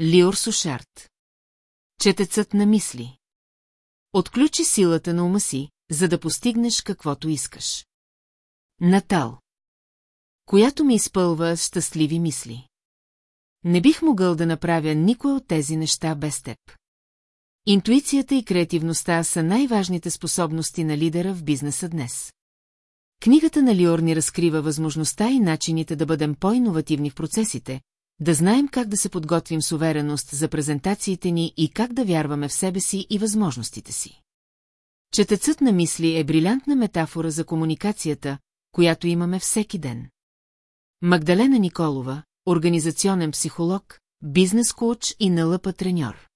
Лиор Сушарт. Четецът на мисли. Отключи силата на ума си, за да постигнеш каквото искаш. Натал. Която ми изпълва щастливи мисли. Не бих могъл да направя никой от тези неща без теб. Интуицията и креативността са най-важните способности на лидера в бизнеса днес. Книгата на Лиор ни разкрива възможността и начините да бъдем по-инновативни в процесите, да знаем как да се подготвим с увереност за презентациите ни и как да вярваме в себе си и възможностите си. Четецът на мисли е брилянтна метафора за комуникацията, която имаме всеки ден. Магдалена Николова, организационен психолог, бизнес коуч и НЛП треньор.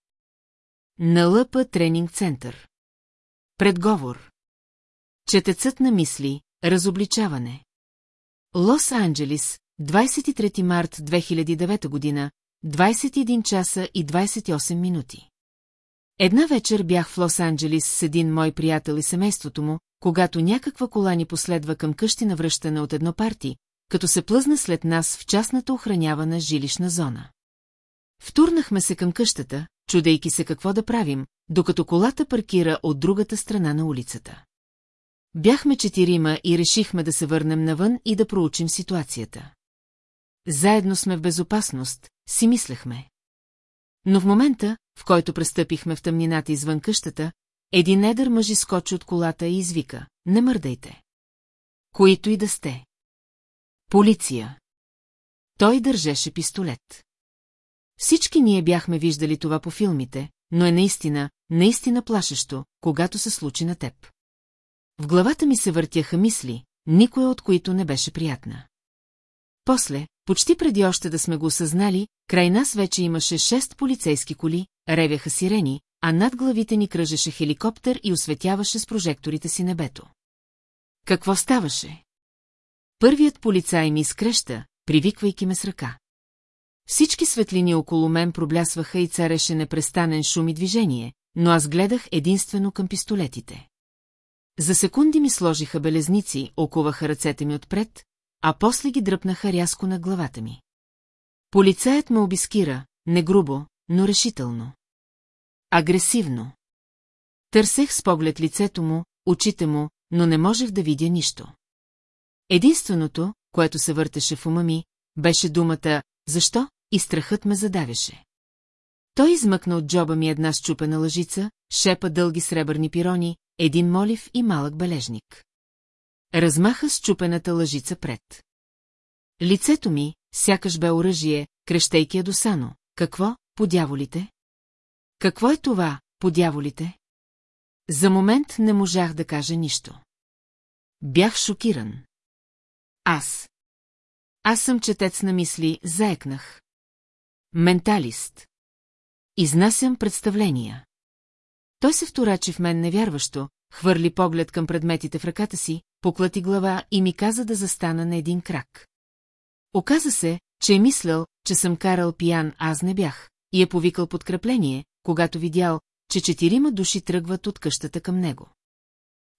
НЛП тренинг център. Предговор. Четецът на мисли, разобличаване. Лос-Анджелис, 23 март 2009 година, 21 часа и 28 минути. Една вечер бях в Лос-Анджелис с един мой приятел и семейството му, когато някаква кола ни последва към къщи на връщане от едно парти, като се плъзна след нас в частната охранявана жилищна зона. Втурнахме се към къщата, чудейки се какво да правим, докато колата паркира от другата страна на улицата. Бяхме четирима и решихме да се върнем навън и да проучим ситуацията. Заедно сме в безопасност, си мислехме. Но в момента, в който престъпихме в тъмнината извън къщата, един едър мъж изкочи от колата и извика, не мърдайте. Които и да сте. Полиция. Той държеше пистолет. Всички ние бяхме виждали това по филмите, но е наистина, наистина плашещо, когато се случи на теб. В главата ми се въртяха мисли, никоя от които не беше приятна. После, почти преди още да сме го осъзнали, край нас вече имаше шест полицейски коли, ревяха сирени, а над главите ни кръжеше хеликоптер и осветяваше с прожекторите си небето. Какво ставаше? Първият полицай ми изкреща, привиквайки ме с ръка. Всички светлини около мен проблясваха и цареше непрестанен шум и движение, но аз гледах единствено към пистолетите. За секунди ми сложиха белезници, окуваха ръцете ми отпред, а после ги дръпнаха рязко на главата ми. Полицаят ме обискира, не грубо, но решително. Агресивно. Търсех с поглед лицето му, очите му, но не можех да видя нищо. Единственото, което се въртеше в ума ми, беше думата «Защо?» и страхът ме задавяше. Той измъкна от джоба ми една щупена лъжица, шепа дълги сребърни пирони, един молив и малък бележник. Размаха с чупената лъжица пред. Лицето ми, сякаш бе оръжие, крещейки досано. Какво, подяволите? Какво е това, подяволите? За момент не можах да кажа нищо. Бях шокиран. Аз. Аз съм четец на мисли, заекнах. Менталист. Изнасям представления. Той се вторачи в мен невярващо, хвърли поглед към предметите в ръката си, поклати глава и ми каза да застана на един крак. Оказа се, че е мислял, че съм карал пиян, аз не бях, и е повикал подкрепление, когато видял, че четирима души тръгват от къщата към него.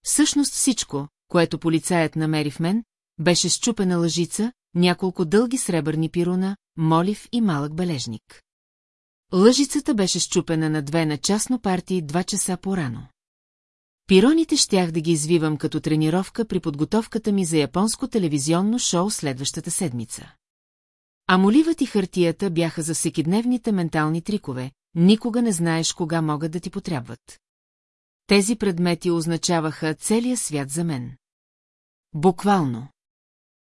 Всъщност всичко, което полицаят намери в мен, беше щупена лъжица, няколко дълги сребърни пируна, молив и малък бележник. Лъжицата беше щупена на две на частно партии два часа по-рано. Пироните щях да ги извивам като тренировка при подготовката ми за японско телевизионно шоу следващата седмица. А моливът и хартията бяха за всекидневните ментални трикове, никога не знаеш кога могат да ти потребват. Тези предмети означаваха целия свят за мен. Буквално.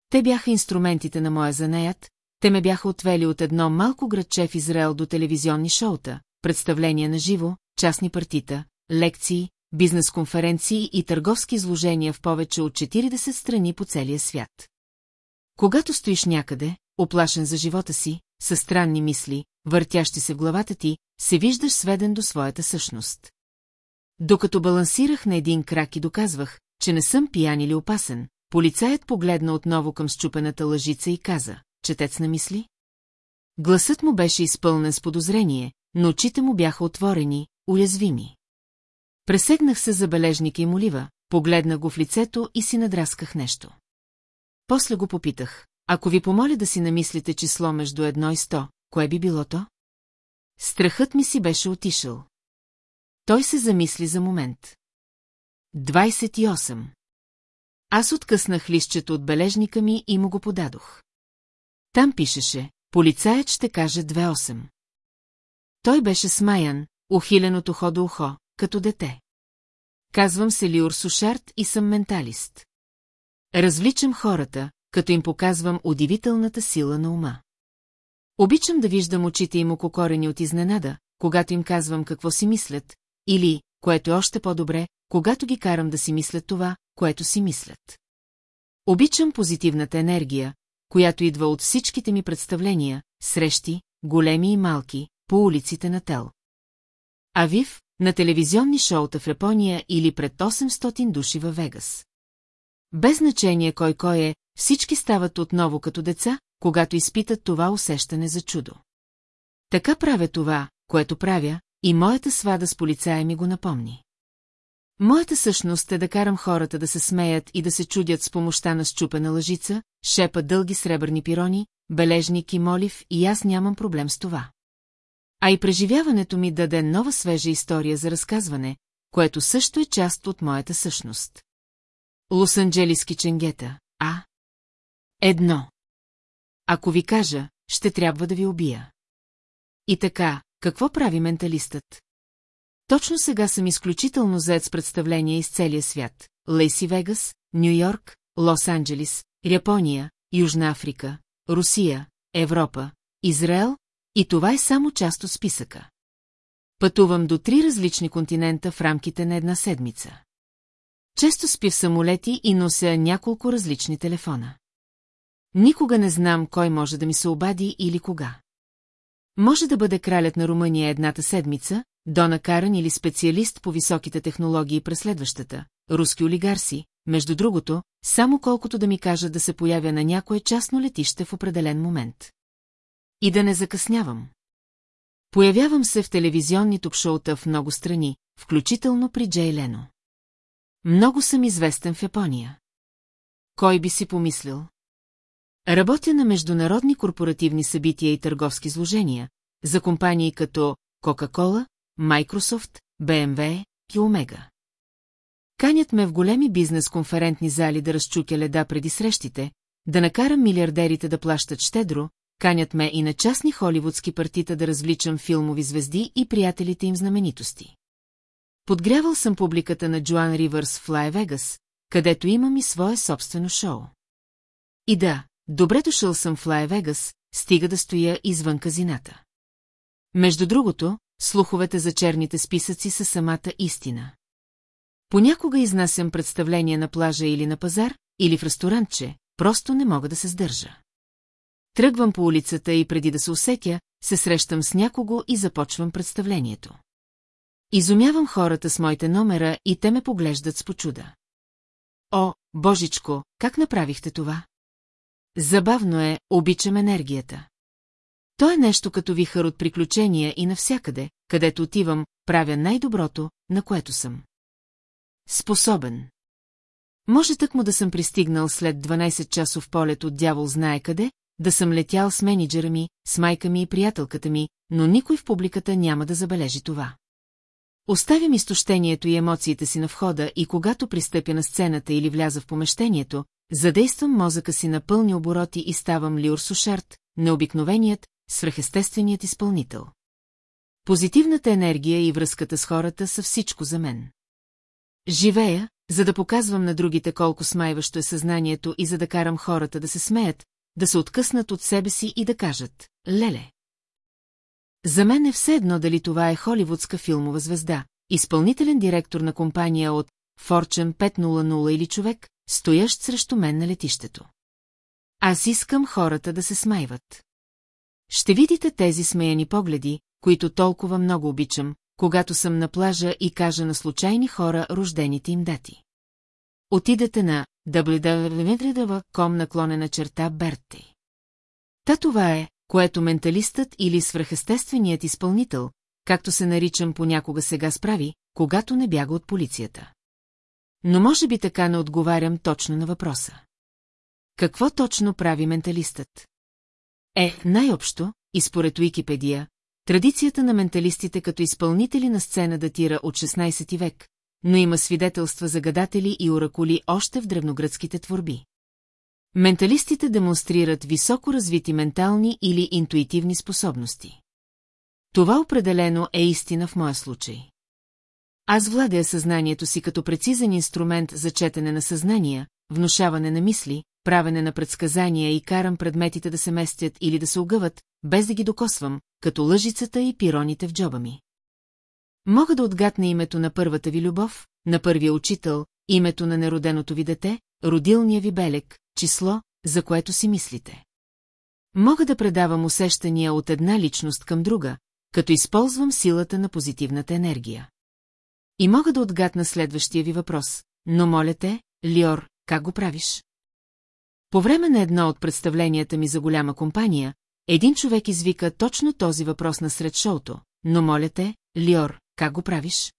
Те бяха инструментите на моя занаят, те ме бяха отвели от едно малко градче в Израел до телевизионни шоута, представления на живо, частни партита, лекции, бизнес-конференции и търговски изложения в повече от 40 страни по целия свят. Когато стоиш някъде, оплашен за живота си, със странни мисли, въртящи се в главата ти, се виждаш сведен до своята същност. Докато балансирах на един крак и доказвах, че не съм пиян или опасен, полицаят погледна отново към щупената лъжица и каза, четец на мисли? Гласът му беше изпълнен с подозрение, но очите му бяха отворени, уязвими. Пресегнах се за бележника и молива, погледна го в лицето и си надрасках нещо. После го попитах, ако ви помоля да си намислите число между едно и сто, кое би било то? Страхът ми си беше отишъл. Той се замисли за момент. 28. Аз откъснах листчето от бележника ми и му го подадох. Там пишеше, полицаят ще каже 28. Той беше смаян, ухилен от ухо до ухо, като дете. Казвам се Лиор Сушарт и съм менталист. Развличам хората, като им показвам удивителната сила на ума. Обичам да виждам очите им ококорени от изненада, когато им казвам какво си мислят, или, което е още по-добре, когато ги карам да си мислят това, което си мислят. Обичам позитивната енергия, която идва от всичките ми представления, срещи, големи и малки, по улиците на Тел. Авив, на телевизионни шоута в Япония или пред 800 души във Вегас. Без значение кой кой е, всички стават отново като деца, когато изпитат това усещане за чудо. Така правя това, което правя, и моята свада с полицая ми го напомни. Моята същност е да карам хората да се смеят и да се чудят с помощта на щупена лъжица, шепа дълги сребърни пирони, бележник и молив и аз нямам проблем с това. А и преживяването ми даде нова свежа история за разказване, което също е част от моята същност. Лос-Анджелиски ченгета, а? Едно. Ако ви кажа, ще трябва да ви убия. И така, какво прави менталистът? Точно сега съм изключително заед с представления из целия свят. Лейси Вегас, Нью-Йорк, Лос-Анджелис, Япония, Южна Африка, Русия, Европа, Израел, и това е само част от списъка. Пътувам до три различни континента в рамките на една седмица. Често спи в самолети и нося няколко различни телефона. Никога не знам кой може да ми се обади или кога. Може да бъде кралят на Румъния едната седмица, Дона Каран или специалист по високите технологии през следващата, руски олигарси, между другото, само колкото да ми кажат да се появя на някое частно летище в определен момент. И да не закъснявам. Появявам се в телевизионни ток-шоута в много страни, включително при Джей Лено. Много съм известен в Япония. Кой би си помислил? Работя на международни корпоративни събития и търговски изложения, за компании като Coca-Cola, Microsoft, BMW и Омега. Канят ме в големи бизнес-конферентни зали да разчукя леда преди срещите, да накарам милиардерите да плащат щедро, канят ме и на частни холивудски партита да развличам филмови звезди и приятелите им знаменитости. Подгрявал съм публиката на Джоан Ривърс в Лай Вегас, където имам и свое собствено шоу. И да, добре дошъл съм в Лай Вегас, стига да стоя извън казината. Между другото, слуховете за черните списъци са самата истина. Понякога изнасям представление на плажа или на пазар, или в ресторантче, просто не мога да се сдържа. Тръгвам по улицата и преди да се усетя, се срещам с някого и започвам представлението. Изумявам хората с моите номера и те ме поглеждат с почуда. О, божичко, как направихте това? Забавно е, обичам енергията. То е нещо като вихър от приключения и навсякъде, където отивам, правя най-доброто, на което съм. Способен. Може так му да съм пристигнал след 12 часов полет от дявол знае къде, да съм летял с менеджера ми, с майка ми и приятелката ми, но никой в публиката няма да забележи това. Оставям изтощението и емоциите си на входа и когато пристъпя на сцената или вляза в помещението, задействам мозъка си на пълни обороти и ставам Лиор Сушарт, необикновеният, свръхестественият изпълнител. Позитивната енергия и връзката с хората са всичко за мен. Живея, за да показвам на другите колко смайващо е съзнанието и за да карам хората да се смеят, да се откъснат от себе си и да кажат «Леле». За мен е все едно дали това е холивудска филмова звезда, изпълнителен директор на компания от Fortune 500 или човек, стоящ срещу мен на летището. Аз искам хората да се смайват. Ще видите тези смеяни погледи, които толкова много обичам, когато съм на плажа и кажа на случайни хора рождените им дати. Отидете на www.com наклонена черта Берти. Та това е, което менталистът или свръхестественият изпълнител, както се наричам понякога сега справи, когато не бяга от полицията. Но може би така не отговарям точно на въпроса. Какво точно прави менталистът? Е, най-общо, и според Уикипедия, Традицията на менталистите като изпълнители на сцена датира от 16 век, но има свидетелства за гадатели и оракули още в древногръцките творби. Менталистите демонстрират високо развити ментални или интуитивни способности. Това определено е истина в моя случай. Аз владея съзнанието си като прецизен инструмент за четене на съзнания, внушаване на мисли, правене на предсказания и карам предметите да се местят или да се огъват, без да ги докосвам, като лъжицата и пироните в джоба ми. Мога да отгадна името на първата ви любов, на първия учител, името на нероденото ви дете, родилния ви белек, число, за което си мислите. Мога да предавам усещания от една личност към друга, като използвам силата на позитивната енергия. И мога да отгадна следващия ви въпрос, но моля те, Лиор, как го правиш? По време на едно от представленията ми за голяма компания, един човек извика точно този въпрос насред шоуто, но моля те, Лиор, как го правиш?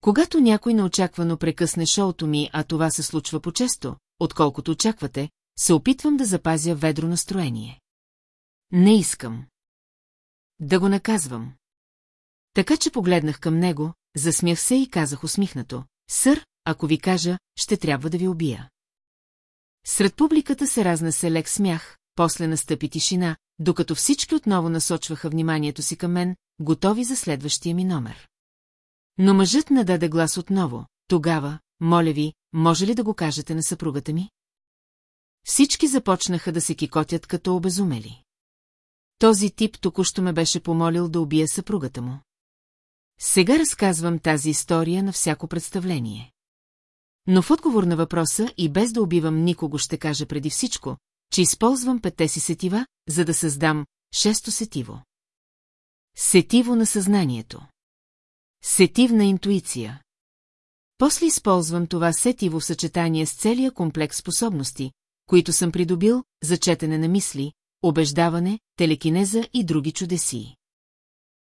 Когато някой неочаквано прекъсне шоуто ми, а това се случва по-често, отколкото очаквате, се опитвам да запазя ведро настроение. Не искам. Да го наказвам. Така че погледнах към него, засмях се и казах усмихнато. Сър, ако ви кажа, ще трябва да ви убия. Сред публиката се разнесе лек смях, после настъпи тишина, докато всички отново насочваха вниманието си към мен, готови за следващия ми номер. Но мъжът нададе глас отново. Тогава, моля ви, може ли да го кажете на съпругата ми? Всички започнаха да се кикотят като обезумели. Този тип току-що ме беше помолил да убия съпругата му. Сега разказвам тази история на всяко представление. Но в отговор на въпроса и без да убивам никого ще кажа преди всичко, че използвам петте си сетива, за да създам шесто сетиво. Сетиво на съзнанието. Сетивна интуиция. После използвам това сетиво в съчетание с целия комплекс способности, които съм придобил за четене на мисли, убеждаване, телекинеза и други чудеси.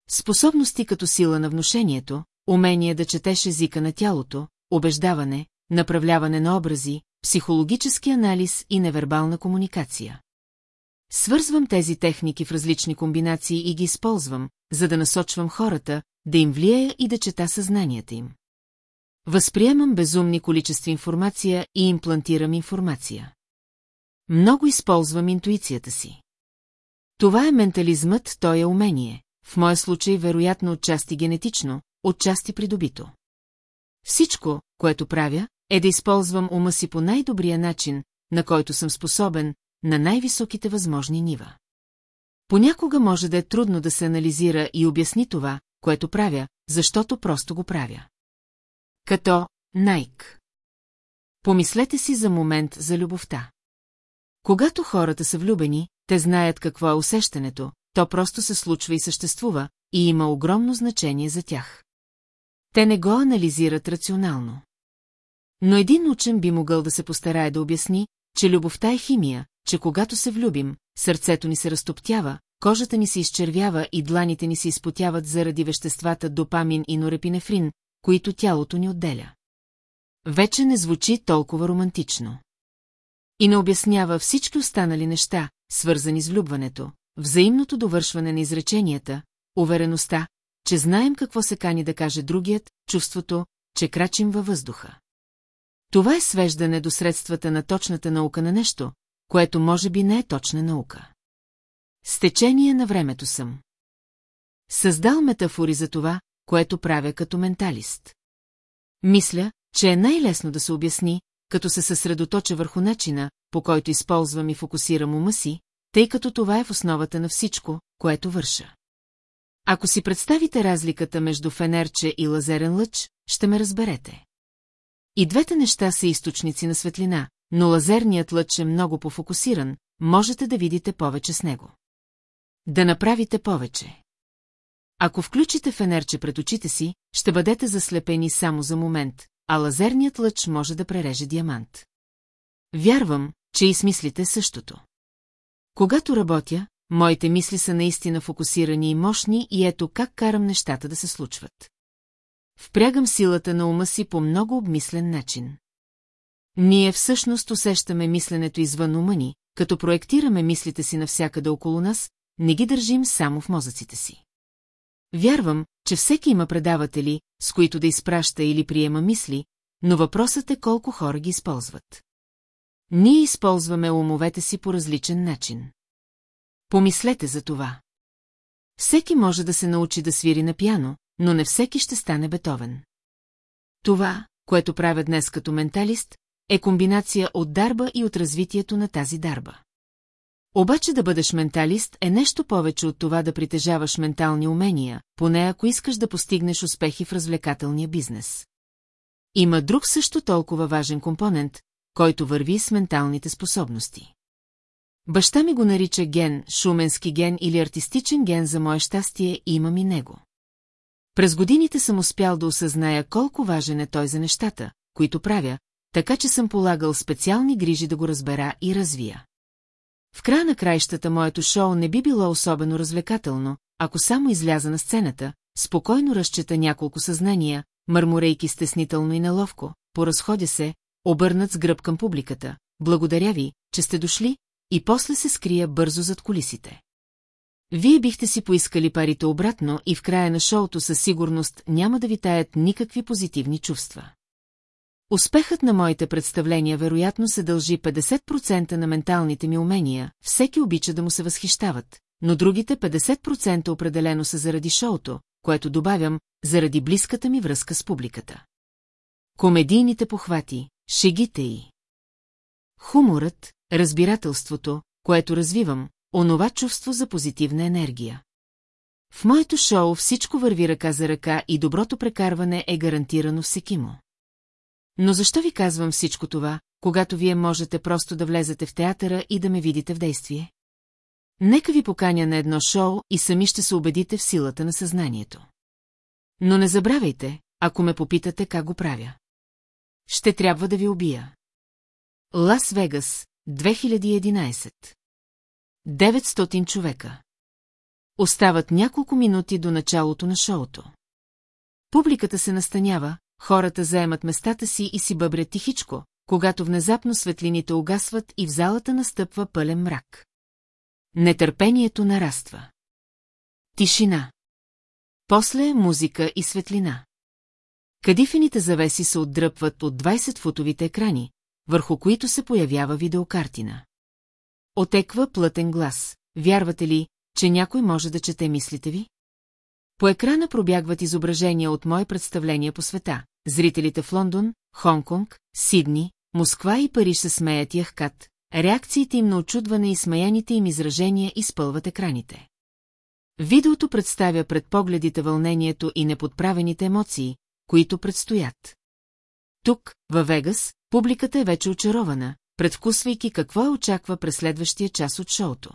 Способности като сила на внушението, умение да четеш езика на тялото, убеждаване, направляване на образи, психологически анализ и невербална комуникация. Свързвам тези техники в различни комбинации и ги използвам, за да насочвам хората, да им влияя и да чета съзнанията им. Възприемам безумни количества информация и имплантирам информация. Много използвам интуицията си. Това е ментализмът, то е умение, в моя случай вероятно отчасти генетично, отчасти придобито. Всичко, което правя, е да използвам ума си по най-добрия начин, на който съм способен, на най-високите възможни нива. Понякога може да е трудно да се анализира и обясни това, което правя, защото просто го правя. Като Найк. Помислете си за момент за любовта. Когато хората са влюбени, те знаят какво е усещането, то просто се случва и съществува, и има огромно значение за тях. Те не го анализират рационално. Но един учен би могъл да се постарае да обясни, че любовта е химия, че когато се влюбим, сърцето ни се разтоптява, кожата ни се изчервява и дланите ни се изпотяват заради веществата допамин и норепинефрин, които тялото ни отделя. Вече не звучи толкова романтично. И не обяснява всички останали неща, свързани с влюбването, взаимното довършване на изреченията, увереността, че знаем какво се кани да каже другият, чувството, че крачим във въздуха. Това е свеждане до средствата на точната наука на нещо, което може би не е точна наука. С течение на времето съм. Създал метафори за това, което правя като менталист. Мисля, че е най-лесно да се обясни, като се съсредоточа върху начина, по който използвам и фокусирам ума си, тъй като това е в основата на всичко, което върша. Ако си представите разликата между фенерче и лазерен лъч, ще ме разберете. И двете неща са източници на светлина, но лазерният лъч е много пофокусиран, можете да видите повече с него. Да направите повече. Ако включите фенерче пред очите си, ще бъдете заслепени само за момент, а лазерният лъч може да пререже диамант. Вярвам, че и смислите същото. Когато работя, моите мисли са наистина фокусирани и мощни и ето как карам нещата да се случват. Впрягам силата на ума си по много обмислен начин. Ние всъщност усещаме мисленето извън ума ни, като проектираме мислите си навсякъде около нас, не ги държим само в мозъците си. Вярвам, че всеки има предаватели, с които да изпраща или приема мисли, но въпросът е колко хора ги използват. Ние използваме умовете си по различен начин. Помислете за това. Всеки може да се научи да свири на пяно, но не всеки ще стане бетовен. Това, което правя днес като менталист, е комбинация от дарба и от развитието на тази дарба. Обаче да бъдеш менталист е нещо повече от това да притежаваш ментални умения, поне ако искаш да постигнеш успехи в развлекателния бизнес. Има друг също толкова важен компонент, който върви с менталните способности. Баща ми го нарича ген, шуменски ген или артистичен ген за мое щастие и имам и него. През годините съм успял да осъзная колко важен е той за нещата, които правя, така че съм полагал специални грижи да го разбера и развия. В края на краищата моето шоу не би било особено развлекателно, ако само изляза на сцената, спокойно разчета няколко съзнания, мърморейки стеснително и неловко, поразходя се, обърнат с гръб към публиката. Благодаря ви, че сте дошли, и после се скрия бързо зад колисите. Вие бихте си поискали парите обратно и в края на шоуто със сигурност няма да ви таят никакви позитивни чувства. Успехът на моите представления вероятно се дължи 50% на менталните ми умения, всеки обича да му се възхищават, но другите 50% определено са заради шоуто, което добавям, заради близката ми връзка с публиката. Комедийните похвати, шегите и хуморът, разбирателството, което развивам, онова чувство за позитивна енергия. В моето шоу всичко върви ръка за ръка и доброто прекарване е гарантирано всекимо. Но защо ви казвам всичко това, когато вие можете просто да влезете в театъра и да ме видите в действие? Нека ви поканя на едно шоу и сами ще се убедите в силата на съзнанието. Но не забравяйте, ако ме попитате как го правя. Ще трябва да ви убия. Лас Вегас, 2011 900 човека. Остават няколко минути до началото на шоуто. Публиката се настанява, хората заемат местата си и си бъбрят тихичко, когато внезапно светлините угасват и в залата настъпва пълен мрак. Нетърпението нараства. Тишина. После музика и светлина. Кадифените завеси се отдръпват от 20-футовите екрани, върху които се появява видеокартина. Отеква плътен глас. Вярвате ли, че някой може да чете мислите ви? По екрана пробягват изображения от мои представления по света. Зрителите в Лондон, Хонконг, Сидни, Москва и Париж се смеят и ахкат. Реакциите им на очудване и смаяните им изражения изпълват екраните. Видеото представя пред погледите вълнението и неподправените емоции, които предстоят. Тук, във Вегас, публиката е вече очарована, предвкусвайки какво е очаква през следващия час от шоуто.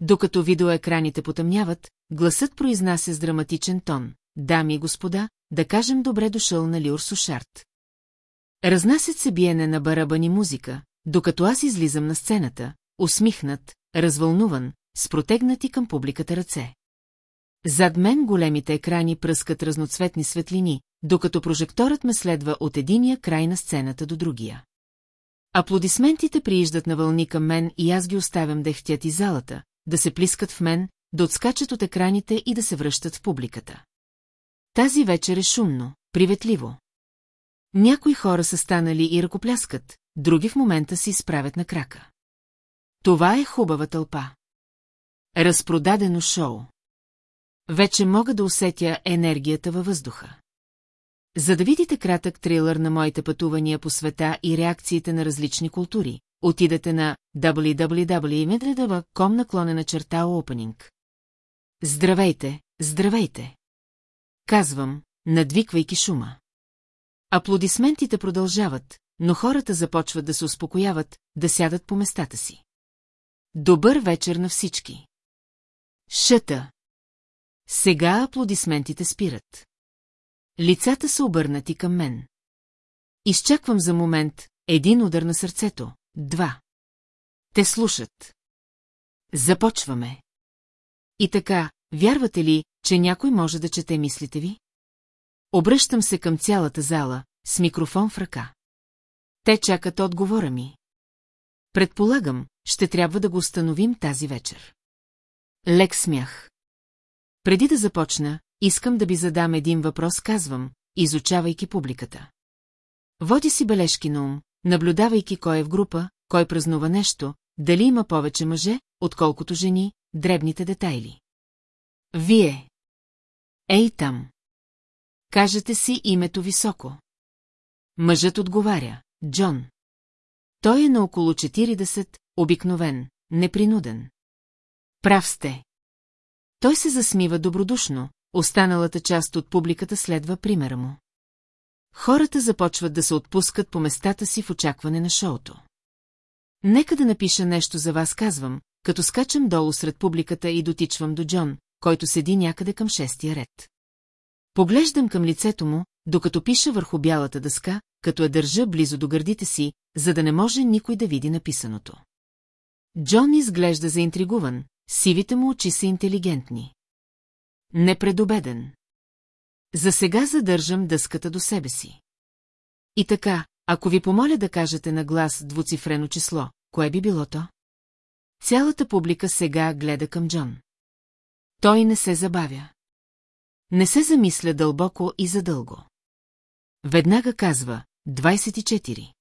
Докато видеоекраните потъмняват, гласът произнася с драматичен тон. Дами и господа, да кажем добре дошъл на Лиор Сушарт. Разнасят се биене на барабани музика, докато аз излизам на сцената, усмихнат, развълнуван, с протегнати към публиката ръце. Зад мен големите екрани пръскат разноцветни светлини, докато прожекторът ме следва от единия край на сцената до другия. Аплодисментите прииждат на вълни към мен и аз ги оставям да ехтят и залата, да се плискат в мен, да отскачат от екраните и да се връщат в публиката. Тази вечер е шумно, приветливо. Някои хора са станали и ръкопляскат, други в момента си изправят на крака. Това е хубава тълпа. Разпродадено шоу. Вече мога да усетя енергията във въздуха. За да видите кратък трейлър на моите пътувания по света и реакциите на различни култури, отидете на www.medredava.com наклонена черта Opening. Здравейте, здравейте! Казвам, надвиквайки шума. Аплодисментите продължават, но хората започват да се успокояват, да сядат по местата си. Добър вечер на всички! Шъта! Сега аплодисментите спират. Лицата са обърнати към мен. Изчаквам за момент един удар на сърцето, два. Те слушат. Започваме. И така, вярвате ли, че някой може да чете мислите ви? Обръщам се към цялата зала, с микрофон в ръка. Те чакат отговора ми. Предполагам, ще трябва да го установим тази вечер. Лек смях. Преди да започна, искам да ви задам един въпрос, казвам, изучавайки публиката. Води си бележки на ум, наблюдавайки кой е в група, кой празнува нещо, дали има повече мъже, отколкото жени, дребните детайли. Вие. Ей там. Кажете си името високо. Мъжът отговаря, Джон. Той е на около 40, обикновен, непринуден. Прав сте. Той се засмива добродушно, останалата част от публиката следва примера му. Хората започват да се отпускат по местата си в очакване на шоуто. Нека да напиша нещо за вас, казвам, като скачам долу сред публиката и дотичвам до Джон, който седи някъде към шестия ред. Поглеждам към лицето му, докато пиша върху бялата дъска, като я държа близо до гърдите си, за да не може никой да види написаното. Джон изглежда заинтригуван, сивите му очи са интелигентни. Непредобеден. За сега задържам дъската до себе си. И така, ако ви помоля да кажете на глас двуцифрено число, кое би било то? Цялата публика сега гледа към Джон. Той не се забавя. Не се замисля дълбоко и задълго. Веднага казва 24.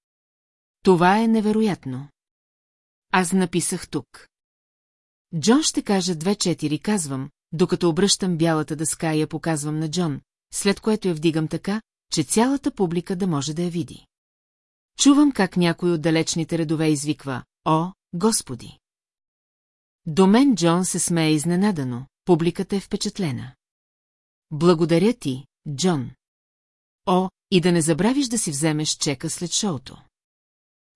Това е невероятно. Аз написах тук. Джон ще каже 2-4, казвам, докато обръщам бялата дъска и я показвам на Джон, след което я вдигам така, че цялата публика да може да я види. Чувам как някой от далечните редове извиква «О, Господи!» До мен Джон се смее изненадано, публиката е впечатлена. Благодаря ти, Джон. О, и да не забравиш да си вземеш чека след шоуто.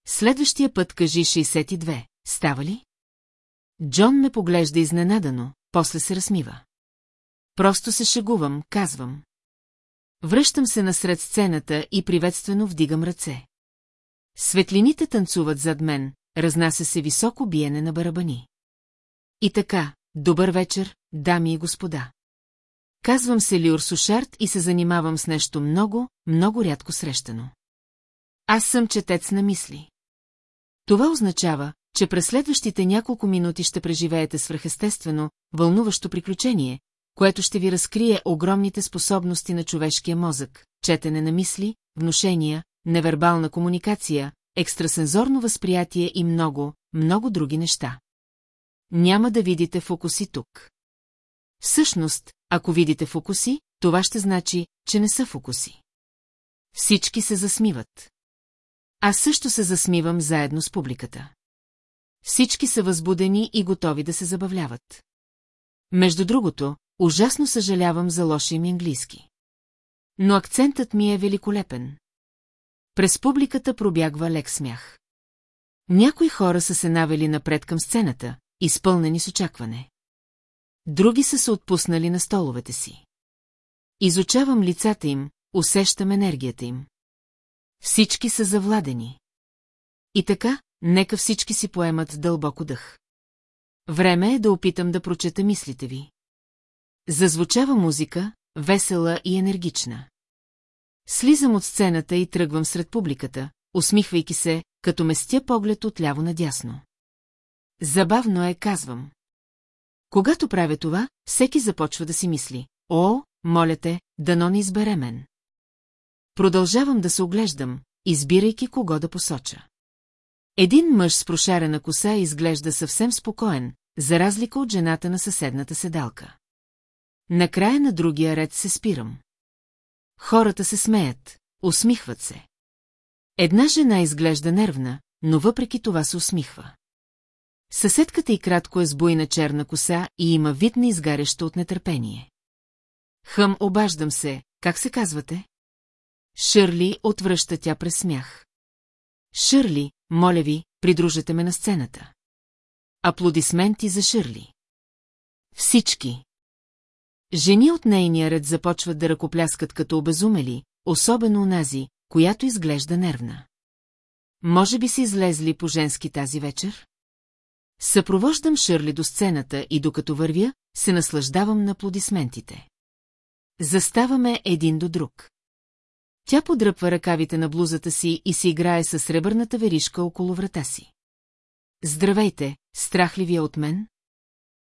Следващия път кажи 62, става ли? Джон ме поглежда изненадано, после се размива. Просто се шегувам, казвам. Връщам се насред сцената и приветствено вдигам ръце. Светлините танцуват зад мен, разнася се високо биене на барабани. И така, добър вечер, дами и господа. Казвам се Лиор Сушарт и се занимавам с нещо много, много рядко срещано. Аз съм четец на мисли. Това означава, че през следващите няколко минути ще преживеете свръхестествено, вълнуващо приключение, което ще ви разкрие огромните способности на човешкия мозък, четене на мисли, внушения, невербална комуникация, екстрасензорно възприятие и много, много други неща. Няма да видите фокуси тук. Всъщност, ако видите фокуси, това ще значи, че не са фокуси. Всички се засмиват. Аз също се засмивам заедно с публиката. Всички са възбудени и готови да се забавляват. Между другото, ужасно съжалявам за лошия ми английски. Но акцентът ми е великолепен. През публиката пробягва лек смях. Някои хора са се навели напред към сцената, изпълнени с очакване. Други са се отпуснали на столовете си. Изучавам лицата им, усещам енергията им. Всички са завладени. И така, нека всички си поемат дълбоко дъх. Време е да опитам да прочета мислите ви. Зазвучава музика, весела и енергична. Слизам от сцената и тръгвам сред публиката, усмихвайки се, като местя поглед от ляво надясно. Забавно е, казвам. Когато правя това, всеки започва да си мисли. О, моля те, дано не избере мен. Продължавам да се оглеждам, избирайки кого да посоча. Един мъж с прошарена коса изглежда съвсем спокоен, за разлика от жената на съседната седалка. Накрая на другия ред се спирам. Хората се смеят, усмихват се. Една жена изглежда нервна, но въпреки това се усмихва. Съседката й кратко е с буйна черна коса и има вид на изгаряща от нетърпение. Хъм, обаждам се, как се казвате? Шърли отвръща тя през смях. Шърли, моля ви, придружете ме на сцената. Аплодисменти за Шърли. Всички. Жени от нейния ред започват да ръкопляскат като обезумели, особено унази, която изглежда нервна. Може би си излезли по женски тази вечер? Съпровождам Шърли до сцената и докато вървя, се наслаждавам на аплодисментите. Заставаме един до друг. Тя подръпва ръкавите на блузата си и си играе с сребърната веришка около врата си. Здравейте, страх ли ви е от мен?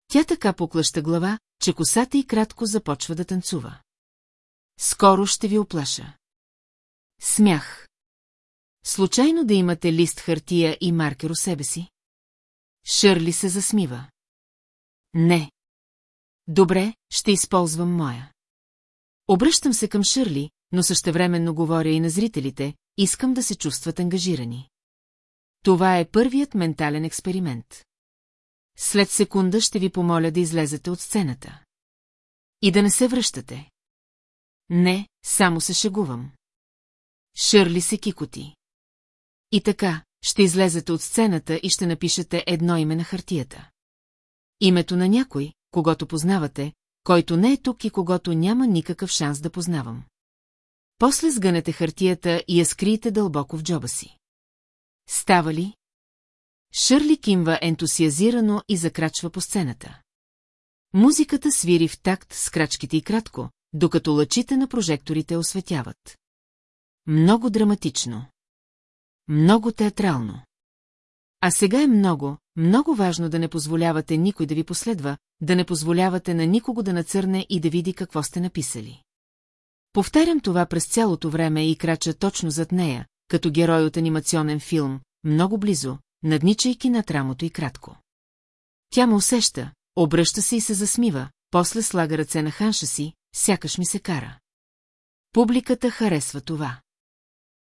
Тя така поклаща глава, че косата и кратко започва да танцува. Скоро ще ви оплаша. Смях. Случайно да имате лист хартия и маркер у себе си? Шърли се засмива. Не. Добре, ще използвам моя. Обръщам се към Шърли, но същевременно говоря и на зрителите, искам да се чувстват ангажирани. Това е първият ментален експеримент. След секунда ще ви помоля да излезете от сцената. И да не се връщате. Не, само се шегувам. Шърли се кикоти. И така, ще излезете от сцената и ще напишете едно име на хартията. Името на някой, когато познавате, който не е тук и когато няма никакъв шанс да познавам. После сгънете хартията и я скриете дълбоко в джоба си. Става ли? Шърли кимва ентусиазирано и закрачва по сцената. Музиката свири в такт с крачките и кратко, докато лъчите на прожекторите осветяват. Много драматично. Много театрално. А сега е много, много важно да не позволявате никой да ви последва, да не позволявате на никого да нацърне и да види какво сте написали. Повтарям това през цялото време и крача точно зад нея, като герой от анимационен филм, много близо, надничайки над рамото и кратко. Тя ме усеща, обръща се и се засмива, после слага ръце на ханша си, сякаш ми се кара. Публиката харесва това.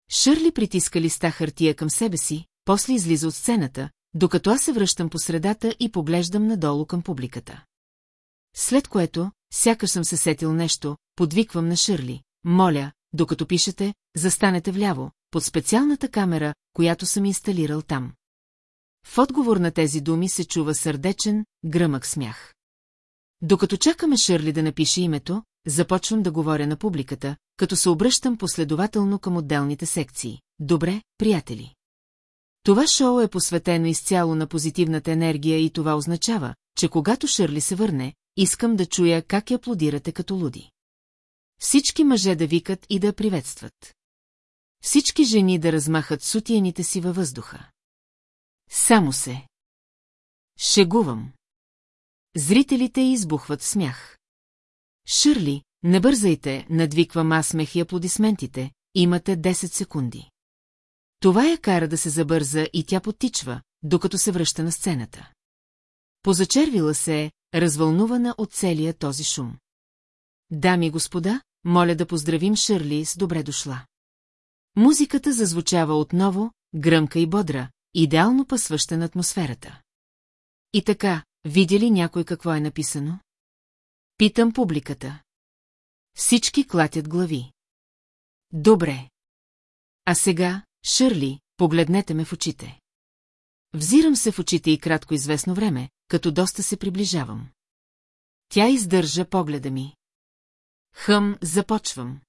Шърли притиска листа хартия към себе си, после излиза от сцената, докато аз се връщам по средата и поглеждам надолу към публиката. След което, сякаш съм се сетил нещо, подвиквам на Шърли. Моля, докато пишете, застанете вляво, под специалната камера, която съм инсталирал там. В отговор на тези думи се чува сърдечен, гръмък смях. Докато чакаме Шърли да напише името, започвам да говоря на публиката, като се обръщам последователно към отделните секции. Добре, приятели. Това шоу е посветено изцяло на позитивната енергия и това означава, че когато Шърли се върне, искам да чуя как я аплодирате като луди. Всички мъже да викат и да приветстват. Всички жени да размахат сутиените си във въздуха. Само се. Шегувам. Зрителите избухват смях. Шърли, не бързайте, надвиквам аз смех и аплодисментите, имате 10 секунди. Това я кара да се забърза и тя потичва, докато се връща на сцената. Позачервила се е, развълнувана от целия този шум. Дами и господа, моля да поздравим Шърли с добре дошла. Музиката зазвучава отново, гръмка и бодра, идеално пъсваща на атмосферата. И така, видя ли някой какво е написано? Питам публиката. Всички клатят глави. Добре. А сега, Шърли, погледнете ме в очите. Взирам се в очите и кратко известно време, като доста се приближавам. Тя издържа погледа ми. Хъм, започвам.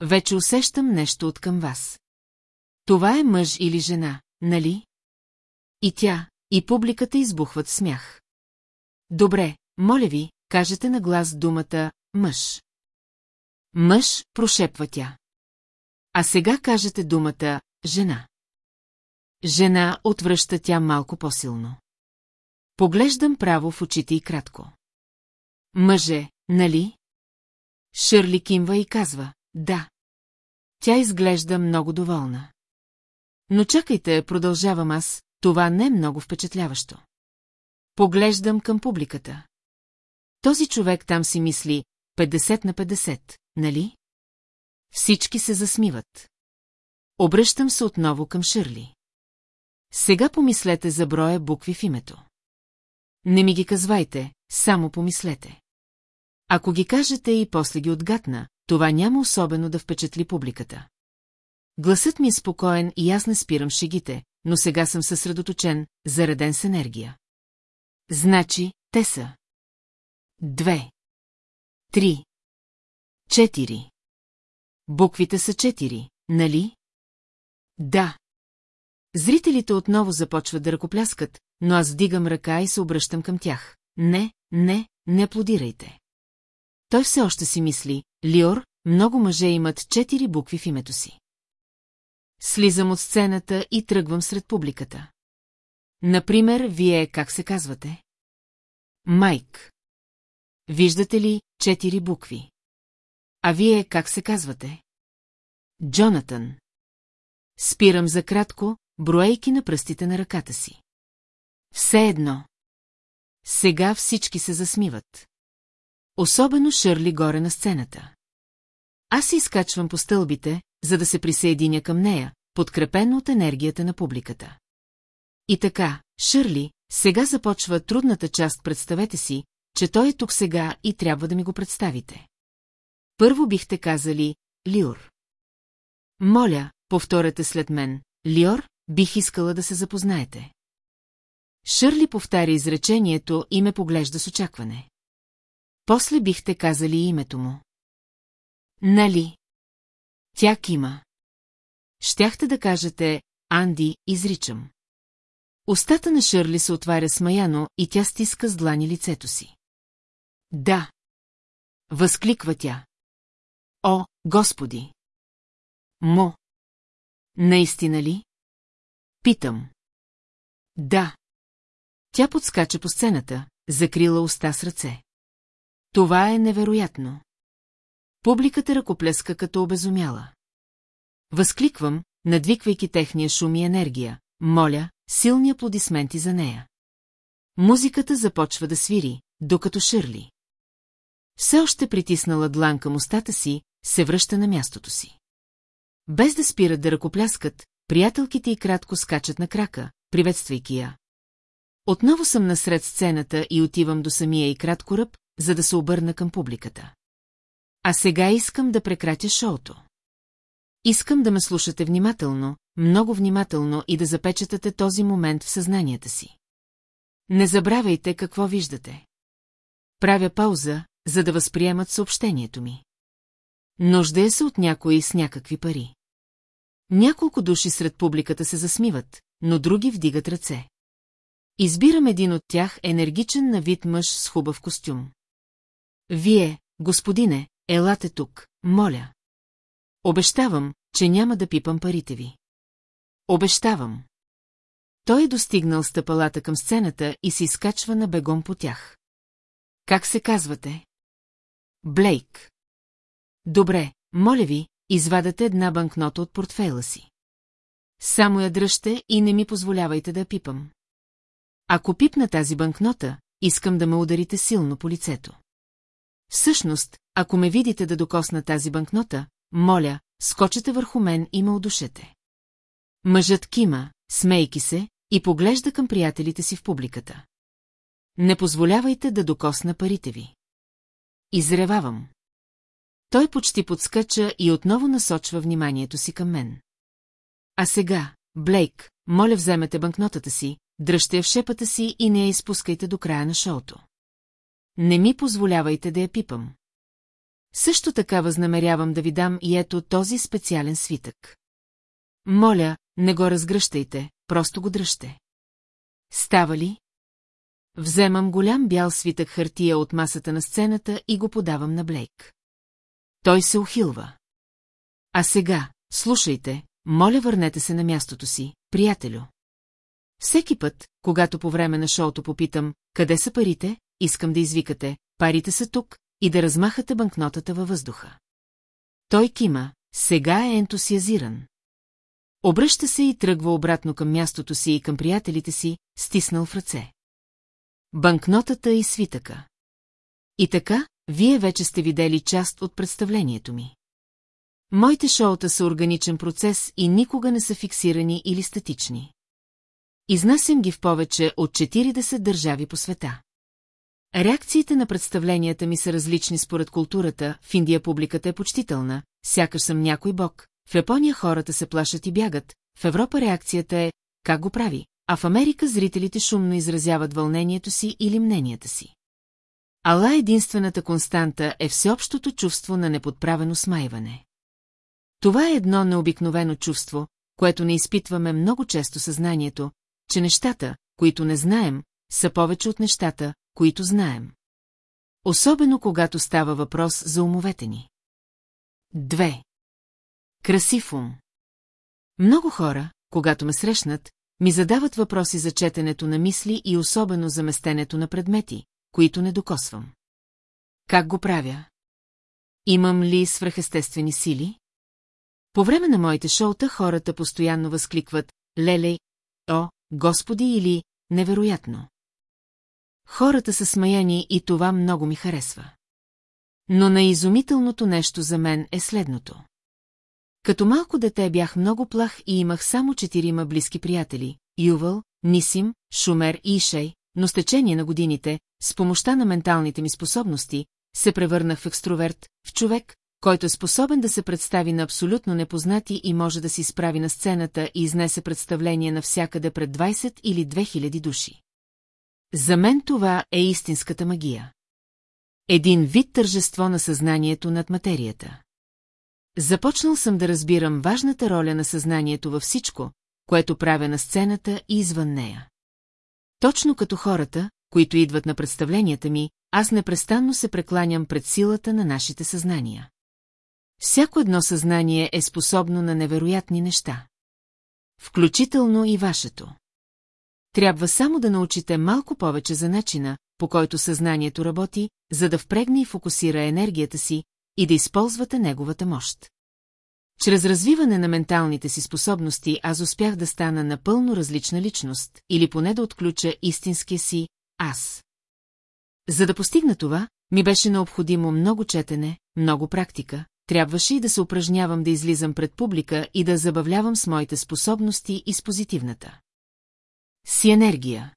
Вече усещам нещо от към вас. Това е мъж или жена, нали? И тя, и публиката избухват смях. Добре, моля ви, кажете на глас думата «мъж». Мъж, прошепва тя. А сега кажете думата «жена». Жена отвръща тя малко по-силно. Поглеждам право в очите и кратко. Мъже, нали? Шърли кимва и казва, да. Тя изглежда много доволна. Но чакайте, продължавам аз, това не е много впечатляващо. Поглеждам към публиката. Този човек там си мисли 50 на 50, нали? Всички се засмиват. Обръщам се отново към Шърли. Сега помислете за броя букви в името. Не ми ги казвайте, само помислете. Ако ги кажете и после ги отгатна, това няма особено да впечатли публиката. Гласът ми е спокоен и аз не спирам шегите, но сега съм съсредоточен, зареден с енергия. Значи, те са. Две. Три. Четири. Буквите са четири, нали? Да. Зрителите отново започват да ръкопляскат, но аз вдигам ръка и се обръщам към тях. Не, не, не аплодирайте. Той все още си мисли, Лиор, много мъже имат четири букви в името си. Слизам от сцената и тръгвам сред публиката. Например, вие как се казвате? Майк. виждате ли, четири букви. А вие как се казвате? Джонатан. Спирам за кратко, броейки на пръстите на ръката си. Все едно. Сега всички се засмиват. Особено Шърли горе на сцената. Аз изкачвам по стълбите, за да се присъединя към нея, подкрепено от енергията на публиката. И така, Шърли, сега започва трудната част, представете си, че той е тук сега и трябва да ми го представите. Първо бихте казали Лиор. Моля, повторете след мен, Лиор, бих искала да се запознаете. Шърли повтаря изречението и ме поглежда с очакване. После бихте казали името му. Нали? Тя кима. Щяхте да кажете, Анди, изричам. Остата на Шърли се отваря смаяно и тя стиска с длани лицето си. Да. Възкликва тя. О, Господи! Мо! Наистина ли? Питам. Да. Тя подскача по сцената, закрила уста с ръце. Това е невероятно. Публиката ръкоплеска като обезумяла. Възкликвам, надвиквайки техния шум и енергия. Моля, силни аплодисменти за нея. Музиката започва да свири, докато Шърли. Все още притиснала длан към устата си, се връща на мястото си. Без да спират да ръкопляскат, приятелките и кратко скачат на крака, приветствайки я. Отново съм насред сцената и отивам до самия и кратко ръб, за да се обърна към публиката. А сега искам да прекратя шоуто. Искам да ме слушате внимателно, много внимателно и да запечатате този момент в съзнанията си. Не забравяйте какво виждате. Правя пауза, за да възприемат съобщението ми. Нуждае се от някои с някакви пари. Няколко души сред публиката се засмиват, но други вдигат ръце. Избирам един от тях енергичен на вид мъж с хубав костюм. Вие, господине, елате тук, моля. Обещавам, че няма да пипам парите ви. Обещавам. Той е достигнал стъпалата към сцената и се изкачва на бегом по тях. Как се казвате? Блейк. Добре, моля ви, извадете една банкнота от портфейла си. Само я дръжте и не ми позволявайте да пипам. Ако пипна тази банкнота, искам да ме ударите силно по лицето. Всъщност, ако ме видите да докосна тази банкнота, моля, скочете върху мен и ме удушете. Мъжът кима, смейки се, и поглежда към приятелите си в публиката. Не позволявайте да докосна парите ви. Изревавам. Той почти подскача и отново насочва вниманието си към мен. А сега, Блейк, моля вземете банкнотата си, дръжте я в шепата си и не я изпускайте до края на шоуто. Не ми позволявайте да я пипам. Също така възнамерявам да ви дам и ето този специален свитък. Моля, не го разгръщайте, просто го дръжте. Става ли? Вземам голям бял свитък хартия от масата на сцената и го подавам на Блейк. Той се ухилва. А сега, слушайте, моля върнете се на мястото си, приятелю. Всеки път, когато по време на шоуто попитам, къде са парите, искам да извикате, парите са тук, и да размахате банкнотата във въздуха. Той кима, сега е ентусиазиран. Обръща се и тръгва обратно към мястото си и към приятелите си, стиснал в ръце. Банкнотата и свитъка. И така, вие вече сте видели част от представлението ми. Моите шоута са органичен процес и никога не са фиксирани или статични. Изнасям ги в повече от 40 държави по света. Реакциите на представленията ми са различни според културата, в Индия публиката е почтителна, сякаш съм някой бог, в Япония хората се плашат и бягат, в Европа реакцията е «как го прави», а в Америка зрителите шумно изразяват вълнението си или мненията си. Ала единствената константа е всеобщото чувство на неподправено смайване. Това е едно необикновено чувство, което не изпитваме много често съзнанието, че нещата, които не знаем, са повече от нещата, които знаем. Особено когато става въпрос за умовете ни. Две. Красив ум. Много хора, когато ме срещнат, ми задават въпроси за четенето на мисли и особено за местенето на предмети, които не докосвам. Как го правя? Имам ли свръхестествени сили? По време на моите шоута хората постоянно възкликват «Лелей», «О, Господи» или «Невероятно». Хората са смаяни и това много ми харесва. Но най-изумителното нещо за мен е следното. Като малко дете бях много плах и имах само четирима близки приятели – Ювал, Нисим, Шумер и Ишей, но с течение на годините, с помощта на менталните ми способности, се превърнах в екстроверт, в човек, който е способен да се представи на абсолютно непознати и може да си справи на сцената и изнесе представление навсякъде пред 20 или 2000 души. За мен това е истинската магия. Един вид тържество на съзнанието над материята. Започнал съм да разбирам важната роля на съзнанието във всичко, което правя на сцената и извън нея. Точно като хората, които идват на представленията ми, аз непрестанно се прекланям пред силата на нашите съзнания. Всяко едно съзнание е способно на невероятни неща. Включително и вашето. Трябва само да научите малко повече за начина, по който съзнанието работи, за да впрегне и фокусира енергията си и да използвате неговата мощ. Чрез развиване на менталните си способности аз успях да стана напълно различна личност, или поне да отключа истинския си аз. За да постигна това, ми беше необходимо много четене, много практика, трябваше и да се упражнявам да излизам пред публика и да забавлявам с моите способности и с позитивната. Си енергия.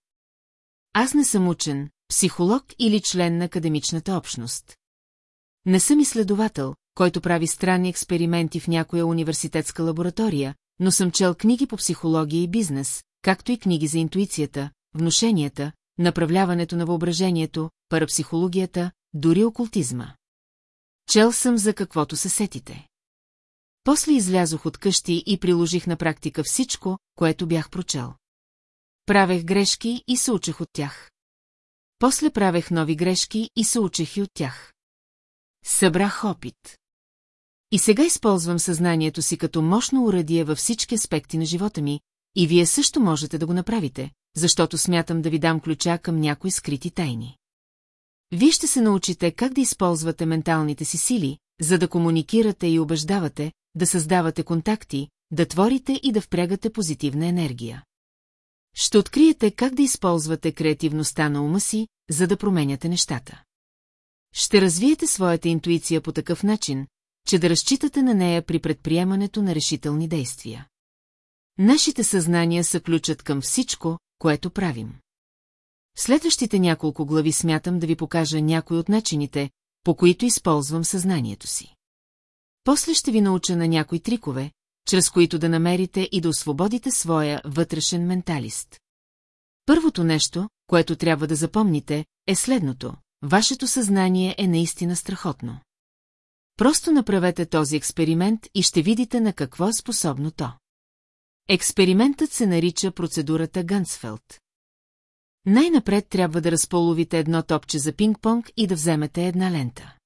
Аз не съм учен, психолог или член на академичната общност. Не съм изследовател, който прави странни експерименти в някоя университетска лаборатория, но съм чел книги по психология и бизнес, както и книги за интуицията, внушенията, направляването на въображението, парапсихологията, дори окултизма. Чел съм за каквото се сетите. После излязох от къщи и приложих на практика всичко, което бях прочел. Правех грешки и се учех от тях. После правех нови грешки и се учех и от тях. Събрах опит. И сега използвам съзнанието си като мощно урадие във всички аспекти на живота ми, и вие също можете да го направите, защото смятам да ви дам ключа към някои скрити тайни. Вие ще се научите как да използвате менталните си сили, за да комуникирате и убеждавате, да създавате контакти, да творите и да впрягате позитивна енергия. Ще откриете как да използвате креативността на ума си, за да променяте нещата. Ще развиете своята интуиция по такъв начин, че да разчитате на нея при предприемането на решителни действия. Нашите съзнания са ключът към всичко, което правим. В следващите няколко глави смятам да ви покажа някои от начините, по които използвам съзнанието си. После ще ви науча на някои трикове, чрез които да намерите и да освободите своя вътрешен менталист. Първото нещо, което трябва да запомните, е следното. Вашето съзнание е наистина страхотно. Просто направете този експеримент и ще видите на какво е способно то. Експериментът се нарича процедурата Гансфелд. Най-напред трябва да разполовите едно топче за пинг-понг и да вземете една лента.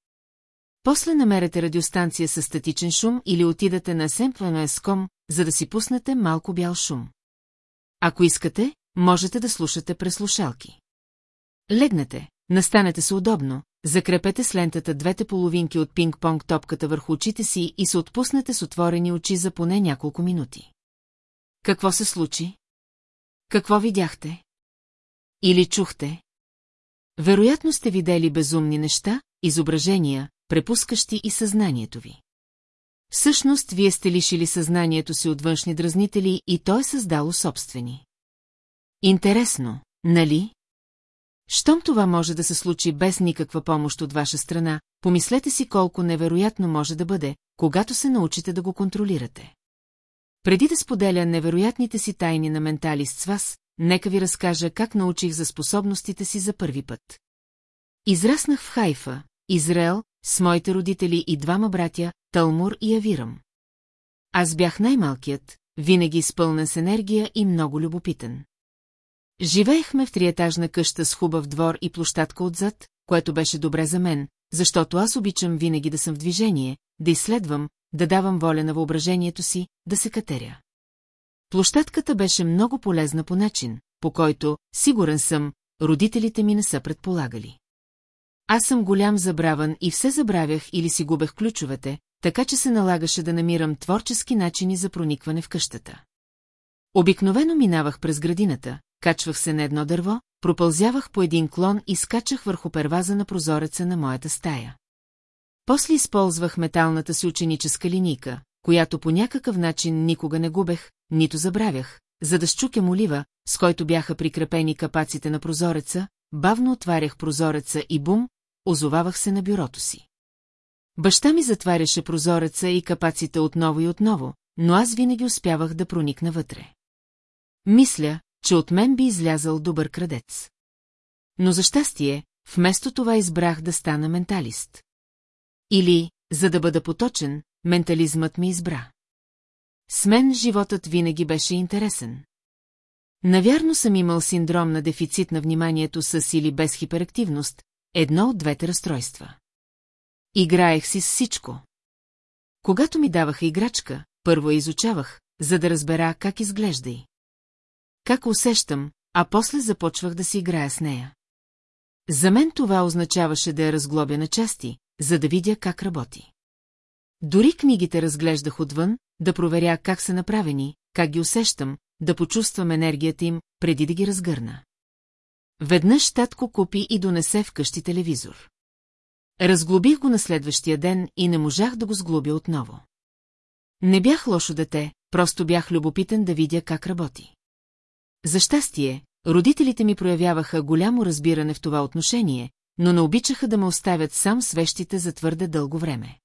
После намерете радиостанция с статичен шум или отидете на Semplanes.com, за да си пуснете малко бял шум. Ако искате, можете да слушате през слушалки. Легнете, настанете се удобно, закрепете с лентата двете половинки от пинг-понг топката върху очите си и се отпуснете с отворени очи за поне няколко минути. Какво се случи? Какво видяхте? Или чухте? Вероятно сте видели безумни неща, изображения, препускащи и съзнанието ви. Всъщност, вие сте лишили съзнанието си от външни дразнители и то е създало собствени. Интересно, нали? Щом това може да се случи без никаква помощ от ваша страна, помислете си колко невероятно може да бъде, когато се научите да го контролирате. Преди да споделя невероятните си тайни на менталист с вас, нека ви разкажа как научих за способностите си за първи път. Израснах в Хайфа, Израел, с моите родители и двама братя, Талмур и Авирам. Аз бях най-малкият, винаги изпълнен с енергия и много любопитен. Живеехме в триетажна къща с хубав двор и площадка отзад, което беше добре за мен, защото аз обичам винаги да съм в движение, да изследвам, да давам воля на въображението си, да се катеря. Площадката беше много полезна по начин, по който, сигурен съм, родителите ми не са предполагали. Аз съм голям забраван и все забравях или си губех ключовете, така че се налагаше да намирам творчески начини за проникване в къщата. Обикновено минавах през градината, качвах се на едно дърво, пропълзявах по един клон и скачах върху перваза на прозореца на моята стая. После използвах металната си ученическа линийка, която по някакъв начин никога не губех, нито забравях, за да щукя молива, с който бяха прикрепени капаците на прозореца, бавно отварях прозореца и бум, озовавах се на бюрото си. Баща ми затваряше прозореца и капаците отново и отново, но аз винаги успявах да проникна вътре. Мисля, че от мен би излязал добър крадец. Но за щастие, вместо това избрах да стана менталист. Или, за да бъда поточен, ментализмът ми избра. С мен животът винаги беше интересен. Навярно съм имал синдром на дефицит на вниманието с или без хиперактивност, едно от двете разстройства. Играех си с всичко. Когато ми даваха играчка, първо я изучавах, за да разбера как изглежда и. Как усещам, а после започвах да си играя с нея. За мен това означаваше да я разглобя на части, за да видя как работи. Дори книгите разглеждах отвън, да проверя как са направени, как ги усещам, да почувствам енергията им, преди да ги разгърна. Веднъж татко купи и донесе вкъщи телевизор. Разглобих го на следващия ден и не можах да го сглобя отново. Не бях лошо дете, просто бях любопитен да видя как работи. За щастие, родителите ми проявяваха голямо разбиране в това отношение, но не обичаха да ме оставят сам с вещите за твърде дълго време.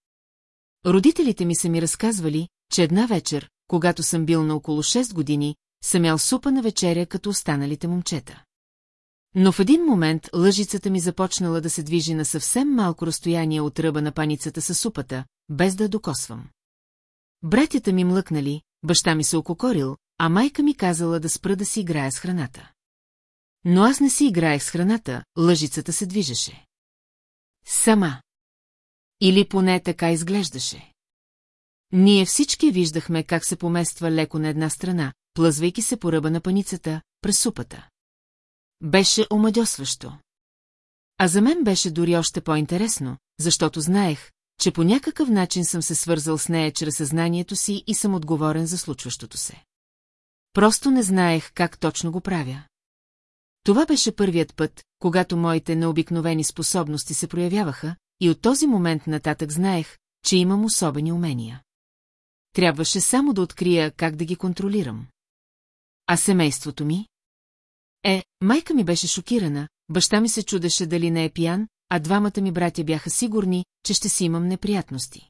Родителите ми са ми разказвали, че една вечер, когато съм бил на около 6 години, съм ял супа на вечеря като останалите момчета. Но в един момент лъжицата ми започнала да се движи на съвсем малко разстояние от ръба на паницата със супата, без да докосвам. Братята ми млъкнали, баща ми се ококорил, а майка ми казала да спра да си играя с храната. Но аз не си играех с храната, лъжицата се движеше. Сама. Или поне така изглеждаше. Ние всички виждахме как се помества леко на една страна, плъзвайки се по ръба на паницата, през супата. Беше омадьосващо. А за мен беше дори още по-интересно, защото знаех, че по някакъв начин съм се свързал с нея чрез съзнанието си и съм отговорен за случващото се. Просто не знаех как точно го правя. Това беше първият път, когато моите необикновени способности се проявяваха, и от този момент нататък знаех, че имам особени умения. Трябваше само да открия как да ги контролирам. А семейството ми? Е, майка ми беше шокирана, баща ми се чудеше дали не е пиян, а двамата ми братя бяха сигурни, че ще си имам неприятности.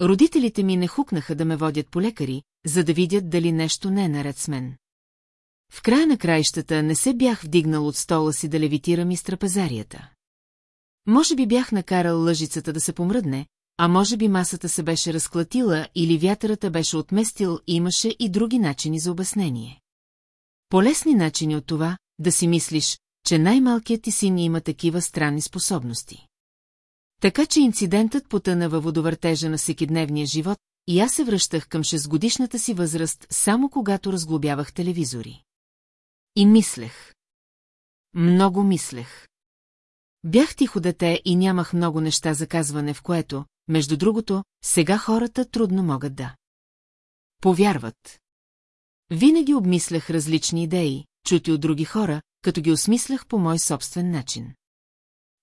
Родителите ми не хукнаха да ме водят по лекари, за да видят дали нещо не е наред с мен. В края на краищата не се бях вдигнал от стола си да левитирам из трапезарията. Може би бях накарал лъжицата да се помръдне, а може би масата се беше разклатила или вятърата беше отместил и имаше и други начини за обяснение. Полесни начини от това, да си мислиш, че най-малкият ти син има такива странни способности. Така че инцидентът потъна във водовъртежа на всекидневния живот и аз се връщах към 6-годишната си възраст само когато разглобявах телевизори. И мислех. Много мислех. Бях тихо дете и нямах много неща за казване, в което, между другото, сега хората трудно могат да. Повярват. Винаги обмислях различни идеи, чути от други хора, като ги осмислях по мой собствен начин.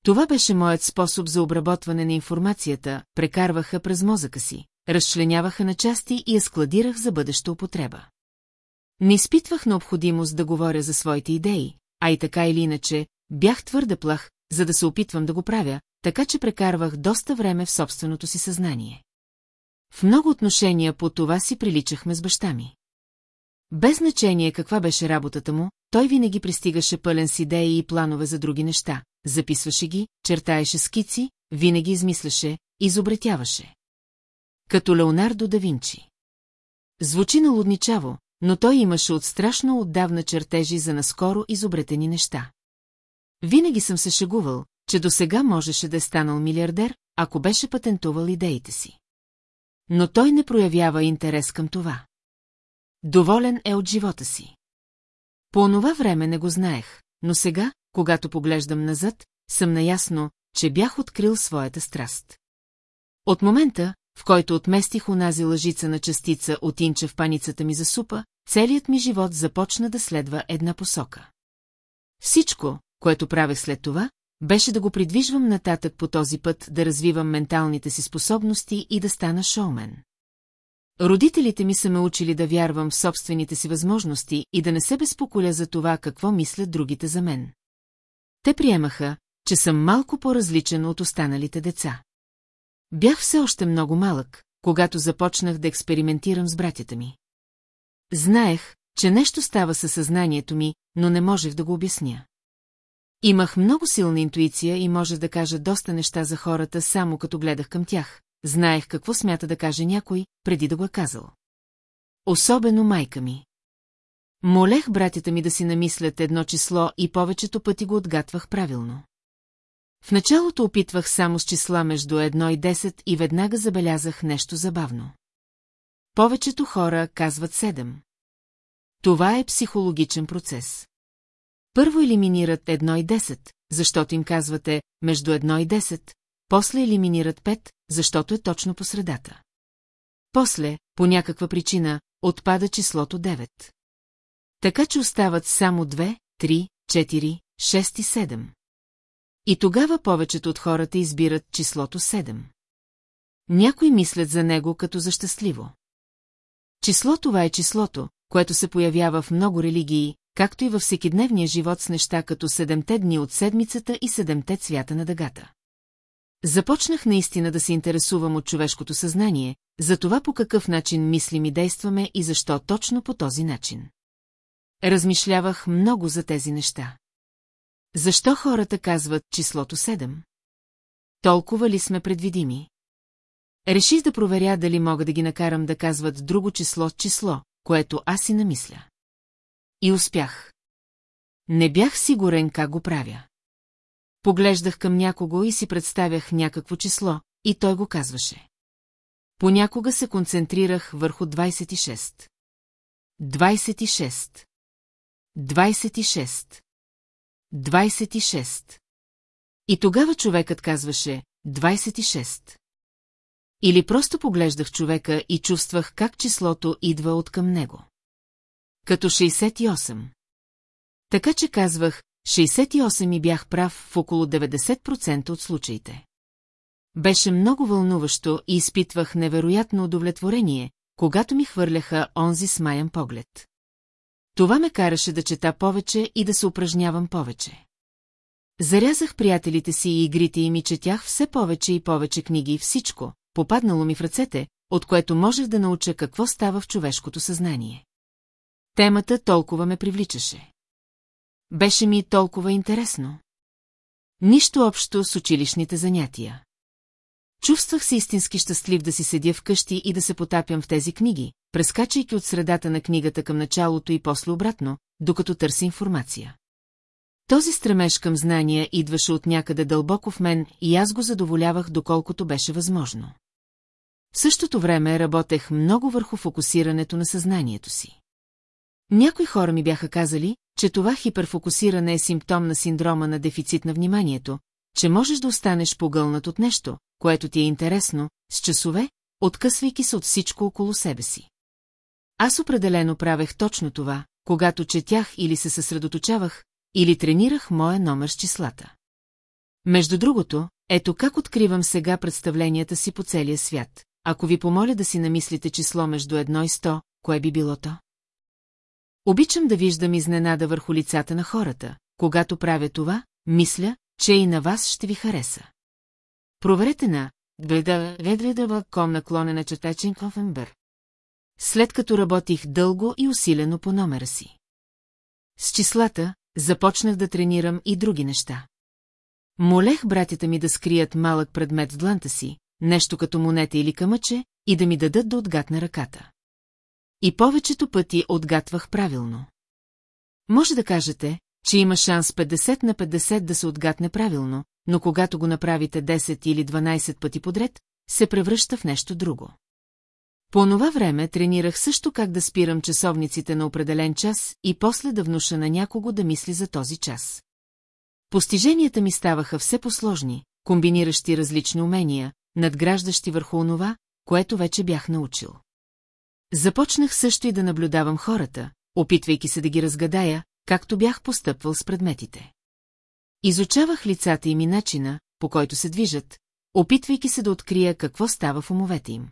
Това беше моят способ за обработване на информацията, прекарваха през мозъка си, разчленяваха на части и я складирах за бъдеща употреба. Не изпитвах необходимост да говоря за своите идеи, а и така или иначе, бях твърде плах, за да се опитвам да го правя, така че прекарвах доста време в собственото си съзнание. В много отношения по това си приличахме с баща ми. Без значение каква беше работата му, той винаги пристигаше пълен с идеи и планове за други неща, записваше ги, чертаеше скици, винаги измисляше, изобретяваше. Като Леонардо да Винчи. Звучи налудничаво, но той имаше от страшно отдавна чертежи за наскоро изобретени неща. Винаги съм се шегувал, че до сега можеше да е станал милиардер, ако беше патентувал идеите си. Но той не проявява интерес към това. Доволен е от живота си. По онова време не го знаех, но сега, когато поглеждам назад, съм наясно, че бях открил своята страст. От момента, в който отместих онази лъжица на частица от инча в паницата ми за супа, целият ми живот започна да следва една посока. Всичко, което правех след това, беше да го придвижвам нататък по този път, да развивам менталните си способности и да стана шоумен. Родителите ми са ме учили да вярвам в собствените си възможности и да не се безпоколя за това какво мислят другите за мен. Те приемаха, че съм малко по-различен от останалите деца. Бях все още много малък, когато започнах да експериментирам с братята ми. Знаех, че нещо става със съзнанието ми, но не можех да го обясня. Имах много силна интуиция и можех да кажа доста неща за хората само като гледах към тях. Знаех какво смята да каже някой, преди да го е казал. Особено майка ми. Молех братята ми да си намислят едно число и повечето пъти го отгатвах правилно. В началото опитвах само с числа между 1 и 10 и веднага забелязах нещо забавно. Повечето хора казват 7. Това е психологичен процес. Първо елиминират 1 и 10, защото им казвате между 1 и 10, после елиминират 5, защото е точно по средата. После, по някаква причина, отпада числото 9. Така че остават само 2, 3, 4, 6 и 7. И тогава повечето от хората избират числото 7. Някои мислят за него като за щастливо. Число това е числото, което се появява в много религии, както и във всекидневния живот с неща като седемте дни от седмицата и седемте цвята на дъгата. Започнах наистина да се интересувам от човешкото съзнание, за това по какъв начин мислим и действаме и защо точно по този начин. Размишлявах много за тези неща. Защо хората казват числото 7? Толкова ли сме предвидими? Реших да проверя дали мога да ги накарам да казват друго число число, което аз си намисля. И успях. Не бях сигурен как го правя. Поглеждах към някого и си представях някакво число, и той го казваше. Понякога се концентрирах върху 26. 26. 26. 26. И тогава човекът казваше 26. Или просто поглеждах човека и чувствах как числото идва от към него. Като 68. Така че казвах, 68 и бях прав в около 90% от случаите. Беше много вълнуващо и изпитвах невероятно удовлетворение, когато ми хвърляха онзи смаян поглед. Това ме караше да чета повече и да се упражнявам повече. Зарязах приятелите си и игрите им и четях все повече и повече книги и всичко, попаднало ми в ръцете, от което можех да науча какво става в човешкото съзнание. Темата толкова ме привличаше. Беше ми толкова интересно. Нищо общо с училищните занятия. Чувствах се истински щастлив да си седя вкъщи и да се потапям в тези книги, прескачайки от средата на книгата към началото и после обратно, докато търся информация. Този стремеж към знания идваше от някъде дълбоко в мен и аз го задоволявах доколкото беше възможно. В същото време работех много върху фокусирането на съзнанието си. Някои хора ми бяха казали, че това хиперфокусиране е симптом на синдрома на дефицит на вниманието, че можеш да останеш погълнат от нещо, което ти е интересно, с часове, откъсвайки се от всичко около себе си. Аз определено правех точно това, когато четях или се съсредоточавах, или тренирах моя номер с числата. Между другото, ето как откривам сега представленията си по целия свят. Ако ви помоля да си намислите число между едно и сто, кое би било то? Обичам да виждам изненада върху лицата на хората. Когато правя това, мисля, че и на вас ще ви хареса. Проверете на www.com наклонена четачен Кофенбър. След като работих дълго и усилено по номера си. С числата започнах да тренирам и други неща. Молех братята ми да скрият малък предмет в дланта си, нещо като монета или камъче, и да ми дадат да отгатна ръката. И повечето пъти отгатвах правилно. Може да кажете, че има шанс 50 на 50 да се отгатне правилно, но когато го направите 10 или 12 пъти подред, се превръща в нещо друго. По това време тренирах също как да спирам часовниците на определен час и после да внуша на някого да мисли за този час. Постиженията ми ставаха все посложни, комбиниращи различни умения, надграждащи върху онова, което вече бях научил. Започнах също и да наблюдавам хората, опитвайки се да ги разгадая, както бях постъпвал с предметите. Изучавах лицата им и начина, по който се движат, опитвайки се да открия какво става в умовете им.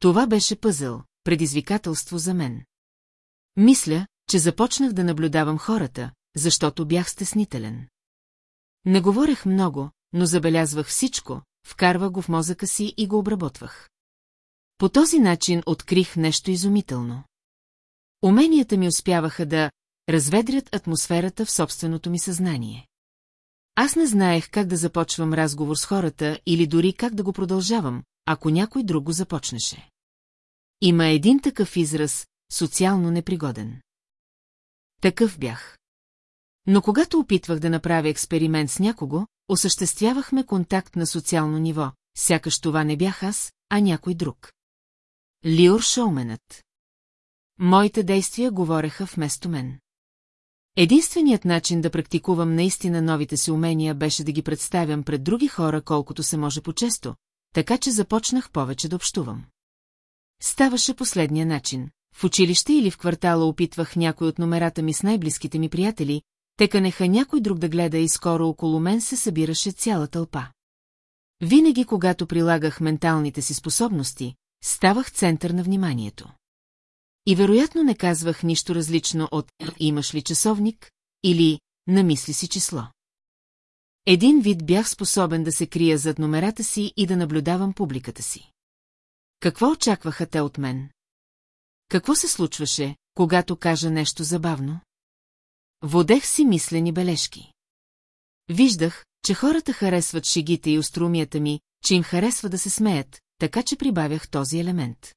Това беше пъзъл, предизвикателство за мен. Мисля, че започнах да наблюдавам хората, защото бях стеснителен. Не говорех много, но забелязвах всичко, вкарвах го в мозъка си и го обработвах. По този начин открих нещо изумително. Уменията ми успяваха да разведрят атмосферата в собственото ми съзнание. Аз не знаех как да започвам разговор с хората или дори как да го продължавам, ако някой друг го започнеше. Има един такъв израз, социално непригоден. Такъв бях. Но когато опитвах да направя експеримент с някого, осъществявахме контакт на социално ниво, сякаш това не бях аз, а някой друг. Лиор Шоуменът. Моите действия говореха вместо мен. Единственият начин да практикувам наистина новите си умения беше да ги представям пред други хора колкото се може по-често, така че започнах повече да общувам. Ставаше последния начин. В училище или в квартала опитвах някой от номерата ми с най-близките ми приятели, те канеха някой друг да гледа и скоро около мен се събираше цяла тълпа. Винаги, когато прилагах менталните си способности, ставах център на вниманието. И вероятно не казвах нищо различно от «имаш ли часовник» или «намисли си число». Един вид бях способен да се крия зад номерата си и да наблюдавам публиката си. Какво очакваха те от мен? Какво се случваше, когато кажа нещо забавно? Водех си мислени бележки. Виждах, че хората харесват шегите и острумията ми, че им харесва да се смеят, така че прибавях този елемент.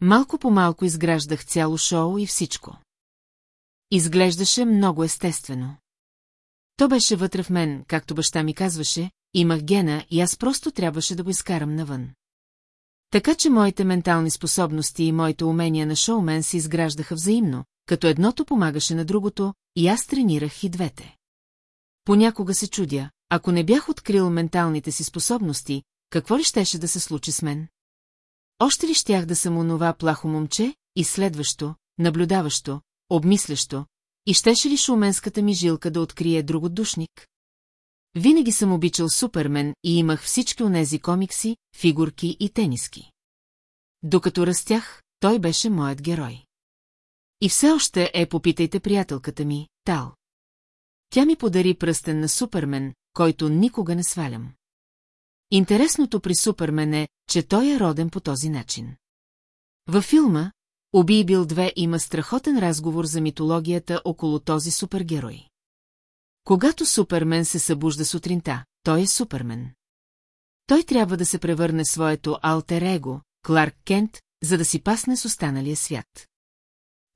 Малко по малко изграждах цяло шоу и всичко. Изглеждаше много естествено. То беше вътре в мен, както баща ми казваше, имах гена и аз просто трябваше да го изкарам навън. Така че моите ментални способности и моите умения на шоумен се изграждаха взаимно, като едното помагаше на другото, и аз тренирах и двете. Понякога се чудя, ако не бях открил менталните си способности, какво ли щеше да се случи с мен? Още ли щях да съм онова плахо момче, изследващо, наблюдаващо, обмислящо, и щеше ли шуменската ми жилка да открие другодушник? Винаги съм обичал Супермен и имах всички онези комикси, фигурки и тениски. Докато растях, той беше моят герой. И все още е, попитайте приятелката ми, Тал. Тя ми подари пръстен на Супермен, който никога не свалям. Интересното при Супермен е, че той е роден по този начин. Във филма Убий Бил 2 има страхотен разговор за митологията около този супергерой. Когато Супермен се събужда сутринта, той е Супермен. Той трябва да се превърне своето алтер-его, Кларк Кент, за да си пасне с останалия свят.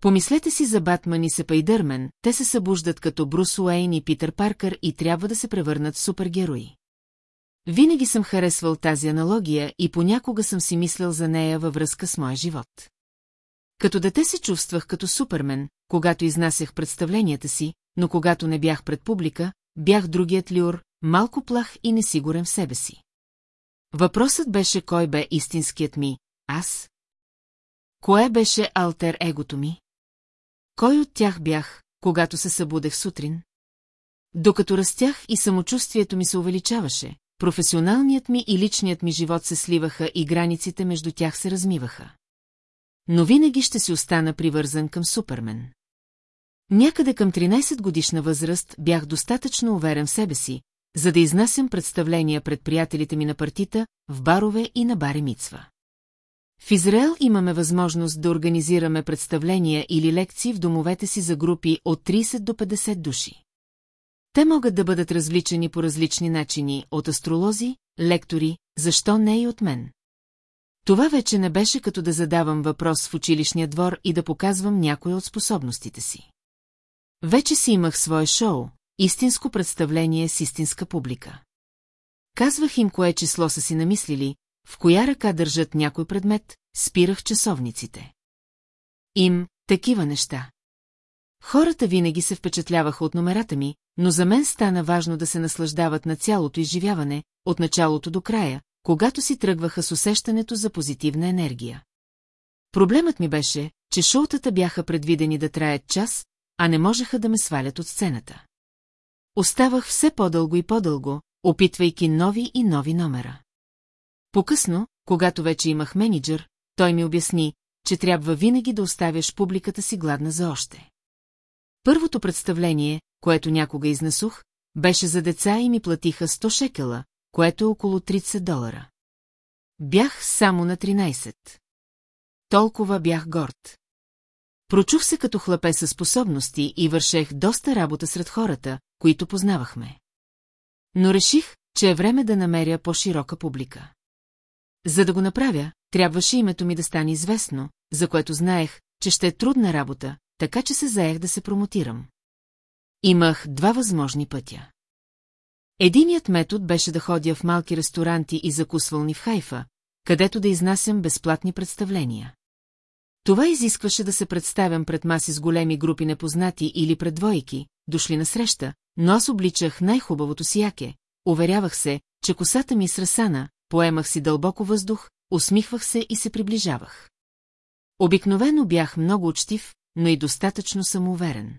Помислете си за Батман и Сепайдърмен, те се събуждат като Брус Уейн и Питър Паркър и трябва да се превърнат в супергерои. Винаги съм харесвал тази аналогия и понякога съм си мислял за нея във връзка с моя живот. Като дете се чувствах като супермен, когато изнасях представленията си, но когато не бях пред публика, бях другият люр, малко плах и несигурен в себе си. Въпросът беше кой бе истинският ми, аз? Кое беше алтер егото ми? Кой от тях бях, когато се събудех сутрин? Докато растях и самочувствието ми се увеличаваше, професионалният ми и личният ми живот се сливаха и границите между тях се размиваха. Но винаги ще си остана привързан към Супермен. Някъде към 13 годишна възраст бях достатъчно уверен в себе си, за да изнасям представления пред приятелите ми на партита, в барове и на баре Мицва. В Израел имаме възможност да организираме представления или лекции в домовете си за групи от 30 до 50 души. Те могат да бъдат развличани по различни начини от астролози, лектори, защо не и от мен. Това вече не беше като да задавам въпрос в училищния двор и да показвам някоя от способностите си. Вече си имах свое шоу, истинско представление с истинска публика. Казвах им кое число са си намислили, в коя ръка държат някой предмет, спирах часовниците. Им, такива неща. Хората винаги се впечатляваха от номерата ми, но за мен стана важно да се наслаждават на цялото изживяване, от началото до края, когато си тръгваха с усещането за позитивна енергия. Проблемът ми беше, че шоутата бяха предвидени да траят час, а не можеха да ме свалят от сцената. Оставах все по-дълго и по-дълго, опитвайки нови и нови номера. По-късно, когато вече имах менеджер, той ми обясни, че трябва винаги да оставяш публиката си гладна за още. Първото представление, което някога изнесох, беше за деца и ми платиха 100 шекела, което е около 30 долара. Бях само на 13. Толкова бях горд. Прочух се като хлапе със способности и вършех доста работа сред хората, които познавахме. Но реших, че е време да намеря по-широка публика. За да го направя, трябваше името ми да стане известно, за което знаех, че ще е трудна работа, така че се заех да се промотирам. Имах два възможни пътя. Единият метод беше да ходя в малки ресторанти и закусвални в Хайфа, където да изнасям безплатни представления. Това изискваше да се представям пред маси с големи групи непознати или пред двойки, дошли на среща, но аз обличах най-хубавото си яке, уверявах се, че косата ми е срасана, поемах си дълбоко въздух, усмихвах се и се приближавах. Обикновено бях много учтив, но и достатъчно самоуверен.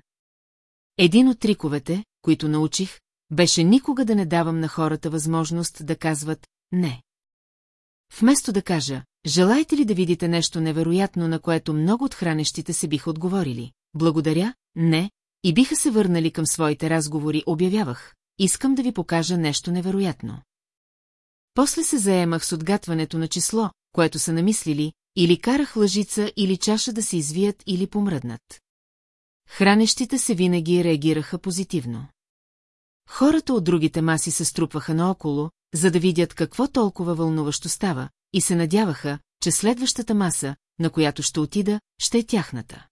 Един от триковете, които научих, беше никога да не давам на хората възможност да казват «не». Вместо да кажа «желаете ли да видите нещо невероятно, на което много от хранещите се биха отговорили?» «Благодаря, не», и биха се върнали към своите разговори, обявявах «искам да ви покажа нещо невероятно». После се заемах с отгатването на число, което са намислили, или карах лъжица или чаша да се извият или помръднат. Хранещите се винаги реагираха позитивно. Хората от другите маси се струпваха наоколо, за да видят какво толкова вълнуващо става, и се надяваха, че следващата маса, на която ще отида, ще е тяхната.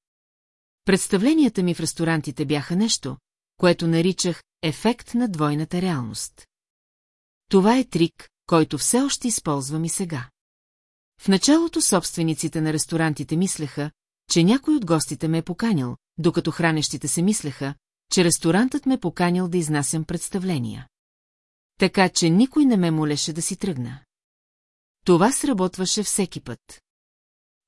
Представленията ми в ресторантите бяха нещо, което наричах ефект на двойната реалност. Това е трик, който все още използвам и сега. В началото собствениците на ресторантите мислеха, че някой от гостите ме е поканил, докато хранещите се мислеха, че ресторантът ме поканил да изнасям представления. Така че никой не ме молеше да си тръгна. Това сработваше всеки път.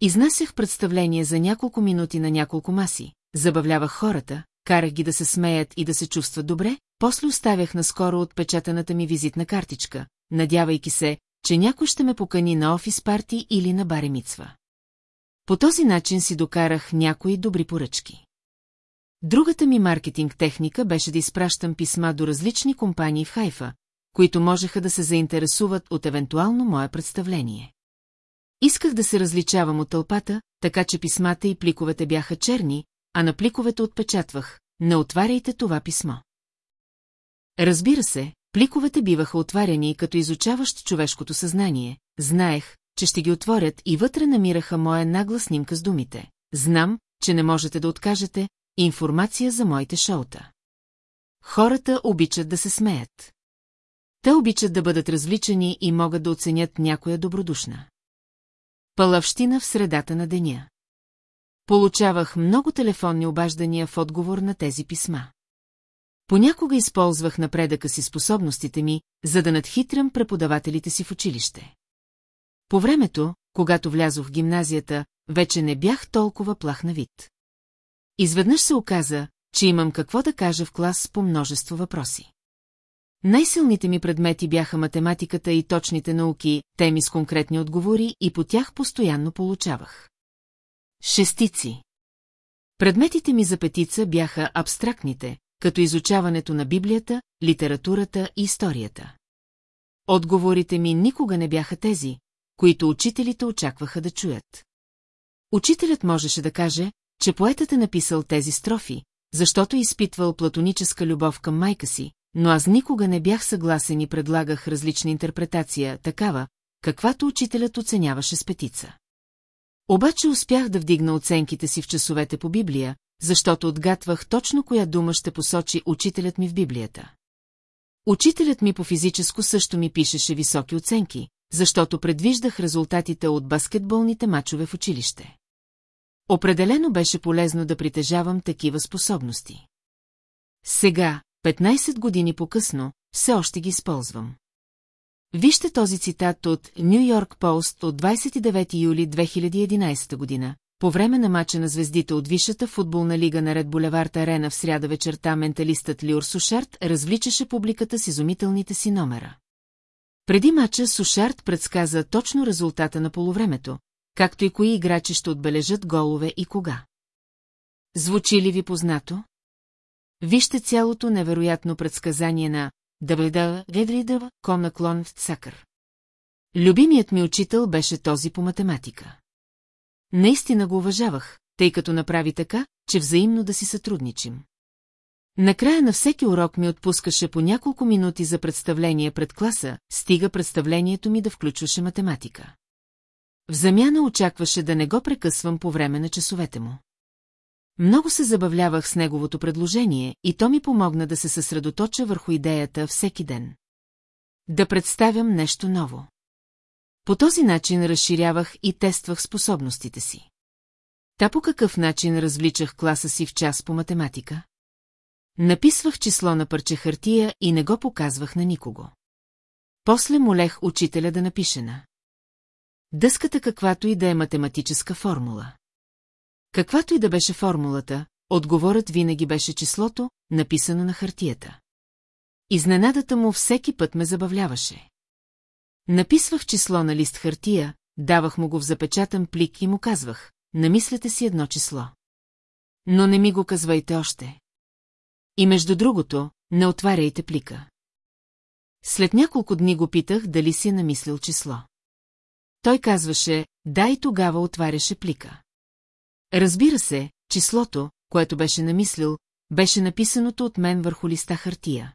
Изнасях представление за няколко минути на няколко маси, забавлявах хората, карах ги да се смеят и да се чувстват добре, после оставях наскоро отпечатаната ми визитна картичка, надявайки се, че някой ще ме покани на офис парти или на баремицва. По този начин си докарах някои добри поръчки. Другата ми маркетинг техника беше да изпращам писма до различни компании в Хайфа, които можеха да се заинтересуват от евентуално мое представление. Исках да се различавам от тълпата, така че писмата и пликовете бяха черни, а на пликовете отпечатвах «Не отваряйте това писмо». Разбира се, пликовете биваха отваряни като изучаващ човешкото съзнание, знаех, че ще ги отворят и вътре намираха моя нагла снимка с думите. Знам, че не можете да откажете, информация за моите шоута. Хората обичат да се смеят. Те обичат да бъдат развличани и могат да оценят някоя добродушна. Палавщина в средата на деня. Получавах много телефонни обаждания в отговор на тези писма. Понякога използвах напредъка си способностите ми, за да надхитрям преподавателите си в училище. По времето, когато влязох в гимназията, вече не бях толкова плах на вид. Изведнъж се оказа, че имам какво да кажа в клас по множество въпроси. Най-силните ми предмети бяха математиката и точните науки, теми с конкретни отговори и по тях постоянно получавах. Шестици. Предметите ми за петица бяха абстрактните, като изучаването на Библията, литературата и историята. Отговорите ми никога не бяха тези, които учителите очакваха да чуят. Учителят можеше да каже, че поетът е написал тези строфи, защото изпитвал платоническа любов към майка си, но аз никога не бях съгласен и предлагах различна интерпретация, такава, каквато учителят оценяваше с петица. Обаче успях да вдигна оценките си в часовете по Библия, защото отгатвах точно коя дума ще посочи учителят ми в Библията. Учителят ми по физическо също ми пишеше високи оценки, защото предвиждах резултатите от баскетболните мачове в училище. Определено беше полезно да притежавам такива способности. Сега, 15 години по-късно, все още ги използвам. Вижте този цитат от Нью Йорк Пост от 29 юли 2011 година. По време на мача на звездите от Висшата футболна лига на Ред Булевард Арена в сряда вечерта менталистът Лиор Сушарт развличаше публиката с изумителните си номера. Преди мача Сушарт предсказа точно резултата на полувремето, както и кои играчи ще отбележат голове и кога. Звучи ли ви познато? Вижте цялото невероятно предсказание на Дъвледа Гедридъв, наклон в Цакър. Любимият ми учител беше този по математика. Наистина го уважавах, тъй като направи така, че взаимно да си сътрудничим. Накрая на всеки урок ми отпускаше по няколко минути за представление пред класа, стига представлението ми да включваше математика. В замяна очакваше да не го прекъсвам по време на часовете му. Много се забавлявах с неговото предложение и то ми помогна да се съсредоточа върху идеята всеки ден. Да представям нещо ново. По този начин разширявах и тествах способностите си. Та по какъв начин развличах класа си в час по математика? Написвах число на парче хартия и не го показвах на никого. После молех учителя да напише на. Дъската каквато и да е математическа формула. Каквато и да беше формулата, отговорът винаги беше числото, написано на хартията. Изненадата му всеки път ме забавляваше. Написвах число на лист хартия, давах му го в запечатан плик и му казвах, намислете си едно число. Но не ми го казвайте още. И между другото, не отваряйте плика. След няколко дни го питах дали си е намислил число. Той казваше, да и тогава отваряше плика. Разбира се, числото, което беше намислил, беше написаното от мен върху листа хартия.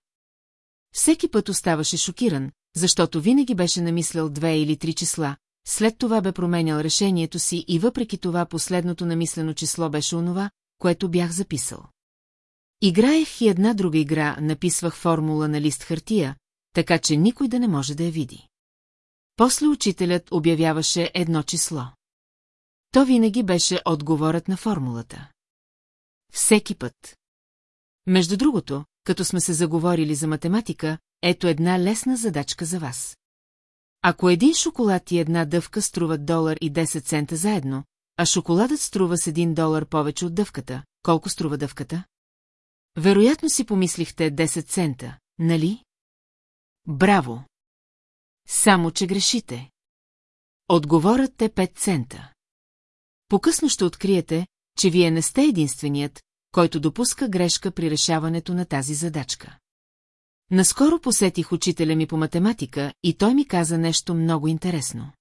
Всеки път оставаше шокиран, защото винаги беше намислял две или три числа, след това бе променял решението си и въпреки това последното намислено число беше онова, което бях записал. Играех и една друга игра, написвах формула на лист хартия, така че никой да не може да я види. После учителят обявяваше едно число. То винаги беше отговорът на формулата. Всеки път. Между другото, като сме се заговорили за математика, ето една лесна задачка за вас. Ако един шоколад и една дъвка струват долар и 10 цента заедно, а шоколадът струва с 1 долар повече от дъвката, колко струва дъвката? Вероятно си помислихте 10 цента, нали? Браво! Само, че грешите. Отговорът е 5 цента. Покъсно ще откриете, че вие не сте единственият, който допуска грешка при решаването на тази задачка. Наскоро посетих учителя ми по математика и той ми каза нещо много интересно.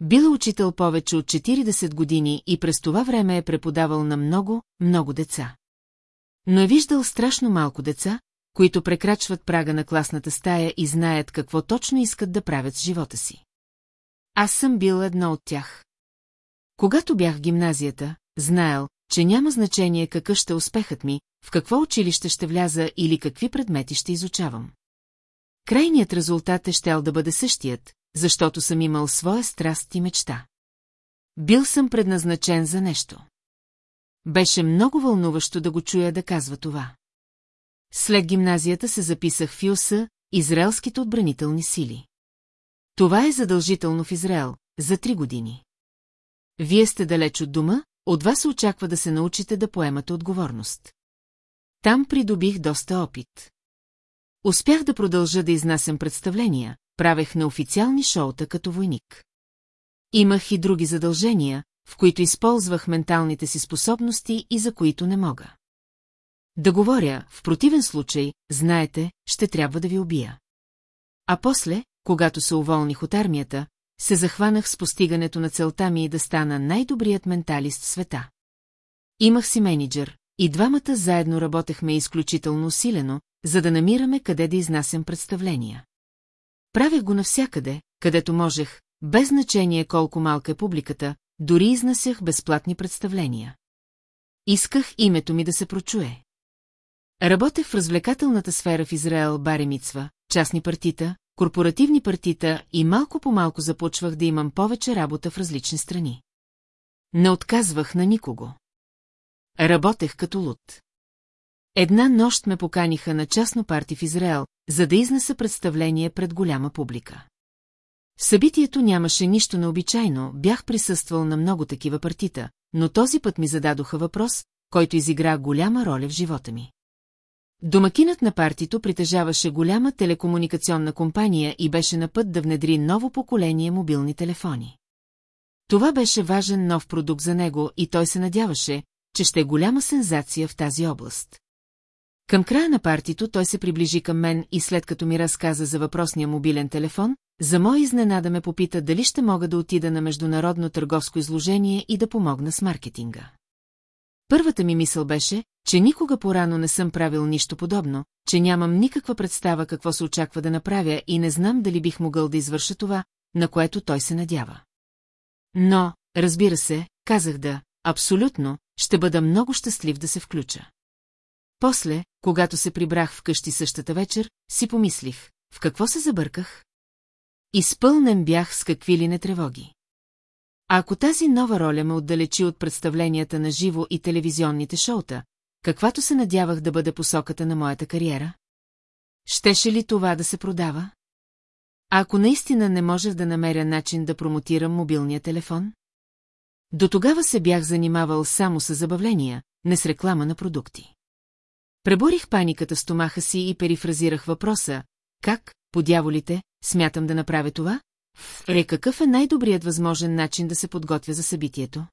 Бил учител повече от 40 години и през това време е преподавал на много, много деца. Но е виждал страшно малко деца, които прекрачват прага на класната стая и знаят какво точно искат да правят с живота си. Аз съм бил едно от тях. Когато бях в гимназията, знаел, че няма значение какъв ще е успехът ми, в какво училище ще вляза или какви предмети ще изучавам. Крайният резултат е щел да бъде същият, защото съм имал своя страст и мечта. Бил съм предназначен за нещо. Беше много вълнуващо да го чуя да казва това. След гимназията се записах в ЮСА, Израелските отбранителни сили. Това е задължително в Израел, за три години. Вие сте далеч от дома, от вас се очаква да се научите да поемате отговорност. Там придобих доста опит. Успях да продължа да изнасям представления, правех неофициални шоута като войник. Имах и други задължения, в които използвах менталните си способности и за които не мога. Да говоря, в противен случай, знаете, ще трябва да ви убия. А после, когато се уволних от армията, се захванах с постигането на целта ми и да стана най-добрият менталист в света. Имах си менеджер, и двамата заедно работехме изключително усилено, за да намираме къде да изнасям представления. Правех го навсякъде, където можех, без значение колко малка е публиката, дори изнасях безплатни представления. Исках името ми да се прочуе. Работех в развлекателната сфера в Израел Баремицва, частни партита, корпоративни партита и малко по малко започвах да имам повече работа в различни страни. Не отказвах на никого. Работех като луд. Една нощ ме поканиха на частно парти в Израел, за да изнеса представление пред голяма публика. В събитието нямаше нищо необичайно, бях присъствал на много такива партита, но този път ми зададоха въпрос, който изигра голяма роля в живота ми. Домакинът на партито притежаваше голяма телекомуникационна компания и беше на път да внедри ново поколение мобилни телефони. Това беше важен нов продукт за него и той се надяваше, че ще е голяма сензация в тази област. Към края на партито той се приближи към мен и след като ми разказа за въпросния мобилен телефон, за моя изненада ме попита дали ще мога да отида на международно търговско изложение и да помогна с маркетинга. Първата ми мисъл беше, че никога порано не съм правил нищо подобно, че нямам никаква представа какво се очаква да направя и не знам дали бих могъл да извърша това, на което той се надява. Но, разбира се, казах да, абсолютно, ще бъда много щастлив да се включа. После, когато се прибрах вкъщи същата вечер, си помислих, в какво се забърках? Изпълнен бях с какви ли не тревоги. А ако тази нова роля ме отдалечи от представленията на живо и телевизионните шоута, каквато се надявах да бъде посоката на моята кариера? Щеше ли това да се продава? А ако наистина не можех да намеря начин да промотирам мобилния телефон? До тогава се бях занимавал само с забавления, не с реклама на продукти. Преборих паниката в стомаха си и перифразирах въпроса, как, по дяволите, смятам да направя това? Ре, какъв е най-добрият възможен начин да се подготвя за събитието?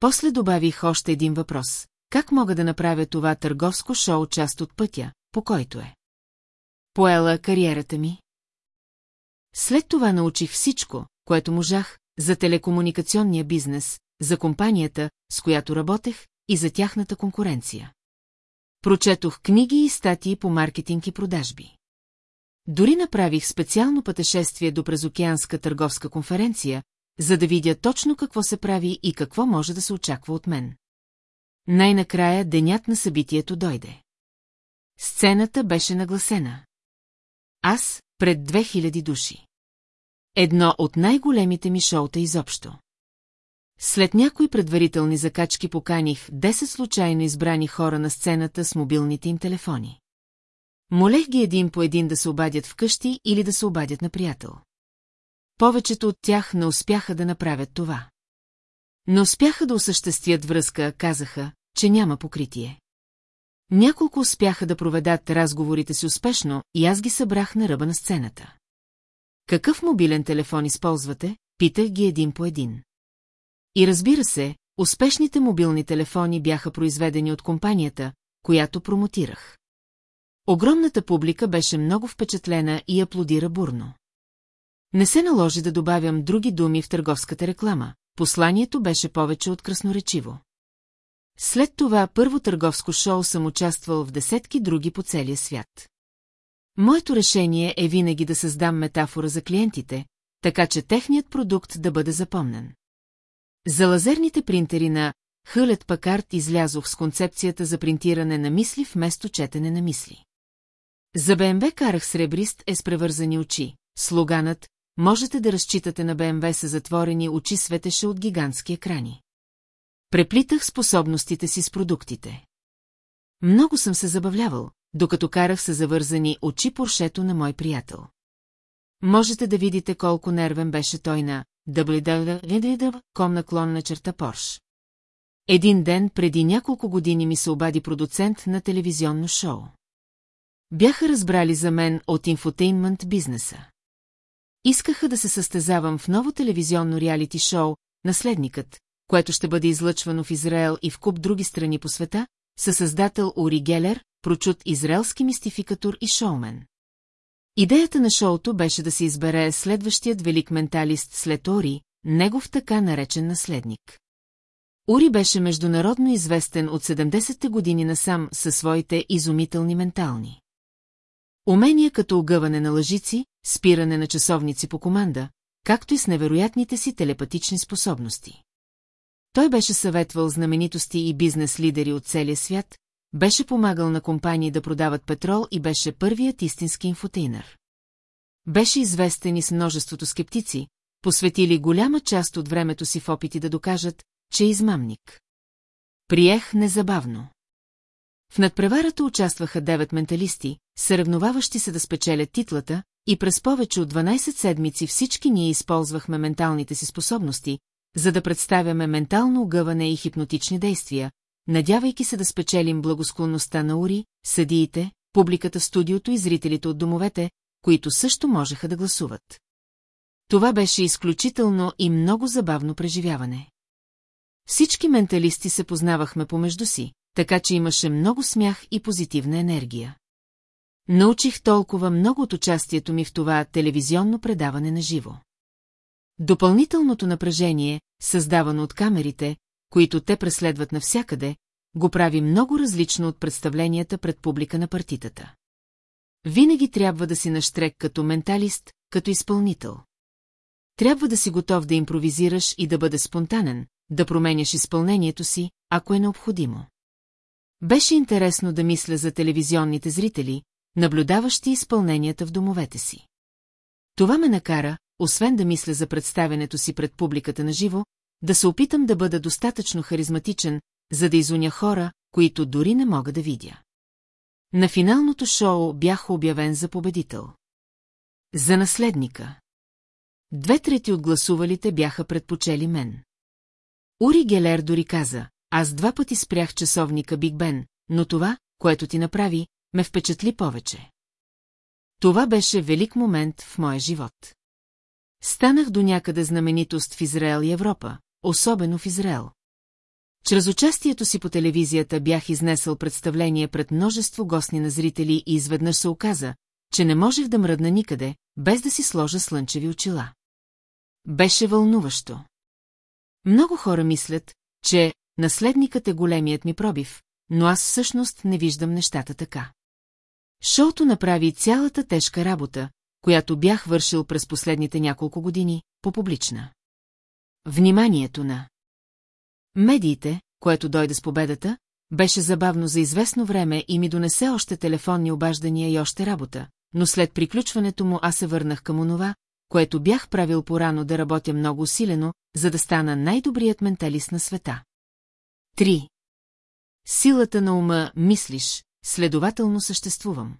После добавих още един въпрос. Как мога да направя това търговско шоу част от пътя, по който е? Поела кариерата ми? След това научих всичко, което можах, за телекомуникационния бизнес, за компанията, с която работех, и за тяхната конкуренция. Прочетох книги и статии по маркетинг и продажби. Дори направих специално пътешествие до презокеанска търговска конференция, за да видя точно какво се прави и какво може да се очаква от мен. Най-накрая денят на събитието дойде. Сцената беше нагласена. Аз пред 2000 души. Едно от най-големите ми шоута изобщо. След някои предварителни закачки поканих 10 случайно избрани хора на сцената с мобилните им телефони. Молех ги един по един да се обадят вкъщи или да се обадят на приятел. Повечето от тях не успяха да направят това. Не успяха да осъществят връзка, казаха, че няма покритие. Няколко успяха да проведат разговорите си успешно и аз ги събрах на ръба на сцената. Какъв мобилен телефон използвате? Питах ги един по един. И разбира се, успешните мобилни телефони бяха произведени от компанията, която промотирах. Огромната публика беше много впечатлена и аплодира бурно. Не се наложи да добавям други думи в търговската реклама. Посланието беше повече от красноречиво. След това първо търговско шоу съм участвал в десетки други по целия свят. Моето решение е винаги да създам метафора за клиентите, така че техният продукт да бъде запомнен. За лазерните принтери на Хълет Пакарт излязох с концепцията за принтиране на мисли вместо четене на мисли. За БМВ карах сребрист е с превързани очи. Слоганът «Можете да разчитате на БМВ с затворени очи» светеше от гигантски екрани. Преплитах способностите си с продуктите. Много съм се забавлявал, докато карах се завързани очи поршето на мой приятел. Можете да видите колко нервен беше той на www.com наклонна черта Порш. Един ден преди няколко години ми се обади продуцент на телевизионно шоу. Бяха разбрали за мен от инфотейнмент бизнеса. Искаха да се състезавам в ново телевизионно реалити шоу «Наследникът», което ще бъде излъчвано в Израел и в куп други страни по света, със създател Ури Гелер, прочут израелски мистификатор и шоумен. Идеята на шоуто беше да се избере следващият велик менталист след Ори, негов така наречен наследник. Ури беше международно известен от 70-те години насам със своите изумителни ментални. Умения като огъване на лъжици, спиране на часовници по команда, както и с невероятните си телепатични способности. Той беше съветвал знаменитости и бизнес лидери от целия свят, беше помагал на компании да продават петрол и беше първият истински инфотейнер. Беше известен и с множеството скептици, посветили голяма част от времето си в опити да докажат, че е измамник. Приех незабавно. В надпреварата участваха девет менталисти, съревноваващи се да спечелят титлата, и през повече от 12 седмици всички ние използвахме менталните си способности, за да представяме ментално огъване и хипнотични действия, надявайки се да спечелим благосклонността на Ури, съдиите, публиката в студиото и зрителите от домовете, които също можеха да гласуват. Това беше изключително и много забавно преживяване. Всички менталисти се познавахме помежду си, така че имаше много смях и позитивна енергия. Научих толкова много от участието ми в това телевизионно предаване на живо. Допълнителното напрежение, създавано от камерите, които те преследват навсякъде, го прави много различно от представленията пред публика на партитата. Винаги трябва да си наштрек като менталист, като изпълнител. Трябва да си готов да импровизираш и да бъде спонтанен, да променяш изпълнението си, ако е необходимо. Беше интересно да мисля за телевизионните зрители, наблюдаващи изпълненията в домовете си. Това ме накара, освен да мисля за представенето си пред публиката на живо, да се опитам да бъда достатъчно харизматичен, за да изуня хора, които дори не мога да видя. На финалното шоу бях обявен за победител. За наследника. Две трети от гласувалите бяха предпочели мен. Ури Гелер дори каза, аз два пъти спрях часовника Биг Бен, но това, което ти направи, ме впечатли повече. Това беше велик момент в моя живот. Станах до някъде знаменитост в Израел и Европа, особено в Израел. Чрез участието си по телевизията бях изнесъл представление пред множество гостни на зрители и изведнъж се оказа, че не можех да мръдна никъде, без да си сложа слънчеви очила. Беше вълнуващо. Много хора мислят, че наследникът е големият ми пробив, но аз всъщност не виждам нещата така. Шоуто направи цялата тежка работа, която бях вършил през последните няколко години, по-публична. Вниманието на медиите, което дойде с победата, беше забавно за известно време и ми донесе още телефонни обаждания и още работа, но след приключването му аз се върнах към онова, което бях правил порано да работя много усилено, за да стана най-добрият менталист на света. 3. Силата на ума мислиш, следователно съществувам.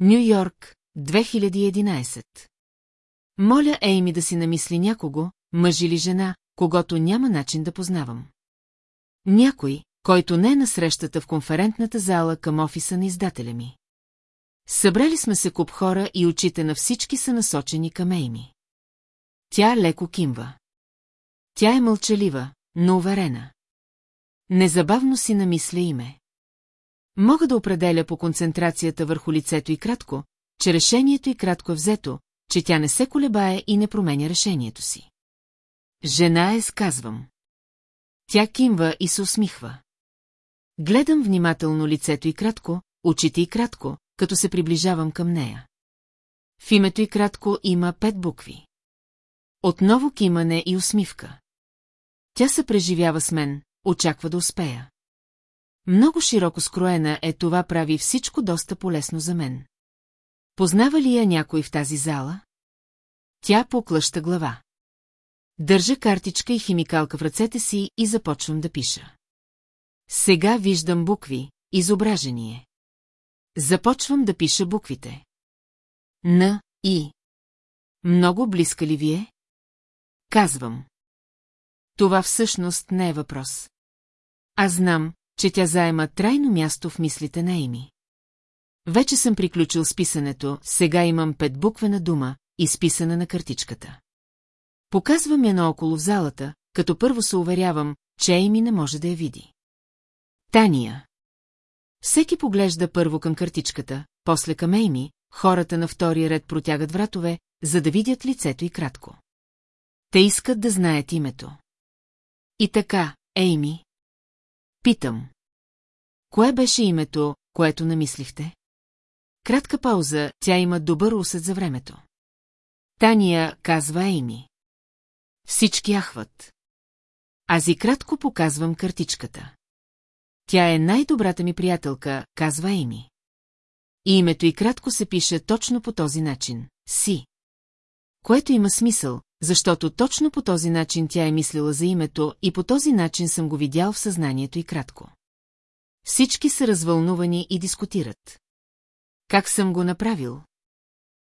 Ню Йорк, 2011 Моля Ейми да си намисли някого, мъж или жена, когато няма начин да познавам. Някой, който не е на срещата в конферентната зала към офиса на издателя ми. Събрали сме се куп хора и очите на всички са насочени към Ейми. Тя леко кимва. Тя е мълчалива, но уверена. Незабавно си намисля име. Мога да определя по концентрацията върху лицето и кратко, че решението и кратко е взето, че тя не се колебае и не променя решението си. Жена е, сказвам. Тя кимва и се усмихва. Гледам внимателно лицето и кратко, очите и кратко, като се приближавам към нея. В името и кратко има пет букви. Отново кимане и усмивка. Тя се преживява с мен, очаква да успея. Много широко скроена е това прави всичко доста полезно за мен. Познава ли я някой в тази зала? Тя поклъща глава. Държа картичка и химикалка в ръцете си и започвам да пиша. Сега виждам букви, изображение. Започвам да пиша буквите. Н, И. Много близка ли ви е? Казвам. Това всъщност не е въпрос. Аз знам, че тя заема трайно място в мислите на Ейми. Вече съм приключил с писането, сега имам петбуквена дума, изписана на картичката. Показвам я наоколо в залата, като първо се уверявам, че Ейми не може да я види. Тания. Всеки поглежда първо към картичката, после към Ейми, хората на втория ред протягат вратове, за да видят лицето и кратко. Те искат да знаят името. И така, Ейми. Питам. Кое беше името, което намислихте? Кратка пауза, тя има добър усет за времето. Тания казва Ейми. Всички ахват. Аз и кратко показвам картичката. Тя е най-добрата ми приятелка, казва Ейми. И името и кратко се пише точно по този начин. Си. което има смисъл, защото точно по този начин тя е мислила за името и по този начин съм го видял в съзнанието и кратко. Всички са развълнувани и дискутират. Как съм го направил?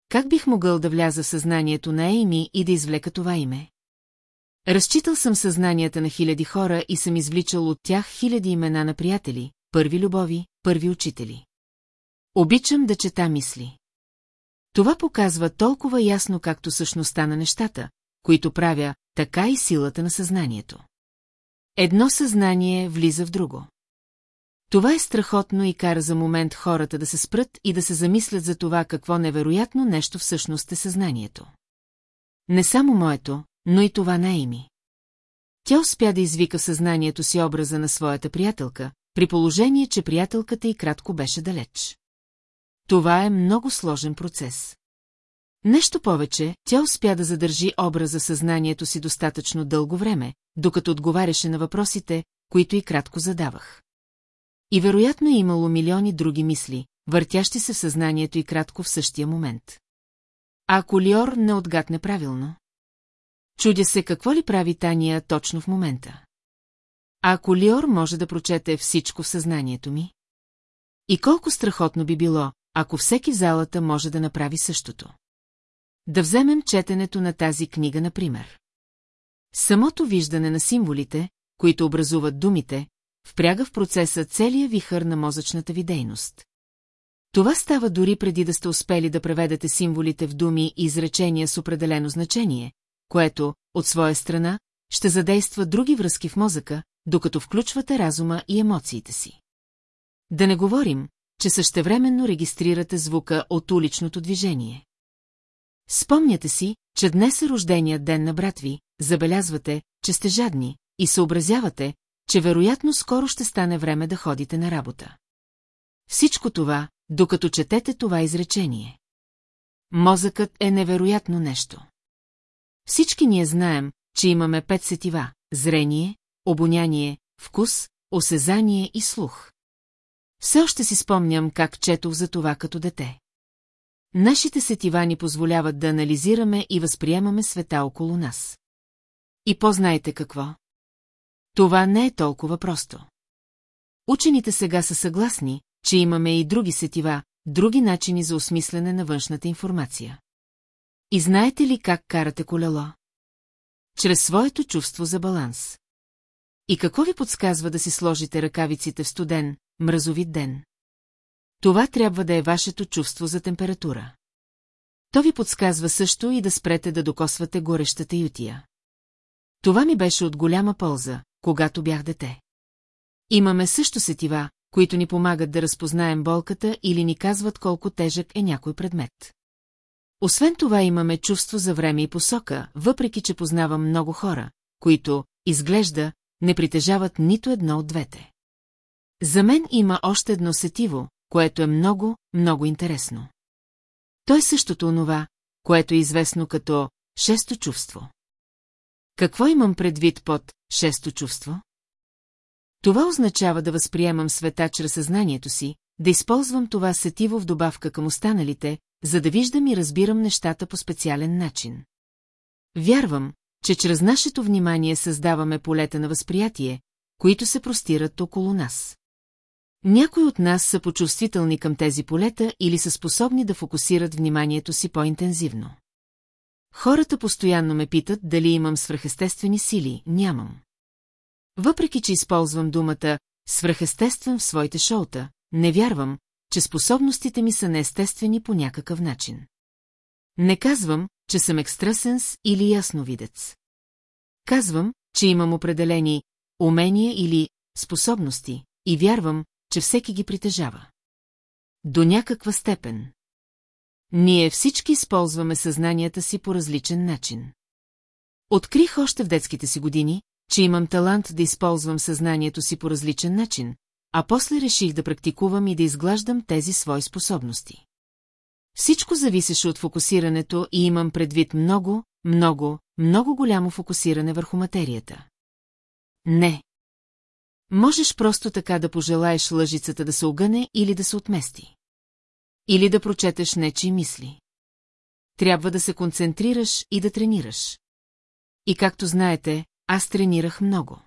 Как бих могъл да вляза в съзнанието на Ейми и да извлека това име? Разчитал съм съзнанията на хиляди хора и съм извличал от тях хиляди имена на приятели, първи любови, първи учители. Обичам да чета мисли. Това показва толкова ясно както същността на нещата, които правя, така и силата на съзнанието. Едно съзнание влиза в друго. Това е страхотно и кара за момент хората да се спрат и да се замислят за това какво невероятно нещо всъщност е съзнанието. Не само моето, но и това на Ейми. Тя успя да извика в съзнанието си образа на своята приятелка, при положение, че приятелката и кратко беше далеч. Това е много сложен процес. Нещо повече, тя успя да задържи образа съзнанието си достатъчно дълго време, докато отговаряше на въпросите, които и кратко задавах. И вероятно е имало милиони други мисли, въртящи се в съзнанието и кратко в същия момент. А ако Лиор не отгадне правилно? Чудя се какво ли прави Тания точно в момента. Ако Лиор може да прочете всичко в съзнанието ми? И колко страхотно би било, ако всеки залата може да направи същото. Да вземем четенето на тази книга, например. Самото виждане на символите, които образуват думите, впряга в процеса целия вихър на мозъчната ви дейност. Това става дори преди да сте успели да преведете символите в думи и изречения с определено значение, което, от своя страна, ще задейства други връзки в мозъка, докато включвате разума и емоциите си. Да не говорим, че същевременно регистрирате звука от уличното движение. Спомняте си, че днес е рожденият ден на брат ви, забелязвате, че сте жадни и съобразявате, че вероятно скоро ще стане време да ходите на работа. Всичко това, докато четете това изречение. Мозъкът е невероятно нещо. Всички ние знаем, че имаме пет сетива – зрение, обоняние, вкус, осезание и слух. Все още си спомням как четох за това като дете. Нашите сетива ни позволяват да анализираме и възприемаме света около нас. И по-знаете какво? Това не е толкова просто. Учените сега са съгласни, че имаме и други сетива, други начини за осмислене на външната информация. И знаете ли как карате колело? Чрез своето чувство за баланс. И какво ви подсказва да си сложите ръкавиците в студен, мразовит ден? Това трябва да е вашето чувство за температура. То ви подсказва също и да спрете да докосвате горещата ютия. Това ми беше от голяма полза, когато бях дете. Имаме също сетива, които ни помагат да разпознаем болката или ни казват колко тежък е някой предмет. Освен това имаме чувство за време и посока, въпреки че познавам много хора, които, изглежда, не притежават нито едно от двете. За мен има още едно сетиво, което е много, много интересно. То е същото онова, което е известно като шесто чувство. Какво имам предвид под шесто чувство? Това означава да възприемам света чрез съзнанието си, да използвам това сетиво в добавка към останалите, за да виждам и разбирам нещата по специален начин. Вярвам, че чрез нашето внимание създаваме полета на възприятие, които се простират около нас. Някои от нас са почувствителни към тези полета или са способни да фокусират вниманието си по-интензивно. Хората постоянно ме питат дали имам свръхестествени сили, нямам. Въпреки, че използвам думата свръхестествен в своите шоута, не вярвам, че способностите ми са неестествени по някакъв начин. Не казвам, че съм екстрасенс или ясновидец. Казвам, че имам определени умения или способности и вярвам, че всеки ги притежава. До някаква степен. Ние всички използваме съзнанията си по различен начин. Открих още в детските си години, че имам талант да използвам съзнанието си по различен начин, а после реших да практикувам и да изглаждам тези свои способности. Всичко зависеше от фокусирането и имам предвид много, много, много голямо фокусиране върху материята. Не. Можеш просто така да пожелаеш лъжицата да се огъне или да се отмести. Или да прочетеш нечи мисли. трябва да се концентрираш и да тренираш. И както знаете, аз тренирах много.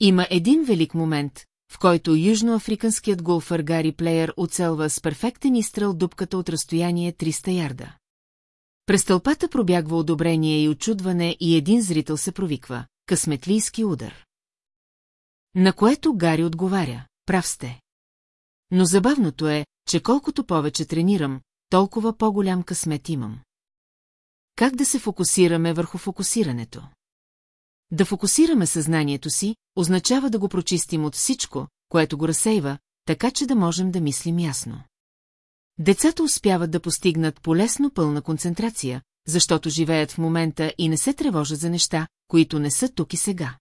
Има един велик момент, в който южноафриканският голфър Гари Плеер оцелва с перфектен изстрел дупката от разстояние 300 ярда. През тълпата пробягва одобрение и очудване и един зрител се провиква – късметлийски удар. На което Гари отговаря – прав сте. Но забавното е, че колкото повече тренирам, толкова по-голям късмет имам. Как да се фокусираме върху фокусирането? Да фокусираме съзнанието си, означава да го прочистим от всичко, което го разсейва, така че да можем да мислим ясно. Децата успяват да постигнат полесно пълна концентрация, защото живеят в момента и не се тревожат за неща, които не са тук и сега.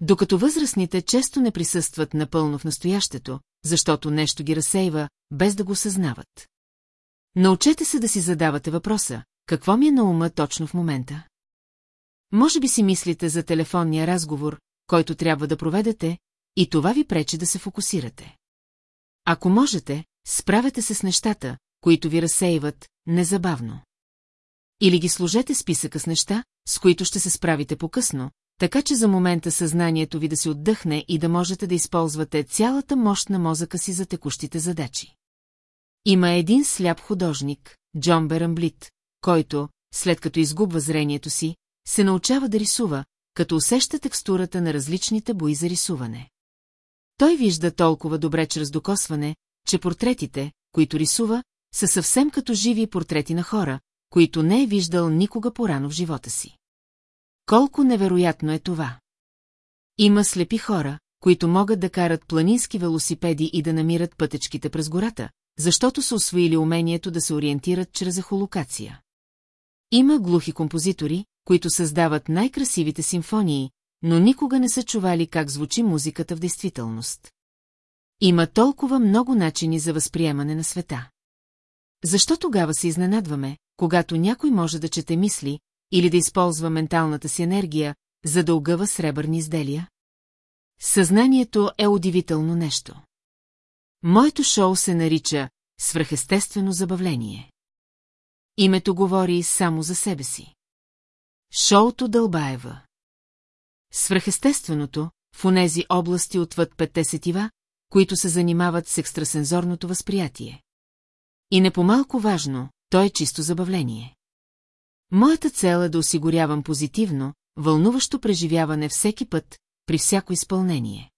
Докато възрастните често не присъстват напълно в настоящето, защото нещо ги разсейва, без да го съзнават. Научете се да си задавате въпроса, какво ми е на ума точно в момента? Може би си мислите за телефонния разговор, който трябва да проведете, и това ви пречи да се фокусирате. Ако можете, справете се с нещата, които ви разсеиват, незабавно. Или ги сложете списъка с неща, с които ще се справите по-късно, така че за момента съзнанието ви да се отдъхне и да можете да използвате цялата мощ на мозъка си за текущите задачи. Има един сляп художник, Джон Берамблит, който, след като изгубва зрението си, се научава да рисува, като усеща текстурата на различните бои за рисуване. Той вижда толкова добре чрез докосване, че портретите, които рисува, са съвсем като живи портрети на хора, които не е виждал никога порано в живота си. Колко невероятно е това! Има слепи хора, които могат да карат планински велосипеди и да намират пътечките през гората, защото са освоили умението да се ориентират чрез ехолокация. Има глухи композитори, които създават най-красивите симфонии, но никога не са чували как звучи музиката в действителност. Има толкова много начини за възприемане на света. Защо тогава се изненадваме, когато някой може да чете мисли или да използва менталната си енергия, за да огъва сребърни изделия? Съзнанието е удивително нещо. Моето шоу се нарича Свръхестествено забавление. Името говори само за себе си. Шоуто Дълбаева. Свръхестественото, в онези области отвъд петте сетива, които се занимават с екстрасензорното възприятие. И не по-малко важно, то е чисто забавление. Моята цел е да осигурявам позитивно, вълнуващо преживяване всеки път, при всяко изпълнение.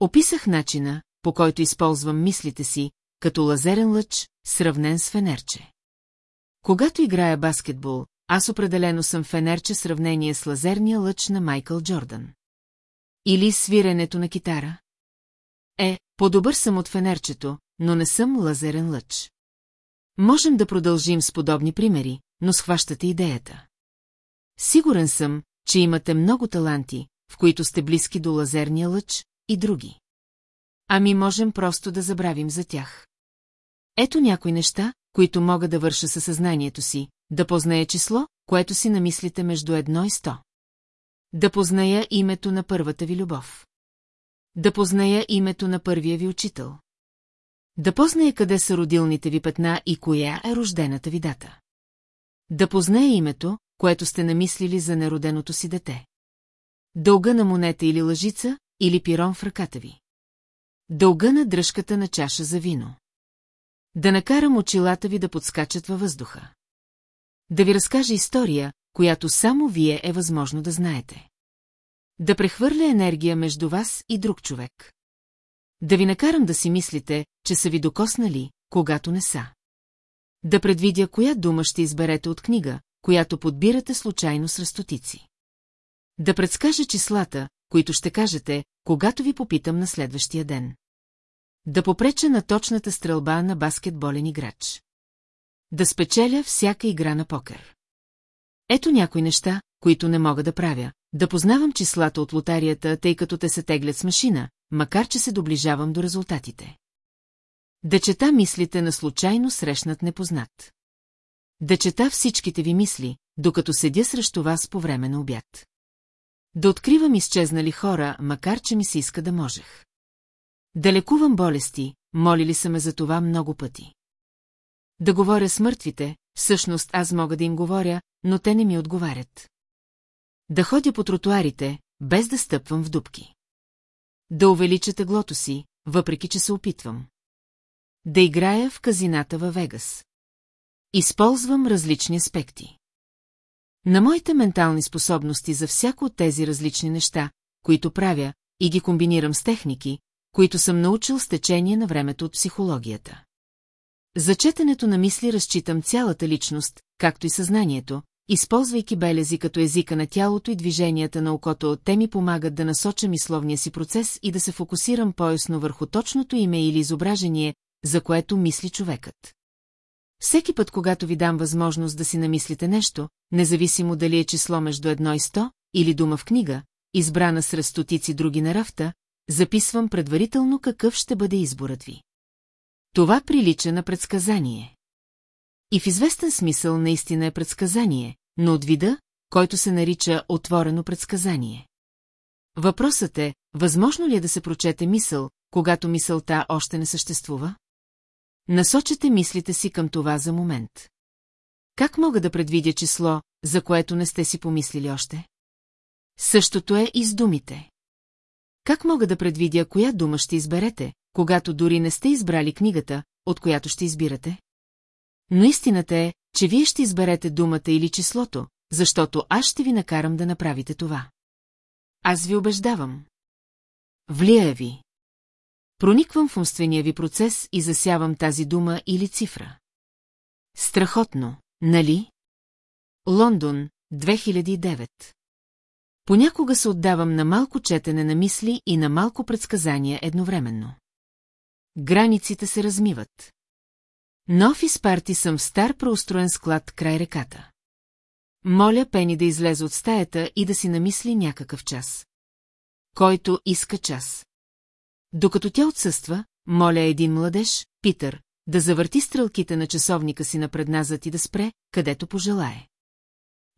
Описах начина, по който използвам мислите си, като лазерен лъч, сравнен с фенерче. Когато играя баскетбол, аз определено съм фенерче сравнение с лазерния лъч на Майкъл Джордан. Или свиренето на китара. Е, по-добър съм от фенерчето, но не съм лазерен лъч. Можем да продължим с подобни примери, но схващате идеята. Сигурен съм, че имате много таланти, в които сте близки до лазерния лъч и други. Ами можем просто да забравим за тях. Ето някои неща, които мога да върша със съзнанието си, да позная число, което си намислите между едно и сто. Да позная името на първата ви любов. Да позная името на първия ви учител. Да позная къде са родилните ви петна и коя е рождената ви дата. Да позная името, което сте намислили за нероденото си дете. Дълга на монета или лъжица, или пирон в ръката ви. Дълга на дръжката на чаша за вино. Да накарам очилата ви да подскачат във въздуха. Да ви разкажа история, която само вие е възможно да знаете. Да прехвърля енергия между вас и друг човек. Да ви накарам да си мислите, че са ви докоснали, когато не са. Да предвидя коя дума ще изберете от книга, която подбирате случайно с растотици. Да предскажа числата, които ще кажете, когато ви попитам на следващия ден. Да попреча на точната стрелба на баскетболен играч. Да спечеля всяка игра на покер. Ето някои неща, които не мога да правя. Да познавам числата от лотарията, тъй като те се теглят с машина, макар че се доближавам до резултатите. Да чета мислите на случайно срещнат непознат. Да чета всичките ви мисли, докато седя срещу вас по време на обяд. Да откривам изчезнали хора, макар че ми се иска да можех. Да лекувам болести, молили са ме за това много пъти. Да говоря с мъртвите, всъщност аз мога да им говоря, но те не ми отговарят. Да ходя по тротуарите, без да стъпвам в дубки. Да увелича теглото си, въпреки че се опитвам. Да играя в казината във Вегас. Използвам различни аспекти. На моите ментални способности за всяко от тези различни неща, които правя, и ги комбинирам с техники, които съм научил с течение на времето от психологията. За четенето на мисли разчитам цялата личност, както и съзнанието, използвайки белези като езика на тялото и движенията на окото, те ми помагат да насоча мисловния си процес и да се фокусирам поясно върху точното име или изображение, за което мисли човекът. Всеки път, когато ви дам възможност да си намислите нещо, независимо дали е число между едно и сто, или дума в книга, избрана сред стотици други на рафта, записвам предварително какъв ще бъде изборът ви. Това прилича на предсказание. И в известен смисъл наистина е предсказание, но от вида, който се нарича отворено предсказание. Въпросът е, възможно ли е да се прочете мисъл, когато мисълта още не съществува? Насочете мислите си към това за момент. Как мога да предвидя число, за което не сте си помислили още? Същото е и с думите. Как мога да предвидя коя дума ще изберете, когато дори не сте избрали книгата, от която ще избирате? Но истината е, че вие ще изберете думата или числото, защото аз ще ви накарам да направите това. Аз ви убеждавам. Влияе ви. Прониквам в умствения ви процес и засявам тази дума или цифра. Страхотно, нали? Лондон, 2009 Понякога се отдавам на малко четене на мисли и на малко предсказания едновременно. Границите се размиват. На офис парти съм в стар проустроен склад край реката. Моля Пени да излезе от стаята и да си намисли някакъв час. Който иска час. Докато тя отсъства, моля един младеж, Питър, да завърти стрелките на часовника си напредназът и да спре, където пожелае.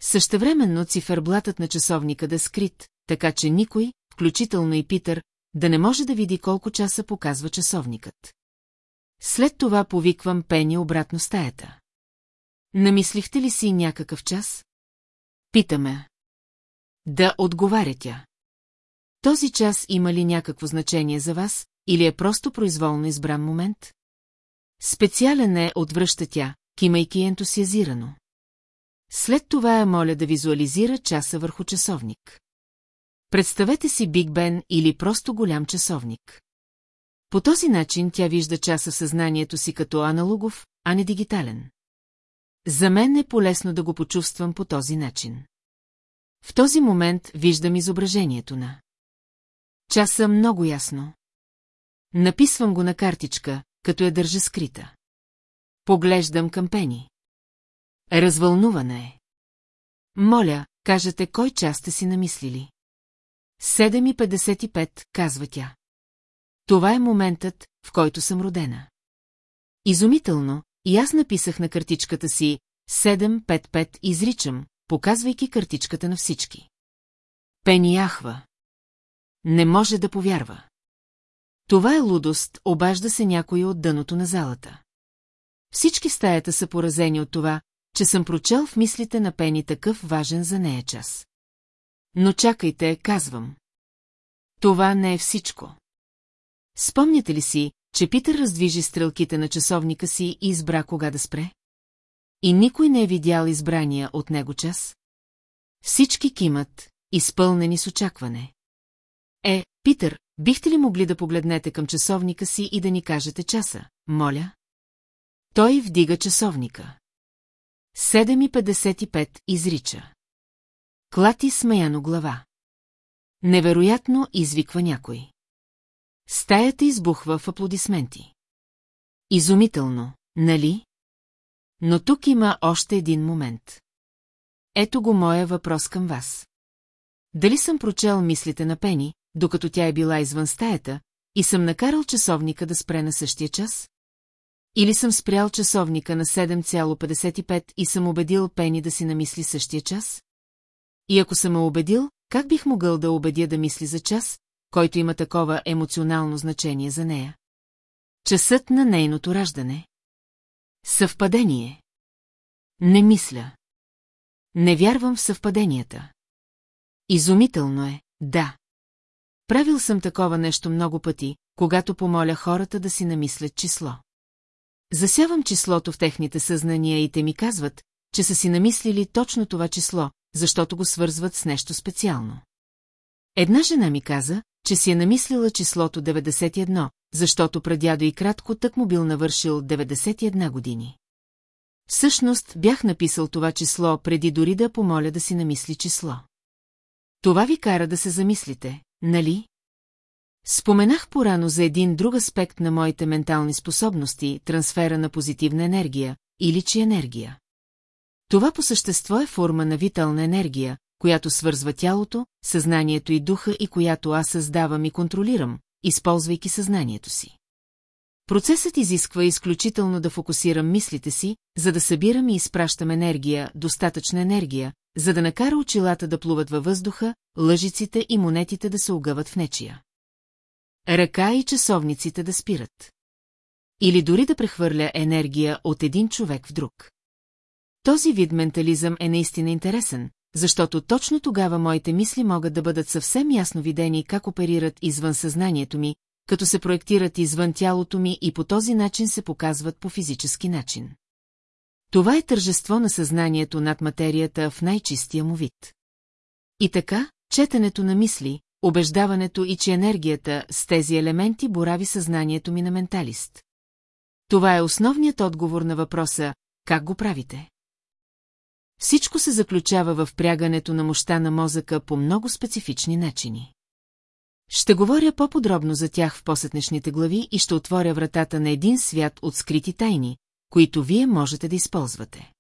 Същевременно циферблатът на часовника да е скрит, така че никой, включително и Питър, да не може да види колко часа показва часовникът. След това повиквам Пени обратно стаята. Намислихте ли си някакъв час? Питаме. Да отговаря тя. Този час има ли някакво значение за вас, или е просто произволно избран момент? Специален е, отвръща тя, кимайки ентусиазирано. След това я моля да визуализира часа върху часовник. Представете си Биг Бен или просто голям часовник. По този начин тя вижда часа в съзнанието си като аналогов, а не дигитален. За мен е полезно да го почувствам по този начин. В този момент виждам изображението на. Часа много ясно. Написвам го на картичка, като я държа скрита. Поглеждам към Пени. Развълнувана е. Моля, кажете кой час сте си намислили. 7.55, казва тя. Това е моментът, в който съм родена. Изумително, и аз написах на картичката си 755 изричам, показвайки картичката на всички. Пени яхва. Не може да повярва. Това е лудост, обажда се някой от дъното на залата. Всички стаята са поразени от това, че съм прочел в мислите на Пени такъв важен за нея час. Но чакайте, казвам. Това не е всичко. Спомняте ли си, че Питър раздвижи стрелките на часовника си и избра кога да спре? И никой не е видял избрания от него час? Всички кимат, изпълнени с очакване. Е, Питър, бихте ли могли да погледнете към часовника си и да ни кажете часа, моля? Той вдига часовника. 7.55 изрича. Клати смаяно глава. Невероятно извиква някой. Стаята избухва в аплодисменти. Изумително, нали? Но тук има още един момент. Ето го моя въпрос към вас. Дали съм прочел мислите на Пени, докато тя е била извън стаята, и съм накарал часовника да спре на същия час? Или съм спрял часовника на 7,55 и съм убедил Пени да си намисли същия час? И ако съм ме убедил, как бих могъл да убедя да мисли за час, който има такова емоционално значение за нея? Часът на нейното раждане. Съвпадение. Не мисля. Не вярвам в съвпаденията. Изумително е, да. Правил съм такова нещо много пъти, когато помоля хората да си намислят число. Засявам числото в техните съзнания и те ми казват, че са си намислили точно това число, защото го свързват с нещо специално. Една жена ми каза, че си е намислила числото 91, защото прадядо и кратко тък му бил навършил 91 години. Всъщност бях написал това число преди дори да помоля да си намисли число. Това ви кара да се замислите, нали? Споменах порано за един друг аспект на моите ментални способности, трансфера на позитивна енергия, или чи енергия. Това по същество е форма на витална енергия, която свързва тялото, съзнанието и духа и която аз създавам и контролирам, използвайки съзнанието си. Процесът изисква изключително да фокусирам мислите си, за да събирам и изпращам енергия, достатъчна енергия, за да накара очилата да плуват във въздуха, лъжиците и монетите да се огъват в нечия. Ръка и часовниците да спират. Или дори да прехвърля енергия от един човек в друг. Този вид ментализъм е наистина интересен, защото точно тогава моите мисли могат да бъдат съвсем ясно видени как оперират извън съзнанието ми, като се проектират извън тялото ми и по този начин се показват по физически начин. Това е тържество на съзнанието над материята в най-чистия му вид. И така, четенето на мисли, убеждаването и че енергията с тези елементи борави съзнанието ми на менталист. Това е основният отговор на въпроса «Как го правите?» Всичко се заключава в прягането на мощта на мозъка по много специфични начини. Ще говоря по-подробно за тях в посетнешните глави и ще отворя вратата на един свят от скрити тайни, които вие можете да използвате.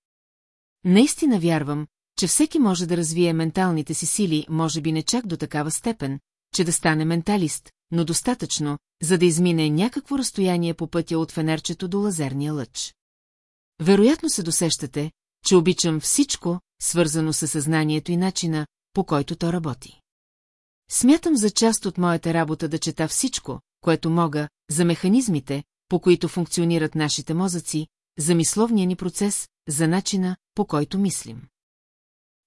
Наистина вярвам, че всеки може да развие менталните си сили, може би не чак до такава степен, че да стане менталист, но достатъчно, за да измине някакво разстояние по пътя от фенерчето до лазерния лъч. Вероятно се досещате, че обичам всичко, свързано с съзнанието и начина, по който то работи. Смятам за част от моята работа да чета всичко, което мога, за механизмите, по които функционират нашите мозъци, за мисловния ни процес, за начина, по който мислим.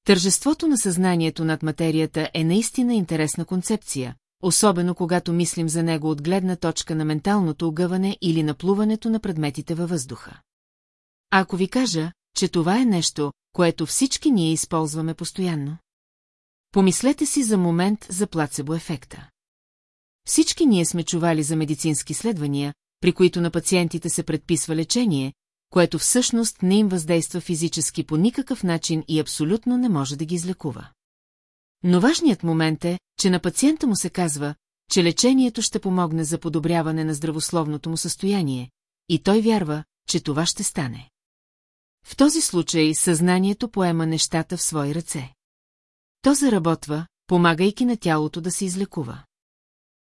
Тържеството на съзнанието над материята е наистина интересна концепция, особено когато мислим за него от гледна точка на менталното огъване или наплуването на предметите във въздуха. Ако ви кажа, че това е нещо, което всички ние използваме постоянно. Помислете си за момент за плацебо-ефекта. Всички ние сме чували за медицински следвания, при които на пациентите се предписва лечение, което всъщност не им въздейства физически по никакъв начин и абсолютно не може да ги излекува. Но важният момент е, че на пациента му се казва, че лечението ще помогне за подобряване на здравословното му състояние, и той вярва, че това ще стане. В този случай съзнанието поема нещата в свои ръце. То заработва, помагайки на тялото да се излекува.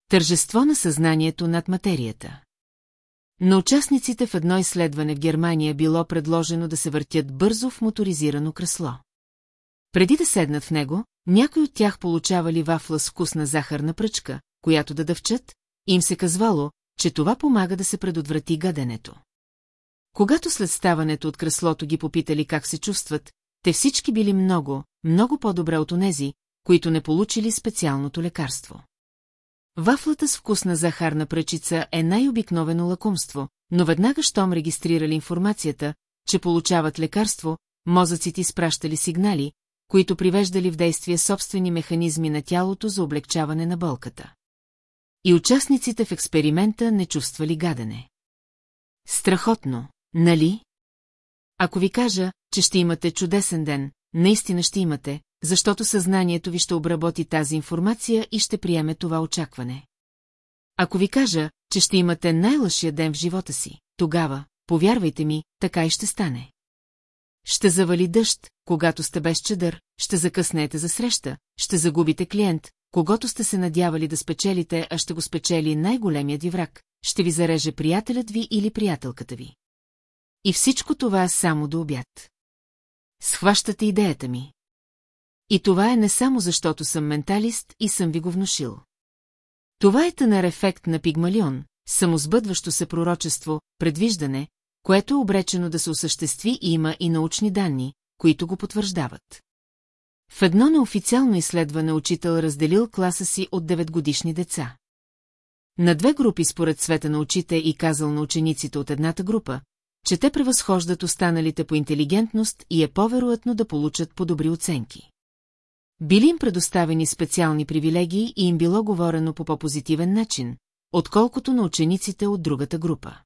Тържество на съзнанието над материята. На участниците в едно изследване в Германия било предложено да се въртят бързо в моторизирано кресло. Преди да седнат в него, някой от тях получавали вафла с вкусна захарна пръчка, която да дъвчат, и им се казвало, че това помага да се предотврати гаденето. Когато след ставането от креслото ги попитали как се чувстват, те всички били много, много по-добре от онези, които не получили специалното лекарство. Вафлата с вкусна захарна пръчица е най-обикновено лакомство, но веднага щом регистрирали информацията, че получават лекарство, мозъците изпращали сигнали, които привеждали в действие собствени механизми на тялото за облегчаване на болката. И участниците в експеримента не чувствали гадене. Страхотно, нали? Ако ви кажа, че ще имате чудесен ден, наистина ще имате, защото съзнанието ви ще обработи тази информация и ще приеме това очакване. Ако ви кажа, че ще имате най-лъшия ден в живота си, тогава, повярвайте ми, така и ще стане. Ще завали дъжд, когато сте без чадър, ще закъснете за среща, ще загубите клиент, когато сте се надявали да спечелите, а ще го спечели най-големият ви враг, ще ви зареже приятелят ви или приятелката ви. И всичко това само до обяд. Схващате идеята ми. И това е не само защото съм менталист и съм ви го внушил. Това е тънър ефект на пигмалион, самозбъдващо се пророчество, предвиждане, което е обречено да се осъществи и има и научни данни, които го потвърждават. В едно неофициално изследване учител разделил класа си от 9-годишни деца. На две групи според света на очите и казал на учениците от едната група, че те превъзхождат останалите по интелигентност и е по-вероятно да получат по-добри оценки. Били им предоставени специални привилегии и им било говорено по по-позитивен начин, отколкото на учениците от другата група.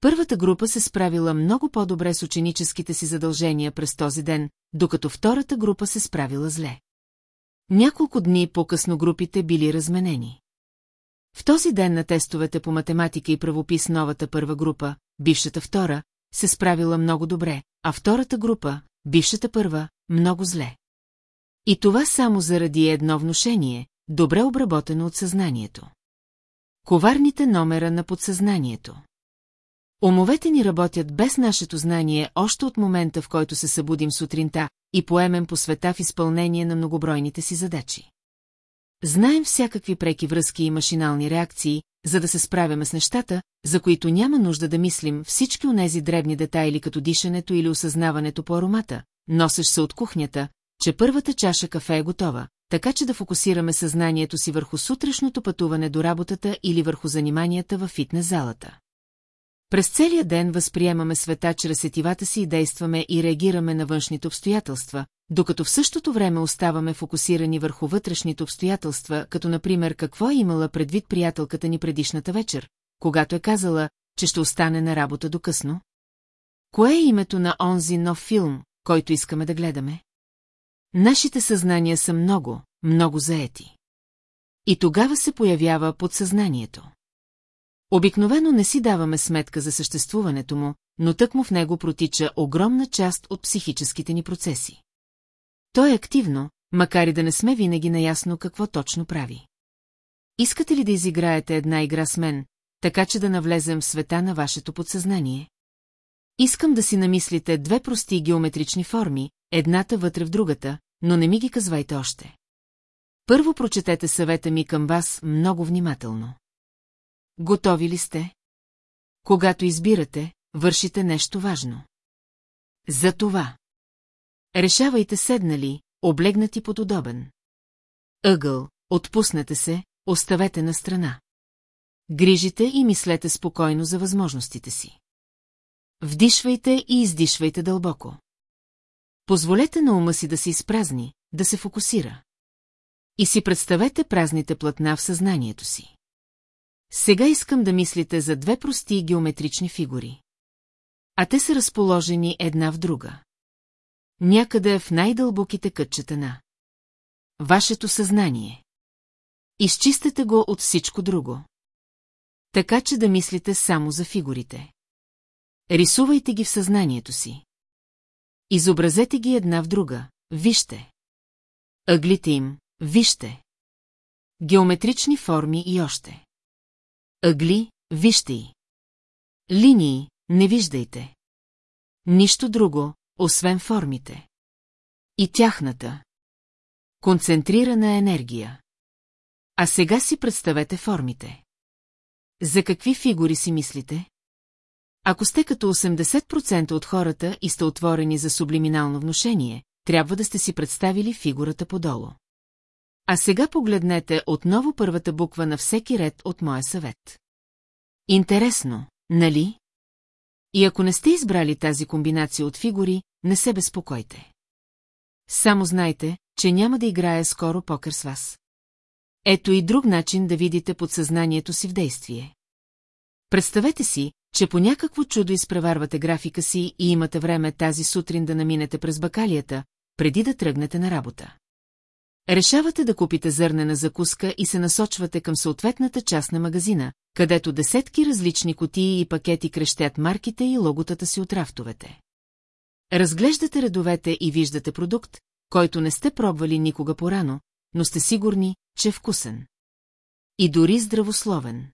Първата група се справила много по-добре с ученическите си задължения през този ден, докато втората група се справила зле. Няколко дни по-късно групите били разменени. В този ден на тестовете по математика и правопис новата първа група, бившата втора, се справила много добре, а втората група, бившата първа, много зле. И това само заради едно внушение, добре обработено от съзнанието. Коварните номера на подсъзнанието. Умовете ни работят без нашето знание още от момента, в който се събудим сутринта и поемем по света в изпълнение на многобройните си задачи. Знаем всякакви преки връзки и машинални реакции, за да се справяме с нещата, за които няма нужда да мислим всички онези дребни детайли като дишането или осъзнаването по аромата, носеш се от кухнята, че първата чаша кафе е готова, така че да фокусираме съзнанието си върху сутрешното пътуване до работата или върху заниманията във фитнес залата. През целия ден възприемаме света чрез сетивата си и действаме и реагираме на външните обстоятелства, докато в същото време оставаме фокусирани върху вътрешните обстоятелства, като например какво е имала предвид приятелката ни предишната вечер, когато е казала, че ще остане на работа до късно? Кое е името на онзи нов филм, който искаме да гледаме? Нашите съзнания са много, много заети. И тогава се появява подсъзнанието. Обикновено не си даваме сметка за съществуването му, но тъкмо в него протича огромна част от психическите ни процеси. То е активно, макар и да не сме винаги наясно какво точно прави. Искате ли да изиграете една игра с мен, така че да навлезем в света на вашето подсъзнание? Искам да си намислите две прости геометрични форми, едната вътре в другата, но не ми ги казвайте още. Първо прочетете съвета ми към вас много внимателно. Готови ли сте? Когато избирате, вършите нещо важно. За това. Решавайте седнали, облегнати под удобен. Ъгъл, отпуснете се, оставете на страна. Грижите и мислете спокойно за възможностите си. Вдишвайте и издишвайте дълбоко. Позволете на ума си да се изпразни, да се фокусира. И си представете празните платна в съзнанието си. Сега искам да мислите за две прости геометрични фигури. А те са разположени една в друга. Някъде в най-дълбоките кътчета на. Вашето съзнание. Изчистете го от всичко друго. Така че да мислите само за фигурите. Рисувайте ги в съзнанието си. Изобразете ги една в друга, вижте. Ъглите им, вижте. Геометрични форми и още. Ъгли, вижте и. Линии, не виждайте. Нищо друго, освен формите. И тяхната. Концентрирана енергия. А сега си представете формите. За какви фигури си мислите? Ако сте като 80% от хората и сте отворени за сублиминално внушение, трябва да сте си представили фигурата подолу. А сега погледнете отново първата буква на всеки ред от моя съвет. Интересно, нали? И ако не сте избрали тази комбинация от фигури, не се безпокойте. Само знайте, че няма да играя скоро покер с вас. Ето и друг начин да видите подсъзнанието си в действие. Представете си, че по някакво чудо изпреварвате графика си и имате време тази сутрин да наминете през бакалията, преди да тръгнете на работа. Решавате да купите зърнена закуска и се насочвате към съответната част на магазина, където десетки различни котии и пакети крещят марките и логотата си от рафтовете. Разглеждате редовете и виждате продукт, който не сте пробвали никога порано, но сте сигурни, че е вкусен. И дори здравословен.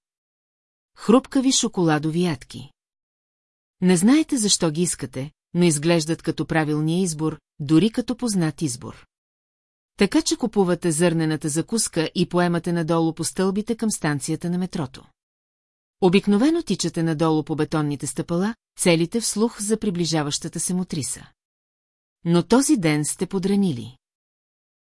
Хрупкави шоколадови ядки. Не знаете защо ги искате, но изглеждат като правилния избор, дори като познат избор. Така че купувате зърнената закуска и поемате надолу по стълбите към станцията на метрото. Обикновено тичате надолу по бетонните стъпала, целите вслух за приближаващата се мутриса. Но този ден сте подранили.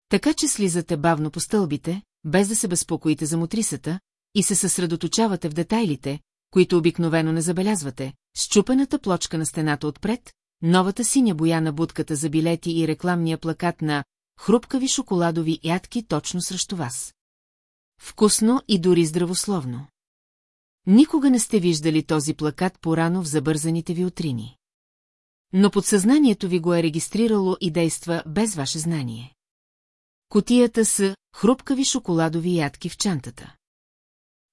Така че слизате бавно по стълбите, без да се безпокоите за мутрисата, и се съсредоточавате в детайлите, които обикновено не забелязвате, щупената плочка на стената отпред, новата синя боя на будката за билети и рекламния плакат на хрупкави шоколадови ядки точно срещу вас. Вкусно и дори здравословно. Никога не сте виждали този плакат порано в забързаните ви утрини. Но подсъзнанието ви го е регистрирало и действа без ваше знание. Котията са хрупкави шоколадови ядки в чантата.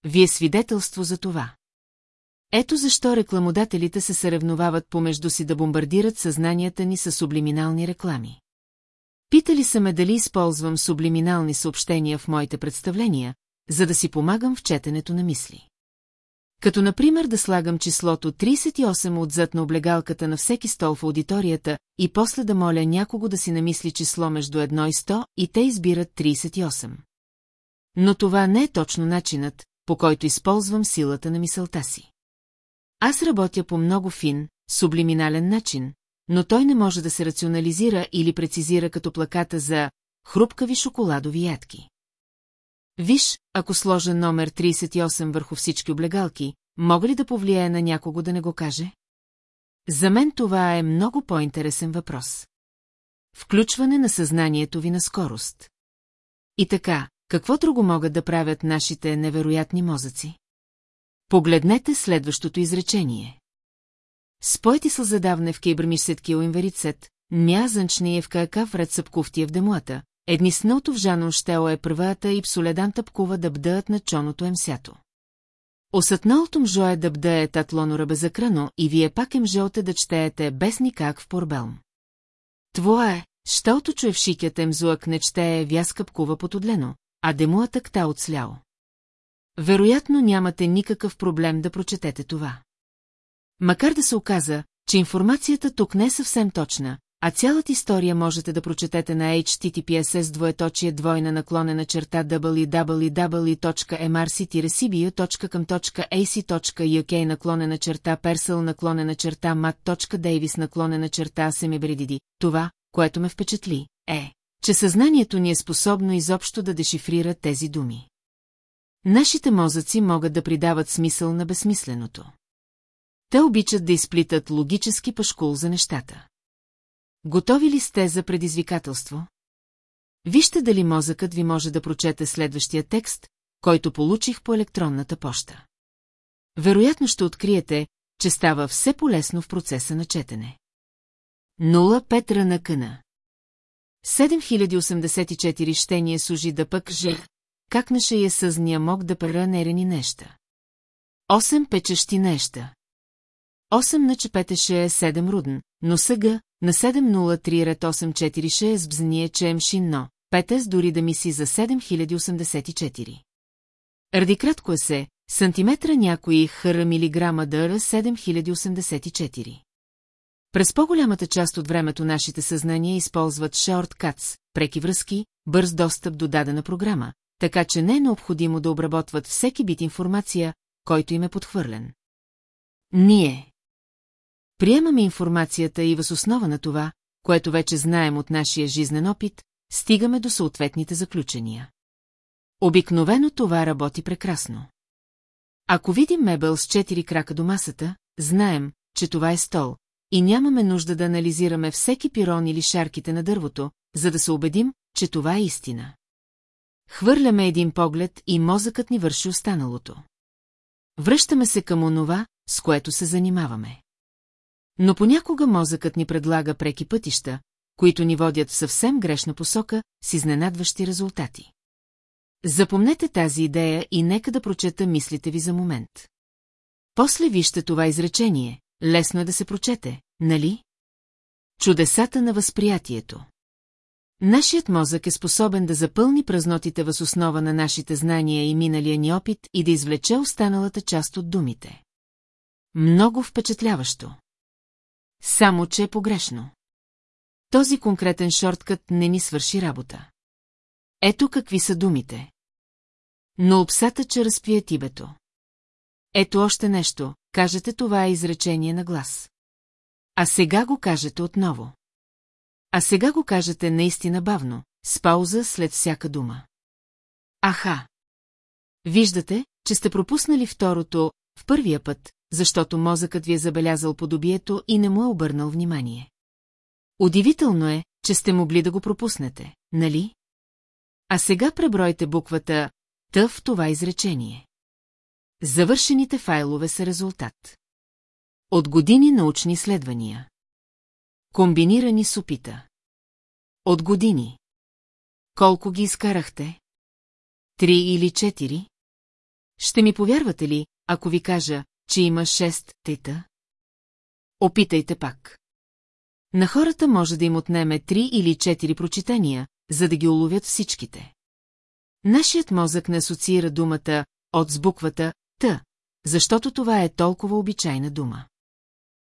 Вие свидетелство за това. Ето защо рекламодателите се съревновават помежду си да бомбардират съзнанията ни с сублиминални реклами. Питали са ме дали използвам сублиминални съобщения в моите представления, за да си помагам в четенето на мисли. Като например да слагам числото 38 отзад на облегалката на всеки стол в аудиторията и после да моля някого да си намисли число между 1 и 100 и те избират 38. Но това не е точно начинът, по който използвам силата на мисълта си. Аз работя по много фин, сублиминален начин, но той не може да се рационализира или прецизира като плаката за хрупкави шоколадови ядки. Виж, ако сложа номер 38 върху всички облегалки, мога ли да повлияе на някого да не го каже? За мен това е много по-интересен въпрос. Включване на съзнанието ви на скорост. И така, какво друго могат да правят нашите невероятни мозъци? Погледнете следващото изречение. Спойте се задавне в кейбърмишсетки уинверицет, мязънчни е какав ред съпкуфтия в демуата, едни сното в жано щео е първата и псоледан тъпкува да бдъят на чоното емсято. Осътналото мжо е да бдае татлоно ръбезакрано и вие пак им жълте да четеете без никак в порбелм. Това е, щото чуе в шикят емзуак не чете вяска пкува потодлено, а демуатък та отсляо. Вероятно нямате никакъв проблем да прочетете това. Макар да се оказа, че информацията тук не е съвсем точна, а цялата история можете да прочетете на https двоеточие двойна наклонена черта www.mrc-cbu.com.ac.uk наклонена черта персъл наклонена черта mat.davis наклонена черта семибредиди. Това, което ме впечатли, е, че съзнанието ни е способно изобщо да дешифрира тези думи. Нашите мозъци могат да придават смисъл на безсмисленото. Те обичат да изплитат логически пашкул за нещата. Готови ли сте за предизвикателство? Вижте дали мозъкът ви може да прочете следващия текст, който получих по електронната поща. Вероятно ще откриете, че става все по-лесно в процеса на четене. 0 Петра на къна 7084 щения служи да пък же, как на шея съзния мог да пара нерени неща. 8 печещи неща. 8 на чепетеше е 7 руден, но съга, на 703 ред 846 с бзния чем шинно, петес дори да миси за 7084. Ради кратко е се, сантиметра някои хъра милиграма дъра 7084. През по-голямата част от времето нашите съзнания използват шорткатс, преки връзки, бърз достъп до дадена програма, така че не е необходимо да обработват всеки бит информация, който им е подхвърлен. Ние. Приемаме информацията и въз основа на това, което вече знаем от нашия жизнен опит, стигаме до съответните заключения. Обикновено това работи прекрасно. Ако видим мебел с четири крака до масата, знаем, че това е стол, и нямаме нужда да анализираме всеки пирон или шарките на дървото, за да се убедим, че това е истина. Хвърляме един поглед и мозъкът ни върши останалото. Връщаме се към онова, с което се занимаваме. Но понякога мозъкът ни предлага преки пътища, които ни водят в съвсем грешна посока, с изненадващи резултати. Запомнете тази идея и нека да прочета мислите ви за момент. После вижте това изречение, лесно е да се прочете, нали? Чудесата на възприятието. Нашият мозък е способен да запълни празнотите въз основа на нашите знания и миналия ни опит и да извлече останалата част от думите. Много впечатляващо. Само, че е погрешно. Този конкретен шорткът не ни свърши работа. Ето какви са думите. Но обсата, че разпие тибето. Ето още нещо, кажете това е изречение на глас. А сега го кажете отново. А сега го кажете наистина бавно, с пауза след всяка дума. Аха! Виждате, че сте пропуснали второто в първия път, защото мозъкът ви е забелязал подобието и не му е обърнал внимание. Удивително е, че сте могли да го пропуснете, нали? А сега пребройте буквата Т в това изречение. Завършените файлове са резултат. От години научни изследвания. Комбинирани с опита. От години. Колко ги изкарахте? Три или четири? Ще ми повярвате ли, ако ви кажа, че има шест тета? Опитайте пак. На хората може да им отнеме три или четири прочитания, за да ги уловят всичките. Нашият мозък не асоциира думата от с буквата Т, защото това е толкова обичайна дума.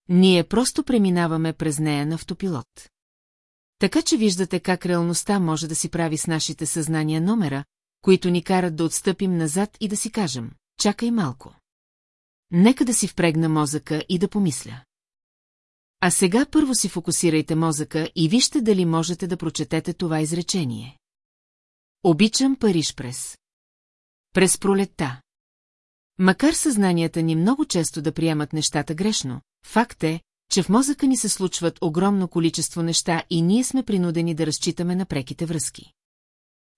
Ние просто преминаваме през нея на автопилот. Така че виждате как реалността може да си прави с нашите съзнания номера, които ни карат да отстъпим назад и да си кажем, чакай малко. Нека да си впрегна мозъка и да помисля. А сега първо си фокусирайте мозъка и вижте дали можете да прочетете това изречение. Обичам Париж през. През пролетта. Макар съзнанията ни много често да приемат нещата грешно, факт е, че в мозъка ни се случват огромно количество неща и ние сме принудени да разчитаме на преките връзки.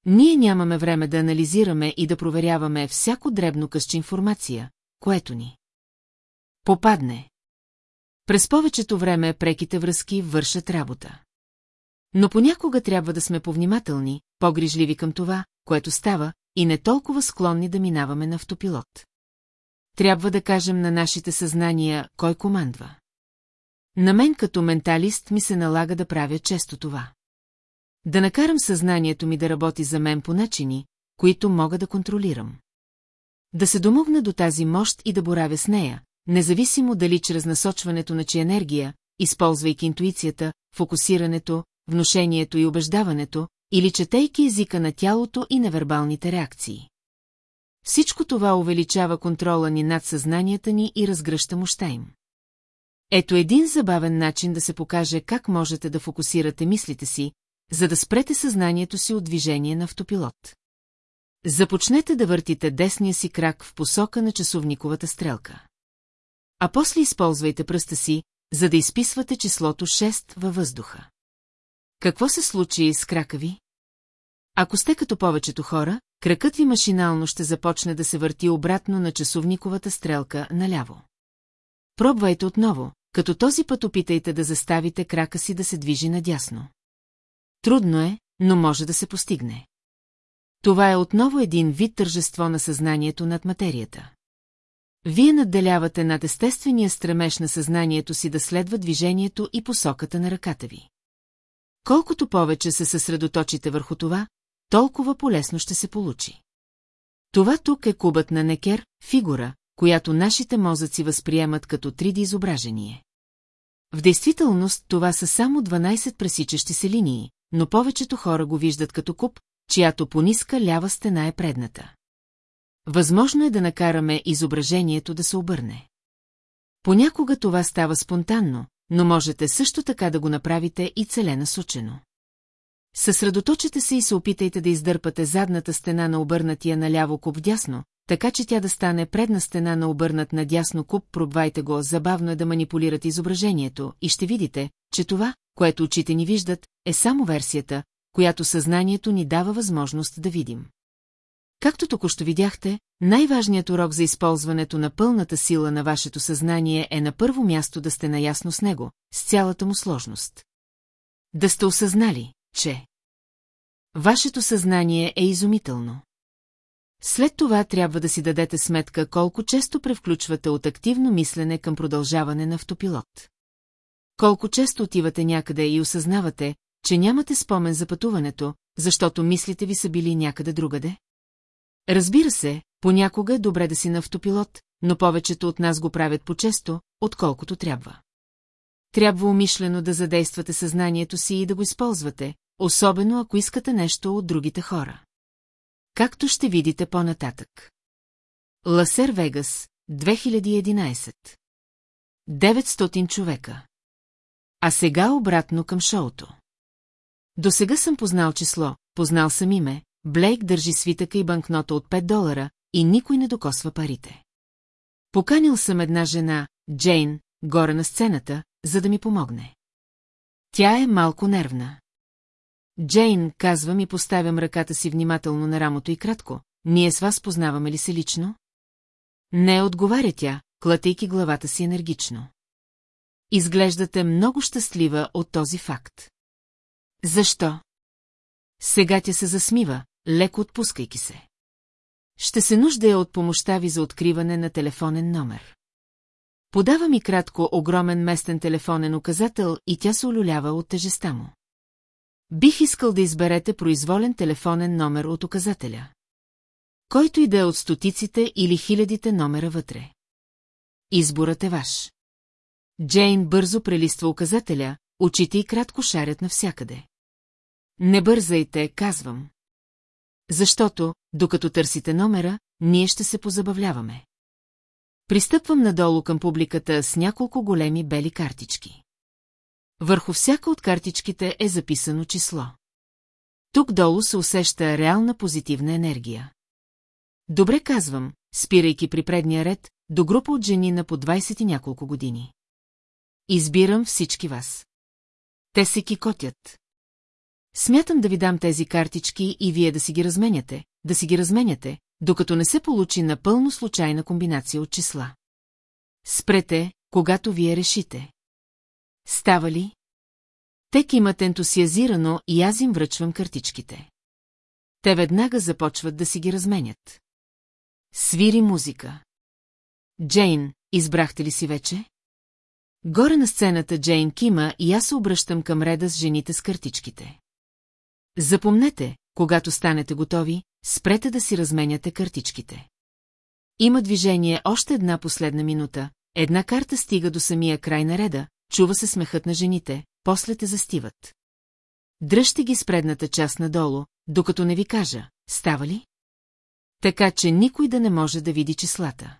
Ние нямаме време да анализираме и да проверяваме всяко дребно късче информация, което ни попадне. През повечето време преките връзки вършат работа. Но понякога трябва да сме повнимателни, погрижливи към това, което става, и не толкова склонни да минаваме на автопилот. Трябва да кажем на нашите съзнания, кой командва. На мен като менталист ми се налага да правя често това. Да накарам съзнанието ми да работи за мен по начини, които мога да контролирам. Да се домогна до тази мощ и да боравя с нея, независимо дали чрез насочването на чи енергия, използвайки интуицията, фокусирането, внушението и убеждаването, или четейки езика на тялото и невербалните реакции. Всичко това увеличава контрола ни над съзнанията ни и разгръща мощта им. Ето един забавен начин да се покаже как можете да фокусирате мислите си, за да спрете съзнанието си от движение на автопилот. Започнете да въртите десния си крак в посока на часовниковата стрелка. А после използвайте пръста си, за да изписвате числото 6 във въздуха. Какво се случи с крака ви? Ако сте като повечето хора, кракът ви машинално ще започне да се върти обратно на часовниковата стрелка наляво. Пробвайте отново, като този път опитайте да заставите крака си да се движи надясно. Трудно е, но може да се постигне. Това е отново един вид тържество на съзнанието над материята. Вие надделявате над естествения стремеж на съзнанието си да следва движението и посоката на ръката ви. Колкото повече се съсредоточите върху това, толкова полесно ще се получи. Това тук е кубът на Некер, фигура, която нашите мозъци възприемат като 3D изображение. В действителност това са само 12 пресичащи се линии, но повечето хора го виждат като куб, чиято пониска лява стена е предната. Възможно е да накараме изображението да се обърне. Понякога това става спонтанно, но можете също така да го направите и целенасочено. Съсредоточете се и се опитайте да издърпате задната стена на обърнатия наляво куп дясно, така че тя да стане предна стена на обърнат надясно куп, пробвайте го, забавно е да манипулирате изображението и ще видите, че това, което очите ни виждат, е само версията, която съзнанието ни дава възможност да видим. Както току-що видяхте, най-важният урок за използването на пълната сила на вашето съзнание е на първо място да сте наясно с него, с цялата му сложност. Да сте осъзнали, че вашето съзнание е изумително. След това трябва да си дадете сметка колко често превключвате от активно мислене към продължаване на автопилот. Колко често отивате някъде и осъзнавате, че нямате спомен за пътуването, защото мислите ви са били някъде другаде? Разбира се, понякога е добре да си на автопилот, но повечето от нас го правят по-често, отколкото трябва. Трябва умишлено да задействате съзнанието си и да го използвате, особено ако искате нещо от другите хора. Както ще видите по-нататък. Ласер Вегас, 2011. 900 човека. А сега обратно към шоуто. До сега съм познал число, познал съм име, Блейк държи свитъка и банкнота от 5 долара и никой не докосва парите. Поканил съм една жена, Джейн, горе на сцената, за да ми помогне. Тя е малко нервна. Джейн, казвам и поставям ръката си внимателно на рамото и кратко. Ние с вас познаваме ли се лично? Не отговаря тя, клатейки главата си енергично. Изглеждате много щастлива от този факт. Защо? Сега тя се засмива, леко отпускайки се. Ще се нуждая от помощта ви за откриване на телефонен номер. Подава ми кратко огромен местен телефонен указател и тя се олюлява от тежеста му. Бих искал да изберете произволен телефонен номер от указателя. Който и да е от стотиците или хилядите номера вътре. Изборът е ваш. Джейн бързо прелиства указателя, очите и кратко шарят навсякъде. Не бързайте, казвам. Защото, докато търсите номера, ние ще се позабавляваме. Пристъпвам надолу към публиката с няколко големи бели картички. Върху всяка от картичките е записано число. Тук долу се усеща реална позитивна енергия. Добре казвам, спирайки при предния ред, до група от жени на по 20 и няколко години. Избирам всички вас. Те се кикотят. Смятам да ви дам тези картички и вие да си ги разменяте, да си ги разменяте, докато не се получи напълно случайна комбинация от числа. Спрете, когато вие решите. Става ли? Тек имат ентусиазирано и аз им връчвам картичките. Те веднага започват да си ги разменят. Свири музика. Джейн, избрахте ли си вече? Горе на сцената Джейн кима и аз се обръщам към реда с жените с картичките. Запомнете, когато станете готови, спрете да си разменяте картичките. Има движение още една последна минута, една карта стига до самия край на реда, чува се смехът на жените, после те застиват. Дръжте ги с предната част надолу, докато не ви кажа, става ли? Така че никой да не може да види числата.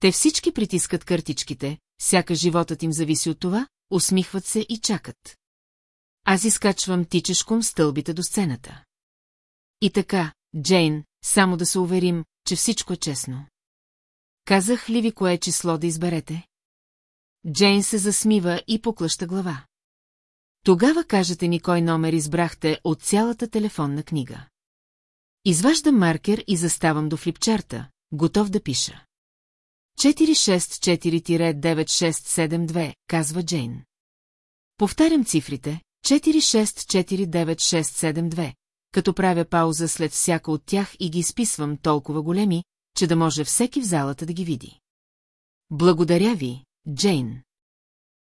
Те всички притискат картичките, сяка животът им зависи от това, усмихват се и чакат. Аз изкачвам тичешком стълбите до сцената. И така, Джейн, само да се уверим, че всичко е честно. Казах ли ви кое число да изберете? Джейн се засмива и поклаща глава. Тогава кажете ни кой номер избрахте от цялата телефонна книга. Изваждам маркер и заставам до флипчарта, готов да пиша. 464-9672, казва Джейн. Повтарям цифрите, 4649-672, като правя пауза след всяка от тях и ги изписвам толкова големи, че да може всеки в залата да ги види. Благодаря ви, Джейн.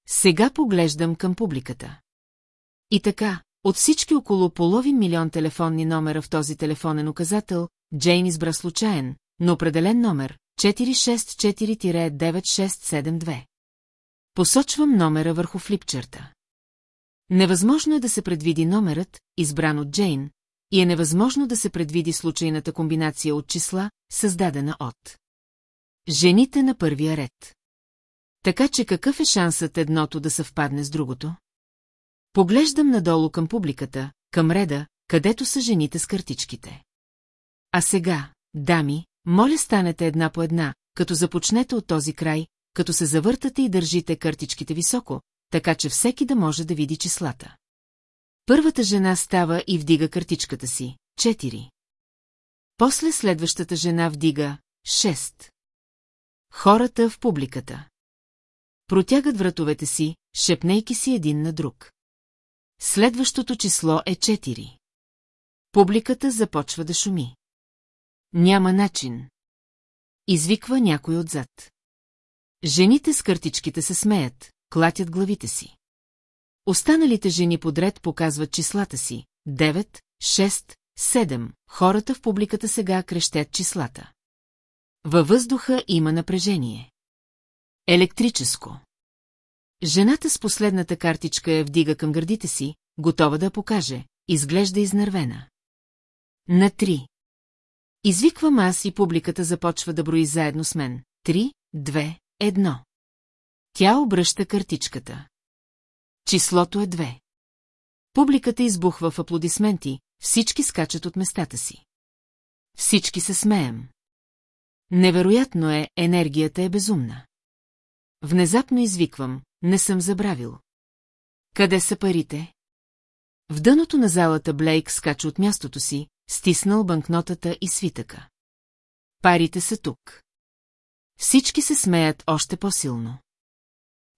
Сега поглеждам към публиката. И така, от всички около половин милион телефонни номера в този телефонен указател, Джейн избра случайен, но определен номер 464-9672. Посочвам номера върху флипчерта. Невъзможно е да се предвиди номерът, избран от Джейн, и е невъзможно да се предвиди случайната комбинация от числа, създадена от жените на първия ред. Така че какъв е шансът едното да съвпадне с другото? Поглеждам надолу към публиката, към реда, където са жените с картичките. А сега, дами, моля станете една по една, като започнете от този край, като се завъртате и държите картичките високо, така че всеки да може да види числата. Първата жена става и вдига картичката си – 4. После следващата жена вдига – 6. Хората в публиката. Протягат вратовете си, шепнейки си един на друг. Следващото число е 4. Публиката започва да шуми. Няма начин. Извиква някой отзад. Жените с картичките се смеят, клатят главите си. Останалите жени подред показват числата си. 9, 6, 7. Хората в публиката сега крещят числата. Във въздуха има напрежение. Електрическо. Жената с последната картичка я вдига към гърдите си, готова да покаже, изглежда изнервена. На три. Извиквам аз и публиката започва да брои заедно с мен. 3, 2, 1. Тя обръща картичката. Числото е 2. Публиката избухва в аплодисменти, всички скачат от местата си. Всички се смеем. Невероятно е, енергията е безумна. Внезапно извиквам, не съм забравил. Къде са парите? В дъното на залата Блейк скача от мястото си, стиснал банкнотата и свитъка. Парите са тук. Всички се смеят още по-силно.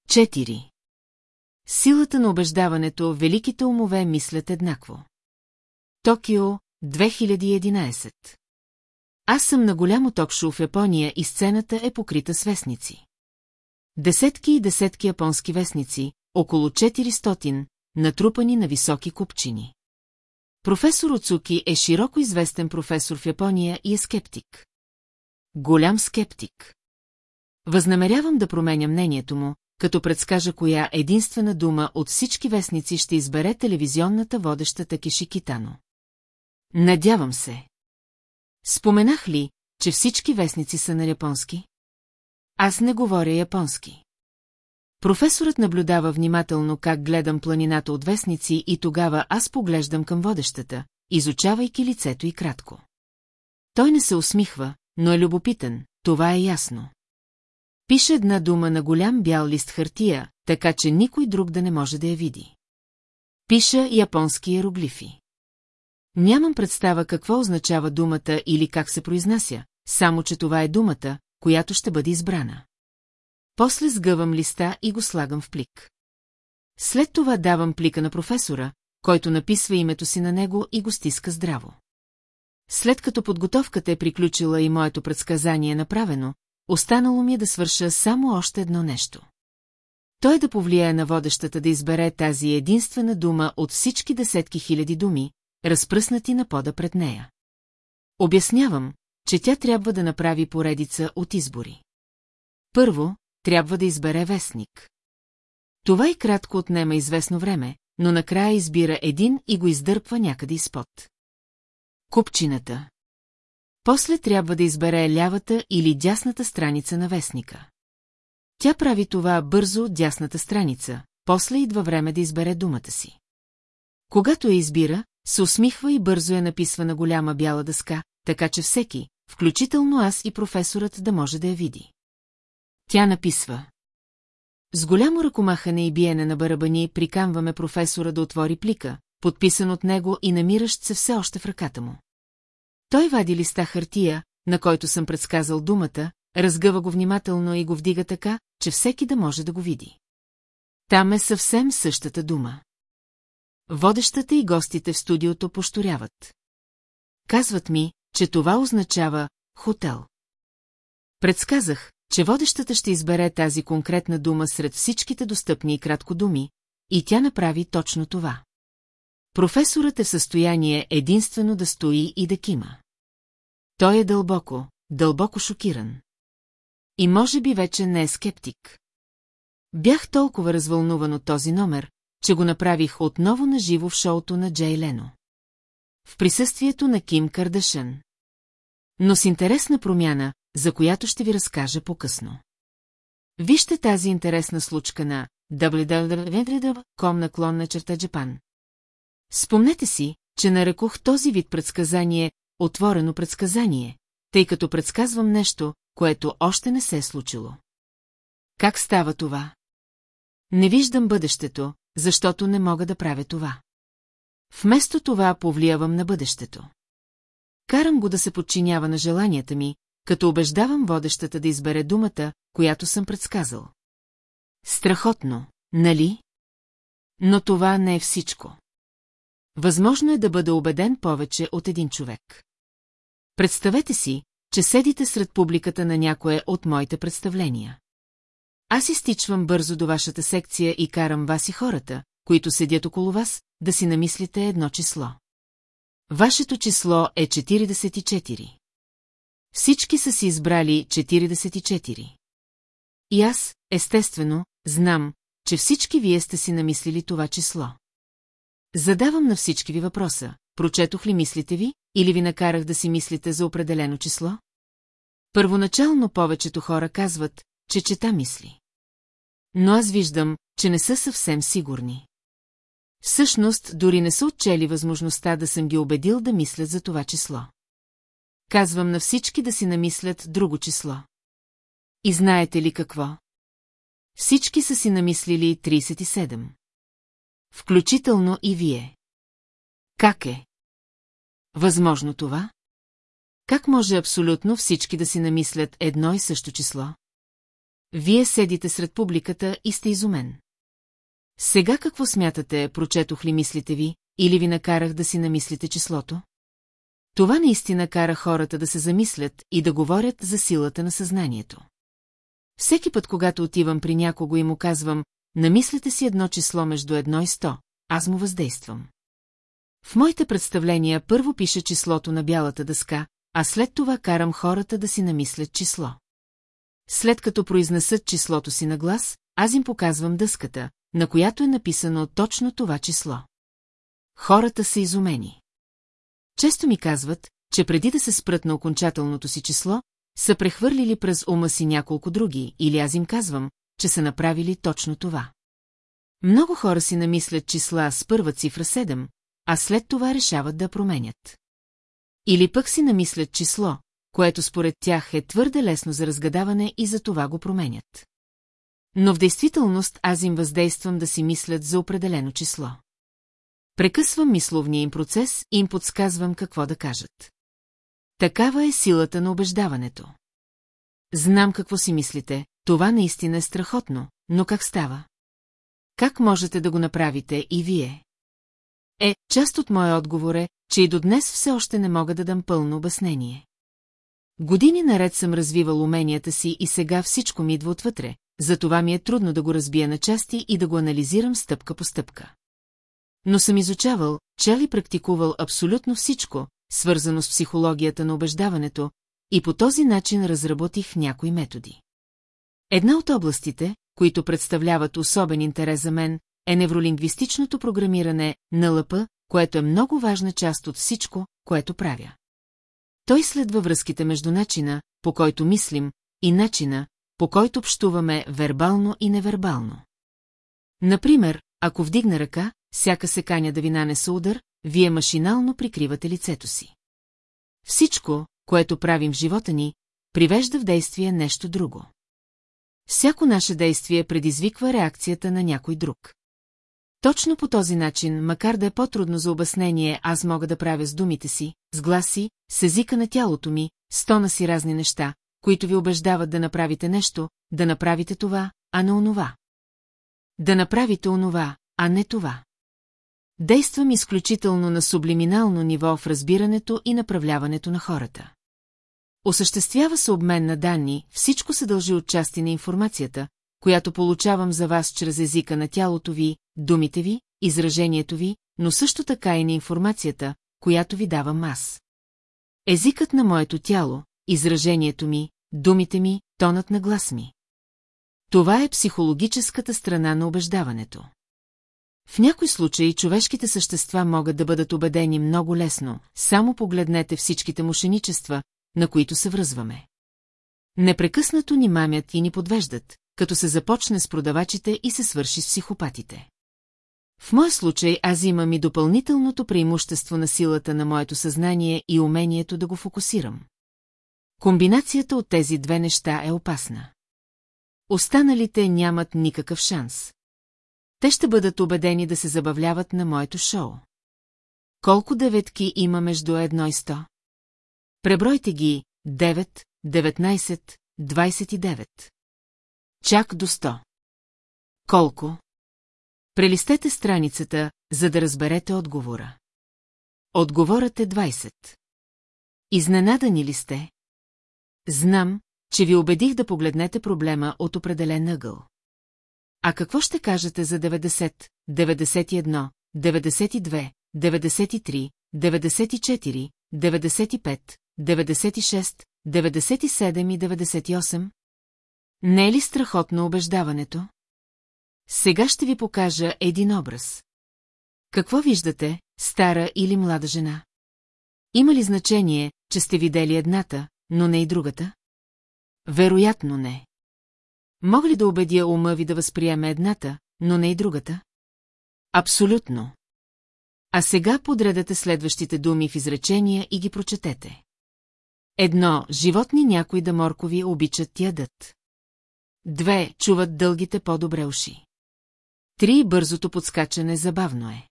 Четири. Силата на убеждаването великите умове мислят еднакво. Токио, 2011 Аз съм на голямо токшоу в Япония и сцената е покрита с вестници. Десетки и десетки японски вестници, около 400, натрупани на високи купчини. Професор Оцуки е широко известен професор в Япония и е скептик. Голям скептик. Възнамерявам да променя мнението му, като предскажа коя единствена дума от всички вестници ще избере телевизионната водеща Такеши Китано. Надявам се. Споменах ли, че всички вестници са на японски? Аз не говоря японски. Професорът наблюдава внимателно как гледам планината от вестници и тогава аз поглеждам към водещата, изучавайки лицето и кратко. Той не се усмихва, но е любопитен, това е ясно. Пише една дума на голям бял лист хартия, така че никой друг да не може да я види. Пиша японски иероглифи. Нямам представа какво означава думата или как се произнася, само че това е думата, която ще бъде избрана. После сгъвам листа и го слагам в плик. След това давам плика на професора, който написва името си на него и го стиска здраво. След като подготовката е приключила и моето предсказание е направено, останало ми е да свърша само още едно нещо. Той да повлияе на водещата да избере тази единствена дума от всички десетки хиляди думи, разпръснати на пода пред нея. Обяснявам, че тя трябва да направи поредица от избори. Първо, трябва да избере вестник. Това и кратко отнема известно време, но накрая избира един и го издърпва някъде изпод. Купчината. После трябва да избере лявата или дясната страница на вестника. Тя прави това бързо от дясната страница, после идва време да избере думата си. Когато я избира, се усмихва и бързо я написва на голяма бяла дъска, така че всеки, включително аз и професорът, да може да я види. Тя написва. С голямо ръкомахане и биене на барабани прикамваме професора да отвори плика, подписан от него и намиращ се все още в ръката му. Той вади листа хартия, на който съм предсказал думата, разгъва го внимателно и го вдига така, че всеки да може да го види. Там е съвсем същата дума. Водещата и гостите в студиото пошторяват. Казват ми, че това означава хотел. Предсказах, че водещата ще избере тази конкретна дума сред всичките достъпни и кратко думи, и тя направи точно това. Професорът е в състояние единствено да стои и да кима. Той е дълбоко, дълбоко шокиран. И може би вече не е скептик. Бях толкова развълнуван от този номер, че го направих отново на живо в шоуто на Джей Лено. В присъствието на Ким Кардашън. Но с интересна промяна, за която ще ви разкажа по-късно. Вижте тази интересна случка на www.com наклон на черта Джапан. Спомнете си, че нарекох този вид предсказание отворено предсказание, тъй като предсказвам нещо, което още не се е случило. Как става това? Не виждам бъдещето, защото не мога да правя това. Вместо това повлиявам на бъдещето. Карам го да се подчинява на желанията ми, като убеждавам водещата да избере думата, която съм предсказал. Страхотно, нали? Но това не е всичко. Възможно е да бъда убеден повече от един човек. Представете си, че седите сред публиката на някое от моите представления. Аз изтичвам бързо до вашата секция и карам вас и хората, които седят около вас, да си намислите едно число. Вашето число е 44. Всички са си избрали 44. И аз, естествено, знам, че всички вие сте си намислили това число. Задавам на всички ви въпроса. Прочетох ли мислите ви, или ви накарах да си мислите за определено число? Първоначално повечето хора казват, че чета мисли. Но аз виждам, че не са съвсем сигурни. Всъщност, дори не са отчели възможността да съм ги убедил да мислят за това число. Казвам на всички да си намислят друго число. И знаете ли какво? Всички са си намислили 37. Включително и вие. Как е? Възможно това? Как може абсолютно всички да си намислят едно и също число? Вие седите сред публиката и сте изумен. Сега какво смятате, прочетох ли мислите ви, или ви накарах да си намислите числото? Това наистина кара хората да се замислят и да говорят за силата на съзнанието. Всеки път, когато отивам при някого и му казвам, намислете си едно число между едно и сто, аз му въздействам. В моите представления първо пише числото на бялата дъска, а след това карам хората да си намислят число. След като произнесат числото си на глас, аз им показвам дъската, на която е написано точно това число. Хората са изумени. Често ми казват, че преди да се спрат на окончателното си число, са прехвърлили през ума си няколко други, или аз им казвам, че са направили точно това. Много хора си намислят числа с първа цифра 7, а след това решават да променят. Или пък си намислят число, което според тях е твърде лесно за разгадаване и за това го променят. Но в действителност аз им въздействам да си мислят за определено число. Прекъсвам мисловния им процес и им подсказвам какво да кажат. Такава е силата на убеждаването. Знам какво си мислите, това наистина е страхотно, но как става? Как можете да го направите и вие? Е, част от моя отговор е, че и до днес все още не мога да дам пълно обяснение. Години наред съм развивал уменията си и сега всичко ми идва отвътре, затова ми е трудно да го разбия на части и да го анализирам стъпка по стъпка. Но съм изучавал, чел и практикувал абсолютно всичко, свързано с психологията на убеждаването, и по този начин разработих някои методи. Една от областите, които представляват особен интерес за мен, е невролингвистичното програмиране на ЛП, което е много важна част от всичко, което правя. Той следва връзките между начина, по който мислим, и начина, по който общуваме вербално и невербално. Например, ако вдигна ръка, сяка се каня да ви нанеса удар, вие машинално прикривате лицето си. Всичко, което правим в живота ни, привежда в действие нещо друго. Всяко наше действие предизвиква реакцията на някой друг. Точно по този начин, макар да е по-трудно за обяснение, аз мога да правя с думите си, с гласи, с езика на тялото ми, с тона си разни неща, които ви убеждават да направите нещо, да направите това, а не онова. Да направите онова, а не това. Действам изключително на сублиминално ниво в разбирането и направляването на хората. Осъществява се обмен на данни, всичко се дължи от части на информацията, която получавам за вас чрез езика на тялото ви, думите ви, изражението ви, но също така и на информацията, която ви давам аз. Езикът на моето тяло, изражението ми, думите ми, тонът на глас ми. Това е психологическата страна на убеждаването. В някои случаи човешките същества могат да бъдат убедени много лесно, само погледнете всичките мошеничества, на които се връзваме. Непрекъснато ни мамят и ни подвеждат, като се започне с продавачите и се свърши с психопатите. В моя случай аз имам и допълнителното преимущество на силата на моето съзнание и умението да го фокусирам. Комбинацията от тези две неща е опасна. Останалите нямат никакъв шанс. Те ще бъдат убедени да се забавляват на моето шоу. Колко деветки има между едно и сто? Пребройте ги 9, 19, 29. Чак до 100. Колко? Прелистете страницата, за да разберете отговора. Отговорът е 20. Изненадани ли сте? Знам, че ви убедих да погледнете проблема от определен ъгъл. А какво ще кажете за 90, 91, 92, 93, 94, 95, 96, 97 и 98? Не е ли страхотно убеждаването? Сега ще ви покажа един образ. Какво виждате, стара или млада жена? Има ли значение, че сте видели едната, но не и другата? Вероятно не. Мога ли да убедя ума ви да възприеме едната, но не и другата? Абсолютно. А сега подредете следващите думи в изречения и ги прочетете. Едно, животни някои да моркови обичат ядат. Две, чуват дългите по-добре уши. Три, бързото подскачане забавно е.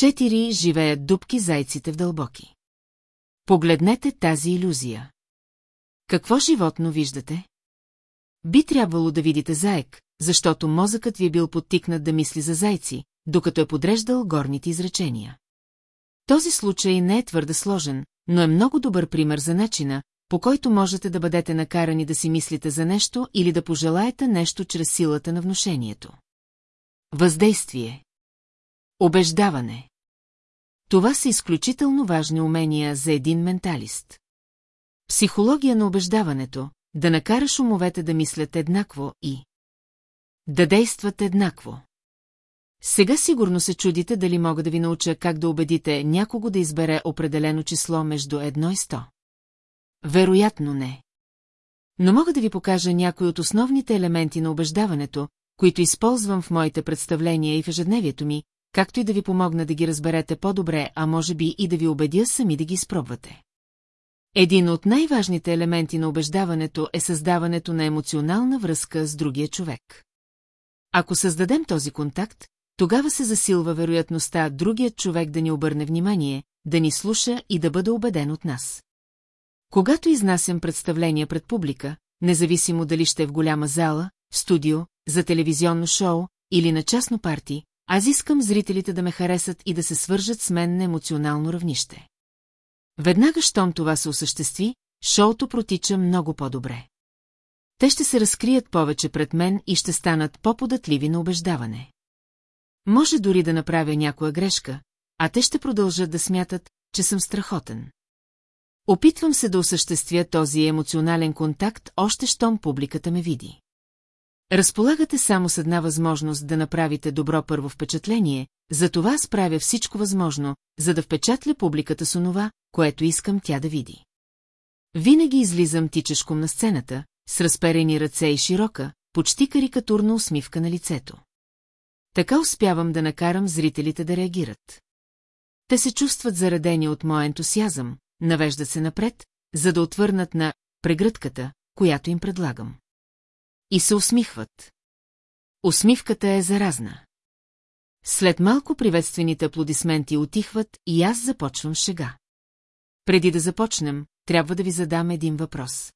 Четири, живеят дубки зайците в дълбоки. Погледнете тази иллюзия. Какво животно виждате? Би трябвало да видите заек, защото мозъкът ви е бил подтикнат да мисли за зайци, докато е подреждал горните изречения. Този случай не е твърде сложен, но е много добър пример за начина, по който можете да бъдете накарани да си мислите за нещо или да пожелаете нещо чрез силата на внушението. Въздействие Обеждаване Това са изключително важни умения за един менталист. Психология на убеждаването, да накараш умовете да мислят еднакво и да действат еднакво. Сега сигурно се чудите дали мога да ви науча как да убедите някого да избере определено число между едно и сто. Вероятно не. Но мога да ви покажа някои от основните елементи на убеждаването, които използвам в моите представления и в ежедневието ми, както и да ви помогна да ги разберете по-добре, а може би и да ви убедя сами да ги изпробвате. Един от най-важните елементи на убеждаването е създаването на емоционална връзка с другия човек. Ако създадем този контакт, тогава се засилва вероятността другият човек да ни обърне внимание, да ни слуша и да бъде убеден от нас. Когато изнасям представления пред публика, независимо дали ще е в голяма зала, студио, за телевизионно шоу или на частно парти, аз искам зрителите да ме харесат и да се свържат с мен на емоционално равнище. Веднага, щом това се осъществи, шоуто протича много по-добре. Те ще се разкрият повече пред мен и ще станат по-податливи на убеждаване. Може дори да направя някоя грешка, а те ще продължат да смятат, че съм страхотен. Опитвам се да осъществя този емоционален контакт, още щом публиката ме види. Разполагате само с една възможност да направите добро първо впечатление, затова аз правя всичко възможно, за да впечатля публиката с онова, което искам тя да види. Винаги излизам тичешком на сцената, с разперени ръце и широка, почти карикатурна усмивка на лицето. Така успявам да накарам зрителите да реагират. Те се чувстват заредени от моя ентусиазъм, навеждат се напред, за да отвърнат на прегръдката, която им предлагам. И се усмихват. Усмивката е заразна. След малко приветствените аплодисменти отихват и аз започвам шега. Преди да започнем, трябва да ви задам един въпрос.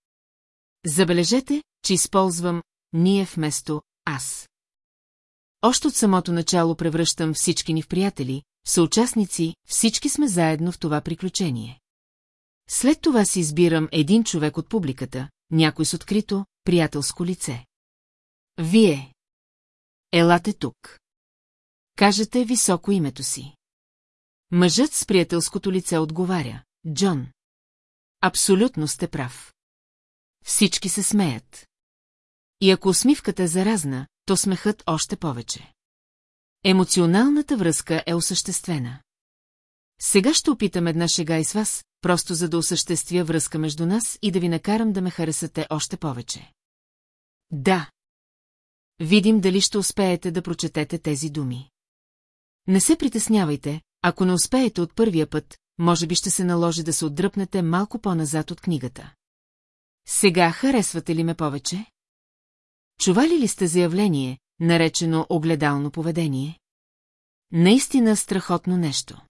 Забележете, че използвам «ние» вместо «аз». Още от самото начало превръщам всички ни в приятели, съучастници, всички сме заедно в това приключение. След това си избирам един човек от публиката, някой с открито, приятелско лице. Вие. Елате тук. Кажете високо името си. Мъжът с приятелското лице отговаря. Джон. Абсолютно сте прав. Всички се смеят. И ако усмивката е заразна, то смехът още повече. Емоционалната връзка е осъществена. Сега ще опитам една шега и с вас, просто за да осъществя връзка между нас и да ви накарам да ме харесате още повече. Да. Видим дали ще успеете да прочетете тези думи. Не се притеснявайте, ако не успеете от първия път, може би ще се наложи да се отдръпнете малко по-назад от книгата. Сега харесвате ли ме повече? Чували ли сте заявление, наречено огледално поведение? Наистина страхотно нещо.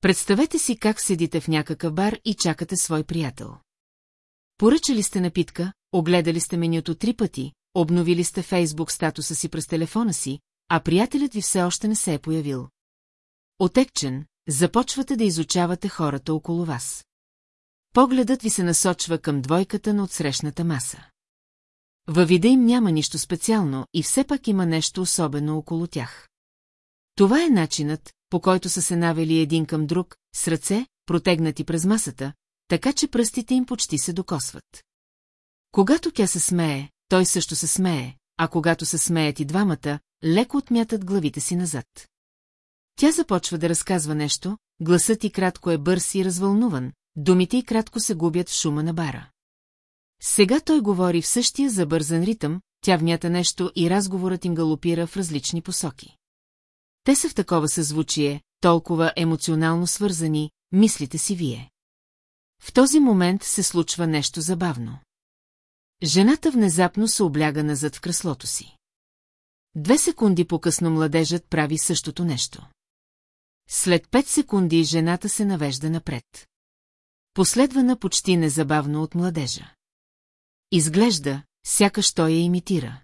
Представете си как седите в някакъв бар и чакате свой приятел. Поръчали сте напитка, огледали сте менюто три пъти, обновили сте фейсбук статуса си през телефона си, а приятелят ви все още не се е появил. Отекчен, започвате да изучавате хората около вас. Погледът ви се насочва към двойката на отсрещната маса. Във вида им няма нищо специално и все пак има нещо особено около тях. Това е начинът, по който са се навели един към друг, с ръце, протегнати през масата, така че пръстите им почти се докосват. Когато тя се смее, той също се смее, а когато се смеят и двамата, леко отмятат главите си назад. Тя започва да разказва нещо, гласът и кратко е бърз и развълнуван, думите и кратко се губят в шума на бара. Сега той говори в същия забързан ритъм, тя вмята нещо и разговорът им галопира в различни посоки. Те са в такова съзвучие, толкова емоционално свързани, мислите си вие. В този момент се случва нещо забавно. Жената внезапно се обляга назад в креслото си. Две секунди по-късно младежът прави същото нещо. След пет секунди жената се навежда напред. Последвана почти незабавно от младежа. Изглежда, сякаш той я имитира.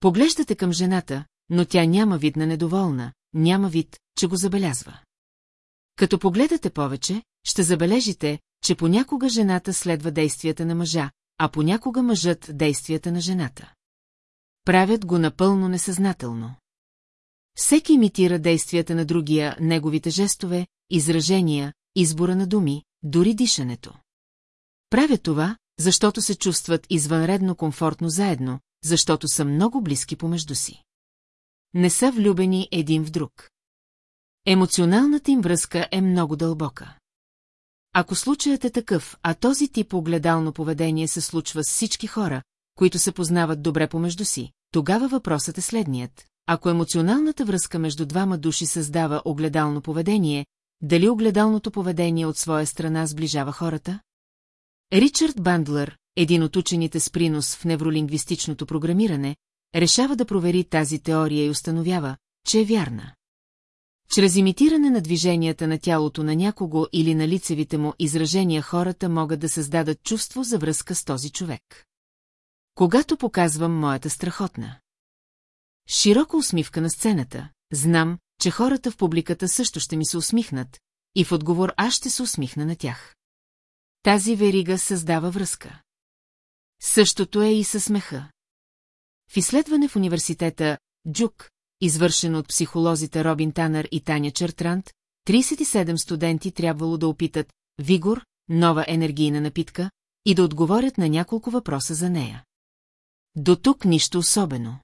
Поглеждате към жената, но тя няма вид на недоволна, няма вид, че го забелязва. Като погледате повече, ще забележите, че понякога жената следва действията на мъжа, а понякога мъжът действията на жената. Правят го напълно несъзнателно. Всеки имитира действията на другия, неговите жестове, изражения, избора на думи, дори дишането. Правят това, защото се чувстват извънредно комфортно заедно, защото са много близки помежду си. Не са влюбени един в друг. Емоционалната им връзка е много дълбока. Ако случаят е такъв, а този тип огледално поведение се случва с всички хора, които се познават добре помежду си, тогава въпросът е следният. Ако емоционалната връзка между двама души създава огледално поведение, дали огледалното поведение от своя страна сближава хората? Ричард Бандлър, един от учените с принос в невролингвистичното програмиране, решава да провери тази теория и установява, че е вярна. Чрез имитиране на движенията на тялото на някого или на лицевите му изражения хората могат да създадат чувство за връзка с този човек. Когато показвам моята страхотна. Широко усмивка на сцената, знам, че хората в публиката също ще ми се усмихнат, и в отговор аз ще се усмихна на тях. Тази верига създава връзка. Същото е и със смеха. В изследване в университета Джук, извършено от психолозите Робин Танър и Таня Чертрант, 37 студенти трябвало да опитат Вигор, нова енергийна напитка, и да отговорят на няколко въпроса за нея. До тук нищо особено.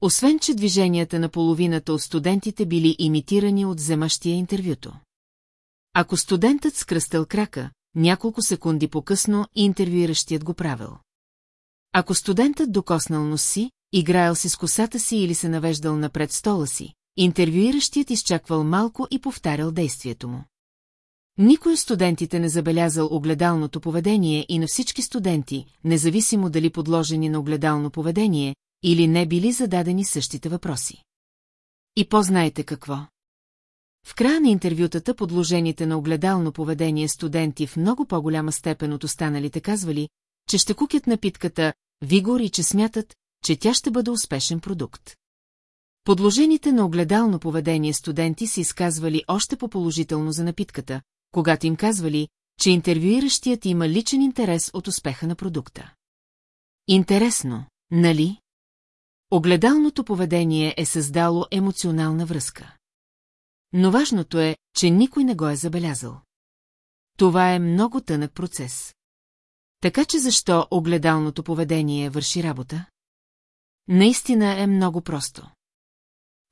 Освен, че движенията на половината от студентите били имитирани от вземащия интервюто. Ако студентът скръстъл крака, няколко секунди по-късно интервюиращият го правил. Ако студентът докоснал нос си, играел си с косата си или се навеждал напред стола си, интервюиращият изчаквал малко и повтарял действието му. Никой от студентите не забелязал огледалното поведение и на всички студенти, независимо дали подложени на огледално поведение, или не били зададени същите въпроси. И по-знаете какво? В края на интервютата подложените на огледално поведение студенти в много по-голяма степен от останалите казвали, че ще кукят напитката Вигор и че смятат, че тя ще бъде успешен продукт. Подложените на огледално поведение студенти се изказвали още по-положително за напитката, когато им казвали, че интервюиращият има личен интерес от успеха на продукта. Интересно, нали? Огледалното поведение е създало емоционална връзка. Но важното е, че никой не го е забелязал. Това е много тънък процес. Така че защо огледалното поведение върши работа? Наистина е много просто.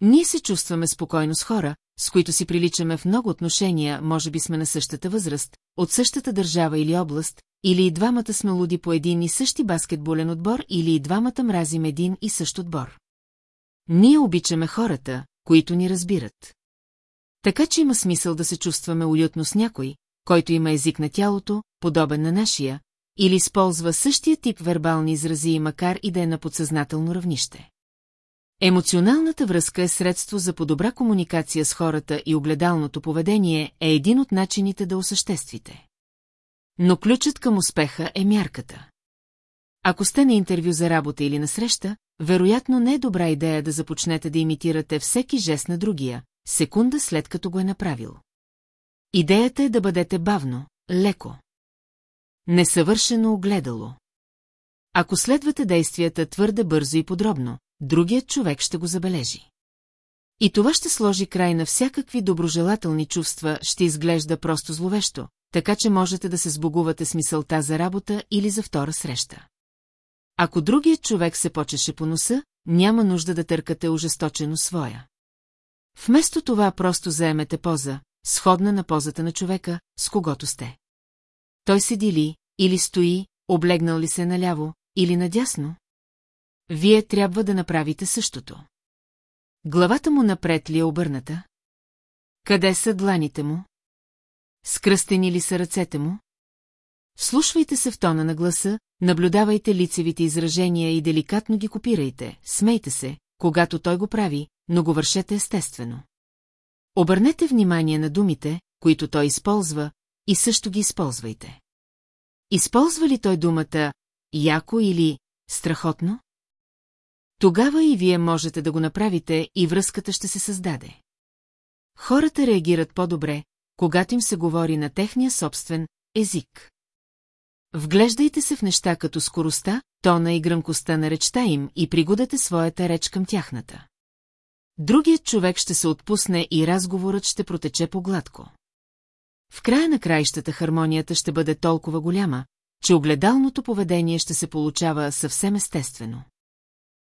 Ние се чувстваме спокойно с хора, с които си приличаме в много отношения, може би сме на същата възраст, от същата държава или област, или и двамата сме луди по един и същи баскетболен отбор, или и двамата мразим един и същ отбор. Ние обичаме хората, които ни разбират. Така че има смисъл да се чувстваме уютно с някой, който има език на тялото, подобен на нашия, или използва същия тип вербални изрази, макар и да е на подсъзнателно равнище. Емоционалната връзка е средство за по-добра комуникация с хората и огледалното поведение е един от начините да осъществите. Но ключът към успеха е мярката. Ако сте на интервю за работа или на среща, вероятно не е добра идея да започнете да имитирате всеки жест на другия, секунда след като го е направил. Идеята е да бъдете бавно, леко. Несъвършено огледало. Ако следвате действията твърде бързо и подробно, другият човек ще го забележи. И това ще сложи край на всякакви доброжелателни чувства, ще изглежда просто зловещо, така че можете да се сбогувате с мисълта за работа или за втора среща. Ако другият човек се почеше по носа, няма нужда да търкате ожесточено своя. Вместо това просто заемете поза, сходна на позата на човека, с когото сте. Той седи ли, или стои, облегнал ли се наляво или надясно? Вие трябва да направите същото. Главата му напред ли е обърната? Къде са дланите му? Скръстени ли са ръцете му? Слушвайте се в тона на гласа, наблюдавайте лицевите изражения и деликатно ги копирайте, смейте се, когато той го прави, но го вършете естествено. Обърнете внимание на думите, които той използва, и също ги използвайте. Използва ли той думата «яко» или «страхотно»? Тогава и вие можете да го направите и връзката ще се създаде. Хората реагират по-добре, когато им се говори на техния собствен език. Вглеждайте се в неща като скоростта, тона и гръмкостта на речта им и пригодете своята реч към тяхната. Другият човек ще се отпусне и разговорът ще протече по-гладко. В края на краищата хармонията ще бъде толкова голяма, че огледалното поведение ще се получава съвсем естествено.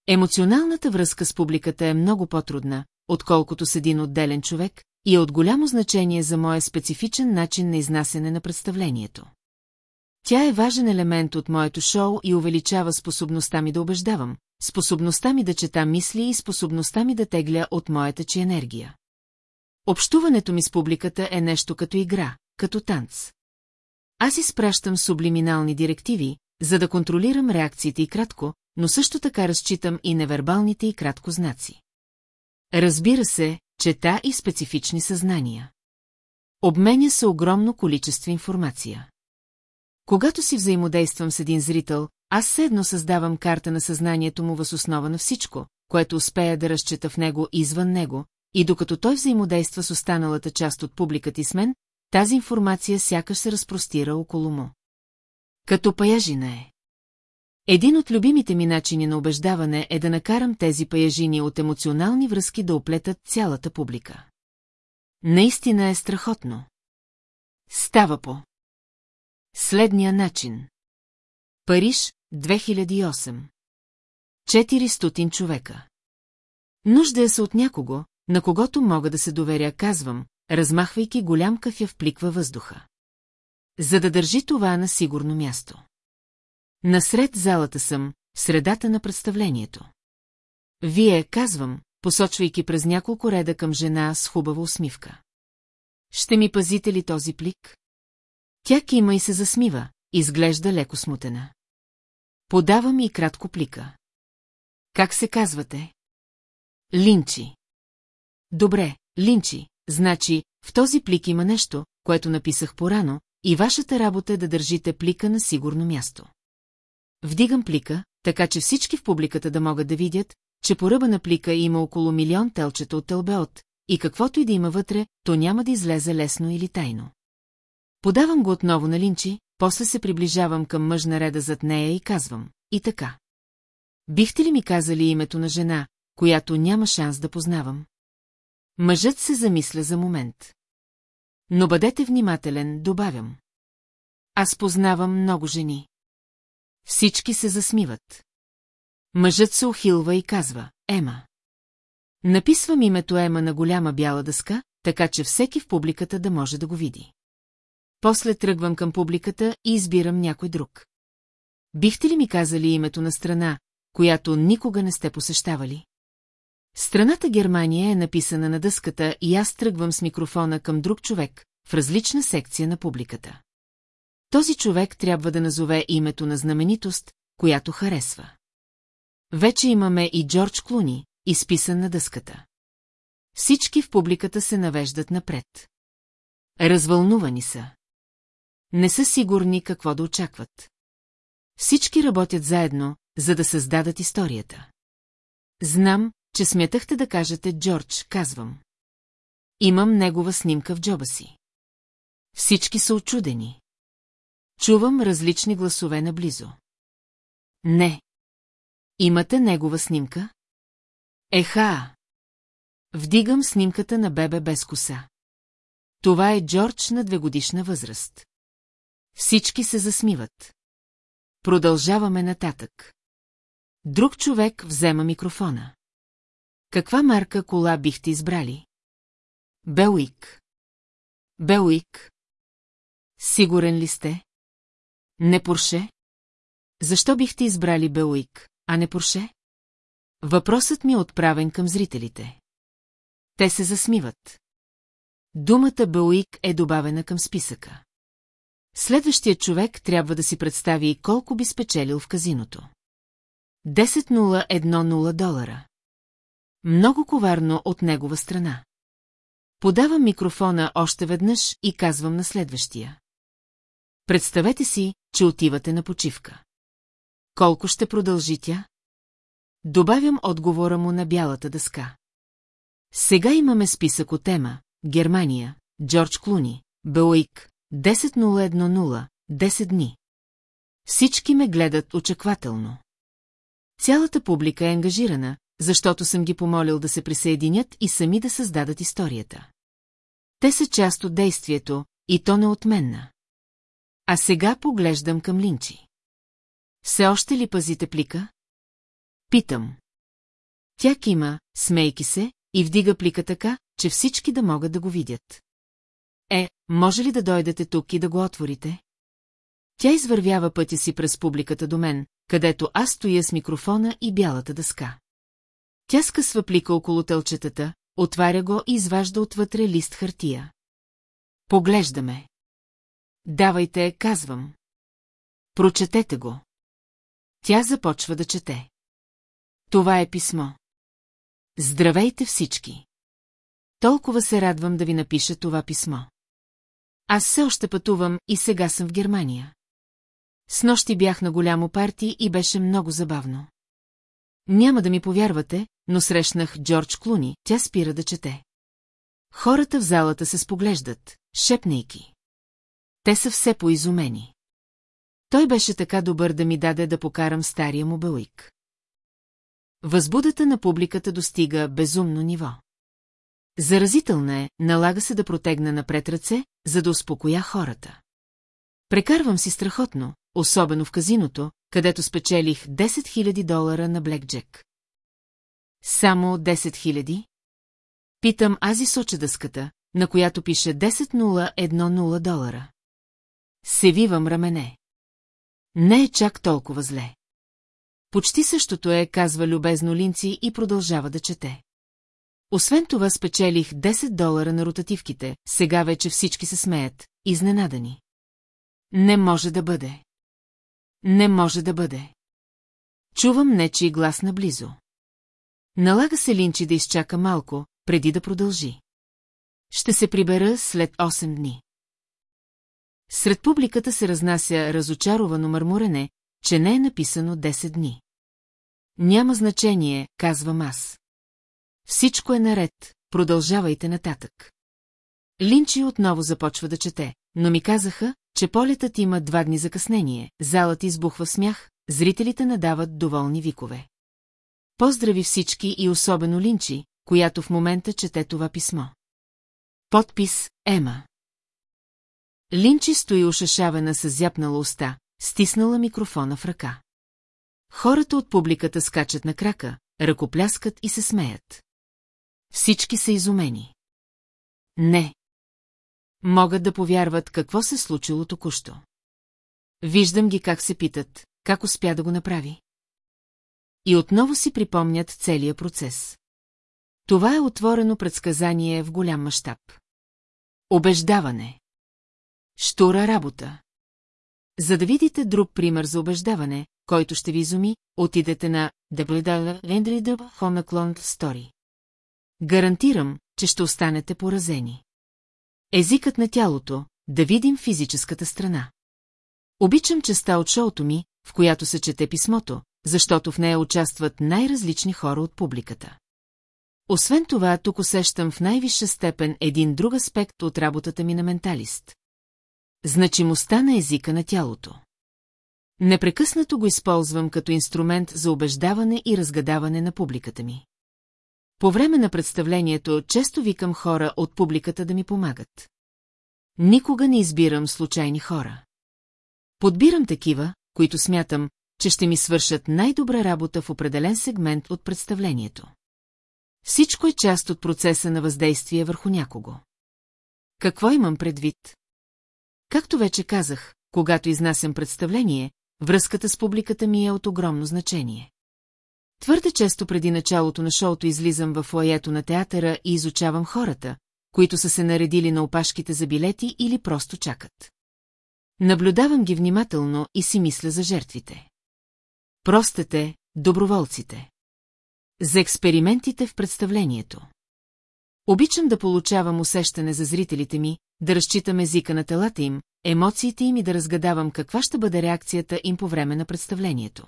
Емоционалната връзка с публиката е много по-трудна, отколкото с един отделен човек, и е от голямо значение за моя специфичен начин на изнасяне на представлението. Тя е важен елемент от моето шоу и увеличава способността ми да убеждавам, способността ми да чета мисли и способността ми да тегля от моята чи енергия. Общуването ми с публиката е нещо като игра, като танц. Аз изпращам сублиминални директиви, за да контролирам реакциите и кратко, но също така разчитам и невербалните и кратко знаци. Разбира се, чета и специфични съзнания. Обменя се огромно количество информация. Когато си взаимодействам с един зрител, аз седно създавам карта на съзнанието му въз основа на всичко, което успея да разчета в него извън него, и докато той взаимодейства с останалата част от публиката и с мен, тази информация сякаш се разпростира около му. Като паяжина е. Един от любимите ми начини на убеждаване е да накарам тези паяжини от емоционални връзки да оплетат цялата публика. Наистина е страхотно. Става по. Следния начин. Париж, 2008. 400 човека. Нужда се от някого, на когото мога да се доверя, казвам, размахвайки голям кафя в плик във въздуха. За да държи това на сигурно място. Насред залата съм, в средата на представлението. Вие, казвам, посочвайки през няколко реда към жена с хубава усмивка. Ще ми пазите ли този плик? Тя кима и се засмива, изглежда леко смутена. Подавам и кратко плика. Как се казвате? Линчи. Добре, Линчи, значи, в този плик има нещо, което написах порано, и вашата работа е да държите плика на сигурно място. Вдигам плика, така че всички в публиката да могат да видят, че по ръба на плика има около милион телчета от телбеот, и каквото и да има вътре, то няма да излезе лесно или тайно. Подавам го отново на Линчи, после се приближавам към мъж реда зад нея и казвам, и така. Бихте ли ми казали името на жена, която няма шанс да познавам? Мъжът се замисля за момент. Но бъдете внимателен, добавям. Аз познавам много жени. Всички се засмиват. Мъжът се ухилва и казва, Ема. Написвам името Ема на голяма бяла дъска, така че всеки в публиката да може да го види. После тръгвам към публиката и избирам някой друг. Бихте ли ми казали името на страна, която никога не сте посещавали? Страната Германия е написана на дъската и аз тръгвам с микрофона към друг човек, в различна секция на публиката. Този човек трябва да назове името на знаменитост, която харесва. Вече имаме и Джордж Клуни, изписан на дъската. Всички в публиката се навеждат напред. Развълнувани са. Не са сигурни какво да очакват. Всички работят заедно, за да създадат историята. Знам, че смятахте да кажете Джордж, казвам. Имам негова снимка в джоба си. Всички са очудени. Чувам различни гласове наблизо. Не. Имате негова снимка? Еха! Вдигам снимката на бебе без коса. Това е Джордж на двегодишна възраст. Всички се засмиват. Продължаваме нататък. Друг човек взема микрофона. Каква марка кола бихте избрали? Белуик. Белуик. Сигурен ли сте? Не Порше? защо бихте избрали Белуик, а не Порше? Въпросът ми е отправен към зрителите. Те се засмиват. Думата Белуик е добавена към списъка. Следващият човек трябва да си представи колко би спечелил в казиното. 10.010 долара. Много коварно от негова страна. Подавам микрофона още веднъж и казвам на следващия. Представете си, че отивате на почивка. Колко ще продължи тя? Добавям отговора му на бялата дъска. Сега имаме списък от тема Германия, Джордж Клуни, Белуик, 10010, 10 дни. Всички ме гледат очаквателно. Цялата публика е ангажирана, защото съм ги помолил да се присъединят и сами да създадат историята. Те са част от действието, и то неотменна. А сега поглеждам към Линчи. Все още ли пазите плика? Питам. Тя кима, смейки се, и вдига плика така, че всички да могат да го видят. Е, може ли да дойдете тук и да го отворите? Тя извървява пътя си през публиката до мен, където аз стоя с микрофона и бялата дъска. Тя скъсва плика около тълчетата, отваря го и изважда отвътре лист хартия. Поглеждаме. Давайте, казвам. Прочетете го. Тя започва да чете. Това е писмо. Здравейте всички! Толкова се радвам да ви напиша това писмо. Аз все още пътувам и сега съм в Германия. С нощи бях на голямо парти и беше много забавно. Няма да ми повярвате, но срещнах Джордж Клуни, тя спира да чете. Хората в залата се споглеждат, шепнейки. Те са все поизумени. Той беше така добър да ми даде да покарам стария му Белуик. Възбудата на публиката достига безумно ниво. Заразителна е, налага се да протегна напред ръце, за да успокоя хората. Прекарвам си страхотно, особено в казиното, където спечелих 10 000 долара на Блекджек. Само 10 000? Питам ази соча дъската, на която пише 10 долара. Се вивам рамене. Не е чак толкова зле. Почти същото е, казва любезно Линци и продължава да чете. Освен това спечелих 10 долара на ротативките, сега вече всички се смеят, изненадани. Не може да бъде. Не може да бъде. Чувам нечи глас наблизо. Налага се Линчи да изчака малко, преди да продължи. Ще се прибера след 8 дни. Сред публиката се разнася разочаровано мърмурене, че не е написано 10 дни. Няма значение, казвам аз. Всичко е наред, продължавайте нататък. Линчи отново започва да чете, но ми казаха, че полетът има два дни закъснение, залата избухва смях, зрителите надават доволни викове. Поздрави всички и особено Линчи, която в момента чете това писмо. Подпис Ема. Линчи стои ушашавена с зяпнала уста, стиснала микрофона в ръка. Хората от публиката скачат на крака, ръкопляскат и се смеят. Всички са изумени. Не. Могат да повярват какво се случило току-що. Виждам ги как се питат, как успя да го направи. И отново си припомнят целия процес. Това е отворено предсказание в голям мащаб. Обеждаване. Штура работа. За да видите друг пример за убеждаване, който ще ви изуми, отидете на www.handlidub.com Story. Гарантирам, че ще останете поразени. Езикът на тялото, да видим физическата страна. Обичам частта от шоуто ми, в която се чете писмото, защото в нея участват най-различни хора от публиката. Освен това, тук усещам в най-висша степен един друг аспект от работата ми на менталист. Значимостта на езика на тялото. Непрекъснато го използвам като инструмент за убеждаване и разгадаване на публиката ми. По време на представлението често викам хора от публиката да ми помагат. Никога не избирам случайни хора. Подбирам такива, които смятам, че ще ми свършат най-добра работа в определен сегмент от представлението. Всичко е част от процеса на въздействие върху някого. Какво имам предвид? Както вече казах, когато изнасям представление, връзката с публиката ми е от огромно значение. Твърде често преди началото на шоуто излизам в лаето на театъра и изучавам хората, които са се наредили на опашките за билети или просто чакат. Наблюдавам ги внимателно и си мисля за жертвите. Простете, доброволците. За експериментите в представлението. Обичам да получавам усещане за зрителите ми, да разчитам езика на телата им, емоциите им и да разгадавам каква ще бъде реакцията им по време на представлението.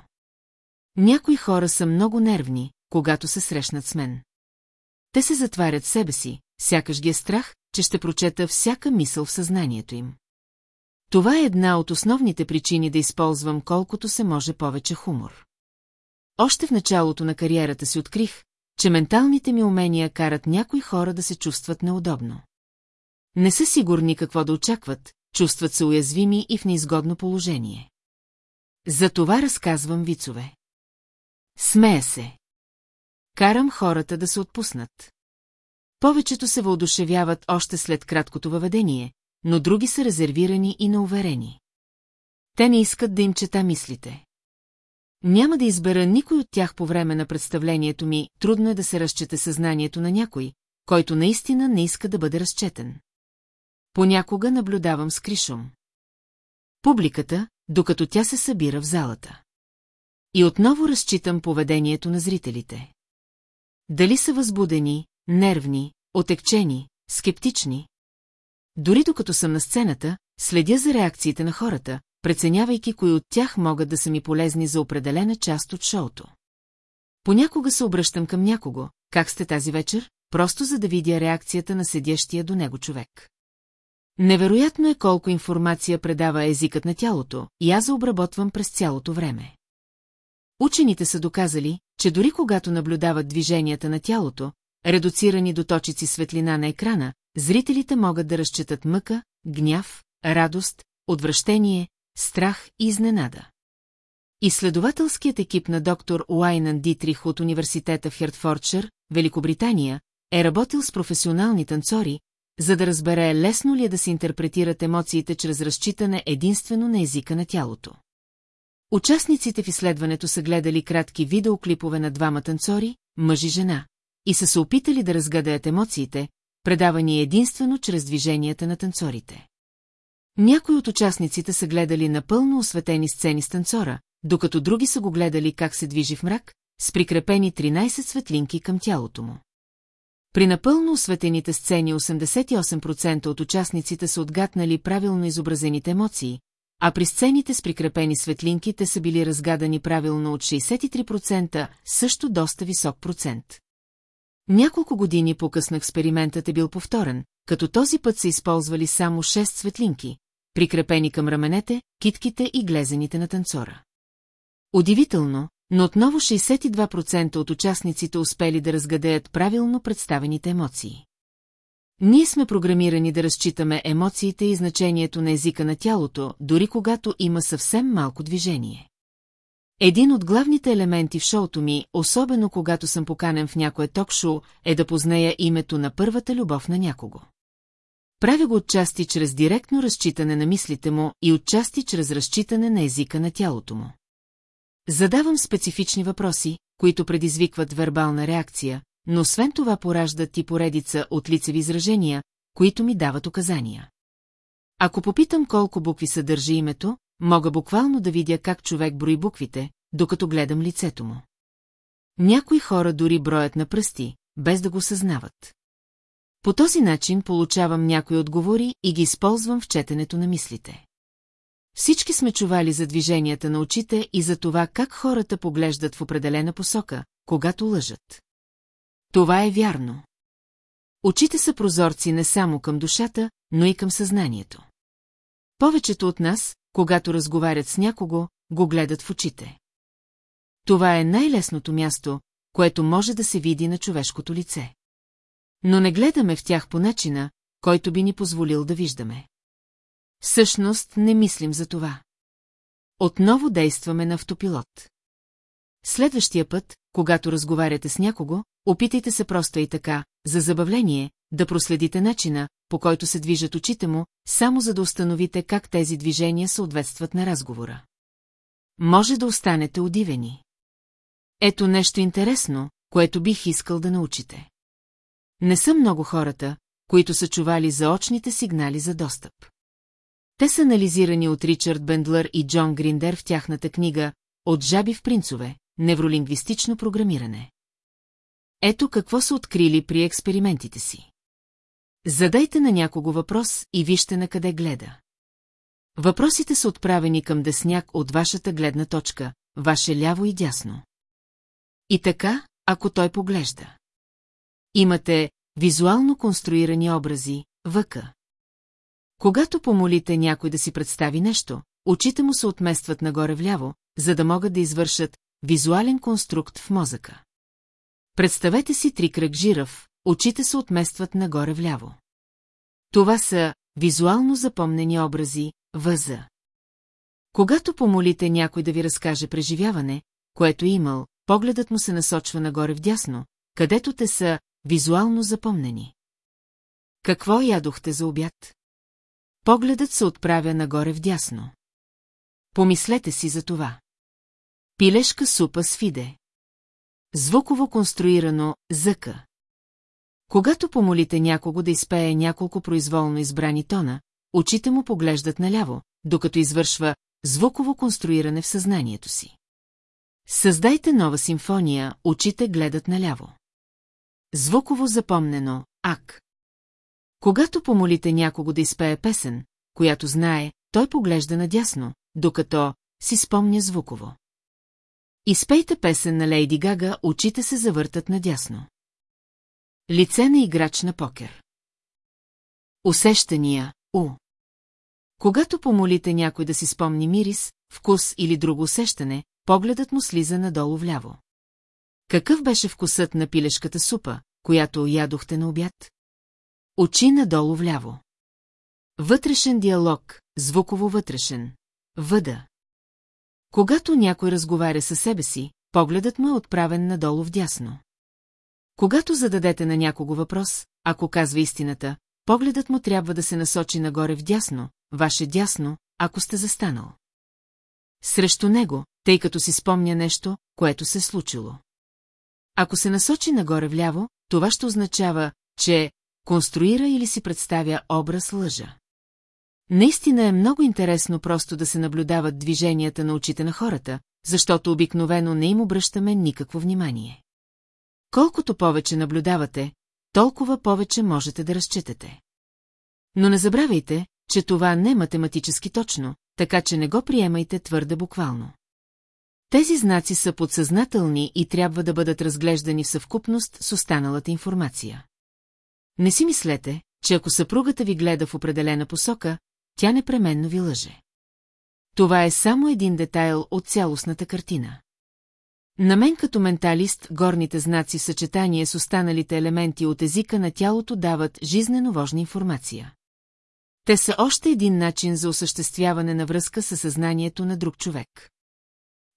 Някои хора са много нервни, когато се срещнат с мен. Те се затварят себе си, сякаш ги е страх, че ще прочета всяка мисъл в съзнанието им. Това е една от основните причини да използвам колкото се може повече хумор. Още в началото на кариерата си открих, че менталните ми умения карат някои хора да се чувстват неудобно. Не са сигурни какво да очакват, чувстват се уязвими и в неизгодно положение. За това разказвам вицове. Смея се. Карам хората да се отпуснат. Повечето се въодушевяват още след краткото въведение, но други са резервирани и неуверени. Те не искат да им чета мислите. Няма да избера никой от тях по време на представлението ми, трудно е да се разчете съзнанието на някой, който наистина не иска да бъде разчетен. Понякога наблюдавам с кришум. Публиката, докато тя се събира в залата. И отново разчитам поведението на зрителите. Дали са възбудени, нервни, отекчени, скептични? Дори докато съм на сцената, следя за реакциите на хората, преценявайки кои от тях могат да са ми полезни за определена част от шоуто. Понякога се обръщам към някого, как сте тази вечер, просто за да видя реакцията на седящия до него човек. Невероятно е колко информация предава езикът на тялото, и аз обработвам през цялото време. Учените са доказали, че дори когато наблюдават движенията на тялото, редуцирани до точици светлина на екрана, зрителите могат да разчитат мъка, гняв, радост, отвращение, страх и изненада. Изследователският екип на доктор Уайнан Дитрих от университета в Хертфордшир, Великобритания, е работил с професионални танцори, за да разбере лесно ли е да се интерпретират емоциите чрез разчитане единствено на езика на тялото. Участниците в изследването са гледали кратки видеоклипове на двама танцори, мъж и жена, и са се опитали да разгадаят емоциите, предавани единствено чрез движенията на танцорите. Някои от участниците са гледали напълно осветени сцени с танцора, докато други са го гледали как се движи в мрак, с прикрепени 13 светлинки към тялото му. При напълно осветените сцени 88% от участниците са отгатнали правилно изобразените емоции, а при сцените с прикрепени светлинки те са били разгадани правилно от 63%, също доста висок процент. Няколко години по-късно експериментът е бил повторен, като този път са използвали само 6 светлинки, прикрепени към раменете, китките и глезените на танцора. Удивително, но отново 62% от участниците успели да разгадеят правилно представените емоции. Ние сме програмирани да разчитаме емоциите и значението на езика на тялото, дори когато има съвсем малко движение. Един от главните елементи в шоуто ми, особено когато съм поканен в някое ток-шоу, е да позная името на първата любов на някого. Правя го отчасти чрез директно разчитане на мислите му и отчасти чрез разчитане на езика на тялото му. Задавам специфични въпроси, които предизвикват вербална реакция, но освен това пораждат и поредица от лицеви изражения, които ми дават указания. Ако попитам колко букви съдържа името, мога буквално да видя как човек брои буквите, докато гледам лицето му. Някои хора дори броят на пръсти, без да го съзнават. По този начин получавам някои отговори и ги използвам в четенето на мислите. Всички сме чували за движенията на очите и за това как хората поглеждат в определена посока, когато лъжат. Това е вярно. Очите са прозорци не само към душата, но и към съзнанието. Повечето от нас, когато разговарят с някого, го гледат в очите. Това е най-лесното място, което може да се види на човешкото лице. Но не гледаме в тях по начина, който би ни позволил да виждаме. Всъщност не мислим за това. Отново действаме на автопилот. Следващия път, когато разговаряте с някого, опитайте се просто и така, за забавление, да проследите начина, по който се движат очите му, само за да установите как тези движения съответстват на разговора. може да останете удивени. Ето нещо интересно, което бих искал да научите. Не са много хората, които са чували заочните сигнали за достъп. Те са анализирани от Ричард Бендлър и Джон Гриндер в тяхната книга «От жаби в принцове. Невролингвистично програмиране». Ето какво са открили при експериментите си. Задайте на някого въпрос и вижте на къде гледа. Въпросите са отправени към десняк от вашата гледна точка, ваше ляво и дясно. И така, ако той поглежда. Имате визуално конструирани образи, въка. Когато помолите някой да си представи нещо, очите му се отместват нагоре вляво, за да могат да извършат визуален конструкт в мозъка. Представете си три кръг жираф, очите се отместват нагоре вляво. Това са визуално запомнени образи, въза. Когато помолите някой да ви разкаже преживяване, което е имал, погледът му се насочва нагоре вдясно, където те са визуално запомнени. Какво ядохте за обяд? Погледът се отправя нагоре вдясно. Помислете си за това. Пилешка супа с фиде. Звуково конструирано зъка. Когато помолите някого да изпее няколко произволно избрани тона, очите му поглеждат наляво, докато извършва звуково конструиране в съзнанието си. Създайте нова симфония, очите гледат наляво. Звуково запомнено, ак. Когато помолите някого да изпее песен, която знае, той поглежда надясно, докато си спомня звуково. Изпейте песен на Лейди Гага, очите се завъртат надясно. Лице на играч на покер. Усещания, у. Когато помолите някой да си спомни мирис, вкус или друго усещане, погледът му слиза надолу вляво. Какъв беше вкусът на пилешката супа, която ядохте на обяд? Очи надолу вляво. Вътрешен диалог, звуково вътрешен. Въда. Когато някой разговаря със себе си, погледът му е отправен надолу вдясно. Когато зададете на някого въпрос, ако казва истината, погледът му трябва да се насочи нагоре вдясно, ваше дясно, ако сте застанал. Срещу него, тъй като си спомня нещо, което се случило. Ако се насочи нагоре вляво, това ще означава, че конструира или си представя образ лъжа. Наистина е много интересно просто да се наблюдават движенията на очите на хората, защото обикновено не им обръщаме никакво внимание. Колкото повече наблюдавате, толкова повече можете да разчитате. Но не забравяйте, че това не е математически точно, така че не го приемайте твърде буквално. Тези знаци са подсъзнателни и трябва да бъдат разглеждани в съвкупност с останалата информация. Не си мислете, че ако съпругата ви гледа в определена посока, тя непременно ви лъже. Това е само един детайл от цялостната картина. На мен като менталист горните знаци в съчетание с останалите елементи от езика на тялото дават жизнено важна информация. Те са още един начин за осъществяване на връзка със съзнанието на друг човек.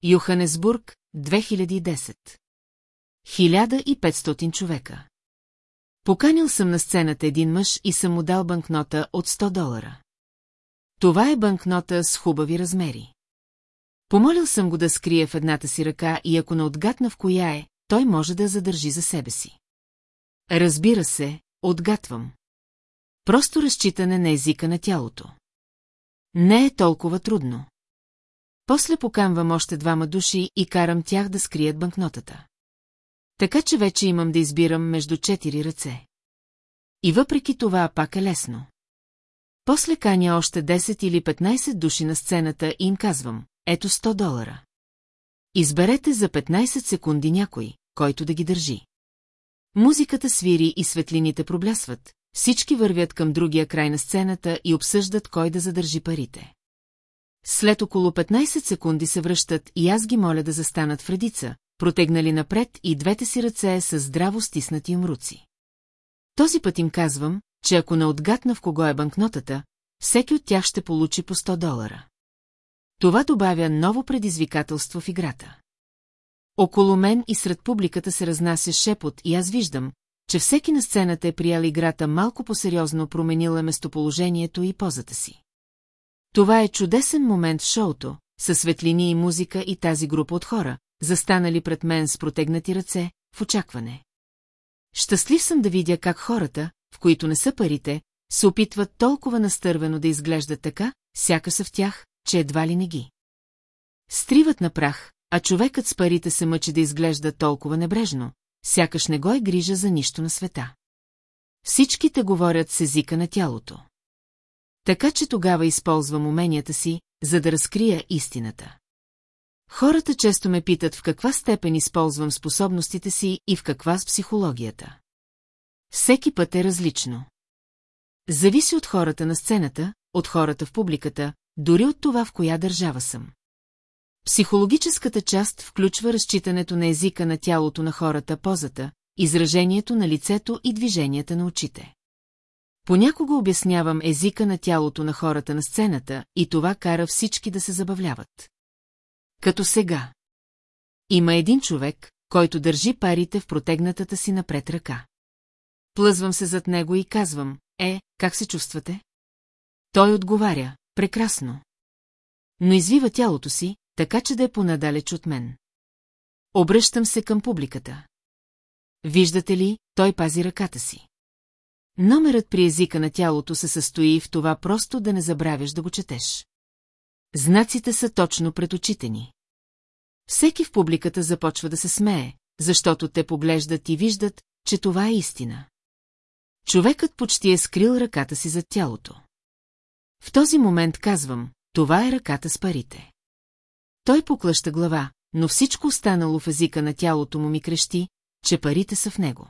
Йоханесбург, 2010 1500 човека. Поканил съм на сцената един мъж и съм му дал банкнота от 100 долара. Това е банкнота с хубави размери. Помолил съм го да скрие в едната си ръка и ако не отгатна в коя е, той може да задържи за себе си. Разбира се, отгатвам. Просто разчитане на езика на тялото. Не е толкова трудно. После покамвам още двама души и карам тях да скрият банкнотата. Така че вече имам да избирам между четири ръце. И въпреки това пак е лесно. После каня още 10 или 15 души на сцената и им казвам, ето 100 долара. Изберете за 15 секунди някой, който да ги държи. Музиката свири и светлините проблясват, всички вървят към другия край на сцената и обсъждат кой да задържи парите. След около 15 секунди се връщат и аз ги моля да застанат в редица, протегнали напред и двете си ръце с здраво стиснати им руци. Този път им казвам, че ако не отгадна в кого е банкнотата, всеки от тях ще получи по 100 долара. Това добавя ново предизвикателство в играта. Около мен и сред публиката се разнася шепот и аз виждам, че всеки на сцената е приял играта малко по-сериозно променила местоположението и позата си. Това е чудесен момент в шоуто, със светлини и музика и тази група от хора, застанали пред мен с протегнати ръце, в очакване. Щастлив съм да видя как хората, в които не са парите, се опитват толкова настървено да изглеждат така, сяка са в тях, че едва ли не ги. Стриват на прах, а човекът с парите се мъчи да изглежда толкова небрежно, сякаш не го е грижа за нищо на света. Всичките говорят с езика на тялото. Така че тогава използвам уменията си, за да разкрия истината. Хората често ме питат в каква степен използвам способностите си и в каква с психологията. Всеки път е различно. Зависи от хората на сцената, от хората в публиката, дори от това в коя държава съм. Психологическата част включва разчитането на езика на тялото на хората, позата, изражението на лицето и движенията на очите. Понякога обяснявам езика на тялото на хората на сцената и това кара всички да се забавляват. Като сега. Има един човек, който държи парите в протегнатата си напред ръка. Плъзвам се зад него и казвам, е, как се чувствате? Той отговаря, прекрасно. Но извива тялото си, така че да е понадалеч от мен. Обръщам се към публиката. Виждате ли, той пази ръката си. Номерът при езика на тялото се състои в това просто да не забравяш да го четеш. Знаците са точно пред очите ни. Всеки в публиката започва да се смее, защото те поглеждат и виждат, че това е истина. Човекът почти е скрил ръката си зад тялото. В този момент казвам, това е ръката с парите. Той поклаща глава, но всичко останало в езика на тялото му ми крещи, че парите са в него.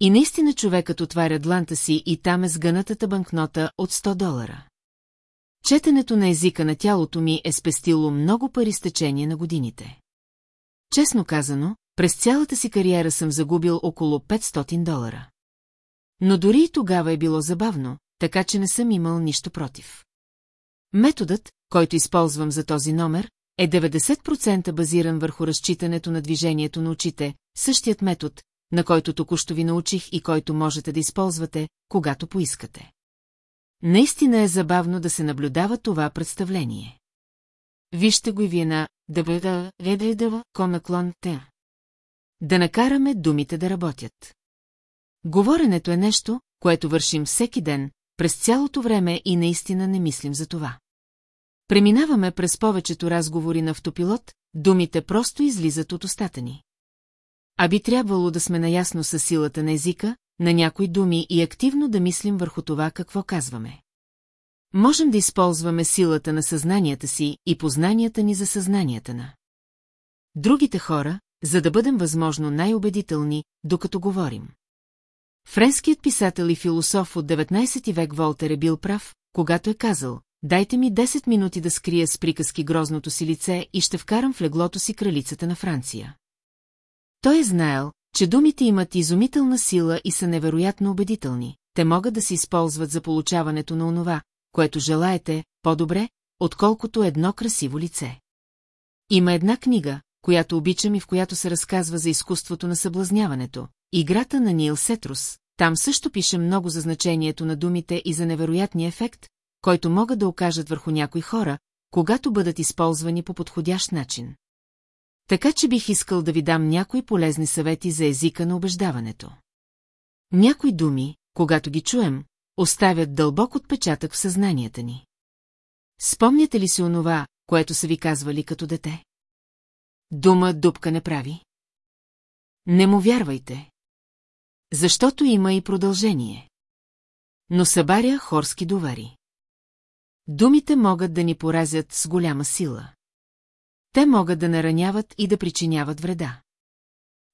И наистина човекът отваря дланта си и там е сгънатата банкнота от 100 долара. Четенето на езика на тялото ми е спестило много пари с течение на годините. Честно казано, през цялата си кариера съм загубил около 500 долара. Но дори и тогава е било забавно, така че не съм имал нищо против. Методът, който използвам за този номер, е 90% базиран върху разчитането на движението на очите, същият метод, на който току-що ви научих и който можете да използвате, когато поискате. Наистина е забавно да се наблюдава това представление. Вижте го и вие на да редредава конаклон те. Да накараме думите да работят. Говоренето е нещо, което вършим всеки ден, през цялото време и наистина не мислим за това. Преминаваме през повечето разговори на автопилот, думите просто излизат от устата ни. А би трябвало да сме наясно с силата на езика, на някои думи и активно да мислим върху това какво казваме. Можем да използваме силата на съзнанията си и познанията ни за съзнанията на другите хора, за да бъдем възможно най-убедителни, докато говорим. Френският писател и философ от 19 век Волтер е бил прав, когато е казал, дайте ми 10 минути да скрия с приказки грозното си лице и ще вкарам в леглото си кралицата на Франция. Той е знаел, че думите имат изумителна сила и са невероятно убедителни. Те могат да се използват за получаването на онова, което желаете, по-добре, отколкото едно красиво лице. Има една книга, която обичам и в която се разказва за изкуството на съблазняването, играта на Нил Сетрус. Там също пише много за значението на думите и за невероятния ефект, който могат да окажат върху някои хора, когато бъдат използвани по подходящ начин. Така че бих искал да ви дам някои полезни съвети за езика на убеждаването. Някои думи, когато ги чуем, оставят дълбок отпечатък в съзнанията ни. Спомняте ли си онова, което са ви казвали като дете? Дума дупка не прави. Не му вярвайте. Защото има и продължение. Но събаря хорски довари. Думите могат да ни поразят с голяма сила. Те могат да нараняват и да причиняват вреда.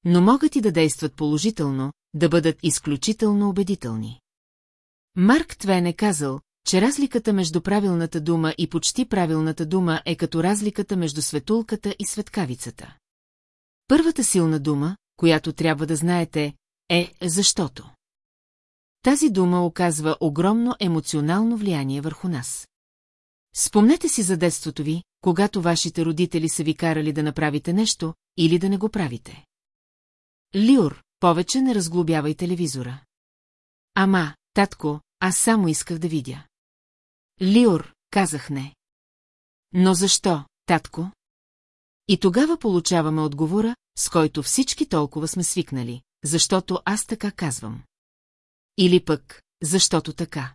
Но могат и да действат положително, да бъдат изключително убедителни. Марк Твен е казал, че разликата между правилната дума и почти правилната дума е като разликата между светулката и светкавицата. Първата силна дума, която трябва да знаете, е «защото». Тази дума оказва огромно емоционално влияние върху нас. Спомнете си за детството ви, когато вашите родители са ви карали да направите нещо или да не го правите. Лиур, повече не разглобявай телевизора. Ама, татко, аз само исках да видя. Лиур, казах не. Но защо, татко? И тогава получаваме отговора, с който всички толкова сме свикнали, защото аз така казвам. Или пък, защото така.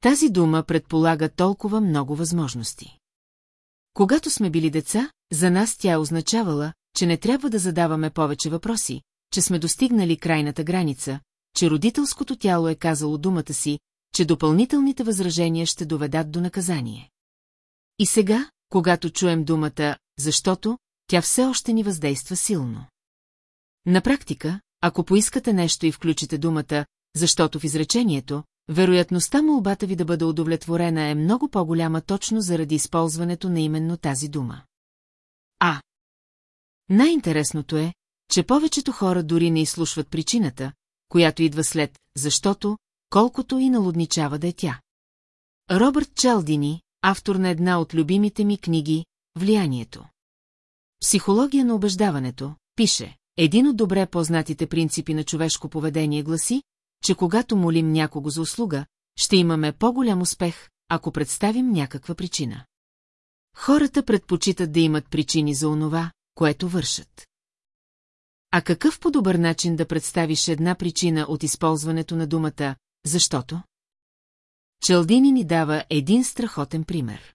Тази дума предполага толкова много възможности. Когато сме били деца, за нас тя означавала, че не трябва да задаваме повече въпроси, че сме достигнали крайната граница, че родителското тяло е казало думата си, че допълнителните възражения ще доведат до наказание. И сега, когато чуем думата «защото», тя все още ни въздейства силно. На практика, ако поискате нещо и включите думата «защото» в изречението, вероятността молбата ви да бъде удовлетворена е много по-голяма точно заради използването на именно тази дума. А. Най-интересното е, че повечето хора дори не изслушват причината, която идва след «защото», колкото и налудничава да е тя. Робърт Чалдини, автор на една от любимите ми книги «Влиянието». Психология на убеждаването, пише, един от добре познатите принципи на човешко поведение гласи, че когато молим някого за услуга, ще имаме по-голям успех, ако представим някаква причина. Хората предпочитат да имат причини за онова, което вършат. А какъв по-добър начин да представиш една причина от използването на думата «защото»? Чалдини ни дава един страхотен пример.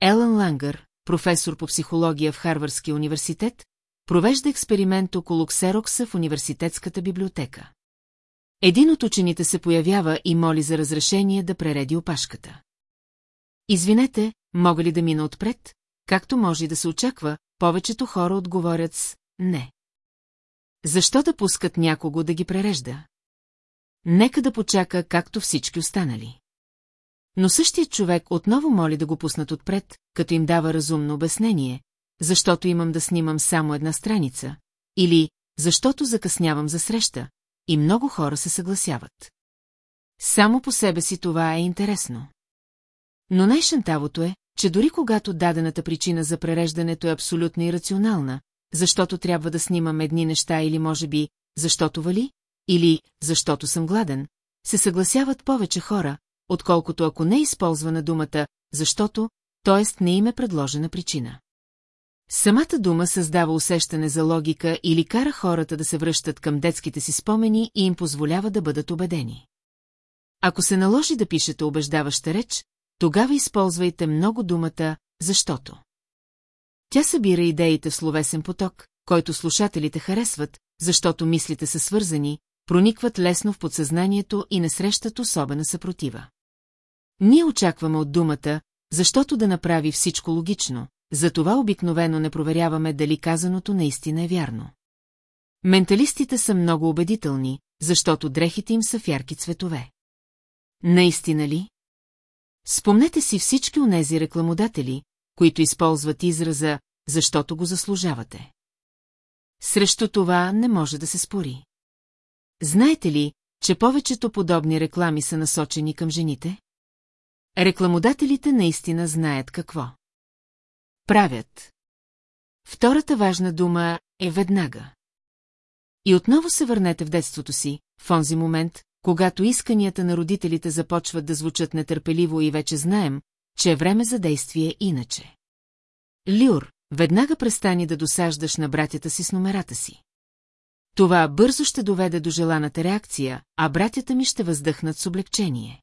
Елън Лангър, професор по психология в Харвардския университет, провежда експеримент около ксерокса в университетската библиотека. Един от учените се появява и моли за разрешение да пререди опашката. Извинете, мога ли да мина отпред? Както може да се очаква, повечето хора отговорят с «не». Защо да пускат някого да ги прережда? Нека да почака, както всички останали. Но същият човек отново моли да го пуснат отпред, като им дава разумно обяснение, защото имам да снимам само една страница, или защото закъснявам за среща, и много хора се съгласяват. Само по себе си това е интересно. Но най-шантавото е, че дори когато дадената причина за пререждането е абсолютно ирационална, защото трябва да снимам едни неща или може би, защото вали, или защото съм гладен, се съгласяват повече хора, отколкото ако не е използвана думата «защото», т.е. не им е предложена причина. Самата дума създава усещане за логика или кара хората да се връщат към детските си спомени и им позволява да бъдат убедени. Ако се наложи да пишете убеждаваща реч, тогава използвайте много думата «защото». Тя събира идеите в словесен поток, който слушателите харесват, защото мислите са свързани, проникват лесно в подсъзнанието и не срещат особена съпротива. Ние очакваме от думата, защото да направи всичко логично, затова обикновено не проверяваме дали казаното наистина е вярно. Менталистите са много убедителни, защото дрехите им са в ярки цветове. Наистина ли? Спомнете си всички онези рекламодатели, които използват израза «защото го заслужавате». Срещу това не може да се спори. Знаете ли, че повечето подобни реклами са насочени към жените? Рекламодателите наистина знаят какво. Правят. Втората важна дума е веднага. И отново се върнете в детството си, в онзи момент, когато исканията на родителите започват да звучат нетърпеливо и вече знаем, че е време за действие иначе. Люр, веднага престани да досаждаш на братята си с номерата си. Това бързо ще доведе до желаната реакция, а братята ми ще въздъхнат с облегчение.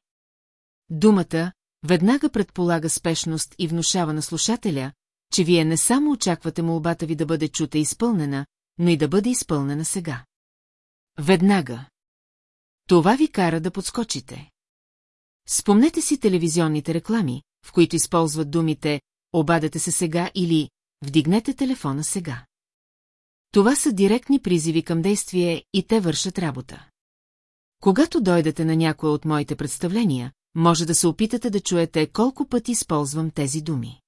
Думата веднага предполага спешност и внушава на слушателя, че вие не само очаквате молбата ви да бъде чута и изпълнена, но и да бъде изпълнена сега. Веднага. Това ви кара да подскочите. Спомнете си телевизионните реклами, в които използват думите «обадете се сега» или «вдигнете телефона сега». Това са директни призиви към действие и те вършат работа. Когато дойдете на някое от моите представления, може да се опитате да чуете колко пъти използвам тези думи.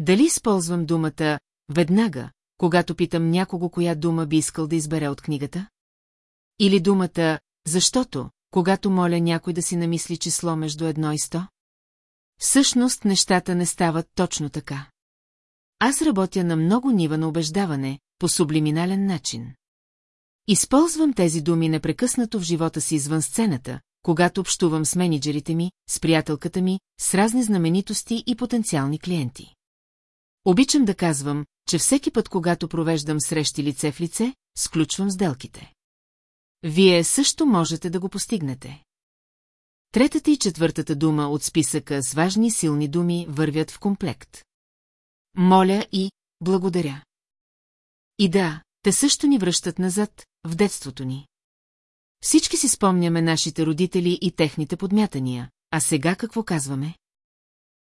Дали използвам думата «веднага», когато питам някого коя дума би искал да избере от книгата? Или думата «защото», когато моля някой да си намисли число между едно и сто? Всъщност нещата не стават точно така. Аз работя на много нива на убеждаване, по сублиминален начин. Използвам тези думи непрекъснато в живота си извън сцената, когато общувам с менеджерите ми, с приятелката ми, с разни знаменитости и потенциални клиенти. Обичам да казвам, че всеки път, когато провеждам срещи лице в лице, сключвам сделките. Вие също можете да го постигнете. Третата и четвъртата дума от списъка с важни силни думи вървят в комплект. Моля и благодаря. И да, те също ни връщат назад, в детството ни. Всички си спомняме нашите родители и техните подмятания, а сега какво казваме?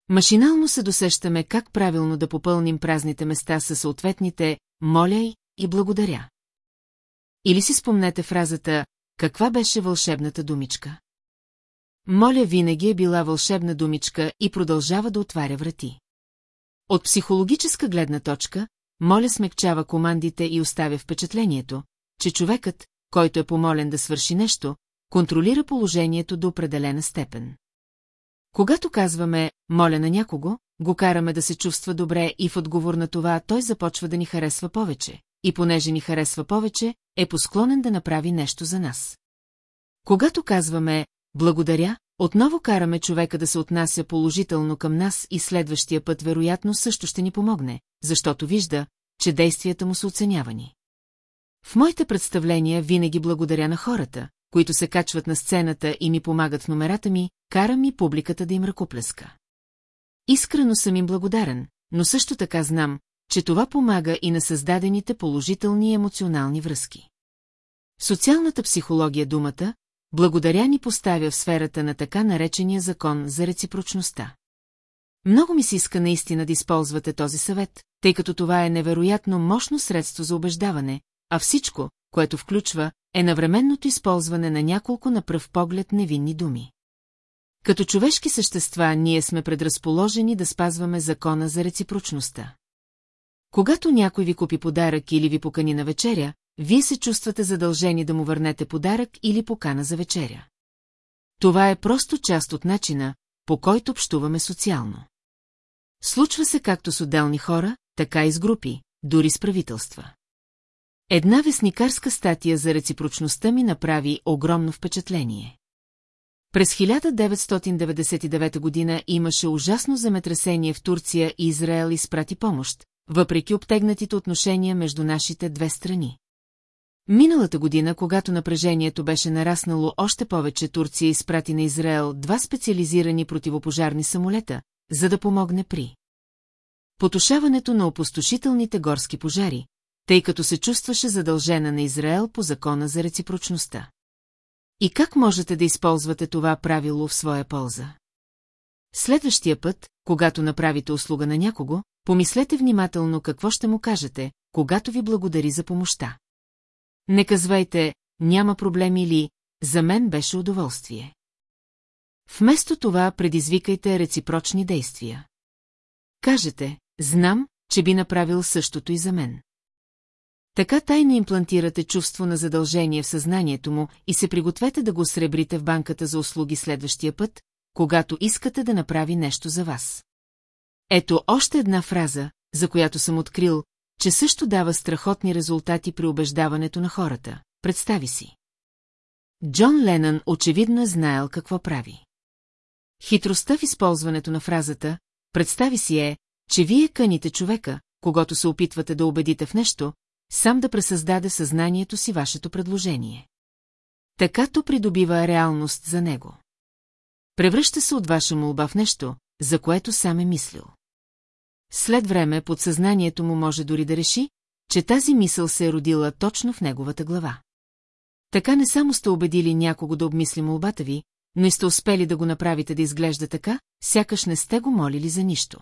Машинално се досещаме как правилно да попълним празните места със съответните «моля» и «благодаря». Или си спомнете фразата «каква беше вълшебната думичка?» Моля винаги е била вълшебна думичка и продължава да отваря врати. От психологическа гледна точка, моля смекчава командите и оставя впечатлението, че човекът, който е помолен да свърши нещо, контролира положението до определена степен. Когато казваме «моля на някого», го караме да се чувства добре и в отговор на това той започва да ни харесва повече. И понеже ни харесва повече, е посклонен да направи нещо за нас. Когато казваме «благодаря», отново караме човека да се отнася положително към нас и следващия път вероятно също ще ни помогне, защото вижда, че действията му са оценявани. В моите представления винаги благодаря на хората, които се качват на сцената и ми помагат в номерата ми, карам и публиката да им ръкоплеска. Искрено съм им благодарен, но също така знам, че това помага и на създадените положителни емоционални връзки. Социалната психология думата, благодаря ни поставя в сферата на така наречения закон за реципрочността. Много ми се иска наистина да използвате този съвет, тъй като това е невероятно мощно средство за убеждаване, а всичко, което включва, е навременното използване на няколко на пръв поглед невинни думи. Като човешки същества ние сме предразположени да спазваме закона за реципрочността. Когато някой ви купи подарък или ви покани на вечеря, вие се чувствате задължени да му върнете подарък или покана за вечеря. Това е просто част от начина, по който общуваме социално. Случва се както с отделни хора, така и с групи, дори с правителства. Една вестникарска статия за реципрочността ми направи огромно впечатление. През 1999 година имаше ужасно земетресение в Турция и Израел изпрати помощ, въпреки обтегнатите отношения между нашите две страни. Миналата година, когато напрежението беше нараснало още повече, Турция изпрати на Израел два специализирани противопожарни самолета, за да помогне при потушаването на опустошителните горски пожари, тъй като се чувстваше задължена на Израел по закона за реципрочността. И как можете да използвате това правило в своя полза? Следващия път, когато направите услуга на някого, помислете внимателно какво ще му кажете, когато ви благодари за помощта. Не казвайте, няма проблем или за мен беше удоволствие. Вместо това предизвикайте реципрочни действия. Кажете, знам, че би направил същото и за мен. Така тайно имплантирате чувство на задължение в съзнанието му и се пригответе да го сребрите в банката за услуги следващия път, когато искате да направи нещо за вас. Ето още една фраза, за която съм открил, че също дава страхотни резултати при убеждаването на хората. Представи си. Джон Ленън очевидно е знаел какво прави. Хитростта в използването на фразата «Представи си» е, че вие къните човека, когато се опитвате да убедите в нещо, сам да пресъздаде съзнанието си вашето предложение. Така то придобива реалност за него. Превръща се от ваша молба в нещо, за което сам е мислил. След време подсъзнанието му може дори да реши, че тази мисъл се е родила точно в неговата глава. Така не само сте убедили някого да обмисли молбата ви, но и сте успели да го направите да изглежда така, сякаш не сте го молили за нищо.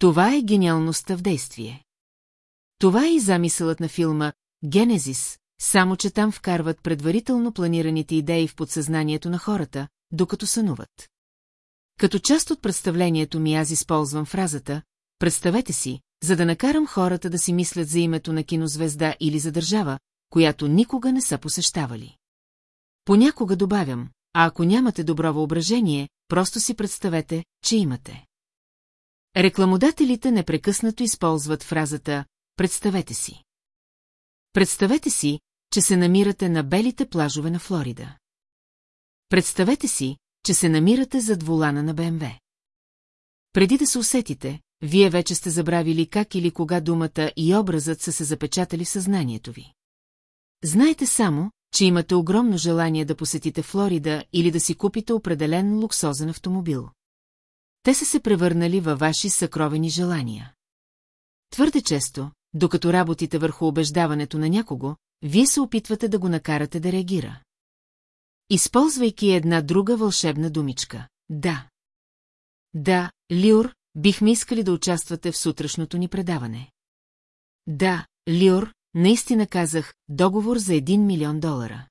Това е гениалността в действие. Това е и замисълът на филма «Генезис», само че там вкарват предварително планираните идеи в подсъзнанието на хората, докато сънуват. Като част от представлението ми аз използвам фразата «Представете си», за да накарам хората да си мислят за името на кинозвезда или за държава, която никога не са посещавали. Понякога добавям, а ако нямате добро въображение, просто си представете, че имате. Рекламодателите непрекъснато използват фразата Представете си. Представете си, че се намирате на белите плажове на Флорида. Представете си, че се намирате зад волана на БМВ. Преди да се усетите, вие вече сте забравили как или кога думата и образът са се запечатали в съзнанието ви. Знаете само, че имате огромно желание да посетите Флорида или да си купите определен луксозен автомобил. Те са се превърнали във ваши съкровени желания. Твърде често, докато работите върху убеждаването на някого, вие се опитвате да го накарате да реагира. Използвайки една друга вълшебна думичка. Да. Да, Лиор, бихме искали да участвате в сутрешното ни предаване. Да, Лиор, наистина казах, договор за 1 милион долара.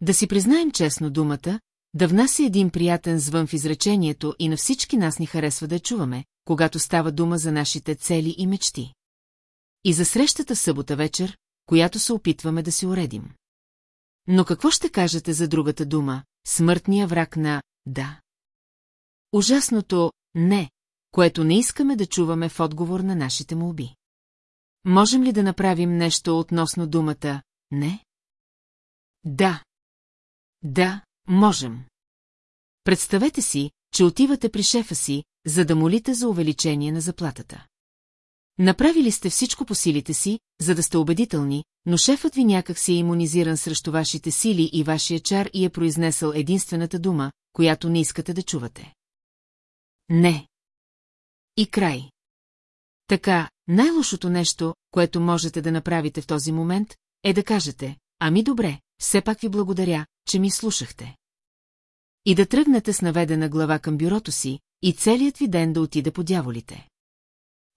Да си признаем честно думата, да внася един приятен звън в изречението и на всички нас ни харесва да чуваме, когато става дума за нашите цели и мечти. И за срещата събота вечер, която се опитваме да си уредим. Но какво ще кажете за другата дума, смъртния враг на «да»? Ужасното «не», което не искаме да чуваме в отговор на нашите молби. Можем ли да направим нещо относно думата «не»? Да. Да, можем. Представете си, че отивате при шефа си, за да молите за увеличение на заплатата. Направили сте всичко по силите си, за да сте убедителни, но шефът ви някак си е иммунизиран срещу вашите сили и вашия чар и е произнесъл единствената дума, която не искате да чувате. Не. И край. Така, най-лошото нещо, което можете да направите в този момент, е да кажете, ами добре, все пак ви благодаря, че ми слушахте. И да тръгнете с наведена глава към бюрото си, и целият ви ден да отида по дяволите.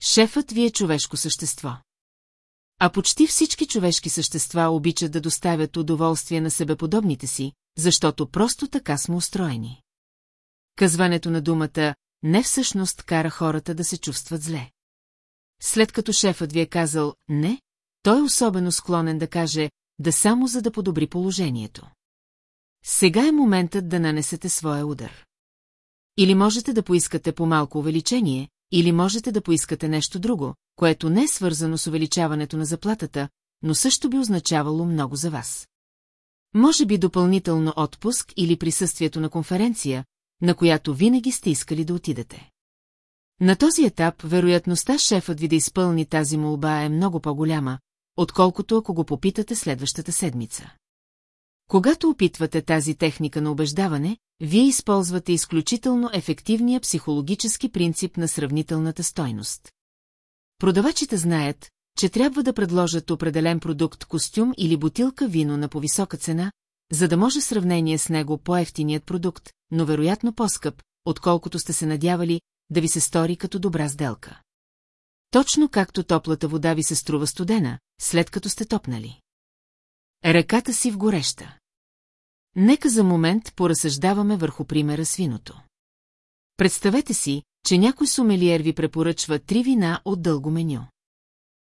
Шефът ви е човешко същество. А почти всички човешки същества обичат да доставят удоволствие на себеподобните си, защото просто така сме устроени. Казването на думата не всъщност кара хората да се чувстват зле. След като шефът ви е казал «не», той е особено склонен да каже «да само за да подобри положението». Сега е моментът да нанесете своя удар. Или можете да поискате по-малко увеличение, или можете да поискате нещо друго, което не е свързано с увеличаването на заплатата, но също би означавало много за вас. Може би допълнително отпуск или присъствието на конференция, на която винаги сте искали да отидете. На този етап вероятността шефът ви да изпълни тази молба е много по-голяма, отколкото ако го попитате следващата седмица. Когато опитвате тази техника на убеждаване, вие използвате изключително ефективния психологически принцип на сравнителната стойност. Продавачите знаят, че трябва да предложат определен продукт, костюм или бутилка вино на повисока цена, за да може сравнение с него по-ефтиният продукт, но вероятно по-скъп, отколкото сте се надявали, да ви се стори като добра сделка. Точно както топлата вода ви се струва студена, след като сте топнали. Ръката си в гореща. Нека за момент поразсъждаваме върху примера с виното. Представете си, че някой сумелиер ви препоръчва три вина от дълго меню.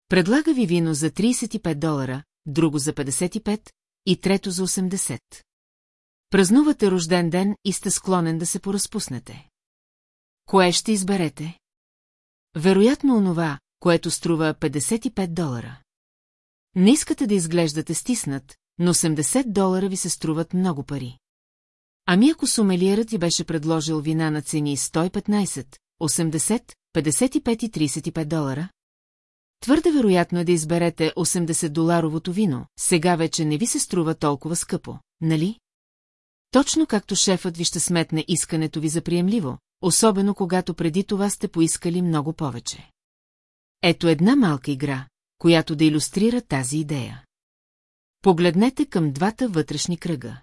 Предлага ви вино за 35 долара, друго за 55 и трето за 80. Празнувате рожден ден и сте склонен да се поразпуснете. Кое ще изберете? Вероятно онова, което струва 55 долара. Не искате да изглеждате стиснат, но 80 долара ви се струват много пари. Ами ако сумелиерът ви беше предложил вина на цени 115, 80, 55 и 35 долара? Твърде вероятно е да изберете 80-доларовото вино, сега вече не ви се струва толкова скъпо, нали? Точно както шефът ви ще сметне искането ви за приемливо, особено когато преди това сте поискали много повече. Ето една малка игра, която да иллюстрира тази идея. Погледнете към двата вътрешни кръга.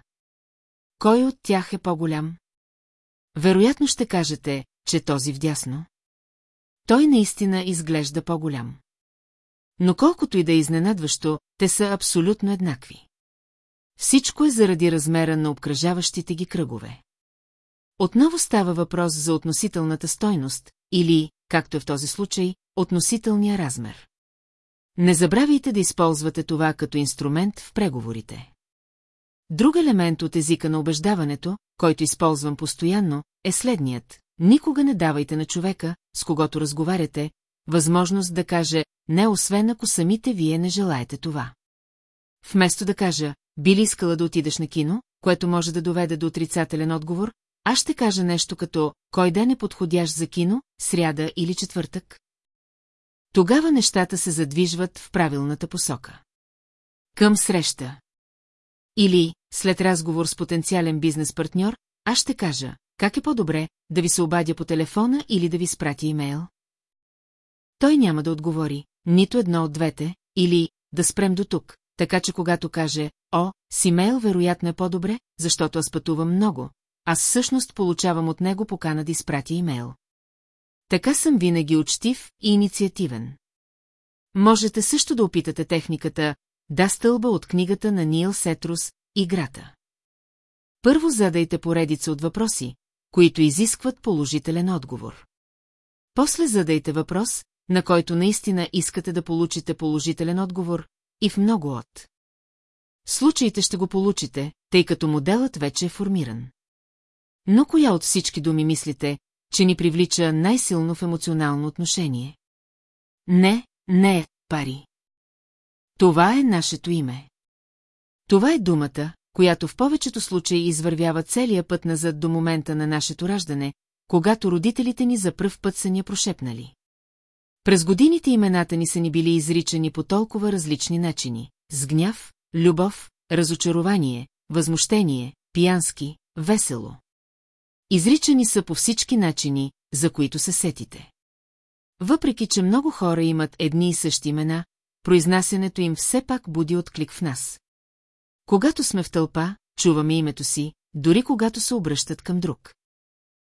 Кой от тях е по-голям? Вероятно ще кажете, че този вдясно. Той наистина изглежда по-голям. Но колкото и да е изненадващо, те са абсолютно еднакви. Всичко е заради размера на обкръжаващите ги кръгове. Отново става въпрос за относителната стойност, или, както е в този случай, относителния размер. Не забравяйте да използвате това като инструмент в преговорите. Друг елемент от езика на убеждаването, който използвам постоянно, е следният. Никога не давайте на човека, с когото разговаряте, възможност да каже «не, освен ако самите вие не желаете това». Вместо да кажа «би ли искала да отидеш на кино», което може да доведе до отрицателен отговор, аз ще кажа нещо като «Кой ден е подходящ за кино, сряда или четвъртък?» Тогава нещата се задвижват в правилната посока. Към среща. Или, след разговор с потенциален бизнес партньор, аз ще кажа, как е по-добре да ви се обадя по телефона или да ви спрати имейл? Той няма да отговори, нито едно от двете, или да спрем до тук, така че когато каже «О, с имейл вероятно е по-добре, защото аз пътувам много», аз всъщност получавам от него покана да изпрати имейл. Така съм винаги учтив и инициативен. Можете също да опитате техниката «Да стълба» от книгата на Нил Сетрус «Играта». Първо задайте поредица от въпроси, които изискват положителен отговор. После задайте въпрос, на който наистина искате да получите положителен отговор, и в много от. Случаите ще го получите, тъй като моделът вече е формиран. Но коя от всички думи мислите, че ни привлича най-силно в емоционално отношение? Не, не е пари. Това е нашето име. Това е думата, която в повечето случаи извървява целия път назад до момента на нашето раждане, когато родителите ни за пръв път са ни прошепнали. През годините имената ни са ни били изричани по толкова различни начини – с гняв, любов, разочарование, възмущение, пиянски, весело. Изричани са по всички начини, за които се сетите. Въпреки, че много хора имат едни и същи имена, произнасянето им все пак буди отклик в нас. Когато сме в тълпа, чуваме името си, дори когато се обръщат към друг.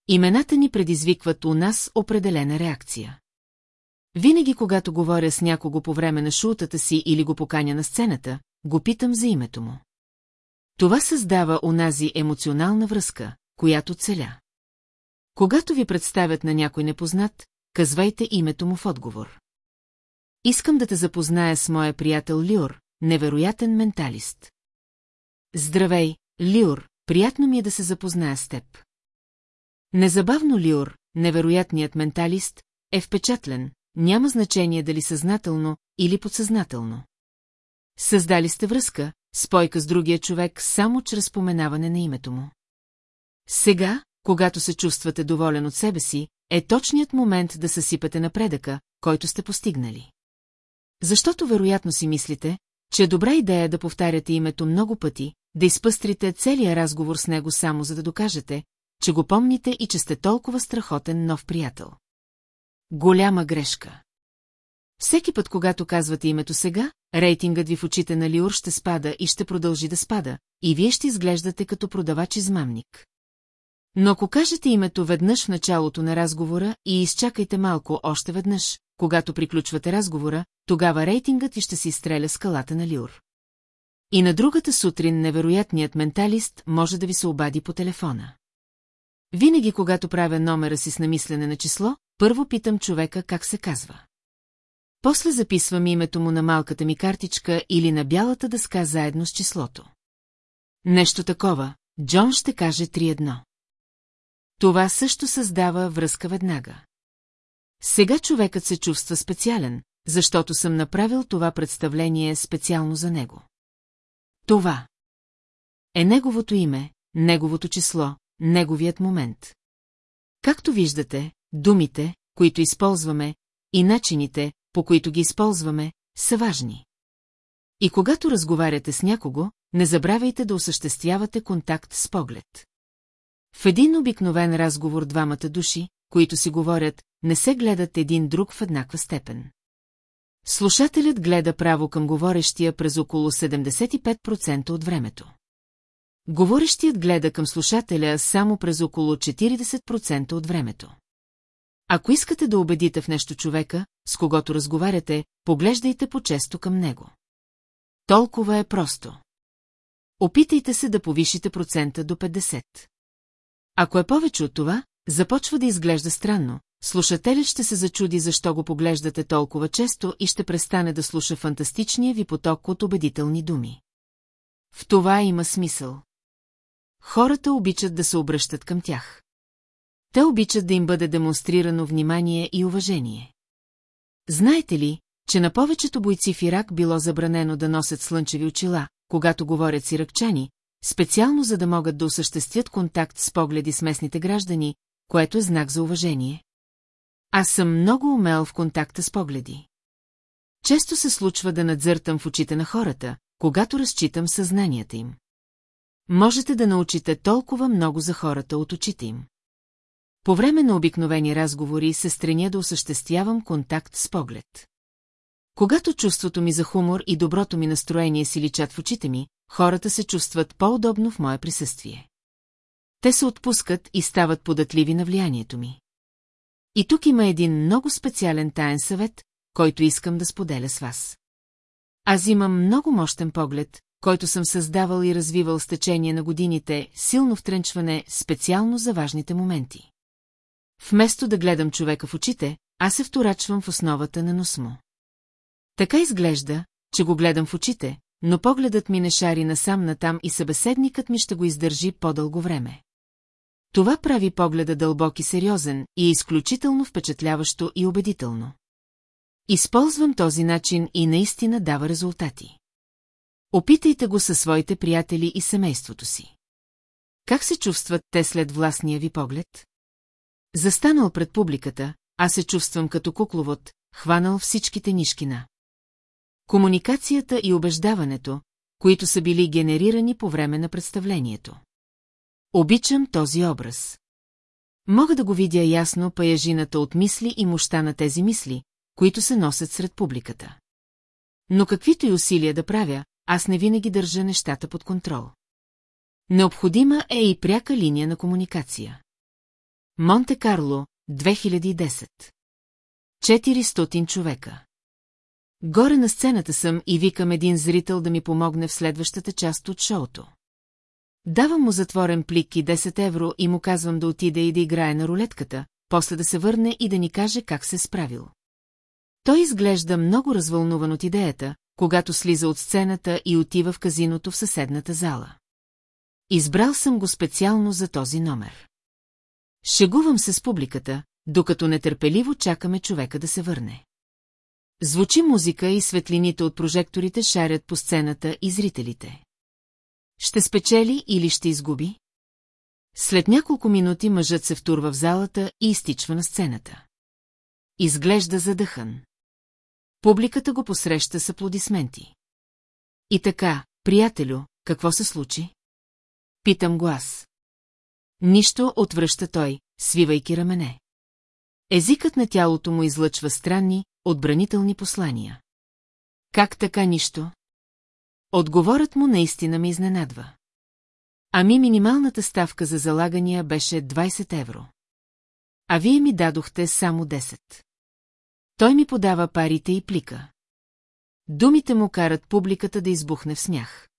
Имената ни предизвикват у нас определена реакция. Винаги, когато говоря с някого по време на шутата си или го поканя на сцената, го питам за името му. Това създава онази емоционална връзка, която целя. Когато ви представят на някой непознат, казвайте името му в отговор. Искам да те запозная с моя приятел Лиор, невероятен менталист. Здравей, Лиор, приятно ми е да се запозная с теб. Незабавно Лиор, невероятният менталист, е впечатлен, няма значение дали съзнателно или подсъзнателно. Създали сте връзка, спойка с другия човек само чрез споменаване на името му. Сега, когато се чувствате доволен от себе си, е точният момент да съсипате напредъка, който сте постигнали. Защото вероятно си мислите, че е добра идея да повтаряте името много пъти, да изпъстрите целия разговор с него само за да докажете, че го помните и че сте толкова страхотен нов приятел. Голяма грешка. Всеки път, когато казвате името сега, рейтингът ви в очите на Лиур ще спада и ще продължи да спада, и вие ще изглеждате като продавач измамник. Но ако кажете името веднъж в началото на разговора и изчакайте малко още веднъж, когато приключвате разговора, тогава рейтингът ви ще се изстреля скалата на Лиур. И на другата сутрин невероятният менталист може да ви се обади по телефона. Винаги, когато правя номера си с намислене на число, първо питам човека как се казва. После записвам името му на малката ми картичка или на бялата дъска заедно с числото. Нещо такова, Джон ще каже 3-1. Това също създава връзка веднага. Сега човекът се чувства специален, защото съм направил това представление специално за него. Това е неговото име, неговото число, неговият момент. Както виждате, думите, които използваме, и начините, по които ги използваме, са важни. И когато разговаряте с някого, не забравяйте да осъществявате контакт с поглед. В един обикновен разговор двамата души, които си говорят, не се гледат един друг в еднаква степен. Слушателят гледа право към говорещия през около 75% от времето. Говорещият гледа към слушателя само през около 40% от времето. Ако искате да убедите в нещо човека, с когото разговаряте, поглеждайте по-често към него. Толкова е просто. Опитайте се да повишите процента до 50. Ако е повече от това, започва да изглежда странно. Слушателят ще се зачуди защо го поглеждате толкова често и ще престане да слуша фантастичния ви поток от убедителни думи. В това има смисъл. Хората обичат да се обръщат към тях. Те обичат да им бъде демонстрирано внимание и уважение. Знаете ли, че на повечето бойци в Ирак било забранено да носят слънчеви очила, когато говорят с иракчани, специално за да могат да осъществят контакт с погледи с местните граждани, което е знак за уважение. Аз съм много умел в контакта с погледи. Често се случва да надзъртам в очите на хората, когато разчитам съзнанията им. Можете да научите толкова много за хората от очите им. По време на обикновени разговори се стреня да осъществявам контакт с поглед. Когато чувството ми за хумор и доброто ми настроение си личат в очите ми, хората се чувстват по-удобно в мое присъствие. Те се отпускат и стават податливи на влиянието ми. И тук има един много специален таен съвет, който искам да споделя с вас. Аз имам много мощен поглед, който съм създавал и развивал с течение на годините, силно втренчване специално за важните моменти. Вместо да гледам човека в очите, аз се вторачвам в основата на нос му. Така изглежда, че го гледам в очите, но погледът ми не шари насам натам и събеседникът ми ще го издържи по-дълго време. Това прави погледа дълбок и сериозен и е изключително впечатляващо и убедително. Използвам този начин и наистина дава резултати. Опитайте го със своите приятели и семейството си. Как се чувстват те след властния ви поглед? Застанал пред публиката, аз се чувствам като кукловод, хванал всичките нишкина. Комуникацията и убеждаването, които са били генерирани по време на представлението. Обичам този образ. Мога да го видя ясно паяжината от мисли и мощта на тези мисли, които се носят сред публиката. Но каквито и усилия да правя, аз не винаги държа нещата под контрол. Необходима е и пряка линия на комуникация. Монте Карло, 2010 400 човека. Горе на сцената съм и викам един зрител да ми помогне в следващата част от шоуто. Давам му затворен плик и 10 евро и му казвам да отиде и да играе на рулетката, после да се върне и да ни каже как се е справил. Той изглежда много развълнуван от идеята, когато слиза от сцената и отива в казиното в съседната зала. Избрал съм го специално за този номер. Шегувам се с публиката, докато нетърпеливо чакаме човека да се върне. Звучи музика и светлините от прожекторите шарят по сцената и зрителите. Ще спечели или ще изгуби? След няколко минути мъжът се втурва в залата и изтичва на сцената. Изглежда задъхан. Публиката го посреща с аплодисменти. И така, приятелю, какво се случи? Питам го аз. Нищо отвръща той, свивайки рамене. Езикът на тялото му излъчва странни, отбранителни послания. Как така нищо? Отговорът му наистина ми изненадва. Ами минималната ставка за залагания беше 20 евро. А вие ми дадохте само 10. Той ми подава парите и плика. Думите му карат публиката да избухне в смях.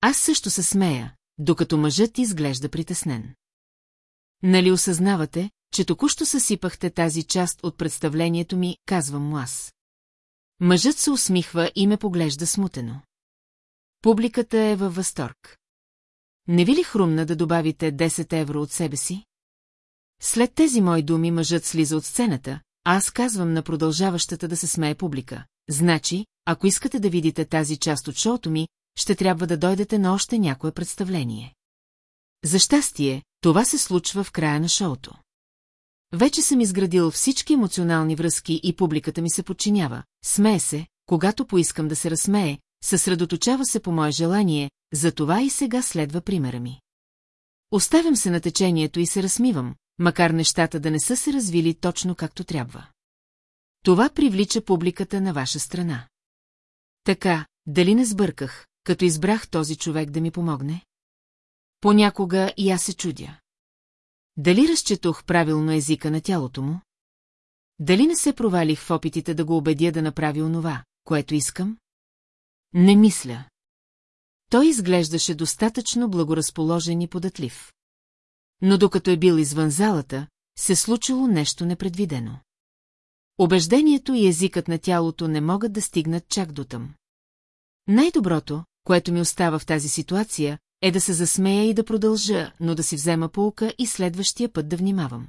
Аз също се смея, докато мъжът изглежда притеснен. Нали осъзнавате, че току-що съсипахте тази част от представлението ми, казвам му аз. Мъжът се усмихва и ме поглежда смутено. Публиката е във възторг. Не ви ли хрумна да добавите 10 евро от себе си? След тези мои думи мъжът слиза от сцената, аз казвам на продължаващата да се смее публика. Значи, ако искате да видите тази част от шоуто ми, ще трябва да дойдете на още някое представление. За щастие, това се случва в края на шоуто. Вече съм изградил всички емоционални връзки и публиката ми се подчинява. Смее се, когато поискам да се разсмее, съсредоточава се по мое желание, затова и сега следва примера ми. Оставям се на течението и се размивам, макар нещата да не са се развили точно както трябва. Това привлича публиката на ваша страна. Така, дали не сбърках, като избрах този човек да ми помогне? Понякога и аз се чудя. Дали разчетох правилно езика на тялото му? Дали не се провалих в опитите да го убедя да направи онова, което искам? Не мисля. Той изглеждаше достатъчно благоразположен и податлив. Но докато е бил извън залата, се случило нещо непредвидено. Обеждението и езикът на тялото не могат да стигнат чак до там. Най-доброто, което ми остава в тази ситуация, е да се засмея и да продължа, но да си взема полка и следващия път да внимавам.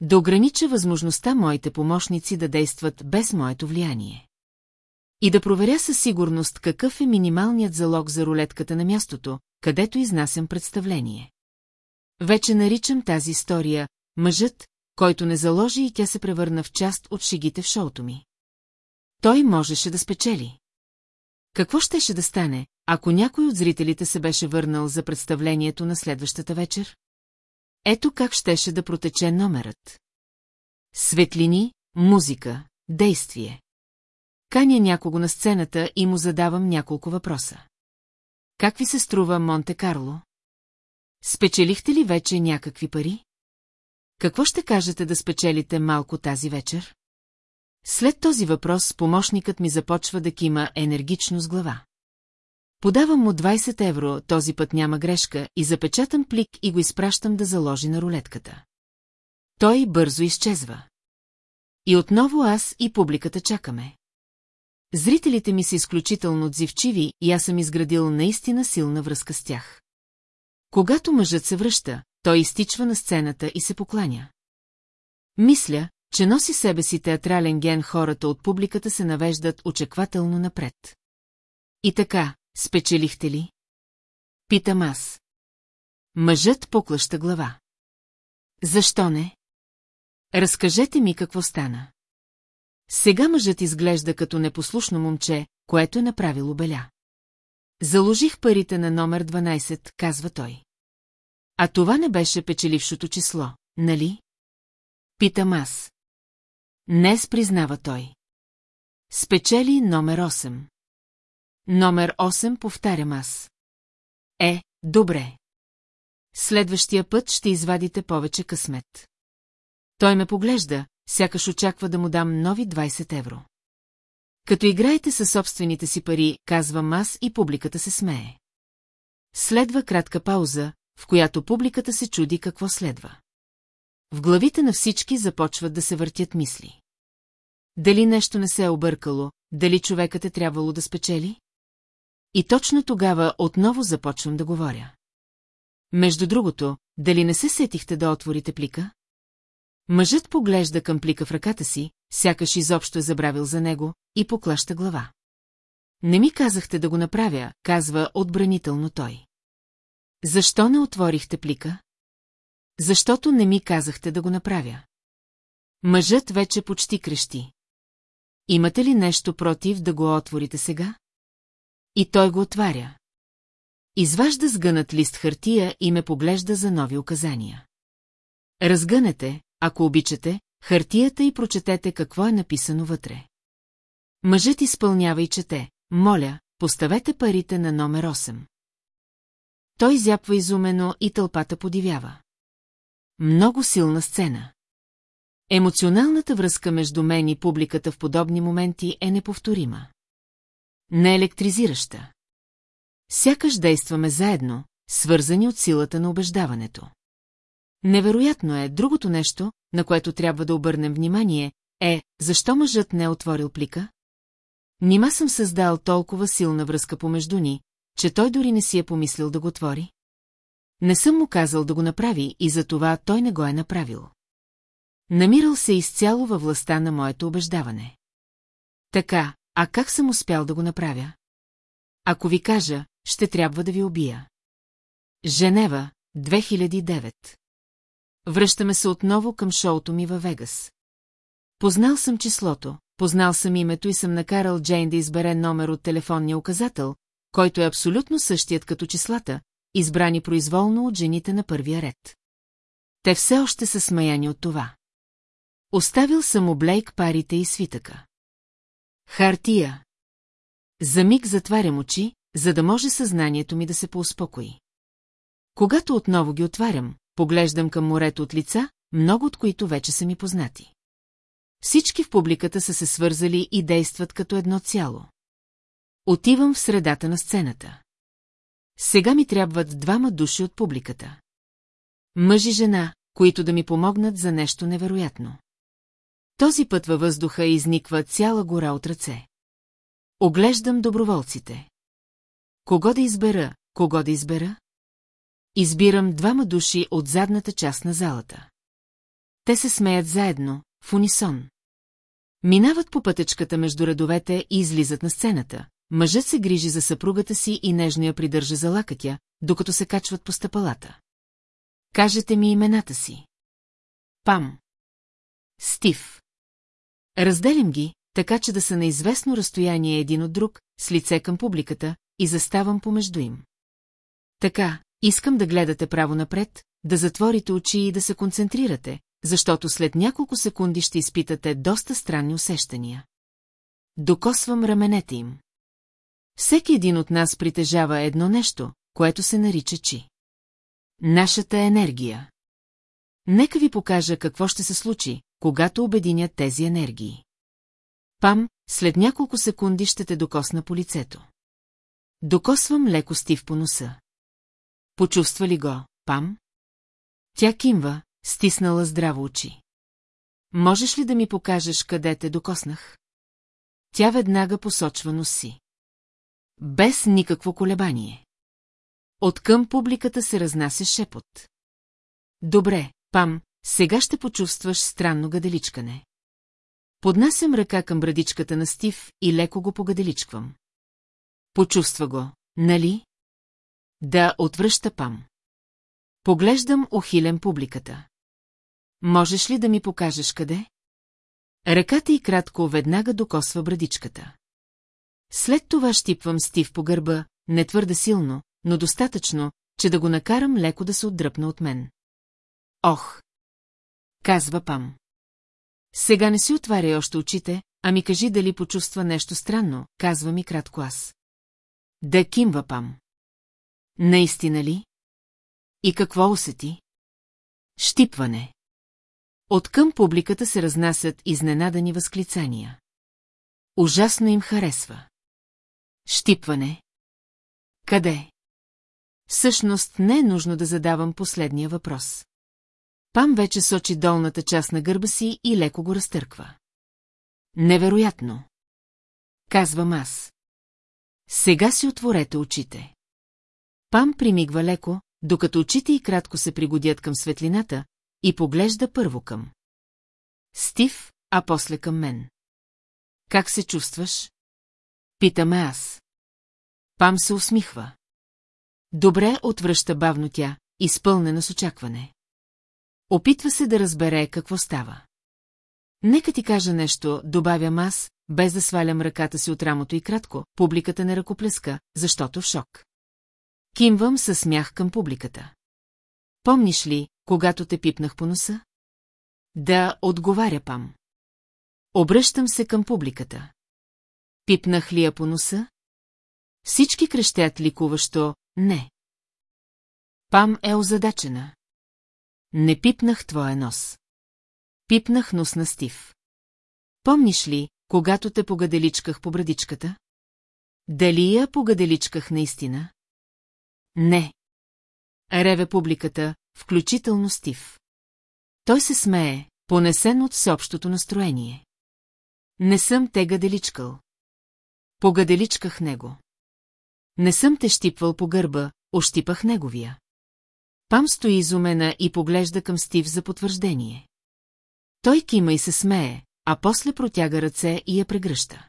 Да огранича възможността моите помощници да действат без моето влияние. И да проверя със сигурност какъв е минималният залог за рулетката на мястото, където изнасям представление. Вече наричам тази история «Мъжът, който не заложи и тя се превърна в част от шигите в шоуто ми». Той можеше да спечели. Какво щеше да стане, ако някой от зрителите се беше върнал за представлението на следващата вечер? Ето как щеше да протече номерът. Светлини, музика, действие. Каня някого на сцената и му задавам няколко въпроса. Как ви се струва Монте-Карло? Спечелихте ли вече някакви пари? Какво ще кажете да спечелите малко тази вечер? След този въпрос помощникът ми започва да кима енергично с глава. Подавам му 20 евро, този път няма грешка, и запечатам плик и го изпращам да заложи на рулетката. Той бързо изчезва. И отново аз и публиката чакаме. Зрителите ми са изключително отзивчиви и аз съм изградил наистина силна връзка с тях. Когато мъжът се връща, той изтичва на сцената и се покланя. Мисля, че носи себе си театрален ген хората от публиката се навеждат очеквателно напред. И така, спечелихте ли? Питам аз. Мъжът поклаща глава. Защо не? Разкажете ми какво стана. Сега мъжът изглежда като непослушно момче, което е направило беля. Заложих парите на номер 12, казва той. А това не беше печелившото число, нали? Питам аз. Не признава той. Спечели номер 8. Номер 8 повтарям аз. Е, добре. Следващия път ще извадите повече късмет. Той ме поглежда, сякаш очаква да му дам нови 20 евро. Като играете със собствените си пари, казвам аз и публиката се смее. Следва кратка пауза, в която публиката се чуди какво следва. В главите на всички започват да се въртят мисли. Дали нещо не се е объркало, дали човекът е трябвало да спечели? И точно тогава отново започвам да говоря. Между другото, дали не се сетихте да отворите плика? Мъжът поглежда към плика в ръката си, сякаш изобщо е забравил за него, и поклаща глава. Не ми казахте да го направя, казва отбранително той. Защо не отворихте плика? Защото не ми казахте да го направя. Мъжът вече почти крещи. Имате ли нещо против да го отворите сега? И той го отваря. Изважда сгънат лист хартия и ме поглежда за нови указания. Разгънете, ако обичате, хартията и прочетете какво е написано вътре. Мъжът изпълнява и чете. Моля, поставете парите на номер 8. Той зяпва изумено и тълпата подивява. Много силна сцена. Емоционалната връзка между мен и публиката в подобни моменти е неповторима. Не електризираща. Сякаш действаме заедно, свързани от силата на убеждаването. Невероятно е, другото нещо, на което трябва да обърнем внимание, е, защо мъжът не е отворил плика? Нима съм създал толкова силна връзка помежду ни, че той дори не си е помислил да го отвори? Не съм му казал да го направи и за това той не го е направил. Намирал се изцяло във властта на моето убеждаване. Така, а как съм успял да го направя? Ако ви кажа, ще трябва да ви убия. Женева, 2009 Връщаме се отново към шоуто ми във Вегас. Познал съм числото, познал съм името и съм накарал Джейн да избере номер от телефонния указател, който е абсолютно същият като числата, избрани произволно от жените на първия ред. Те все още са смаяни от това. Оставил съм облейк парите и свитъка. Хартия. За миг затварям очи, за да може съзнанието ми да се поуспокои. Когато отново ги отварям, поглеждам към морето от лица, много от които вече са ми познати. Всички в публиката са се свързали и действат като едно цяло. Отивам в средата на сцената. Сега ми трябват двама души от публиката. Мъж и жена, които да ми помогнат за нещо невероятно. Този път във въздуха изниква цяла гора от ръце. Оглеждам доброволците. Кого да избера, кого да избера? Избирам двама души от задната част на залата. Те се смеят заедно, в унисон. Минават по пътечката между редовете и излизат на сцената, мъжът се грижи за съпругата си и нежно я придържа за лакътя, докато се качват по стъпалата. Кажете ми имената си. Пам. Стив. Разделям ги, така че да са на известно разстояние един от друг, с лице към публиката, и заставам помежду им. Така, искам да гледате право напред, да затворите очи и да се концентрирате, защото след няколко секунди ще изпитате доста странни усещания. Докосвам раменете им. Всеки един от нас притежава едно нещо, което се нарича чи. Нашата енергия. Нека ви покажа какво ще се случи, когато обединят тези енергии. Пам, след няколко секунди ще те докосна по лицето. Докосвам леко Стив по носа. Почувства ли го, Пам? Тя кимва, стиснала здраво очи. Можеш ли да ми покажеш къде те докоснах? Тя веднага посочва носи. Без никакво колебание. Откъм публиката се разнася шепот. Добре, Пам, сега ще почувстваш странно гаделичкане. Поднасям ръка към брадичката на Стив и леко го погаделичквам. Почувства го, нали? Да, отвръща Пам. Поглеждам ухилен публиката. Можеш ли да ми покажеш къде? Ръката и кратко веднага докосва брадичката. След това щипвам Стив по гърба, не твърде силно, но достатъчно, че да го накарам леко да се отдръпне от мен. Ох! Казва Пам. Сега не си отваряй още очите, а ми кажи дали почувства нещо странно, казва ми кратко аз. Да кимва Пам. Наистина ли? И какво усети? Щипване. Откъм публиката се разнасят изненадани възклицания. Ужасно им харесва. Щипване. Къде? Всъщност не е нужно да задавам последния въпрос. Пам вече сочи долната част на гърба си и леко го разтърква. Невероятно. Казвам аз. Сега си отворете очите. Пам примигва леко, докато очите и кратко се пригодят към светлината, и поглежда първо към. Стив, а после към мен. Как се чувстваш? Питаме аз. Пам се усмихва. Добре отвръща бавно тя, изпълнена с очакване. Опитва се да разбере какво става. Нека ти кажа нещо, добавям аз, без да свалям ръката си от рамото и кратко, публиката не ръкоплеска, защото в шок. Кимвам със смях към публиката. Помниш ли, когато те пипнах по носа? Да, отговаря Пам. Обръщам се към публиката. Пипнах ли я по носа? Всички крещят ликуващо «не». Пам е озадачена. Не пипнах твоя нос. Пипнах нос на Стив. Помниш ли, когато те погаделичках по брадичката? Дали я погаделичках наистина? Не. Реве публиката, включително Стив. Той се смее, понесен от всеобщото настроение. Не съм те гаделичкал. Погаделичках него. Не съм те щипвал по гърба, ощипах неговия. Пам стои изумена и поглежда към Стив за потвърждение. Той кима и се смее, а после протяга ръце и я прегръща.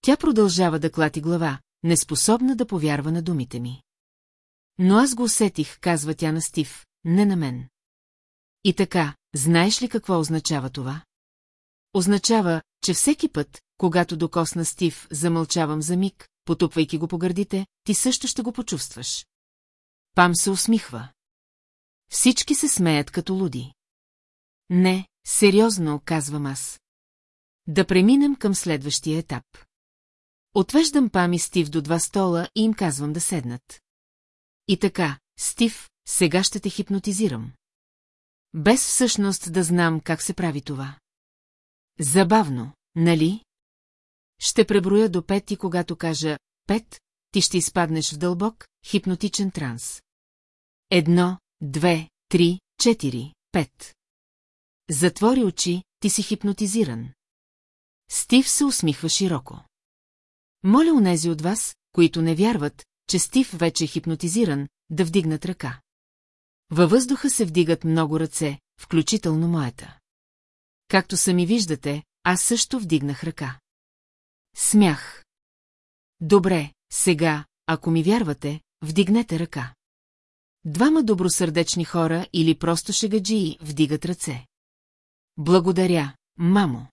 Тя продължава да клати глава, неспособна да повярва на думите ми. Но аз го усетих, казва тя на Стив, не на мен. И така, знаеш ли какво означава това? Означава, че всеки път, когато докосна Стив, замълчавам за миг, потупвайки го по гърдите, ти също ще го почувстваш. Пам се усмихва. Всички се смеят като луди. Не, сериозно, казвам аз. Да преминем към следващия етап. Отвеждам Пам и Стив до два стола и им казвам да седнат. И така, Стив, сега ще те хипнотизирам. Без всъщност да знам как се прави това. Забавно, нали? Ще преброя до пет и когато кажа пет, ти ще изпаднеш в дълбок, хипнотичен транс. Едно, две, три, четири, пет. Затвори очи, ти си хипнотизиран. Стив се усмихва широко. Моля унези от вас, които не вярват, че Стив вече е хипнотизиран, да вдигнат ръка. Във въздуха се вдигат много ръце, включително моята. Както сами виждате, аз също вдигнах ръка. Смях. Добре, сега, ако ми вярвате, вдигнете ръка. Двама добросърдечни хора или просто шегаджии вдигат ръце. Благодаря, мамо.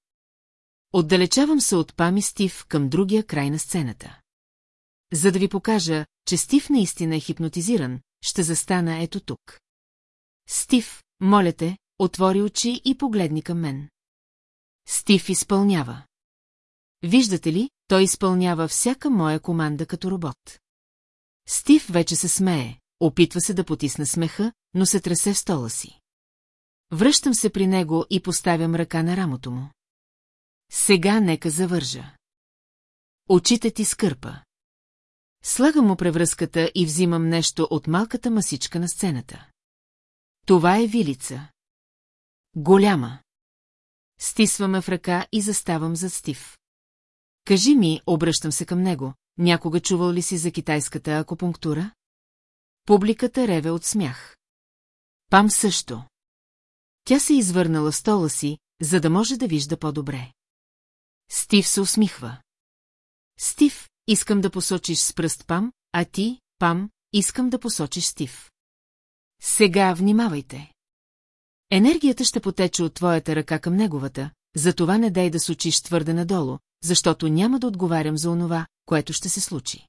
Отдалечавам се от Пам и Стив към другия край на сцената. За да ви покажа, че Стив наистина е хипнотизиран, ще застана ето тук. Стив, моля те, отвори очи и погледни към мен. Стив изпълнява. Виждате ли, той изпълнява всяка моя команда като робот. Стив вече се смее, опитва се да потисне смеха, но се тресе в стола си. Връщам се при него и поставям ръка на рамото му. Сега нека завържа. Очите ти скърпа. Слагам му превръзката и взимам нещо от малката масичка на сцената. Това е вилица. Голяма. Стисваме в ръка и заставам зад Стив. Кажи ми, обръщам се към него, някога чувал ли си за китайската акупунктура? Публиката реве от смях. Пам също. Тя се извърнала стола си, за да може да вижда по-добре. Стив се усмихва. Стив, искам да посочиш с пръст Пам, а ти, Пам, искам да посочиш Стив. Сега внимавайте. Енергията ще потече от твоята ръка към неговата, затова не дай да сочиш твърде надолу, защото няма да отговарям за онова, което ще се случи.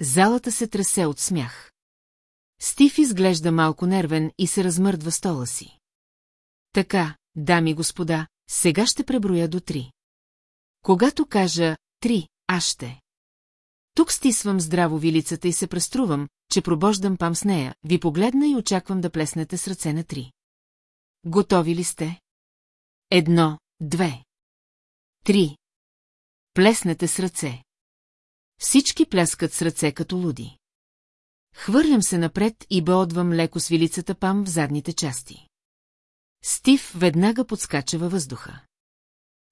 Залата се тресе от смях. Стив изглежда малко нервен и се размърдва стола си. Така, дами и господа, сега ще преброя до три. Когато кажа три, аз ще. Тук стисвам здраво вилицата и се преструвам, че пробождам пам с нея, ви погледна и очаквам да плеснете с ръце на три. Готови ли сте? Едно, две. Три. Плеснете с ръце. Всички пляскат с ръце като луди. Хвърлям се напред и беодвам леко с вилицата пам в задните части. Стив веднага подскача във въздуха.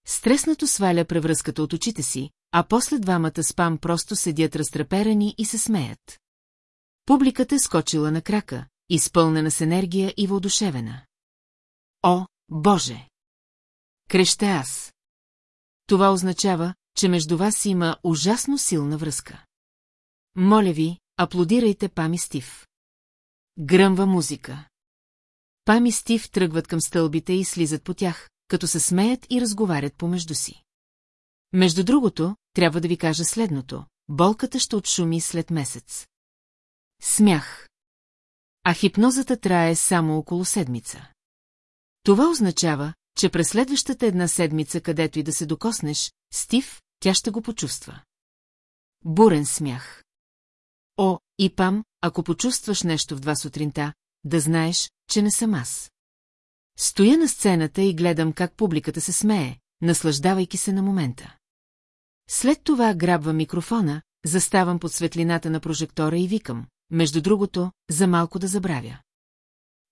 Стреснато сваля превръзката от очите си, а после двамата спам просто седят разтреперани и се смеят. Публиката е скочила на крака, изпълнена с енергия и въодушевена. О, Боже! Креща аз. Това означава, че между вас има ужасно силна връзка. Моля ви, аплодирайте Пам и Стив. Гръмва музика. Пам и Стив тръгват към стълбите и слизат по тях, като се смеят и разговарят помежду си. Между другото, трябва да ви кажа следното. Болката ще отшуми след месец. Смях. А хипнозата трае само около седмица. Това означава, че през следващата една седмица, където и да се докоснеш, Стив, тя ще го почувства. Бурен смях. О, и пам, ако почувстваш нещо в два сутринта, да знаеш, че не съм аз. Стоя на сцената и гледам как публиката се смее, наслаждавайки се на момента. След това грабва микрофона, заставам под светлината на прожектора и викам, между другото, за малко да забравя.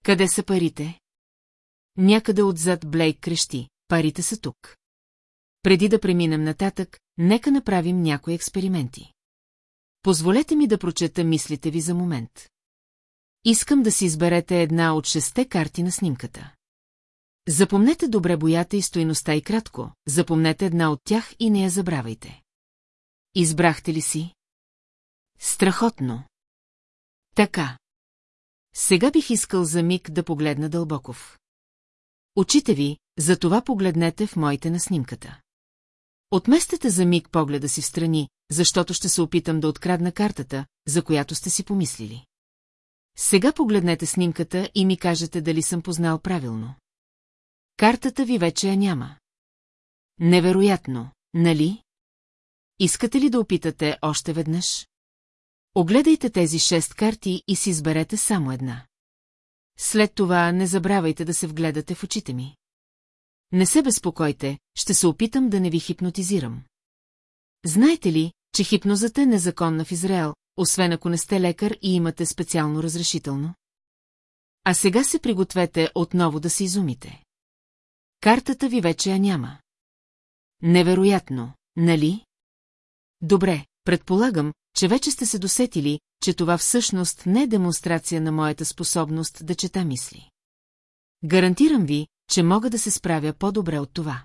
Къде са парите? Някъде отзад Блейк крещи, парите са тук. Преди да преминем нататък, нека направим някои експерименти. Позволете ми да прочета мислите ви за момент. Искам да си изберете една от шесте карти на снимката. Запомнете добре боята и стоеността и кратко, запомнете една от тях и не я забравяйте. Избрахте ли си? Страхотно. Така. Сега бих искал за миг да погледна дълбоков. Очите ви, за това погледнете в моите на снимката. Отместете за миг погледа си в страни, защото ще се опитам да открадна картата, за която сте си помислили. Сега погледнете снимката и ми кажете дали съм познал правилно. Картата ви вече я няма. Невероятно, нали? Искате ли да опитате още веднъж? Огледайте тези шест карти и си изберете само една. След това не забравяйте да се вгледате в очите ми. Не се безпокойте, ще се опитам да не ви хипнотизирам. Знаете ли, че хипнозата е незаконна в Израел, освен ако не сте лекар и имате специално разрешително? А сега се пригответе отново да се изумите. Картата ви вече я няма. Невероятно, нали? Добре, предполагам, че вече сте се досетили, че това всъщност не е демонстрация на моята способност да чета мисли. Гарантирам ви, че мога да се справя по-добре от това.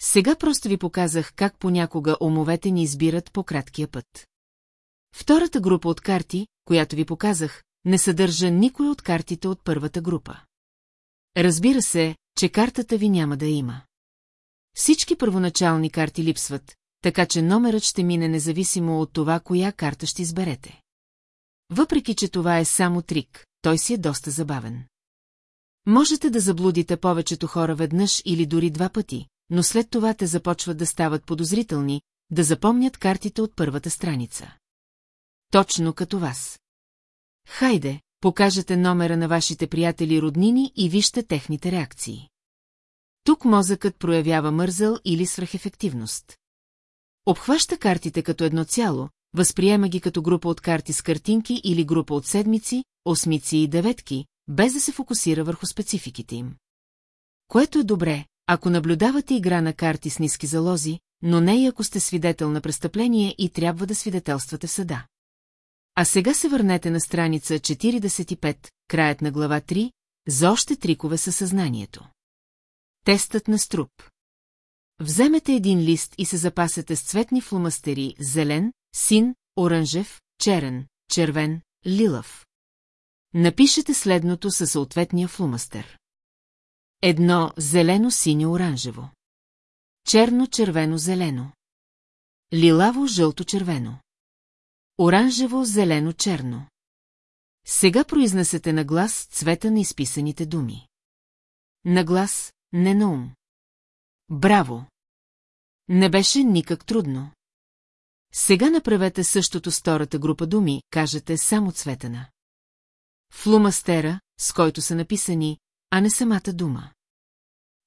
Сега просто ви показах как понякога умовете ни избират по краткия път. Втората група от карти, която ви показах, не съдържа никой от картите от първата група. Разбира се, че картата ви няма да има. Всички първоначални карти липсват, така че номерът ще мине независимо от това, коя карта ще изберете. Въпреки, че това е само трик, той си е доста забавен. Можете да заблудите повечето хора веднъж или дори два пъти, но след това те започват да стават подозрителни, да запомнят картите от първата страница. Точно като вас. Хайде, покажете номера на вашите приятели и роднини и вижте техните реакции. Тук мозъкът проявява мързъл или свръхефективност. Обхваща картите като едно цяло, възприема ги като група от карти с картинки или група от седмици, осмици и деветки, без да се фокусира върху спецификите им. Което е добре, ако наблюдавате игра на карти с ниски залози, но не и ако сте свидетел на престъпление и трябва да свидетелствате в съда. А сега се върнете на страница 45, краят на глава 3, за още трикове със съзнанието. Тестът на струп. Вземете един лист и се запасете с цветни фломастери зелен, син, оранжев, черен, червен, лилав. Напишете следното със съответния флумастер. Едно зелено-синьо-оранжево. Черно-червено-зелено. Лилаво-жълто-червено. Оранжево-зелено-черно. Сега произнесете на глас цвета на изписаните думи. На глас, не на ум. Браво! Не беше никак трудно. Сега направете същото с втората група думи, кажете само цветена. Флумастера, с който са написани, а не самата дума.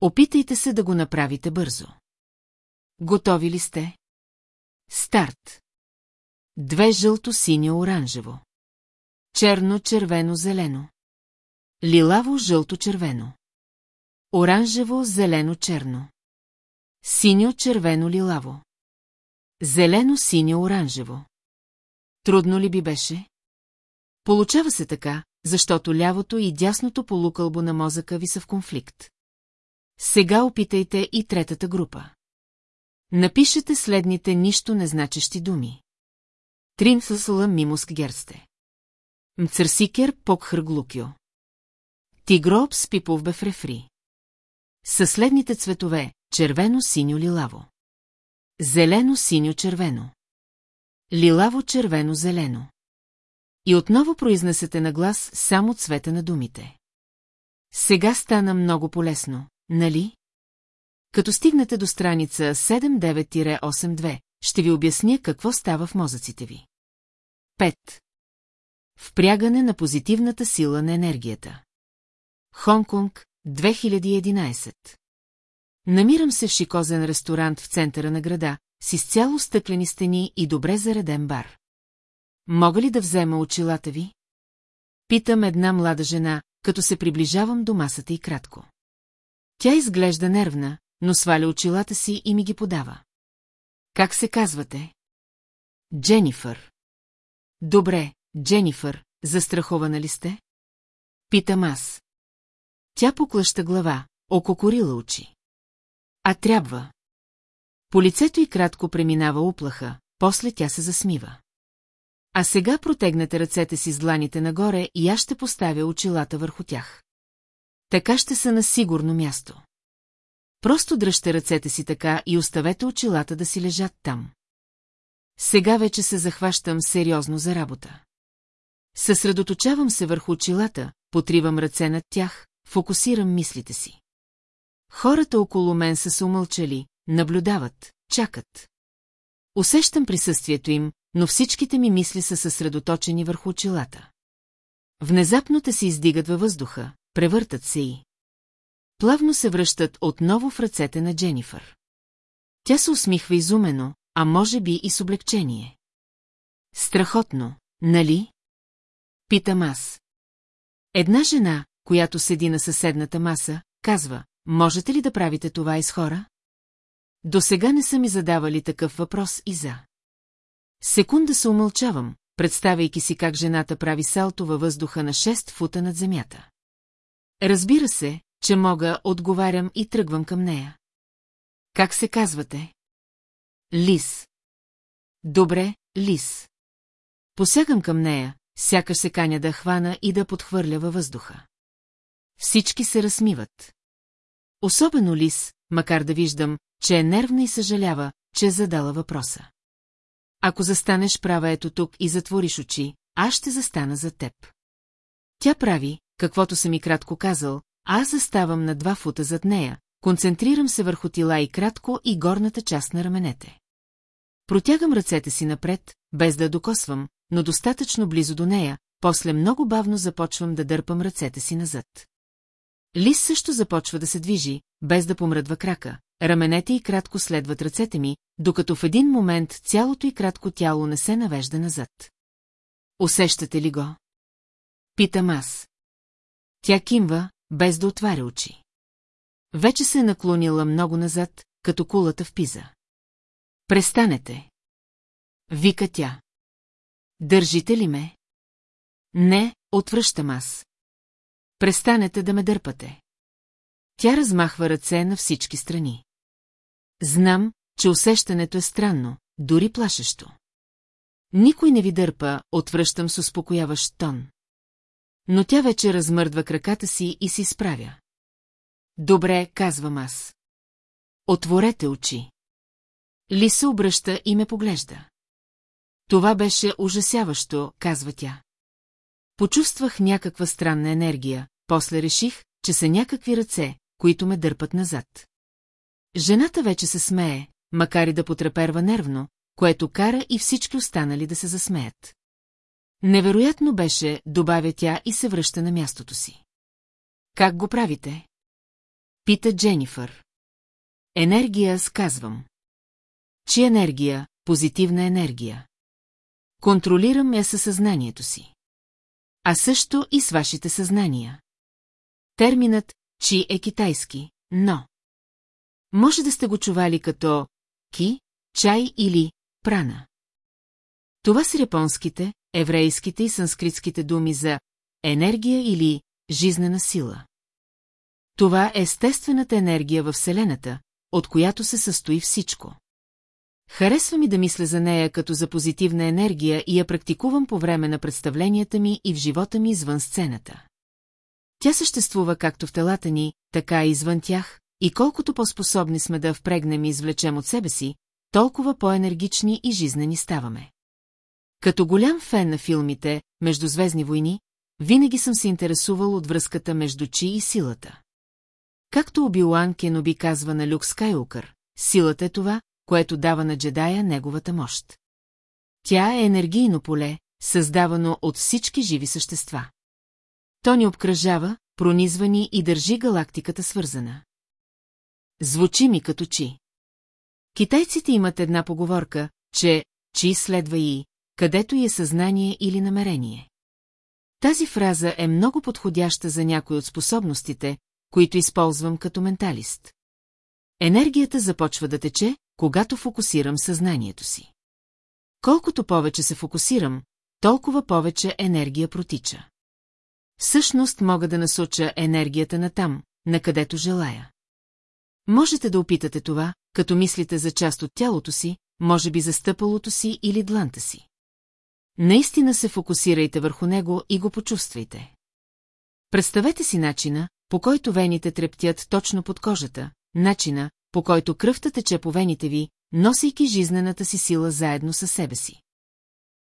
Опитайте се да го направите бързо. Готови ли сте? Старт. Две жълто-синьо-оранжево. Черно-червено-зелено. Лилаво-жълто-червено. Оранжево-зелено-черно. Синьо-червено-лилаво. Зелено-синьо-оранжево. Трудно ли би беше? Получава се така, защото лявото и дясното полукълбо на мозъка ви са в конфликт. Сега опитайте и третата група. Напишете следните нищо незначещи думи. Тринфъсъла мимуск герсте. Мцърсикер покхър глукио. Тигроб спипов в рефри. Със следните цветове – червено-синьо-лилаво. Зелено-синьо-червено. Лилаво-червено-зелено. И отново произнесете на глас само цвета на думите. Сега стана много полезно, нали? Като стигнете до страница 79-82, ще ви обясня какво става в мозъците ви. 5. Впрягане на позитивната сила на енергията. Хонконг, 2011. Намирам се в шикозен ресторант в центъра на града, с изцяло стъклени стени и добре зареден бар. Мога ли да взема очилата ви? Питам една млада жена, като се приближавам до масата и кратко. Тя изглежда нервна, но сваля очилата си и ми ги подава. Как се казвате? Дженифър. Добре, Дженифър, застрахована ли сте? Питам аз. Тя поклаща глава, ококорила очи. А трябва. По лицето и кратко преминава уплаха, после тя се засмива. А сега протегнете ръцете си с дланите нагоре и аз ще поставя очилата върху тях. Така ще са на сигурно място. Просто дръжте ръцете си така и оставете очилата да си лежат там. Сега вече се захващам сериозно за работа. Съсредоточавам се върху очилата, потривам ръце над тях, фокусирам мислите си. Хората около мен са се умълчали, наблюдават, чакат. Усещам присъствието им, но всичките ми мисли са съсредоточени върху очилата. Внезапно те се издигат във въздуха, превъртат се и... Плавно се връщат отново в ръцете на Дженифър. Тя се усмихва изумено, а може би и с облегчение. Страхотно, нали? Питам аз. Една жена, която седи на съседната маса, казва, можете ли да правите това и с хора? До сега не са ми задавали такъв въпрос и за. Секунда се умълчавам, представяйки си как жената прави салто във въздуха на 6 фута над земята. Разбира се, че мога, отговарям и тръгвам към нея. Как се казвате? Лис. Добре, Лис. Посягам към нея, сякаш се каня да хвана и да подхвърля във въздуха. Всички се разсмиват. Особено Лис, макар да виждам, че е нервна и съжалява, че е задала въпроса. Ако застанеш права ето тук и затвориш очи, аз ще застана за теб. Тя прави, каквото съм и кратко казал, аз заставам на два фута зад нея, концентрирам се върху тила и кратко и горната част на раменете. Протягам ръцете си напред, без да докосвам, но достатъчно близо до нея, после много бавно започвам да дърпам ръцете си назад. Лис също започва да се движи, без да помръдва крака. Раменете и кратко следват ръцете ми, докато в един момент цялото и кратко тяло не се навежда назад. Усещате ли го? Питам аз. Тя кимва, без да отваря очи. Вече се е наклонила много назад, като кулата в пиза. Престанете. Вика тя. Държите ли ме? Не, отвръщам аз. Престанете да ме дърпате. Тя размахва ръце на всички страни. Знам, че усещането е странно, дори плашещо. Никой не ви дърпа, отвръщам с успокояващ тон. Но тя вече размърдва краката си и си справя. Добре, казвам аз. Отворете очи. Ли се обръща и ме поглежда. Това беше ужасяващо, казва тя. Почувствах някаква странна енергия, после реших, че са някакви ръце, които ме дърпат назад. Жената вече се смее, макар и да потреперва нервно, което кара и всички останали да се засмеят. Невероятно беше, добавя тя и се връща на мястото си. Как го правите? Пита Дженифър. Енергия, сказвам. Чи енергия, позитивна енергия. Контролирам я със съзнанието си. А също и с вашите съзнания. Терминът «чи» е китайски, но... Може да сте го чували като «ки», «чай» или «прана». Това са японските, еврейските и санскритските думи за енергия или жизнена сила. Това е естествената енергия във Вселената, от която се състои всичко. Харесва ми да мисля за нея като за позитивна енергия и я практикувам по време на представленията ми и в живота ми извън сцената. Тя съществува както в телата ни, така и извън тях, и колкото по-способни сме да впрегнем и извлечем от себе си, толкова по-енергични и жизнени ставаме. Като голям фен на филмите «Междузвездни войни», винаги съм се интересувал от връзката между Чи и силата. Както Обилан Кеноби казва на Люк Скайукър, силата е това, което дава на джедая неговата мощ. Тя е енергийно поле, създавано от всички живи същества. То ни обкръжава, пронизва ни и държи галактиката свързана. Звучи ми като чи. Китайците имат една поговорка, че чи следва и, където и е съзнание или намерение. Тази фраза е много подходяща за някои от способностите, които използвам като менталист. Енергията започва да тече, когато фокусирам съзнанието си. Колкото повече се фокусирам, толкова повече енергия протича. Всъщност мога да насоча енергията на там, на където желая. Можете да опитате това, като мислите за част от тялото си, може би за стъпалото си или дланта си. Наистина се фокусирайте върху него и го почувствайте. Представете си начина, по който вените трептят точно под кожата, начина, по който кръвта тече по вените ви, носейки жизнената си сила заедно със себе си.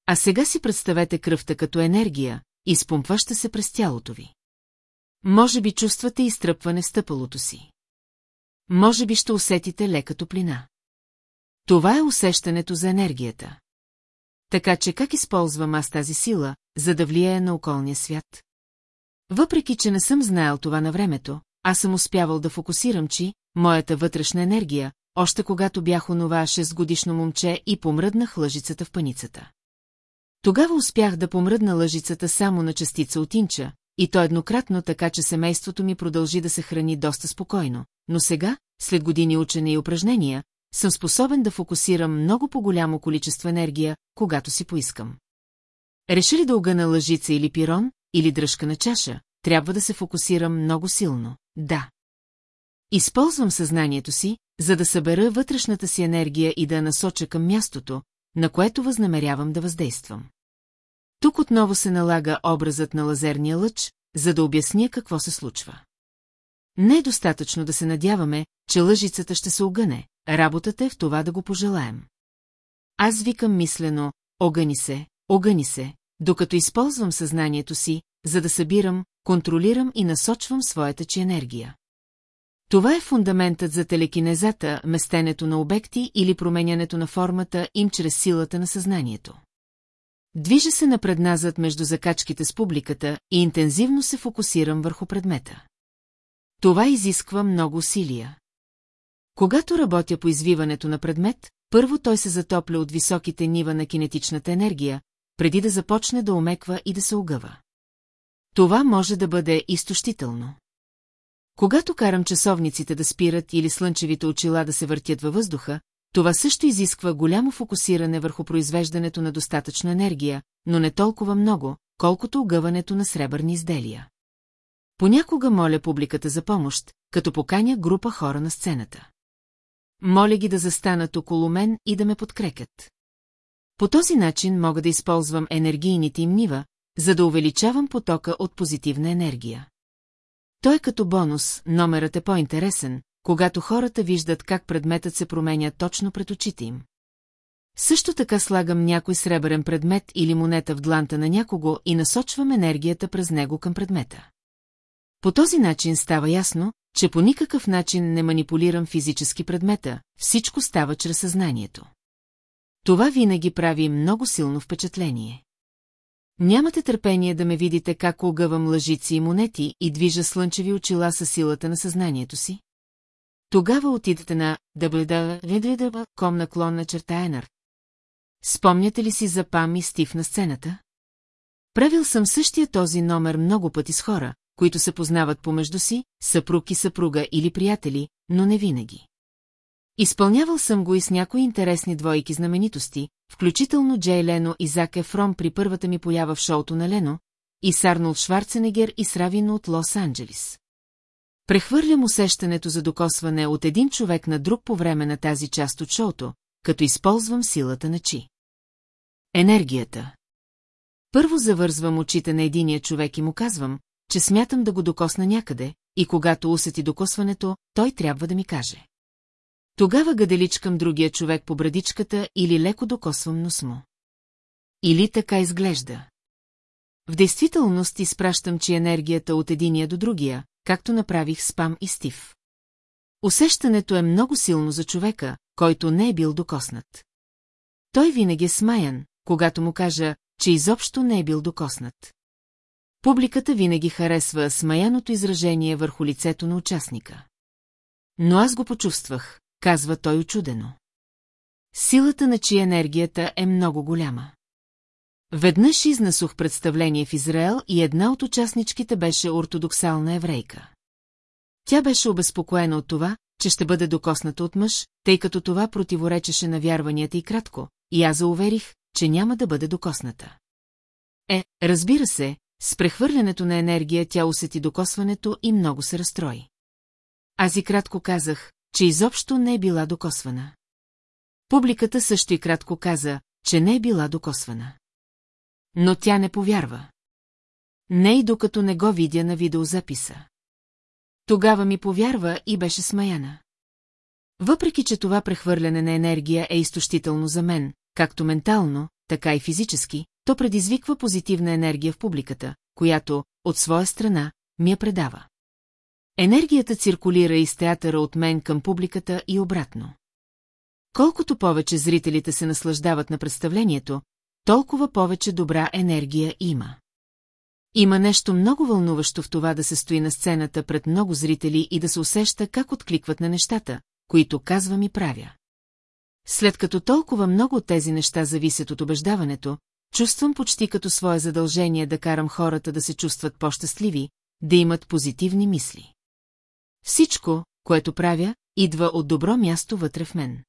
А сега си представете кръвта като енергия, изпумпваща се през тялото ви. Може би чувствате изтръпване в стъпалото си. Може би ще усетите лека топлина. Това е усещането за енергията. Така че как използвам аз тази сила, за да влияе на околния свят? Въпреки, че не съм знаел това на времето, аз съм успявал да фокусирам, че моята вътрешна енергия, още когато бях онова 6-годишно момче и помръднах лъжицата в паницата. Тогава успях да помръдна лъжицата само на частица от инча, и то еднократно така, че семейството ми продължи да се храни доста спокойно, но сега, след години учене и упражнения, съм способен да фокусирам много по-голямо количество енергия, когато си поискам. Реши ли да огъна лъжица или пирон, или дръжка на чаша, трябва да се фокусирам много силно, да. Използвам съзнанието си, за да събера вътрешната си енергия и да я насоча към мястото, на което възнамерявам да въздействам. Тук отново се налага образът на лазерния лъч, за да обясня какво се случва. Не е достатъчно да се надяваме, че лъжицата ще се огъне, работата е в това да го пожелаем. Аз викам мислено, огъни се, огъни се, докато използвам съзнанието си, за да събирам, контролирам и насочвам своята чи енергия. Това е фундаментът за телекинезата, местенето на обекти или променянето на формата им чрез силата на съзнанието. Движа се напредназът между закачките с публиката и интензивно се фокусирам върху предмета. Това изисква много усилия. Когато работя по извиването на предмет, първо той се затопля от високите нива на кинетичната енергия, преди да започне да омеква и да се огъва. Това може да бъде изтощително. Когато карам часовниците да спират или слънчевите очила да се въртят във въздуха, това също изисква голямо фокусиране върху произвеждането на достатъчно енергия, но не толкова много, колкото огъването на сребърни изделия. Понякога моля публиката за помощ, като поканя група хора на сцената. Моля ги да застанат около мен и да ме подкрекят. По този начин мога да използвам енергийните им нива, за да увеличавам потока от позитивна енергия. Той като бонус, номерът е по-интересен, когато хората виждат как предметът се променя точно пред очите им. Също така слагам някой сребърен предмет или монета в дланта на някого и насочвам енергията през него към предмета. По този начин става ясно, че по никакъв начин не манипулирам физически предмета, всичко става чрез съзнанието. Това винаги прави много силно впечатление. Нямате търпение да ме видите как огъвам лъжици и монети и движа слънчеви очила със силата на съзнанието си? Тогава отидете на www.com наклон на черта Енър. Спомняте ли си за Пам и Стив на сцената? Правил съм същия този номер много пъти с хора, които се познават помежду си, съпруг и съпруга или приятели, но не винаги. Изпълнявал съм го и с някои интересни двойки знаменитости, включително Джей Лено и Зак Ефрон при първата ми поява в шоуто на Лено, и с Арнолд Шварценегер и с Равино от Лос-Анджелис. Прехвърлям усещането за докосване от един човек на друг по време на тази част от шоуто, като използвам силата на чи. Енергията. Първо завързвам очите на единия човек и му казвам, че смятам да го докосна някъде, и когато усети докосването, той трябва да ми каже. Тогава гаделичкам другия човек по брадичката или леко докосвам нос му. Или така изглежда. В действителност изпращам, че енергията от единия до другия, както направих с Пам и Стив. Усещането е много силно за човека, който не е бил докоснат. Той винаги е смаян, когато му кажа, че изобщо не е бил докоснат. Публиката винаги харесва смаяното изражение върху лицето на участника. Но аз го почувствах, казва той очудено. Силата на чия енергията е много голяма. Веднъж изнесох представление в Израел и една от участничките беше ортодоксална еврейка. Тя беше обезпокоена от това, че ще бъде докосната от мъж, тъй като това противоречеше на вярванията и кратко, и аз зауверих, че няма да бъде докосната. Е, разбира се, с прехвърлянето на енергия тя усети докосването и много се разстрои. Аз и кратко казах, че изобщо не е била докосвана. Публиката също и кратко каза, че не е била докосвана. Но тя не повярва. Не и докато не го видя на видеозаписа. Тогава ми повярва и беше смаяна. Въпреки, че това прехвърляне на енергия е изтощително за мен, както ментално, така и физически, то предизвиква позитивна енергия в публиката, която, от своя страна, ми я предава. Енергията циркулира из театъра от мен към публиката и обратно. Колкото повече зрителите се наслаждават на представлението, толкова повече добра енергия има. Има нещо много вълнуващо в това да се стои на сцената пред много зрители и да се усеща как откликват на нещата, които казвам и правя. След като толкова много от тези неща зависят от убеждаването, чувствам почти като свое задължение да карам хората да се чувстват по-щастливи, да имат позитивни мисли. Всичко, което правя, идва от добро място вътре в мен.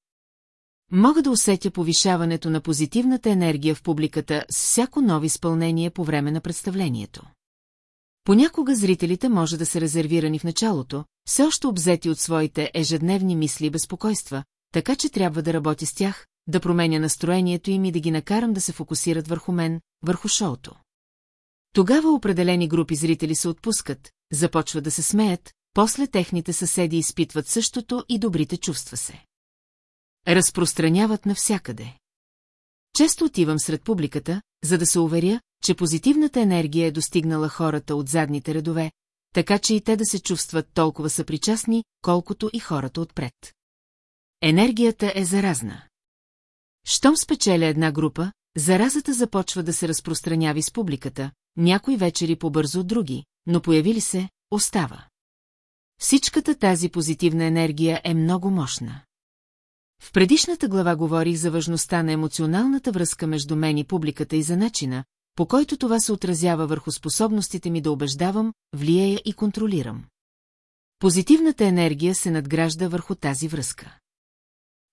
Мога да усетя повишаването на позитивната енергия в публиката с всяко ново изпълнение по време на представлението. Понякога зрителите може да са резервирани в началото, все още обзети от своите ежедневни мисли и безпокойства, така че трябва да работя с тях, да променя настроението им и да ги накарам да се фокусират върху мен, върху шоуто. Тогава определени групи зрители се отпускат, започват да се смеят, после техните съседи изпитват същото и добрите чувства се. Разпространяват навсякъде. Често отивам сред публиката, за да се уверя, че позитивната енергия е достигнала хората от задните редове, така че и те да се чувстват толкова съпричастни, колкото и хората отпред. Енергията е заразна. Щом спечеля една група, заразата започва да се разпространява с публиката, някои вечери по-бързо от други, но появи ли се, остава. Всичката тази позитивна енергия е много мощна. В предишната глава говорих за важността на емоционалната връзка между мен и публиката и за начина, по който това се отразява върху способностите ми да убеждавам, влияя и контролирам. Позитивната енергия се надгражда върху тази връзка.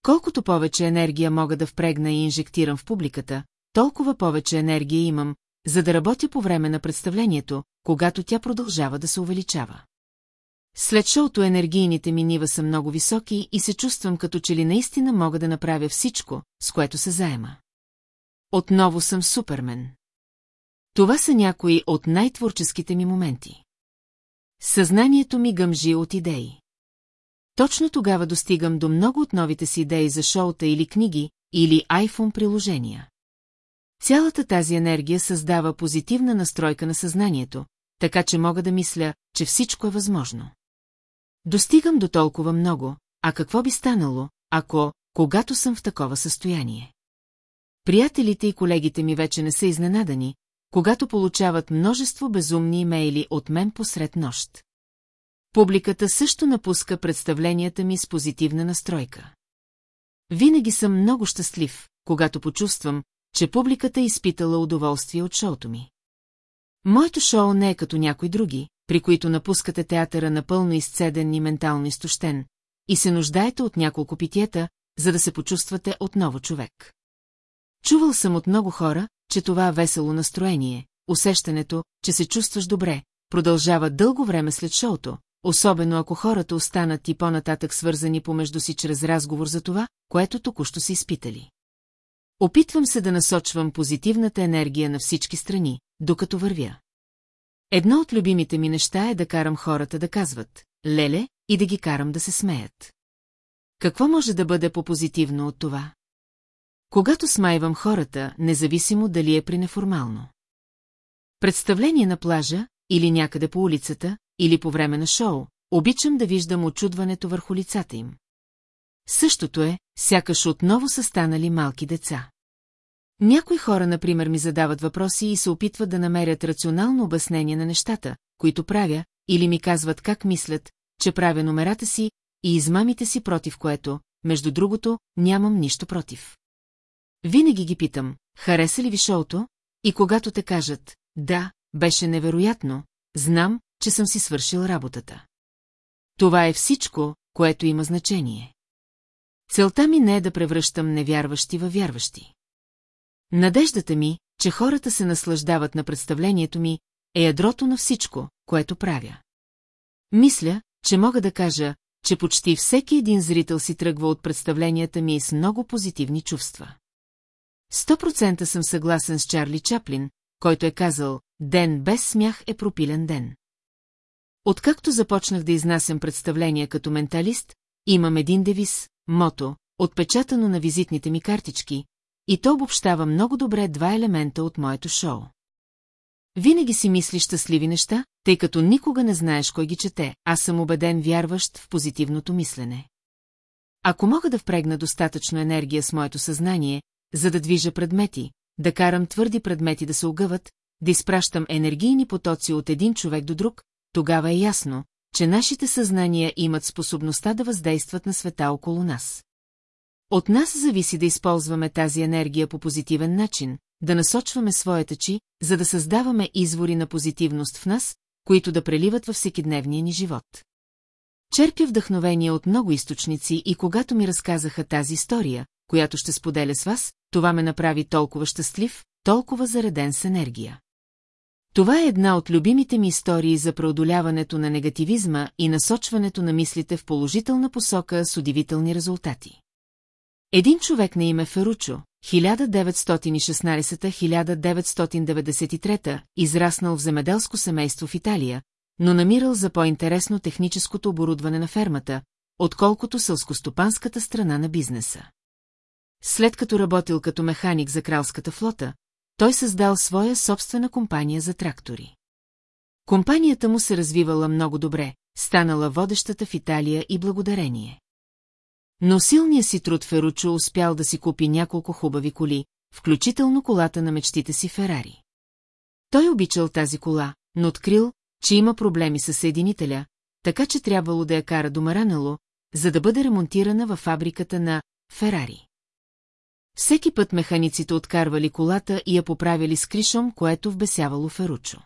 Колкото повече енергия мога да впрегна и инжектирам в публиката, толкова повече енергия имам, за да работя по време на представлението, когато тя продължава да се увеличава. След шоуто енергийните ми нива са много високи и се чувствам като че ли наистина мога да направя всичко, с което се заема. Отново съм супермен. Това са някои от най-творческите ми моменти. Съзнанието ми гъмжи от идеи. Точно тогава достигам до много от новите си идеи за шоута или книги, или iPhone приложения. Цялата тази енергия създава позитивна настройка на съзнанието, така че мога да мисля, че всичко е възможно. Достигам до толкова много, а какво би станало, ако, когато съм в такова състояние? Приятелите и колегите ми вече не са изненадани, когато получават множество безумни имейли от мен посред нощ. Публиката също напуска представленията ми с позитивна настройка. Винаги съм много щастлив, когато почувствам, че публиката е изпитала удоволствие от шоуто ми. Моето шоу не е като някои други, при които напускате театъра напълно изцеден и ментално изтощен, и се нуждаете от няколко питиета, за да се почувствате отново човек. Чувал съм от много хора, че това весело настроение, усещането, че се чувстваш добре, продължава дълго време след шоуто, особено ако хората останат и по-нататък свързани помежду си чрез разговор за това, което току-що са изпитали. Опитвам се да насочвам позитивната енергия на всички страни, докато вървя. Едно от любимите ми неща е да карам хората да казват «леле» и да ги карам да се смеят. Какво може да бъде по-позитивно от това? Когато смайвам хората, независимо дали е при неформално. Представление на плажа, или някъде по улицата, или по време на шоу, обичам да виждам очудването върху лицата им. Същото е, сякаш отново са станали малки деца. Някои хора, например, ми задават въпроси и се опитват да намерят рационално обяснение на нещата, които правя, или ми казват как мислят, че правя номерата си и измамите си против което, между другото, нямам нищо против. Винаги ги питам, хареса ли ви шоуто? И когато те кажат, да, беше невероятно, знам, че съм си свършил работата. Това е всичко, което има значение. Целта ми не е да превръщам невярващи във вярващи. Надеждата ми, че хората се наслаждават на представлението ми, е ядрото на всичко, което правя. Мисля, че мога да кажа, че почти всеки един зрител си тръгва от представленията ми с много позитивни чувства. Сто процента съм съгласен с Чарли Чаплин, който е казал, ден без смях е пропилен ден. Откакто започнах да изнасям представления като менталист, имам един девиз, мото, отпечатано на визитните ми картички, и то обобщава много добре два елемента от моето шоу. Винаги си мисли щастливи неща, тъй като никога не знаеш кой ги чете, аз съм убеден вярващ в позитивното мислене. Ако мога да впрегна достатъчно енергия с моето съзнание, за да движа предмети, да карам твърди предмети да се огъват, да изпращам енергийни потоци от един човек до друг, тогава е ясно, че нашите съзнания имат способността да въздействат на света около нас. От нас зависи да използваме тази енергия по позитивен начин, да насочваме своята чи, за да създаваме извори на позитивност в нас, които да преливат във всекидневния ни живот. Черпя вдъхновение от много източници и когато ми разказаха тази история, която ще споделя с вас, това ме направи толкова щастлив, толкова зареден с енергия. Това е една от любимите ми истории за преодоляването на негативизма и насочването на мислите в положителна посока с удивителни резултати. Един човек на име Феручо, 1916-1993, израснал в земеделско семейство в Италия, но намирал за по-интересно техническото оборудване на фермата, отколкото сълскостопанската страна на бизнеса. След като работил като механик за кралската флота, той създал своя собствена компания за трактори. Компанията му се развивала много добре, станала водещата в Италия и благодарение. Но силния си труд Феручо успял да си купи няколко хубави коли, включително колата на мечтите си Ферари. Той обичал тази кола, но открил, че има проблеми с съединителя, така че трябвало да я кара до Маранело, за да бъде ремонтирана във фабриката на Ферари. Всеки път механиците откарвали колата и я поправили с кришом, което вбесявало Феручо.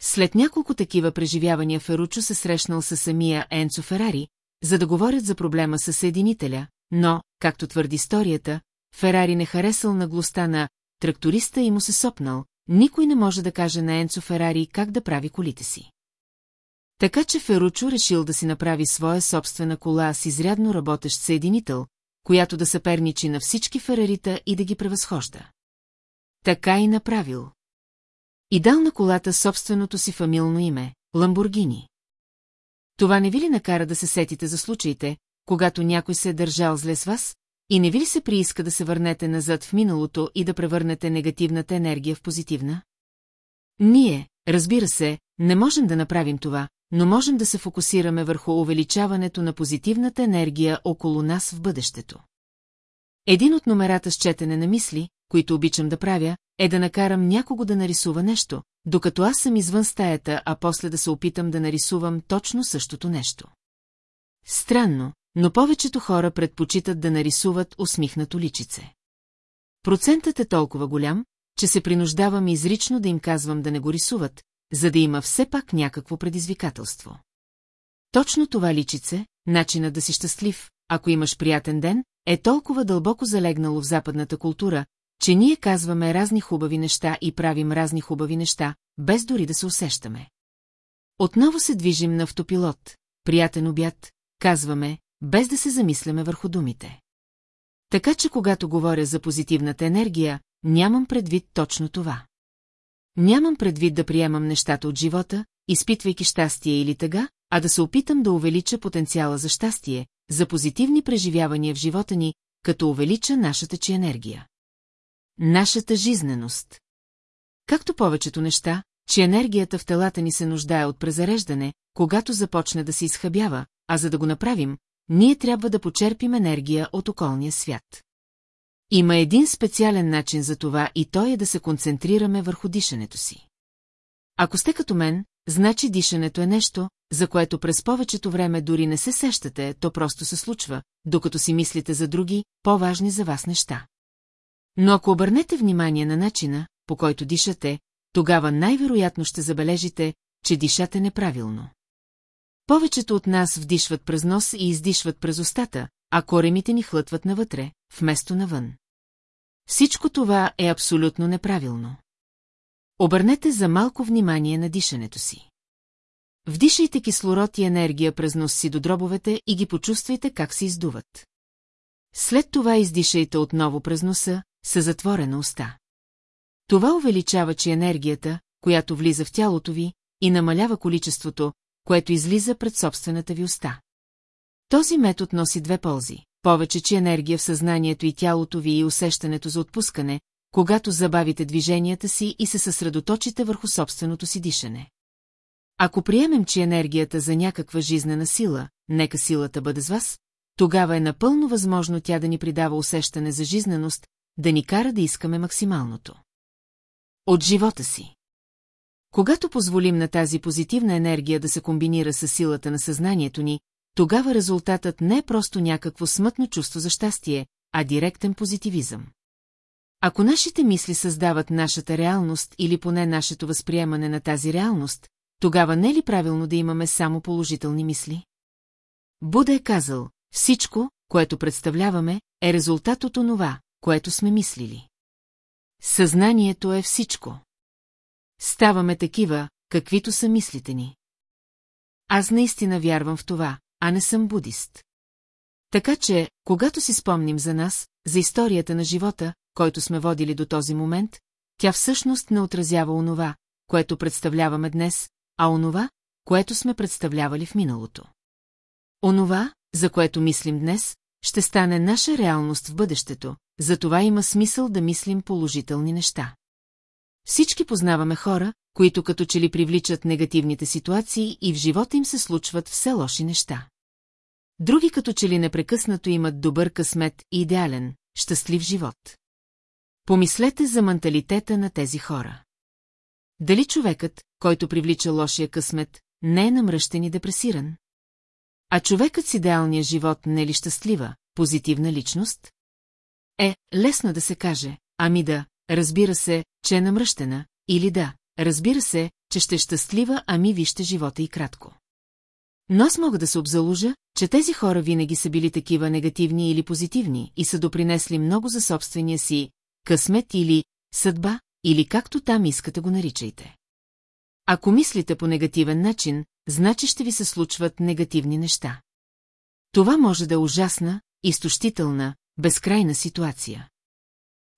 След няколко такива преживявания Феручо се срещнал с самия Енцо Ферари, за да говорят за проблема с съединителя, но, както твърди историята, Ферари не харесал наглостта на тракториста и му се сопнал, никой не може да каже на Енцо Ферари как да прави колите си. Така че Феручо решил да си направи своя собствена кола с изрядно работещ съединител, която да съперничи на всички Ферарита и да ги превъзхожда. Така и направил. И дал на колата собственото си фамилно име – Ламбургини. Това не ви ли накара да се сетите за случаите, когато някой се е държал зле с вас, и не ви ли се прииска да се върнете назад в миналото и да превърнете негативната енергия в позитивна? Ние, разбира се, не можем да направим това, но можем да се фокусираме върху увеличаването на позитивната енергия около нас в бъдещето. Един от номерата с четене на мисли, които обичам да правя, е да накарам някого да нарисува нещо, докато аз съм извън стаята, а после да се опитам да нарисувам точно същото нещо. Странно, но повечето хора предпочитат да нарисуват усмихнато личице. Процентът е толкова голям, че се принуждавам изрично да им казвам да не го рисуват, за да има все пак някакво предизвикателство. Точно това личице, начинът да си щастлив, ако имаш приятен ден, е толкова дълбоко залегнало в западната култура, че ние казваме разни хубави неща и правим разни хубави неща, без дори да се усещаме. Отново се движим на автопилот, приятен обяд, казваме, без да се замисляме върху думите. Така че когато говоря за позитивната енергия, нямам предвид точно това. Нямам предвид да приемам нещата от живота, изпитвайки щастие или тъга, а да се опитам да увелича потенциала за щастие, за позитивни преживявания в живота ни, като увелича нашата чи енергия. Нашата жизненост. Както повечето неща, че енергията в телата ни се нуждае от презареждане, когато започне да се изхъбява, а за да го направим, ние трябва да почерпим енергия от околния свят. Има един специален начин за това и той е да се концентрираме върху дишането си. Ако сте като мен, значи дишането е нещо, за което през повечето време дори не се сещате, то просто се случва, докато си мислите за други, по-важни за вас неща. Но ако обърнете внимание на начина, по който дишате, тогава най-вероятно ще забележите, че дишате неправилно. Повечето от нас вдишват през нос и издишват през устата, а коремите ни хлътват навътре, вместо навън. Всичко това е абсолютно неправилно. Обърнете за малко внимание на дишането си. Вдишайте кислород и енергия през нос си до дробовете и ги почувствайте как се издуват. След това издишайте отново през носа, със затворена уста. Това увеличава, че енергията, която влиза в тялото ви, и намалява количеството, което излиза пред собствената ви уста. Този метод носи две ползи. Повече, че енергия в съзнанието и тялото ви и усещането за отпускане, когато забавите движенията си и се съсредоточите върху собственото си дишане. Ако приемем, че енергията за някаква жизнена сила, нека силата бъде с вас, тогава е напълно възможно тя да ни придава усещане за жизненост, да ни кара да искаме максималното. От живота си. Когато позволим на тази позитивна енергия да се комбинира с силата на съзнанието ни, тогава резултатът не е просто някакво смътно чувство за щастие, а директен позитивизъм. Ако нашите мисли създават нашата реалност или поне нашето възприемане на тази реалност, тогава не е ли правилно да имаме само положителни мисли? Буда е казал, всичко, което представляваме, е резултат от онова, което сме мислили. Съзнанието е всичко. ставаме такива, каквито са мислите ни. Аз наистина вярвам в това, а не съм будист. Така че, когато си спомним за нас, за историята на живота, който сме водили до този момент, тя всъщност не отразява онова, което представляваме днес, а онова, което сме представлявали в миналото. Онова, за което мислим днес, ще стане наша реалност в бъдещето, затова има смисъл да мислим положителни неща. Всички познаваме хора, които като че ли привличат негативните ситуации и в живота им се случват все лоши неща. Други като че ли непрекъснато имат добър късмет и идеален, щастлив живот. Помислете за менталитета на тези хора. Дали човекът, който привлича лошия късмет, не е намръщен и депресиран? А човекът с идеалния живот не е ли щастлива, позитивна личност? Е, лесно да се каже, ами да, разбира се, че е намръщена, или да, разбира се, че ще е щастлива, ами вижте живота и кратко. Но аз мога да се обзалужа, че тези хора винаги са били такива негативни или позитивни и са допринесли много за собствения си късмет или съдба, или както там искате го наричайте. Ако мислите по негативен начин, значи ще ви се случват негативни неща. Това може да е ужасна, изтощителна, безкрайна ситуация.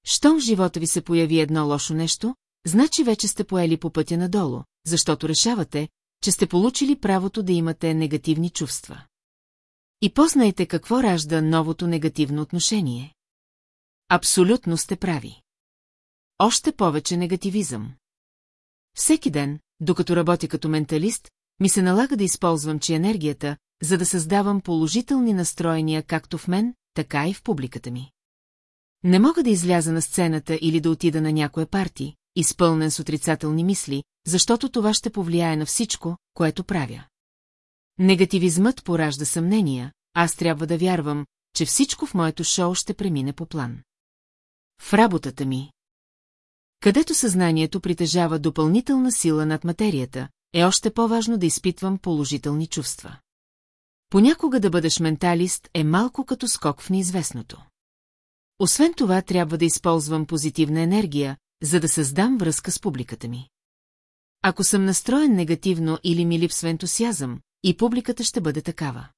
Щом в живота ви се появи едно лошо нещо, значи вече сте поели по пътя надолу, защото решавате, че сте получили правото да имате негативни чувства. И познайте какво ражда новото негативно отношение. Абсолютно сте прави. Още повече негативизъм. Всеки ден, докато работя като менталист, ми се налага да използвам чи енергията, за да създавам положителни настроения както в мен, така и в публиката ми. Не мога да изляза на сцената или да отида на някоя парти, изпълнен с отрицателни мисли, защото това ще повлияе на всичко, което правя. Негативизмът поражда съмнения, аз трябва да вярвам, че всичко в моето шоу ще премине по план. В работата ми. Където съзнанието притежава допълнителна сила над материята, е още по-важно да изпитвам положителни чувства. Понякога да бъдеш менталист е малко като скок в неизвестното. Освен това, трябва да използвам позитивна енергия, за да създам връзка с публиката ми. Ако съм настроен негативно или ми липсва ентусиазъм, и публиката ще бъде такава.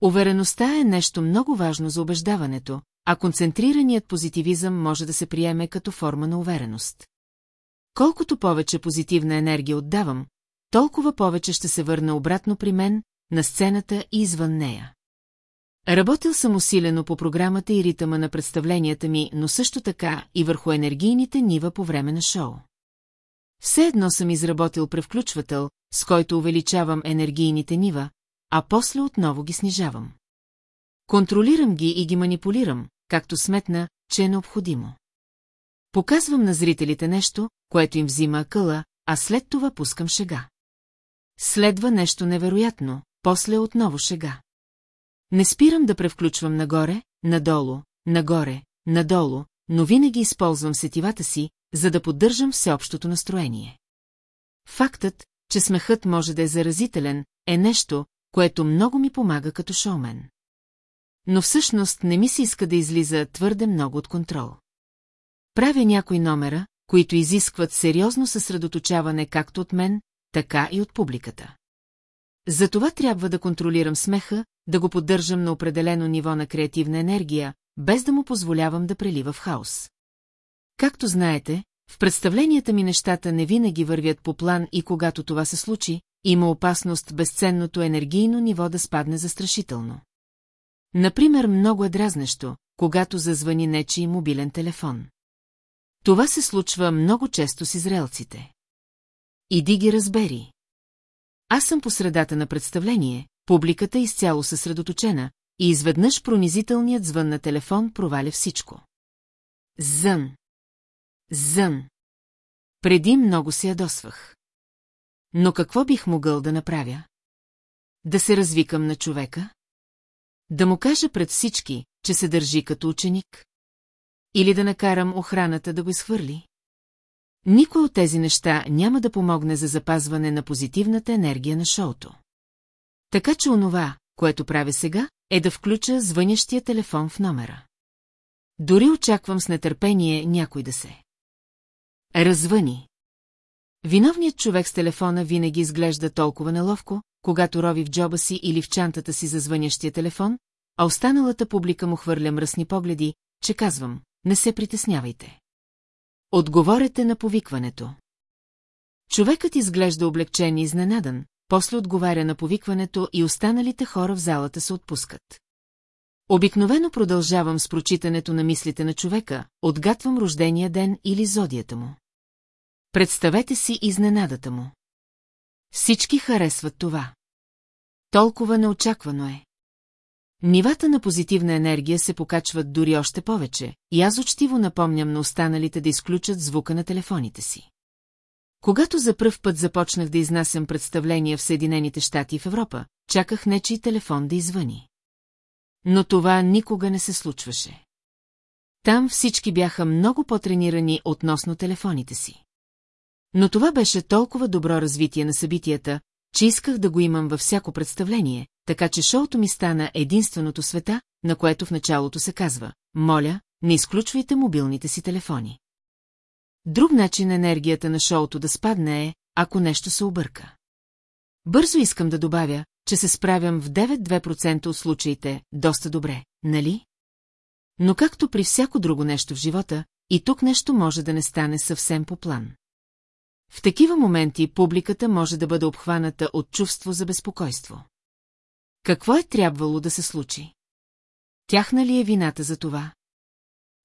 Увереността е нещо много важно за убеждаването, а концентрираният позитивизъм може да се приеме като форма на увереност. Колкото повече позитивна енергия отдавам, толкова повече ще се върна обратно при мен, на сцената и извън нея. Работил съм усилено по програмата и ритъма на представленията ми, но също така и върху енергийните нива по време на шоу. Все едно съм изработил превключвател, с който увеличавам енергийните нива, а после отново ги снижавам. Контролирам ги и ги манипулирам, както сметна, че е необходимо. Показвам на зрителите нещо, което им взима акъла, а след това пускам шега. Следва нещо невероятно, после отново шега. Не спирам да превключвам нагоре, надолу, нагоре, надолу, но винаги използвам сетивата си, за да поддържам всеобщото настроение. Фактът, че смехът може да е заразителен, е нещо, което много ми помага като шоумен. Но всъщност не ми се иска да излиза твърде много от контрол. Правя някои номера, които изискват сериозно съсредоточаване както от мен, така и от публиката. Затова трябва да контролирам смеха, да го поддържам на определено ниво на креативна енергия, без да му позволявам да прелива в хаос. Както знаете, в представленията ми нещата не винаги вървят по план и когато това се случи, има опасност безценното енергийно ниво да спадне застрашително. Например, много е дразнещо, когато зазвани нечи мобилен телефон. Това се случва много често с израелците. Иди ги разбери. Аз съм по средата на представление, публиката изцяло съсредоточена, и изведнъж пронизителният звън на телефон проваля всичко. Зън. Зън. Преди много се ядосвах. Но какво бих могъл да направя? Да се развикам на човека? Да му кажа пред всички, че се държи като ученик? Или да накарам охраната да го изхвърли? Никой от тези неща няма да помогне за запазване на позитивната енергия на шоуто. Така че онова, което правя сега, е да включа звънящия телефон в номера. Дори очаквам с нетърпение някой да се. Развъни. Виновният човек с телефона винаги изглежда толкова неловко, когато рови в джоба си или в чантата си за звънящия телефон, а останалата публика му хвърля мръсни погледи, че казвам, не се притеснявайте. Отговорете на повикването. Човекът изглежда облегчен и изненадан, после отговаря на повикването и останалите хора в залата се отпускат. Обикновено продължавам с прочитането на мислите на човека, отгатвам рождения ден или зодията му. Представете си изненадата му. Всички харесват това. Толкова неочаквано е. Нивата на позитивна енергия се покачват дори още повече, и аз учтиво напомням на останалите да изключат звука на телефоните си. Когато за пръв път започнах да изнасям представления в Съединените щати и в Европа, чаках нечий телефон да извъни. Но това никога не се случваше. Там всички бяха много по-тренирани относно телефоните си. Но това беше толкова добро развитие на събитията, че исках да го имам във всяко представление, така че шоуто ми стана единственото света, на което в началото се казва «Моля, не изключвайте мобилните си телефони». Друг начин енергията на шоуто да спадне е, ако нещо се обърка. Бързо искам да добавя, че се справям в 9-2% от случаите доста добре, нали? Но както при всяко друго нещо в живота, и тук нещо може да не стане съвсем по план. В такива моменти публиката може да бъде обхваната от чувство за безпокойство. Какво е трябвало да се случи? Тяхна ли е вината за това?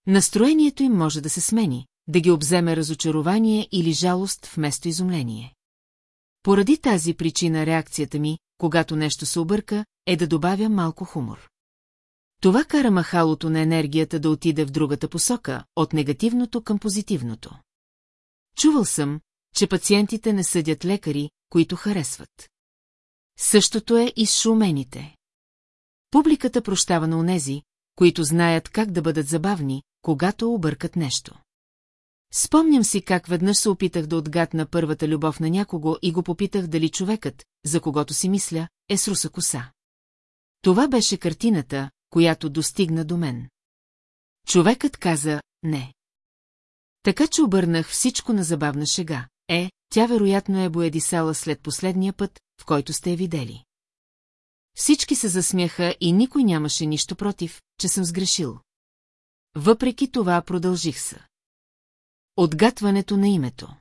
Настроението им може да се смени, да ги обземе разочарование или жалост вместо изумление. Поради тази причина реакцията ми, когато нещо се обърка, е да добавя малко хумор. Това кара махалото на енергията да отиде в другата посока, от негативното към позитивното. Чувал съм, че пациентите не съдят лекари, които харесват. Същото е и с шумените. Публиката прощава на онези, които знаят как да бъдат забавни, когато объркат нещо. Спомням си как веднъж се опитах да отгадна първата любов на някого и го попитах дали човекът, за когото си мисля, е с руса коса. Това беше картината, която достигна до мен. Човекът каза «не». Така че обърнах всичко на забавна шега. Е, тя вероятно е боядисала след последния път, в който сте я видели. Всички се засмяха и никой нямаше нищо против, че съм сгрешил. Въпреки това продължих се. Отгатването на името.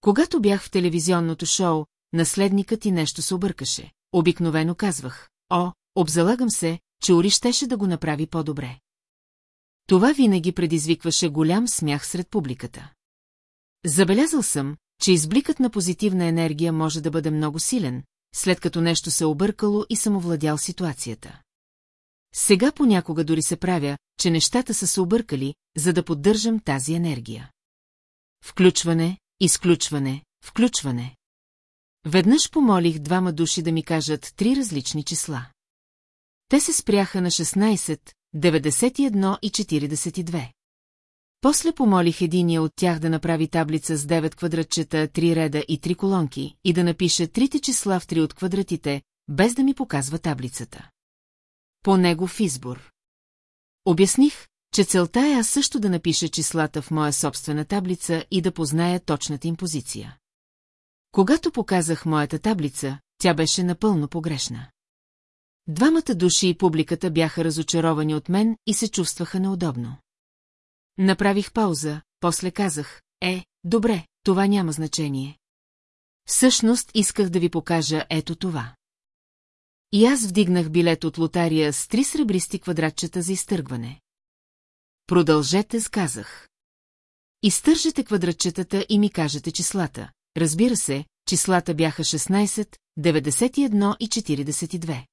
Когато бях в телевизионното шоу, наследникът и нещо се объркаше. Обикновено казвах, о, обзалагам се, че Ори щеше да го направи по-добре. Това винаги предизвикваше голям смях сред публиката. Забелязал съм, че избликът на позитивна енергия може да бъде много силен, след като нещо се объркало и съм овладял ситуацията. Сега понякога дори се правя, че нещата са се объркали, за да поддържам тази енергия. Включване, изключване, включване. Веднъж помолих двама души да ми кажат три различни числа. Те се спряха на 16, 91 и 42. После помолих единия от тях да направи таблица с 9 квадратчета, 3 реда и 3 колонки и да напише трите числа в три от квадратите, без да ми показва таблицата. По негов избор. Обясних, че целта е аз също да напиша числата в моя собствена таблица и да позная точната им позиция. Когато показах моята таблица, тя беше напълно погрешна. Двамата души и публиката бяха разочаровани от мен и се чувстваха неудобно. Направих пауза, после казах, е, добре, това няма значение. Всъщност исках да ви покажа ето това. И аз вдигнах билет от лотария с три сребристи квадратчета за изтъргване. Продължете, сказах. Изтържете квадратчетата и ми кажете числата. Разбира се, числата бяха 16, 91 и 42.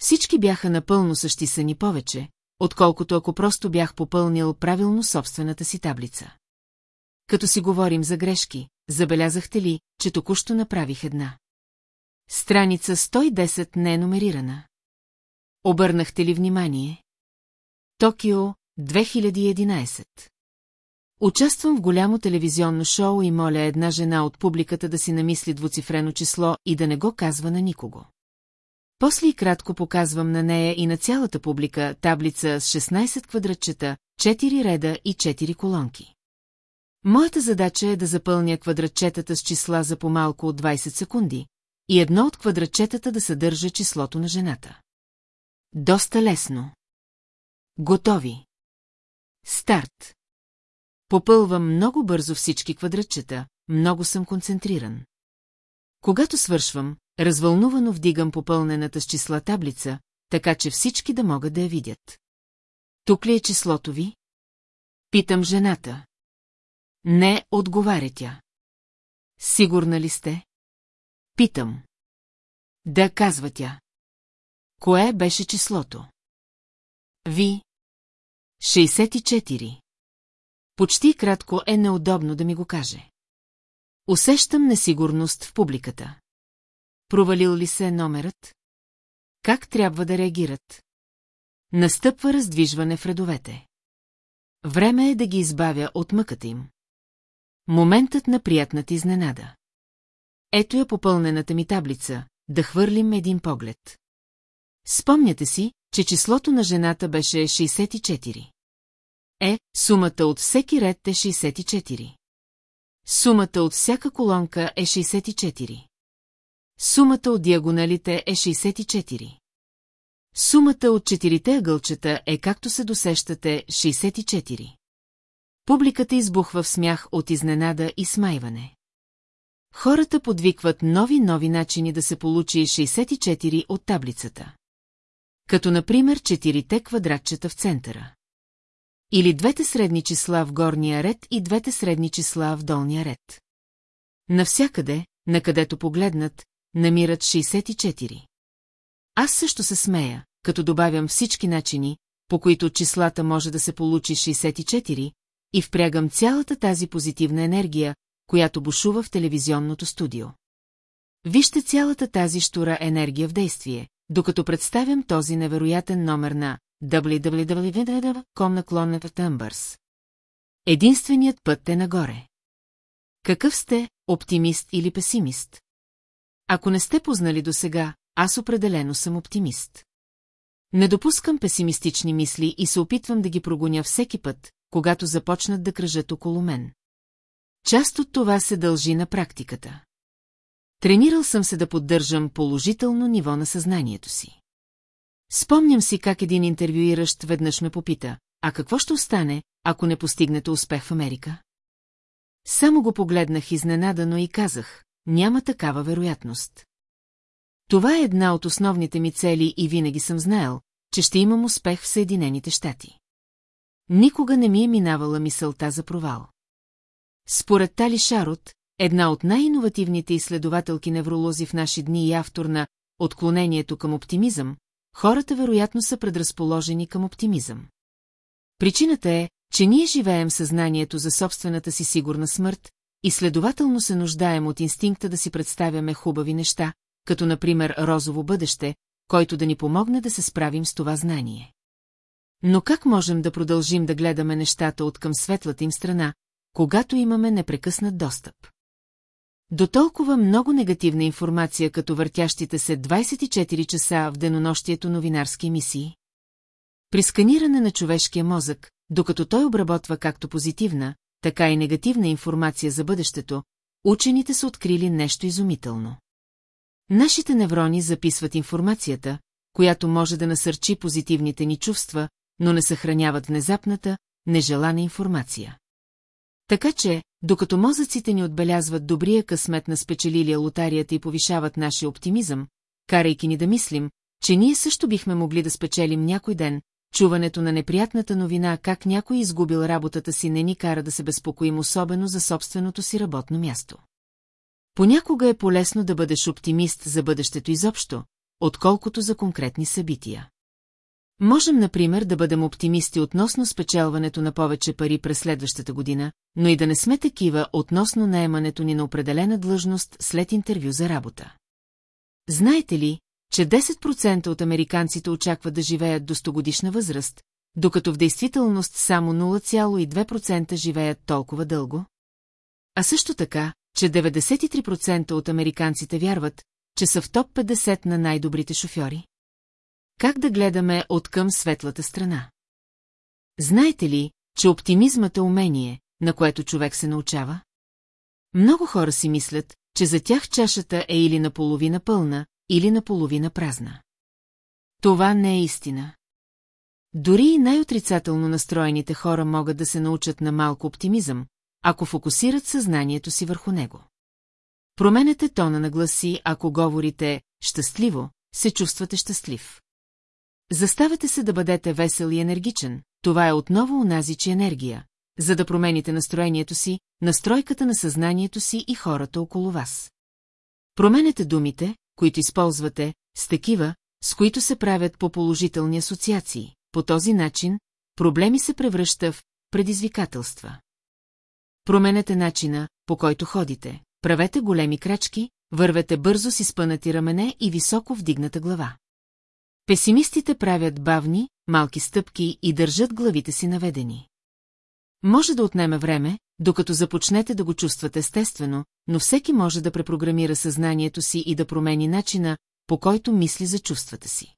Всички бяха напълно същисани повече, отколкото ако просто бях попълнил правилно собствената си таблица. Като си говорим за грешки, забелязахте ли, че току-що направих една? Страница 110 не е номерирана. Обърнахте ли внимание? Токио, 2011 Участвам в голямо телевизионно шоу и моля една жена от публиката да си намисли двуцифрено число и да не го казва на никого. После и кратко показвам на нея и на цялата публика таблица с 16 квадратчета, 4 реда и 4 колонки. Моята задача е да запълня квадратчетата с числа за по-малко от 20 секунди и едно от квадратчетата да съдържа числото на жената. Доста лесно. Готови. Старт. Попълвам много бързо всички квадратчета, много съм концентриран. Когато свършвам, развълнувано вдигам попълнената с числа таблица, така че всички да могат да я видят. Тук ли е числото ви? Питам жената. Не, отговаря тя. Сигурна ли сте? Питам. Да, казва тя. Кое беше числото? Ви. 64. Почти кратко е неудобно да ми го каже. Усещам несигурност в публиката. Провалил ли се номерът? Как трябва да реагират? Настъпва раздвижване в редовете. Време е да ги избавя от мъката им. Моментът на приятната изненада. Ето я попълнената ми таблица, да хвърлим един поглед. Спомняте си, че числото на жената беше 64. Е, сумата от всеки ред е 64. Сумата от всяка колонка е 64. Сумата от диагоналите е 64. Сумата от четирите ъгълчета е, както се досещате, 64. Публиката избухва в смях от изненада и смайване. Хората подвикват нови-нови начини да се получи 64 от таблицата. Като например четирите квадратчета в центъра. Или двете средни числа в горния ред и двете средни числа в долния ред. Навсякъде, накъдето погледнат, намират 64. Аз също се смея, като добавям всички начини, по които числата може да се получи 64, и впрягам цялата тази позитивна енергия, която бушува в телевизионното студио. Вижте цялата тази штура енергия в действие, докато представям този невероятен номер на www.com наклонната Тъмбърс. Единственият път е нагоре. Какъв сте, оптимист или песимист? Ако не сте познали до сега, аз определено съм оптимист. Не допускам песимистични мисли и се опитвам да ги прогоня всеки път, когато започнат да кръжат около мен. Част от това се дължи на практиката. Тренирал съм се да поддържам положително ниво на съзнанието си. Спомням си как един интервюиращ веднъж ме попита, а какво ще остане, ако не постигнете успех в Америка? Само го погледнах изненадано и казах, няма такава вероятност. Това е една от основните ми цели и винаги съм знаел, че ще имам успех в Съединените щати. Никога не ми е минавала мисълта за провал. Според Тали Шарот, една от най-инновативните изследователки невролози в наши дни и автор на «Отклонението към оптимизъм», хората вероятно са предразположени към оптимизъм. Причината е, че ние живеем съзнанието за собствената си сигурна смърт и следователно се нуждаем от инстинкта да си представяме хубави неща, като например розово бъдеще, който да ни помогне да се справим с това знание. Но как можем да продължим да гледаме нещата от към светлата им страна, когато имаме непрекъснат достъп? До толкова много негативна информация, като въртящите се 24 часа в денонощието новинарски емисии. При сканиране на човешкия мозък, докато той обработва както позитивна, така и негативна информация за бъдещето, учените са открили нещо изумително. Нашите неврони записват информацията, която може да насърчи позитивните ни чувства, но не съхраняват внезапната, нежелана информация. Така че, докато мозъците ни отбелязват добрия късмет на спечелилия лотарията и повишават нашия оптимизъм, карайки ни да мислим, че ние също бихме могли да спечелим някой ден, чуването на неприятната новина как някой изгубил работата си не ни кара да се безпокоим особено за собственото си работно място. Понякога е полезно да бъдеш оптимист за бъдещето изобщо, отколкото за конкретни събития. Можем, например, да бъдем оптимисти относно спечелването на повече пари през следващата година, но и да не сме такива относно наемането ни на определена длъжност след интервю за работа. Знаете ли, че 10% от американците очакват да живеят до 100 годишна възраст, докато в действителност само 0,2% живеят толкова дълго? А също така, че 93% от американците вярват, че са в топ 50 на най-добрите шофьори? Как да гледаме от към светлата страна? Знаете ли, че оптимизмът е умение, на което човек се научава? Много хора си мислят, че за тях чашата е или наполовина пълна, или наполовина празна. Това не е истина. Дори и най-отрицателно настроените хора могат да се научат на малко оптимизъм, ако фокусират съзнанието си върху него. Променете тона на гласи, ако говорите «щастливо», се чувствате щастлив. Заставете се да бъдете весел и енергичен, това е отново унази, че енергия, за да промените настроението си, настройката на съзнанието си и хората около вас. Променете думите, които използвате, с такива, с които се правят по положителни асоциации. По този начин, проблеми се превръща в предизвикателства. Променете начина, по който ходите, правете големи крачки, вървете бързо с изпънати рамене и високо вдигната глава. Песимистите правят бавни, малки стъпки и държат главите си наведени. Може да отнеме време, докато започнете да го чувствате естествено, но всеки може да препрограмира съзнанието си и да промени начина, по който мисли за чувствата си.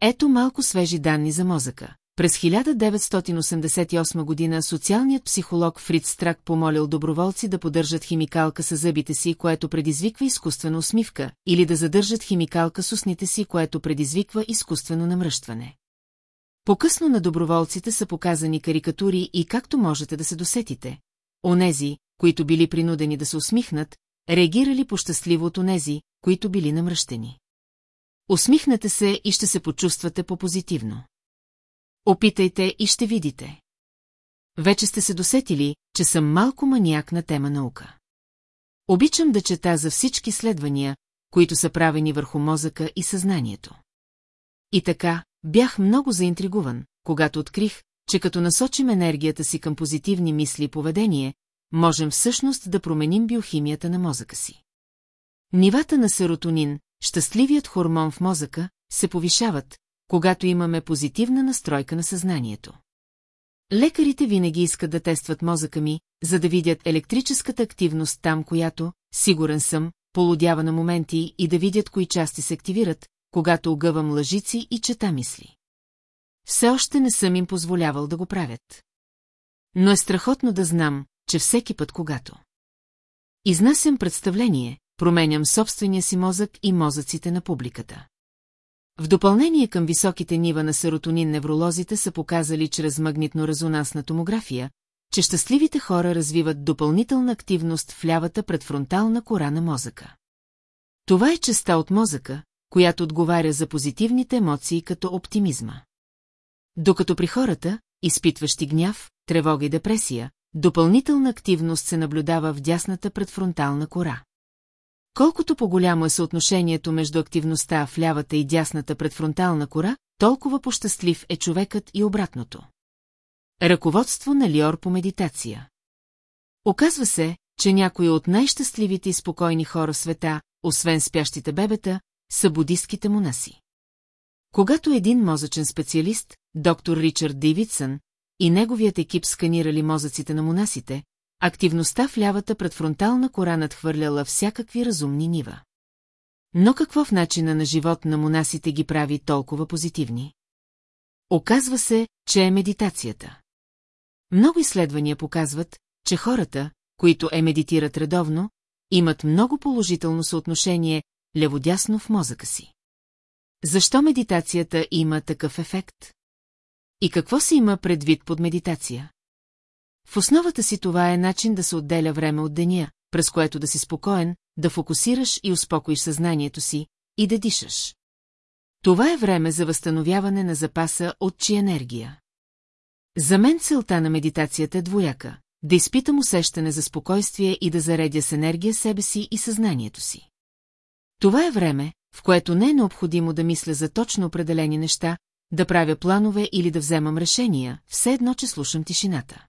Ето малко свежи данни за мозъка. През 1988 година социалният психолог Фриц Страк помолил доброволци да поддържат химикалка с зъбите си, което предизвиква изкуствена усмивка, или да задържат химикалка с устните си, което предизвиква изкуствено намръщване. По-късно на доброволците са показани карикатури и както можете да се досетите. Онези, които били принудени да се усмихнат, реагирали по-щастливо от онези, които били намръщени. Усмихнете се и ще се почувствате по-позитивно. Опитайте и ще видите. Вече сте се досетили, че съм малко маняк на тема наука. Обичам да чета за всички следвания, които са правени върху мозъка и съзнанието. И така, бях много заинтригуван, когато открих, че като насочим енергията си към позитивни мисли и поведение, можем всъщност да променим биохимията на мозъка си. Нивата на серотонин, щастливият хормон в мозъка, се повишават, когато имаме позитивна настройка на съзнанието. Лекарите винаги искат да тестват мозъка ми, за да видят електрическата активност там, която, сигурен съм, полудява на моменти и да видят кои части се активират, когато огъвам лъжици и чета мисли. Все още не съм им позволявал да го правят. Но е страхотно да знам, че всеки път, когато изнасям представление, променям собствения си мозък и мозъците на публиката. В допълнение към високите нива на серотонин невролозите са показали чрез магнитно-резонансна томография, че щастливите хора развиват допълнителна активност в лявата предфронтална кора на мозъка. Това е частта от мозъка, която отговаря за позитивните емоции като оптимизма. Докато при хората, изпитващи гняв, тревога и депресия, допълнителна активност се наблюдава в дясната предфронтална кора. Колкото по-голямо е съотношението между активността в лявата и дясната предфронтална кора, толкова пощастлив е човекът и обратното. Ръководство на Лиор по медитация Оказва се, че някои от най-щастливите и спокойни хора в света, освен спящите бебета, са будистките монаси. Когато един мозъчен специалист, доктор Ричард Дейвидсън, и неговият екип сканирали мозъците на монасите, активността в лявата предфронтална кора надхвърляла всякакви разумни нива. Но какво в начина на живот на монасите ги прави толкова позитивни? Оказва се, че е медитацията. Много изследвания показват, че хората, които е медитират редовно, имат много положително съотношение леводясно в мозъка си. Защо медитацията има такъв ефект? И какво се има предвид под медитация? В основата си това е начин да се отделя време от деня, през което да си спокоен, да фокусираш и успокоиш съзнанието си и да дишаш. Това е време за възстановяване на запаса от чи енергия. За мен целта на медитацията е двояка – да изпитам усещане за спокойствие и да заредя с енергия себе си и съзнанието си. Това е време, в което не е необходимо да мисля за точно определени неща, да правя планове или да вземам решения, все едно, че слушам тишината.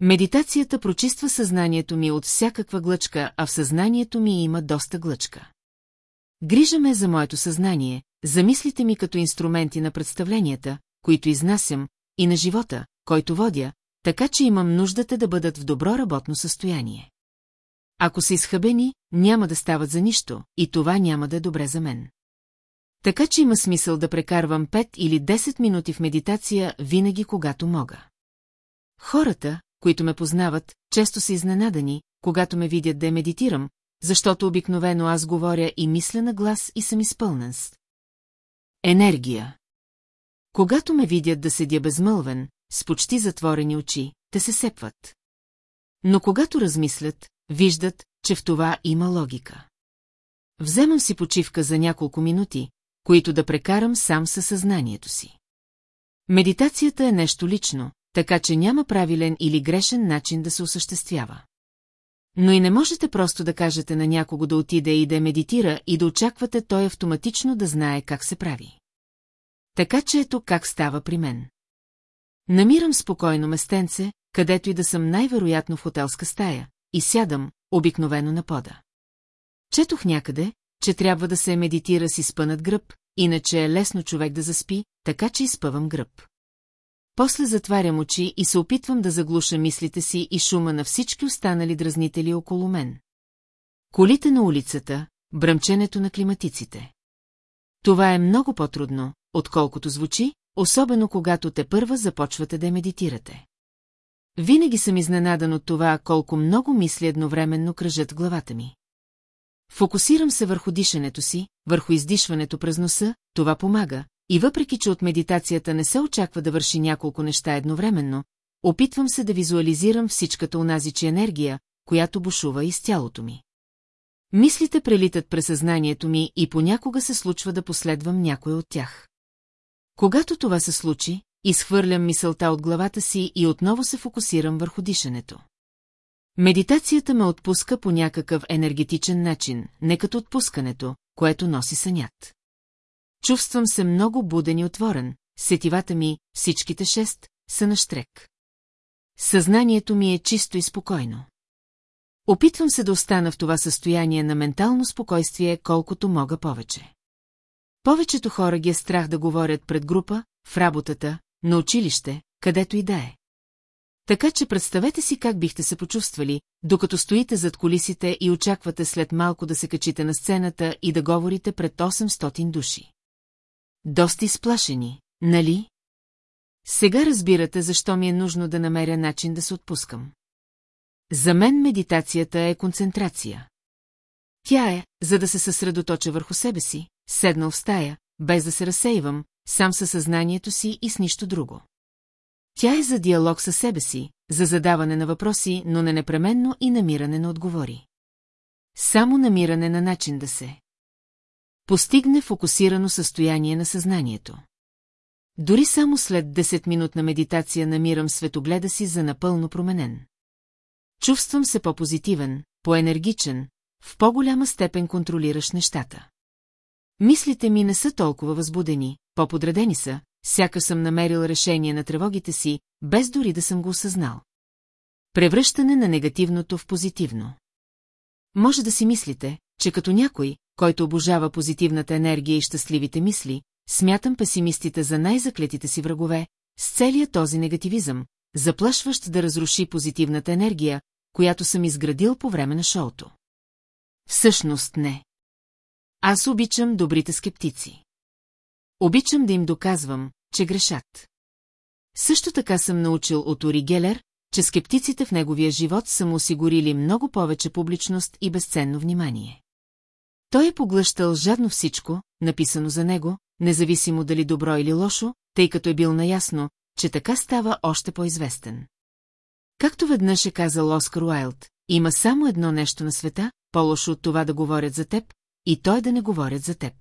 Медитацията прочиства съзнанието ми от всякаква глъчка, а в съзнанието ми има доста глъчка. Грижа ме за моето съзнание, за мислите ми като инструменти на представленията, които изнасям, и на живота, който водя, така че имам нуждата да бъдат в добро работно състояние. Ако са изхъбени, няма да стават за нищо, и това няма да е добре за мен. Така че има смисъл да прекарвам 5 или 10 минути в медитация винаги, когато мога. Хората, които ме познават, често са изненадани, когато ме видят да медитирам, защото обикновено аз говоря и мисля на глас и съм изпълнен с енергия. Когато ме видят да седя безмълвен, с почти затворени очи, те се сепват. Но когато размислят, виждат, че в това има логика. Вземам си почивка за няколко минути, които да прекарам сам със съзнанието си. Медитацията е нещо лично, така че няма правилен или грешен начин да се осъществява. Но и не можете просто да кажете на някого да отиде и да медитира и да очаквате той автоматично да знае как се прави. Така че ето как става при мен. Намирам спокойно местенце, където и да съм най-вероятно в хотелска стая, и сядам, обикновено на пода. Четох някъде, че трябва да се медитира с изпънат гръб, иначе е лесно човек да заспи, така че изпъвам гръб. После затварям очи и се опитвам да заглуша мислите си и шума на всички останали дразнители около мен. Колите на улицата, бръмченето на климатиците. Това е много по-трудно, отколкото звучи, особено когато те първа започвате да медитирате. Винаги съм изненадан от това, колко много мисли едновременно кръжат главата ми. Фокусирам се върху дишането си, върху издишването през носа, това помага, и въпреки, че от медитацията не се очаква да върши няколко неща едновременно, опитвам се да визуализирам всичката уназичи енергия, която бушува из тялото ми. Мислите прелитат през съзнанието ми и понякога се случва да последвам някой от тях. Когато това се случи, изхвърлям мисълта от главата си и отново се фокусирам върху дишането. Медитацията ме отпуска по някакъв енергетичен начин, не като отпускането, което носи сънят. Чувствам се много буден и отворен, сетивата ми, всичките шест, са на штрек. Съзнанието ми е чисто и спокойно. Опитвам се да остана в това състояние на ментално спокойствие, колкото мога повече. Повечето хора ги е страх да говорят пред група, в работата, на училище, където и да е. Така че представете си как бихте се почувствали, докато стоите зад колисите и очаквате след малко да се качите на сцената и да говорите пред 800 души. Доста изплашени, нали? Сега разбирате защо ми е нужно да намеря начин да се отпускам. За мен медитацията е концентрация. Тя е, за да се съсредоточа върху себе си, седнал в стая, без да се разсейвам, сам със съзнанието си и с нищо друго. Тя е за диалог със себе си, за задаване на въпроси, но не непременно и намиране на отговори. Само намиране на начин да се постигне фокусирано състояние на съзнанието. Дори само след 10-минутна медитация намирам светогледа си за напълно променен. Чувствам се по-позитивен, по-енергичен, в по-голяма степен контролираш нещата. Мислите ми не са толкова възбудени, по-подредени са, сяка съм намерил решение на тревогите си, без дори да съм го осъзнал. Превръщане на негативното в позитивно. Може да си мислите, че като някой, който обожава позитивната енергия и щастливите мисли, смятам песимистите за най-заклетите си врагове, с целия този негативизъм, заплашващ да разруши позитивната енергия, която съм изградил по време на шоуто. Всъщност не. Аз обичам добрите скептици. Обичам да им доказвам, че грешат. Също така съм научил от Ори Гелер, че скептиците в неговия живот са му осигурили много повече публичност и безценно внимание. Той е поглъщал жадно всичко, написано за него, независимо дали добро или лошо, тъй като е бил наясно, че така става още по-известен. Както веднъж е казал Оскар Уайлд, има само едно нещо на света, по-лошо от това да говорят за теб, и той да не говорят за теб.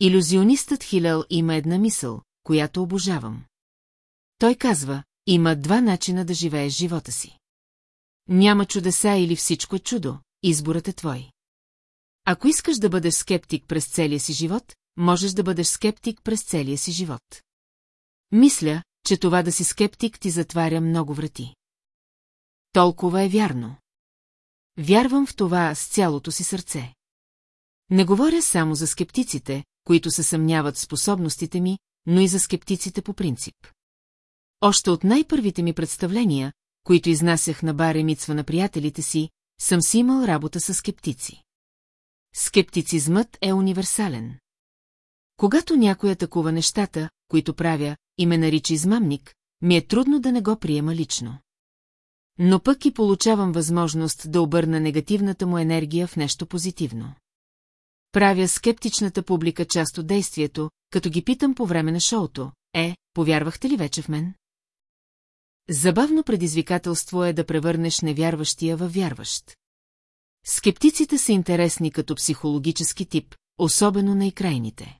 Иллюзионистът Хилел има една мисъл, която обожавам. Той казва, има два начина да живееш живота си. Няма чудеса или всичко е чудо, изборът е твой. Ако искаш да бъдеш скептик през целия си живот, можеш да бъдеш скептик през целия си живот. Мисля, че това да си скептик ти затваря много врати. Толкова е вярно. Вярвам в това с цялото си сърце. Не говоря само за скептиците, които се съмняват в способностите ми, но и за скептиците по принцип. Още от най-първите ми представления, които изнасях на баре мицва на приятелите си, съм си имал работа с скептици. Скептицизмът е универсален. Когато някой атакува нещата, които правя, и ме нарича измамник, ми е трудно да не го приема лично. Но пък и получавам възможност да обърна негативната му енергия в нещо позитивно. Правя скептичната публика част от действието, като ги питам по време на шоуто. Е, повярвахте ли вече в мен? Забавно предизвикателство е да превърнеш невярващия във вярващ. Скептиците са интересни като психологически тип, особено най-крайните.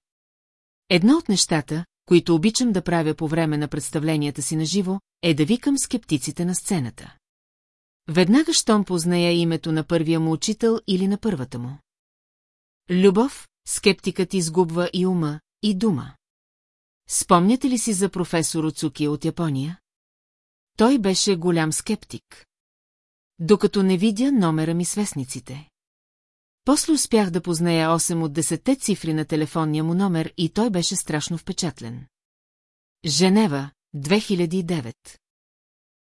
Едно от нещата, които обичам да правя по време на представленията си на живо, е да викам скептиците на сцената. Веднага щом позная името на първия му учител или на първата му. Любов, скептикът изгубва и ума, и дума. Спомняте ли си за професор Оцуки от Япония? Той беше голям скептик. Докато не видя номера ми с вестниците. После успях да позная 8 от 10 цифри на телефонния му номер и той беше страшно впечатлен. Женева, 2009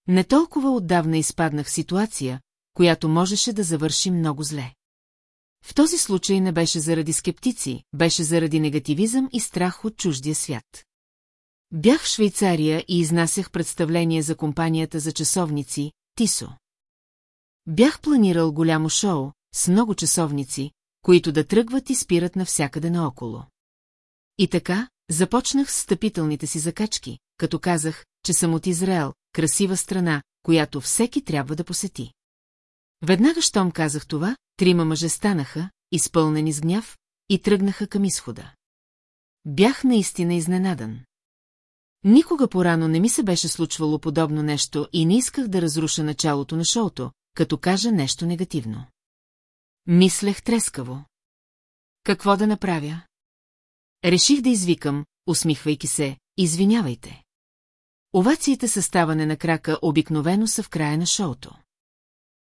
Не толкова отдавна изпаднах в ситуация, която можеше да завърши много зле. В този случай не беше заради скептици, беше заради негативизъм и страх от чуждия свят. Бях в Швейцария и изнасях представление за компанията за часовници, Тисо. Бях планирал голямо шоу, с много часовници, които да тръгват и спират навсякъде наоколо. И така, започнах с стъпителните си закачки, като казах, че съм от Израел, красива страна, която всеки трябва да посети. Веднага, щом казах това, трима мъже станаха, изпълнени с гняв, и тръгнаха към изхода. Бях наистина изненадан. Никога порано не ми се беше случвало подобно нещо и не исках да разруша началото на шоуто, като кажа нещо негативно. Мислех трескаво. Какво да направя? Реших да извикам, усмихвайки се, извинявайте. Овациите със ставане на крака обикновено са в края на шоуто.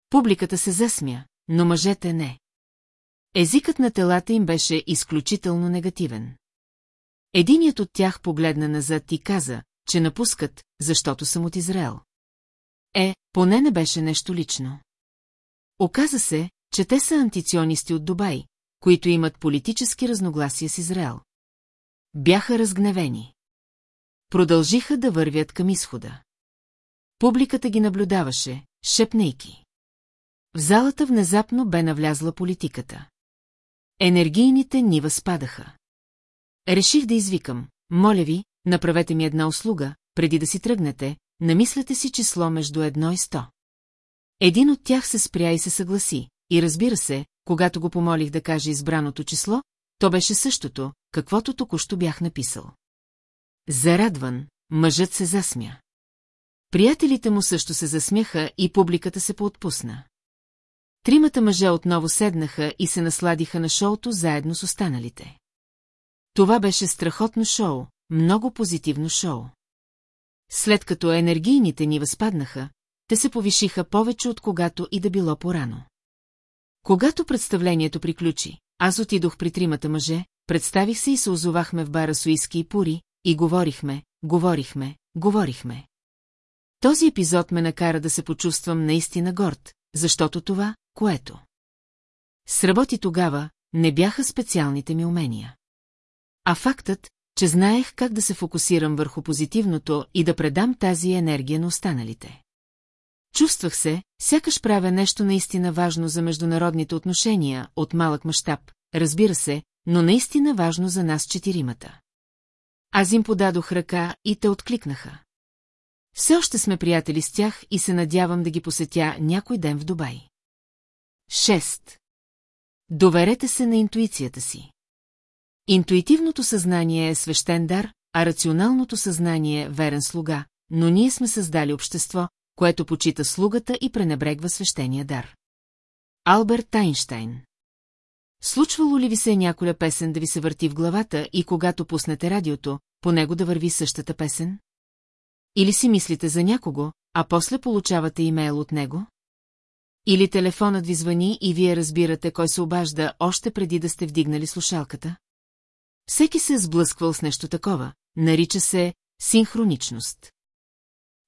Публиката се засмя, но мъжете не. Езикът на телата им беше изключително негативен. Единият от тях погледна назад и каза, че напускат, защото съм от Израел. Е, поне не беше нещо лично. Оказа се, че те са антиционисти от Дубай, които имат политически разногласия с Израел. Бяха разгневени. Продължиха да вървят към изхода. Публиката ги наблюдаваше, шепнейки. В залата внезапно бе навлязла политиката. Енергийните нива спадаха. Реших да извикам. Моля ви, направете ми една услуга, преди да си тръгнете, намислете си число между едно и сто. Един от тях се спря и се съгласи, и разбира се, когато го помолих да каже избраното число, то беше същото, каквото току-що бях написал. Зарадван, мъжът се засмя. Приятелите му също се засмяха и публиката се поотпусна. Тримата мъже отново седнаха и се насладиха на шоуто заедно с останалите. Това беше страхотно шоу, много позитивно шоу. След като енергийните ни възпаднаха, те се повишиха повече от когато и да било порано. Когато представлението приключи, аз отидох при тримата мъже, представих се и се озовахме в бара Суиски и Пури, и говорихме, говорихме, говорихме. Този епизод ме накара да се почувствам наистина горд, защото това, което сработи тогава, не бяха специалните ми умения. А фактът, че знаех как да се фокусирам върху позитивното и да предам тази енергия на останалите. Чувствах се, сякаш правя нещо наистина важно за международните отношения, от малък мащаб, разбира се, но наистина важно за нас четиримата. Аз им подадох ръка и те откликнаха. Все още сме приятели с тях и се надявам да ги посетя някой ден в Дубай. 6. Доверете се на интуицията си. Интуитивното съзнание е свещен дар, а рационалното съзнание е верен слуга, но ние сме създали общество, което почита слугата и пренебрегва свещения дар. Алберт Тайнштайн Случвало ли ви се няколя песен да ви се върти в главата и когато пуснете радиото, по него да върви същата песен? Или си мислите за някого, а после получавате имейл от него? Или телефонът ви звъни и вие разбирате кой се обажда още преди да сте вдигнали слушалката? Всеки се е сблъсквал с нещо такова, нарича се синхроничност.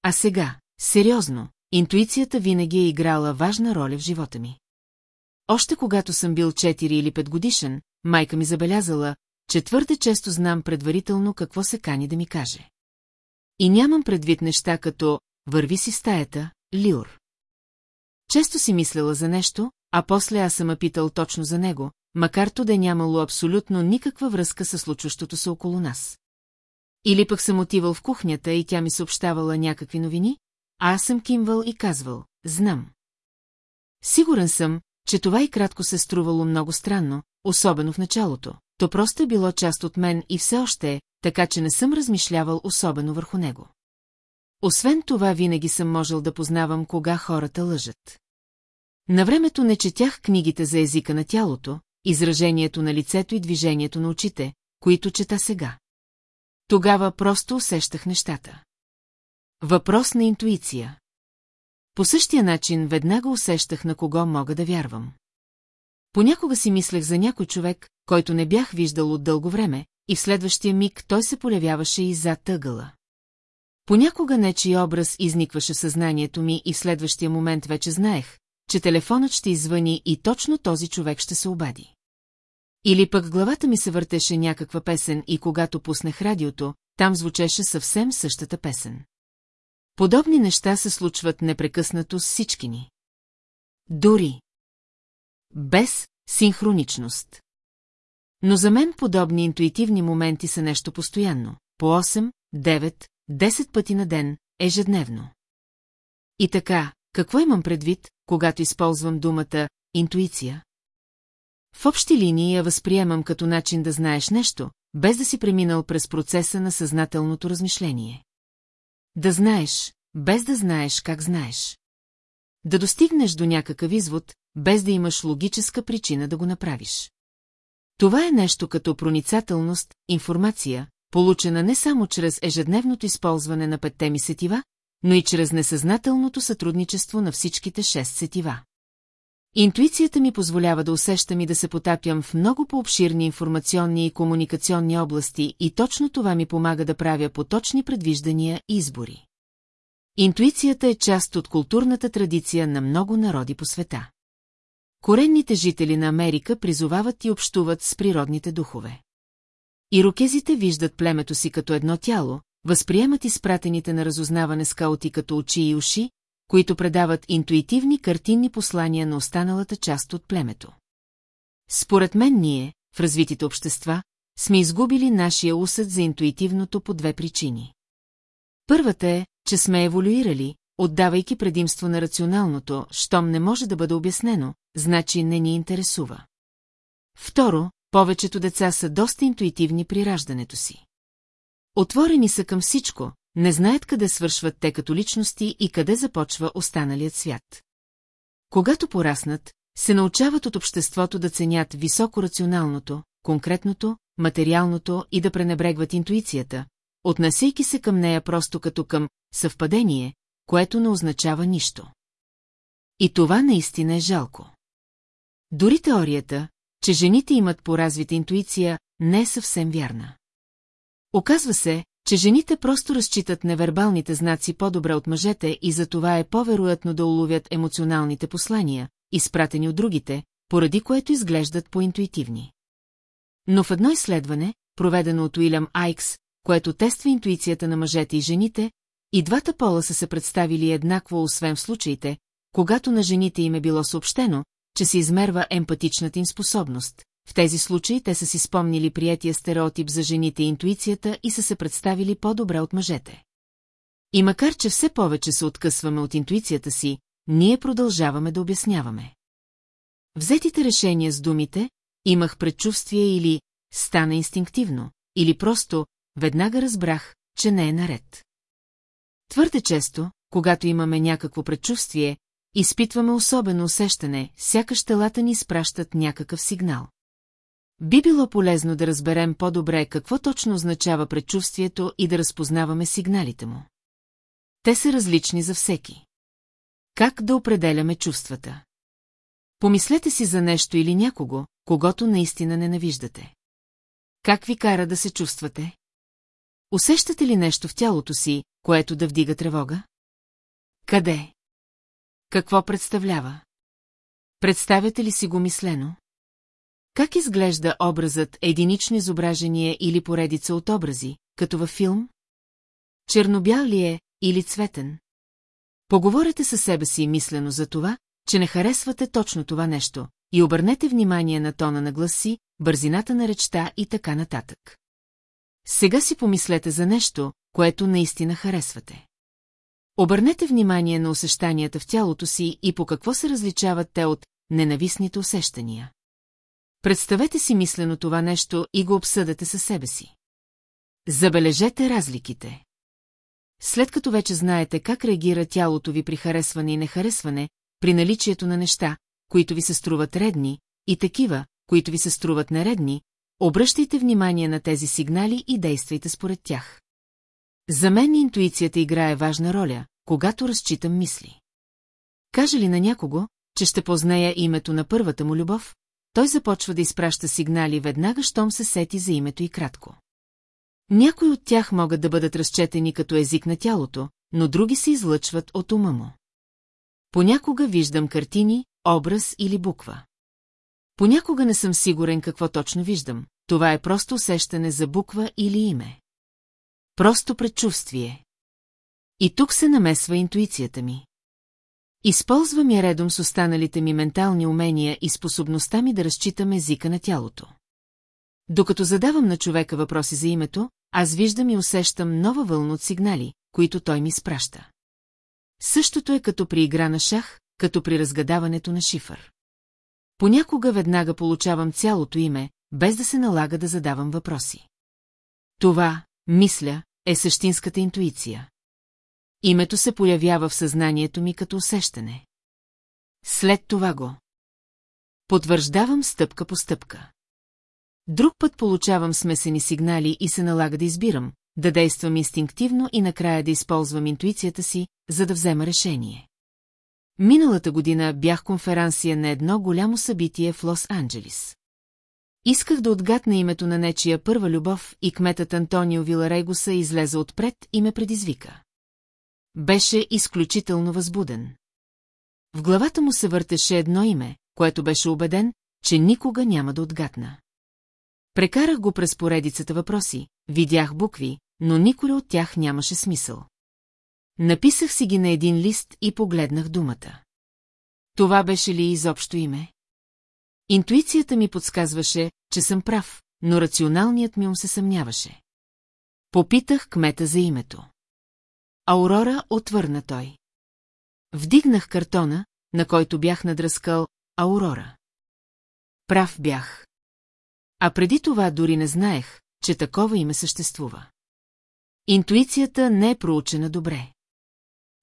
А сега, сериозно, интуицията винаги е играла важна роля в живота ми. Още когато съм бил 4 или 5 годишен, майка ми забелязала, че твърде често знам предварително какво се кани да ми каже. И нямам предвид неща като «върви си стаята», «лиур». Често си мисlela за нещо, а после аз съм питал точно за него, макар то да е нямало абсолютно никаква връзка с случващото се около нас. Или пък съм отивал в кухнята и тя ми съобщавала някакви новини, а аз съм кимвал и казвал, знам. Сигурен съм, че това и кратко се струвало много странно, особено в началото. То просто е било част от мен и все още е, така че не съм размишлявал особено върху него. Освен това, винаги съм можел да познавам кога хората лъжат. На времето не четях книгите за езика на тялото, изражението на лицето и движението на очите, които чета сега. Тогава просто усещах нещата. Въпрос на интуиция. По същия начин веднага усещах на кого мога да вярвам. Понякога си мислех за някой човек, който не бях виждал от дълго време, и в следващия миг той се полявяваше и зад тъгъла. Понякога нечи образ изникваше съзнанието ми и в следващия момент вече знаех, че телефонът ще извъни и точно този човек ще се обади. Или пък главата ми се въртеше някаква песен и когато пуснах радиото, там звучеше съвсем същата песен. Подобни неща се случват непрекъснато с всички ни. Дори. Без синхроничност. Но за мен подобни интуитивни моменти са нещо постоянно. По 8, 9, 10 пъти на ден, ежедневно. И така, какво имам предвид, когато използвам думата «интуиция»? В общи линии я възприемам като начин да знаеш нещо, без да си преминал през процеса на съзнателното размишление. Да знаеш, без да знаеш как знаеш. Да достигнеш до някакъв извод, без да имаш логическа причина да го направиш. Това е нещо като проницателност, информация, получена не само чрез ежедневното използване на петте ми сетива, но и чрез несъзнателното сътрудничество на всичките шест сетива. Интуицията ми позволява да усещам и да се потапям в много по-обширни информационни и комуникационни области и точно това ми помага да правя поточни предвиждания и избори. Интуицията е част от културната традиция на много народи по света. Коренните жители на Америка призовават и общуват с природните духове. Ирокезите виждат племето си като едно тяло, възприемат изпратените на разузнаване скаути като очи и уши, които предават интуитивни картинни послания на останалата част от племето. Според мен ние, в развитите общества, сме изгубили нашия усъд за интуитивното по две причини. Първата е, че сме еволюирали, отдавайки предимство на рационалното, щом не може да бъде обяснено, значи не ни интересува. Второ, повечето деца са доста интуитивни при раждането си. Отворени са към всичко, не знаят къде свършват те като личности и къде започва останалият свят. Когато пораснат, се научават от обществото да ценят високо рационалното, конкретното, материалното и да пренебрегват интуицията, отнасяйки се към нея просто като към съвпадение, което не означава нищо. И това наистина е жалко. Дори теорията, че жените имат поразвита интуиция, не е съвсем вярна. Оказва се, че жените просто разчитат невербалните знаци по-добре от мъжете и затова е по-вероятно да уловят емоционалните послания, изпратени от другите, поради което изглеждат по-интуитивни. Но в едно изследване, проведено от Уилям Айкс, което тества интуицията на мъжете и жените, и двата пола са се представили еднакво, освен в случаите, когато на жените им е било съобщено, че се измерва емпатичната им способност. В тези случаи те са си спомнили приятия стереотип за жените и интуицията и са се представили по-добре от мъжете. И макар, че все повече се откъсваме от интуицията си, ние продължаваме да обясняваме. Взетите решения с думите «имах предчувствие» или «стана инстинктивно» или просто «веднага разбрах, че не е наред». Твърде често, когато имаме някакво предчувствие, изпитваме особено усещане, сякаш телата ни изпращат някакъв сигнал. Би било полезно да разберем по-добре какво точно означава предчувствието и да разпознаваме сигналите му. Те са различни за всеки. Как да определяме чувствата? Помислете си за нещо или някого, когато наистина ненавиждате. Как ви кара да се чувствате? Усещате ли нещо в тялото си, което да вдига тревога? Къде? Какво представлява? Представяте ли си го мислено? Как изглежда образът единично изображение или поредица от образи, като във филм? Чернобял ли е или цветен? Поговорете със себе си мислено за това, че не харесвате точно това нещо, и обърнете внимание на тона на гласи, бързината на речта и така нататък. Сега си помислете за нещо, което наистина харесвате. Обърнете внимание на усещанията в тялото си и по какво се различават те от ненавистните усещания. Представете си мислено това нещо и го обсъдете със себе си. Забележете разликите. След като вече знаете как реагира тялото ви при харесване и нехаресване, при наличието на неща, които ви се струват редни, и такива, които ви се струват нередни, обръщайте внимание на тези сигнали и действайте според тях. За мен интуицията играе важна роля, когато разчитам мисли. Каже ли на някого, че ще позная името на първата му любов, той започва да изпраща сигнали веднага, щом се сети за името и кратко. Някои от тях могат да бъдат разчетени като език на тялото, но други се излъчват от ума му. Понякога виждам картини, образ или буква. Понякога не съм сигурен какво точно виждам. Това е просто усещане за буква или име. Просто предчувствие. И тук се намесва интуицията ми. Използвам я редом с останалите ми ментални умения и способността ми да разчитам езика на тялото. Докато задавам на човека въпроси за името, аз виждам и усещам нова вълна от сигнали, които той ми спраща. Същото е като при игра на шах, като при разгадаването на шифър. Понякога веднага получавам цялото име, без да се налага да задавам въпроси. Това, мисля, е същинската интуиция. Името се появява в съзнанието ми като усещане. След това го. Потвърждавам стъпка по стъпка. Друг път получавам смесени сигнали и се налага да избирам, да действам инстинктивно и накрая да използвам интуицията си, за да взема решение. Миналата година бях конференция на едно голямо събитие в Лос-Анджелис. Исках да отгадна името на нечия първа любов и кметът Антонио Виларегоса излезе отпред и ме предизвика. Беше изключително възбуден. В главата му се въртеше едно име, което беше убеден, че никога няма да отгадна. Прекарах го през поредицата въпроси, видях букви, но никой от тях нямаше смисъл. Написах си ги на един лист и погледнах думата. Това беше ли изобщо име? Интуицията ми подсказваше, че съм прав, но рационалният ми ум се съмняваше. Попитах кмета за името. Аурора отвърна той. Вдигнах картона, на който бях надръскал Аурора. Прав бях. А преди това дори не знаех, че такова име съществува. Интуицията не е проучена добре.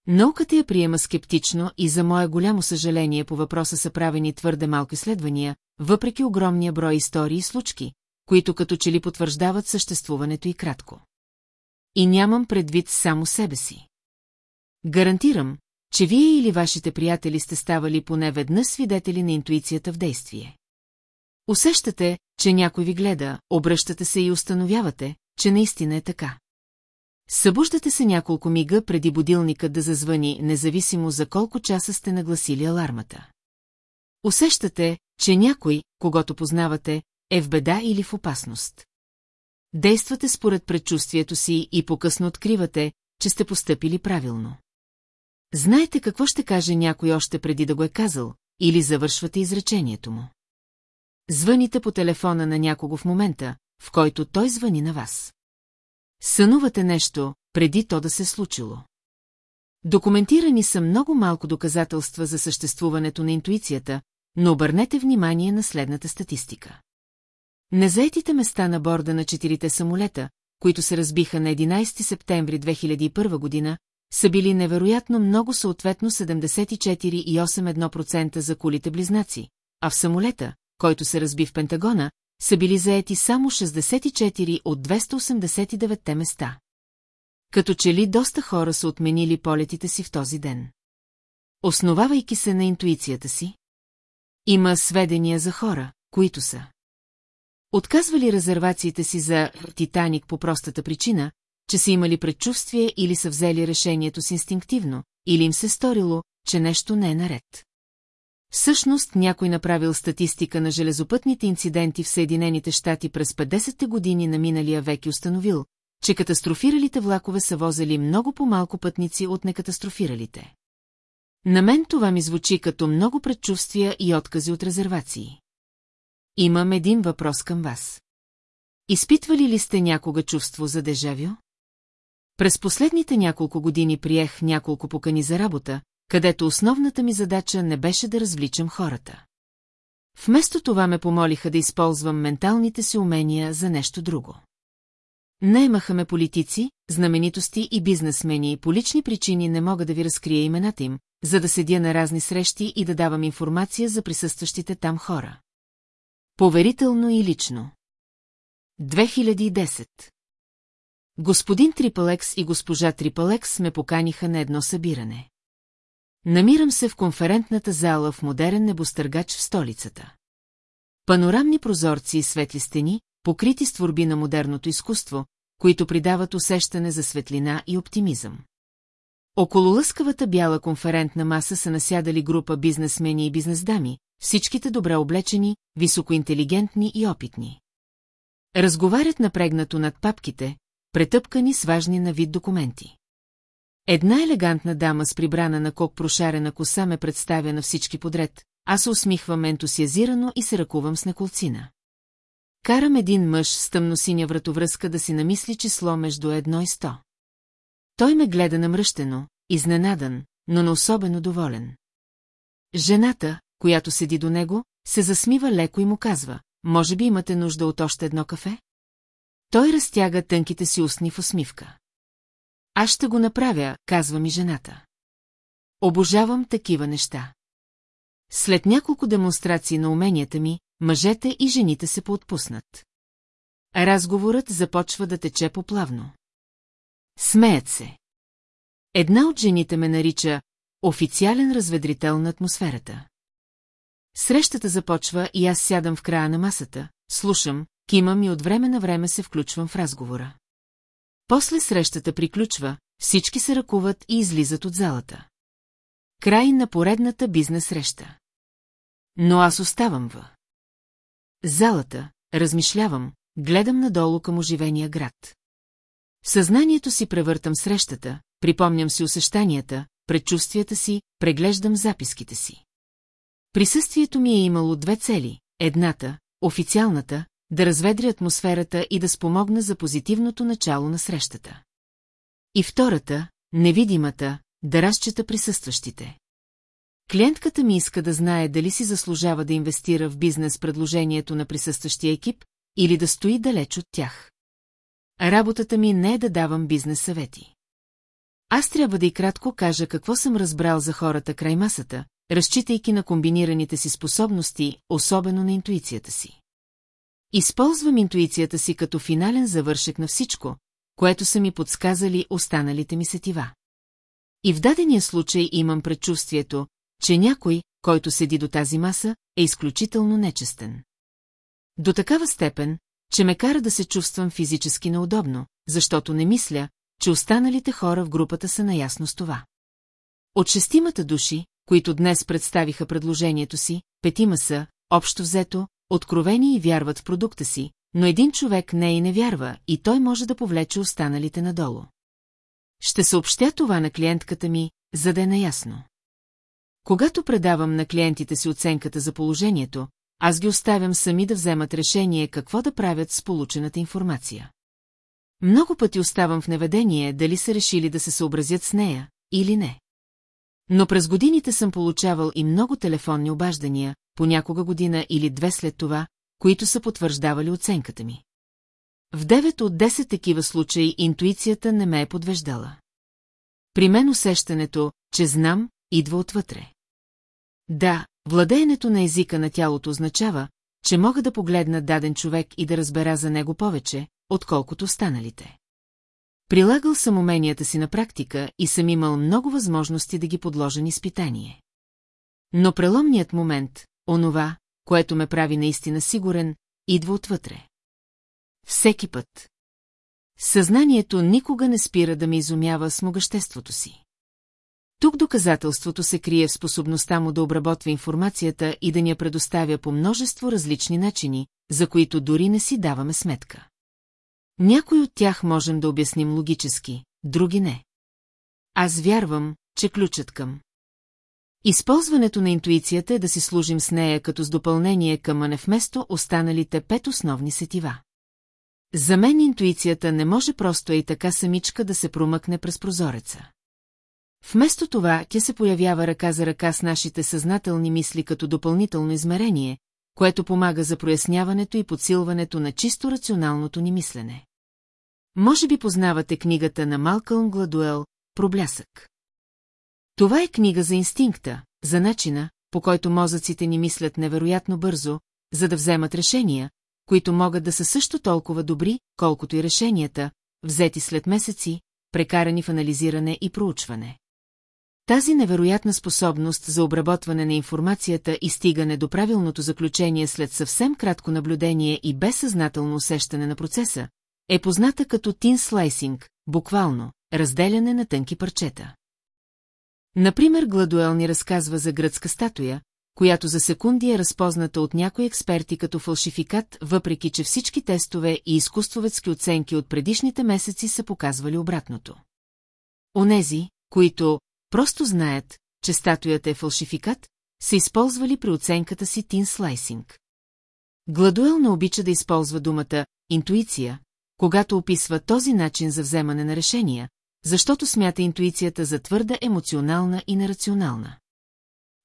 Науката я приема скептично и за мое голямо съжаление по въпроса са правени твърде малко изследвания, въпреки огромния брой истории и случки, които като че ли потвърждават съществуването и кратко. И нямам предвид само себе си. Гарантирам, че вие или вашите приятели сте ставали поне веднъж свидетели на интуицията в действие. Усещате, че някой ви гледа, обръщате се и установявате, че наистина е така. Събуждате се няколко мига преди будилникът да зазвъни, независимо за колко часа сте нагласили алармата. Усещате, че някой, когато познавате, е в беда или в опасност. Действате според предчувствието си и покъсно откривате, че сте постъпили правилно. Знаете какво ще каже някой още преди да го е казал, или завършвате изречението му. Звъните по телефона на някого в момента, в който той звъни на вас. Сънувате нещо, преди то да се случило. Документирани са много малко доказателства за съществуването на интуицията, но обърнете внимание на следната статистика. Незаетите места на борда на четирите самолета, които се разбиха на 11 септември 2001 година, са били невероятно много съответно 74,81% за кулите близнаци, а в самолета, който се разби в Пентагона, са били заети само 64 от 289 места. Като че ли доста хора са отменили полетите си в този ден. Основавайки се на интуицията си, има сведения за хора, които са. Отказвали резервациите си за Титаник по простата причина, че са имали предчувствие или са взели решението си инстинктивно, или им се сторило, че нещо не е наред. Всъщност някой направил статистика на железопътните инциденти в Съединените щати през 50-те години на миналия век и установил, че катастрофиралите влакове са возили много по-малко пътници от некатастрофиралите. На мен това ми звучи като много предчувствия и откази от резервации. Имам един въпрос към вас. Изпитвали ли сте някога чувство за дежавю? През последните няколко години приех няколко покани за работа, където основната ми задача не беше да развличам хората. Вместо това ме помолиха да използвам менталните си умения за нещо друго. Наемаха ме политици, знаменитости и бизнесмени и по лични причини не мога да ви разкрия имената им, за да седя на разни срещи и да давам информация за присъстващите там хора. Поверително и лично. 2010 Господин Трипалекс и госпожа Трипалекс ме поканиха на едно събиране. Намирам се в конферентната зала в модерен небостъргач в столицата. Панорамни прозорци и светли стени, покрити с творби на модерното изкуство, които придават усещане за светлина и оптимизъм. Около лъскавата бяла конферентна маса са насядали група бизнесмени и бизнесдами, всичките добре облечени, високоинтелигентни и опитни. Разговарят напрегнато над папките, претъпкани с важни на вид документи. Една елегантна дама с прибрана на кок прошарена коса ме представя на всички подред, аз се усмихвам ентусиазирано и се ръкувам с неколцина. Карам един мъж с тъмносиня вратовръзка да си намисли число между едно и сто. Той ме гледа намръщено, изненадан, но не особено доволен. Жената, която седи до него, се засмива леко и му казва, може би имате нужда от още едно кафе? Той разтяга тънките си устни в усмивка. Аз ще го направя, казва ми жената. Обожавам такива неща. След няколко демонстрации на уменията ми, мъжете и жените се поотпуснат. Разговорът започва да тече поплавно. Смеят се. Една от жените ме нарича официален разведрител на атмосферата. Срещата започва и аз сядам в края на масата, слушам, кимам и от време на време се включвам в разговора. После срещата приключва, всички се ръкуват и излизат от залата. Край на поредната бизнес среща. Но аз оставам в. Залата, размишлявам, гледам надолу към оживения град. Съзнанието си превъртам срещата, припомням си усещанията, предчувствията си, преглеждам записките си. Присъствието ми е имало две цели. Едната, официалната, да разведри атмосферата и да спомогна за позитивното начало на срещата. И втората, невидимата, да разчета присъстващите. Клиентката ми иска да знае дали си заслужава да инвестира в бизнес предложението на присъстващия екип или да стои далеч от тях. Работата ми не е да давам бизнес съвети. Аз трябва да и кратко кажа какво съм разбрал за хората край масата, разчитайки на комбинираните си способности, особено на интуицията си. Използвам интуицията си като финален завършек на всичко, което са ми подсказали останалите ми сетива. И в дадения случай имам предчувствието, че някой, който седи до тази маса, е изключително нечестен. До такава степен, че ме кара да се чувствам физически неудобно, защото не мисля, че останалите хора в групата са наясно с това. От шестимата души, които днес представиха предложението си, петима са, общо взето, откровени и вярват в продукта си, но един човек не и не вярва, и той може да повлече останалите надолу. Ще съобщя това на клиентката ми, за да е наясно. Когато предавам на клиентите си оценката за положението, аз ги оставям сами да вземат решение какво да правят с получената информация. Много пъти оставам в неведение дали са решили да се съобразят с нея или не. Но през годините съм получавал и много телефонни обаждания, понякога година или две след това, които са потвърждавали оценката ми. В 9 от 10 такива случаи интуицията не ме е подвеждала. При мен усещането, че знам, идва отвътре. Да, владеенето на езика на тялото означава, че мога да погледна даден човек и да разбера за него повече, отколкото останалите. Прилагал съм уменията си на практика и съм имал много възможности да ги подложа на изпитание. Но преломният момент, онова, което ме прави наистина сигурен, идва отвътре. Всеки път. Съзнанието никога не спира да ме изумява с могъществото си. Тук доказателството се крие в способността му да обработва информацията и да ни я предоставя по множество различни начини, за които дори не си даваме сметка. Някой от тях можем да обясним логически, други не. Аз вярвам, че ключът към Използването на интуицията е да си служим с нея като с допълнение към а не вместо останалите пет основни сетива. За мен интуицията не може просто и така самичка да се промъкне през прозореца. Вместо това, тя се появява ръка за ръка с нашите съзнателни мисли като допълнително измерение, което помага за проясняването и подсилването на чисто рационалното ни мислене. Може би познавате книгата на Малкълм Гладуел «Проблясък». Това е книга за инстинкта, за начина, по който мозъците ни мислят невероятно бързо, за да вземат решения, които могат да са също толкова добри, колкото и решенията, взети след месеци, прекарани в анализиране и проучване. Тази невероятна способност за обработване на информацията и стигане до правилното заключение след съвсем кратко наблюдение и безсъзнателно усещане на процеса, е позната като тин слайсинг, буквално, разделяне на тънки парчета. Например, Гладуел ни разказва за гръцка статуя, която за секунди е разпозната от някои експерти като фалшификат, въпреки че всички тестове и изкуствовецки оценки от предишните месеци са показвали обратното. Онези, които просто знаят, че статуята е фалшификат, са използвали при оценката си тин слайсинг. Гладуел не обича да използва думата «интуиция», когато описва този начин за вземане на решения, защото смята интуицията за твърда емоционална и нерационална.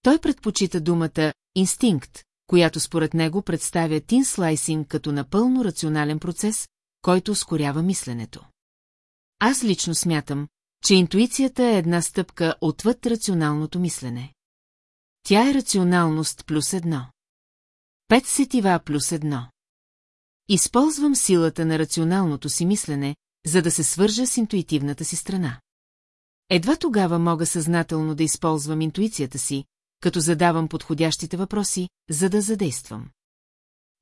Той предпочита думата «инстинкт», която според него представя тин слайсинг като напълно рационален процес, който ускорява мисленето. Аз лично смятам, че интуицията е една стъпка отвъд рационалното мислене. Тя е рационалност плюс едно. Пет сетива плюс едно. Използвам силата на рационалното си мислене, за да се свържа с интуитивната си страна. Едва тогава мога съзнателно да използвам интуицията си, като задавам подходящите въпроси, за да задействам.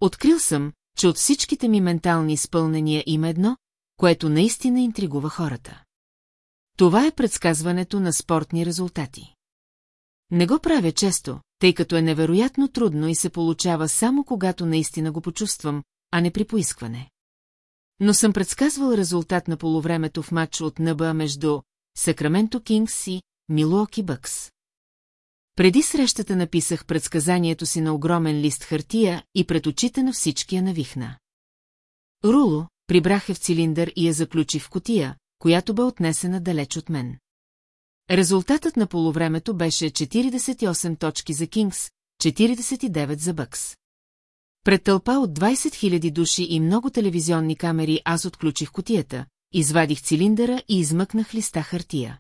Открил съм, че от всичките ми ментални изпълнения има едно, което наистина интригува хората. Това е предсказването на спортни резултати. Не го правя често, тъй като е невероятно трудно и се получава само когато наистина го почувствам, а не при поискване. Но съм предсказвал резултат на полувремето в матч от НБА между Сакраменто Кингс и Милуоки Бъкс. Преди срещата написах предсказанието си на огромен лист хартия и пред очите на всички я навихна. Руло прибрах я в цилиндър и я заключи в котия, която бе отнесена далеч от мен. Резултатът на полувремето беше 48 точки за Кингс, 49 за Бъкс. Пред тълпа от 20 000 души и много телевизионни камери аз отключих котията, извадих цилиндъра и измъкнах листа хартия.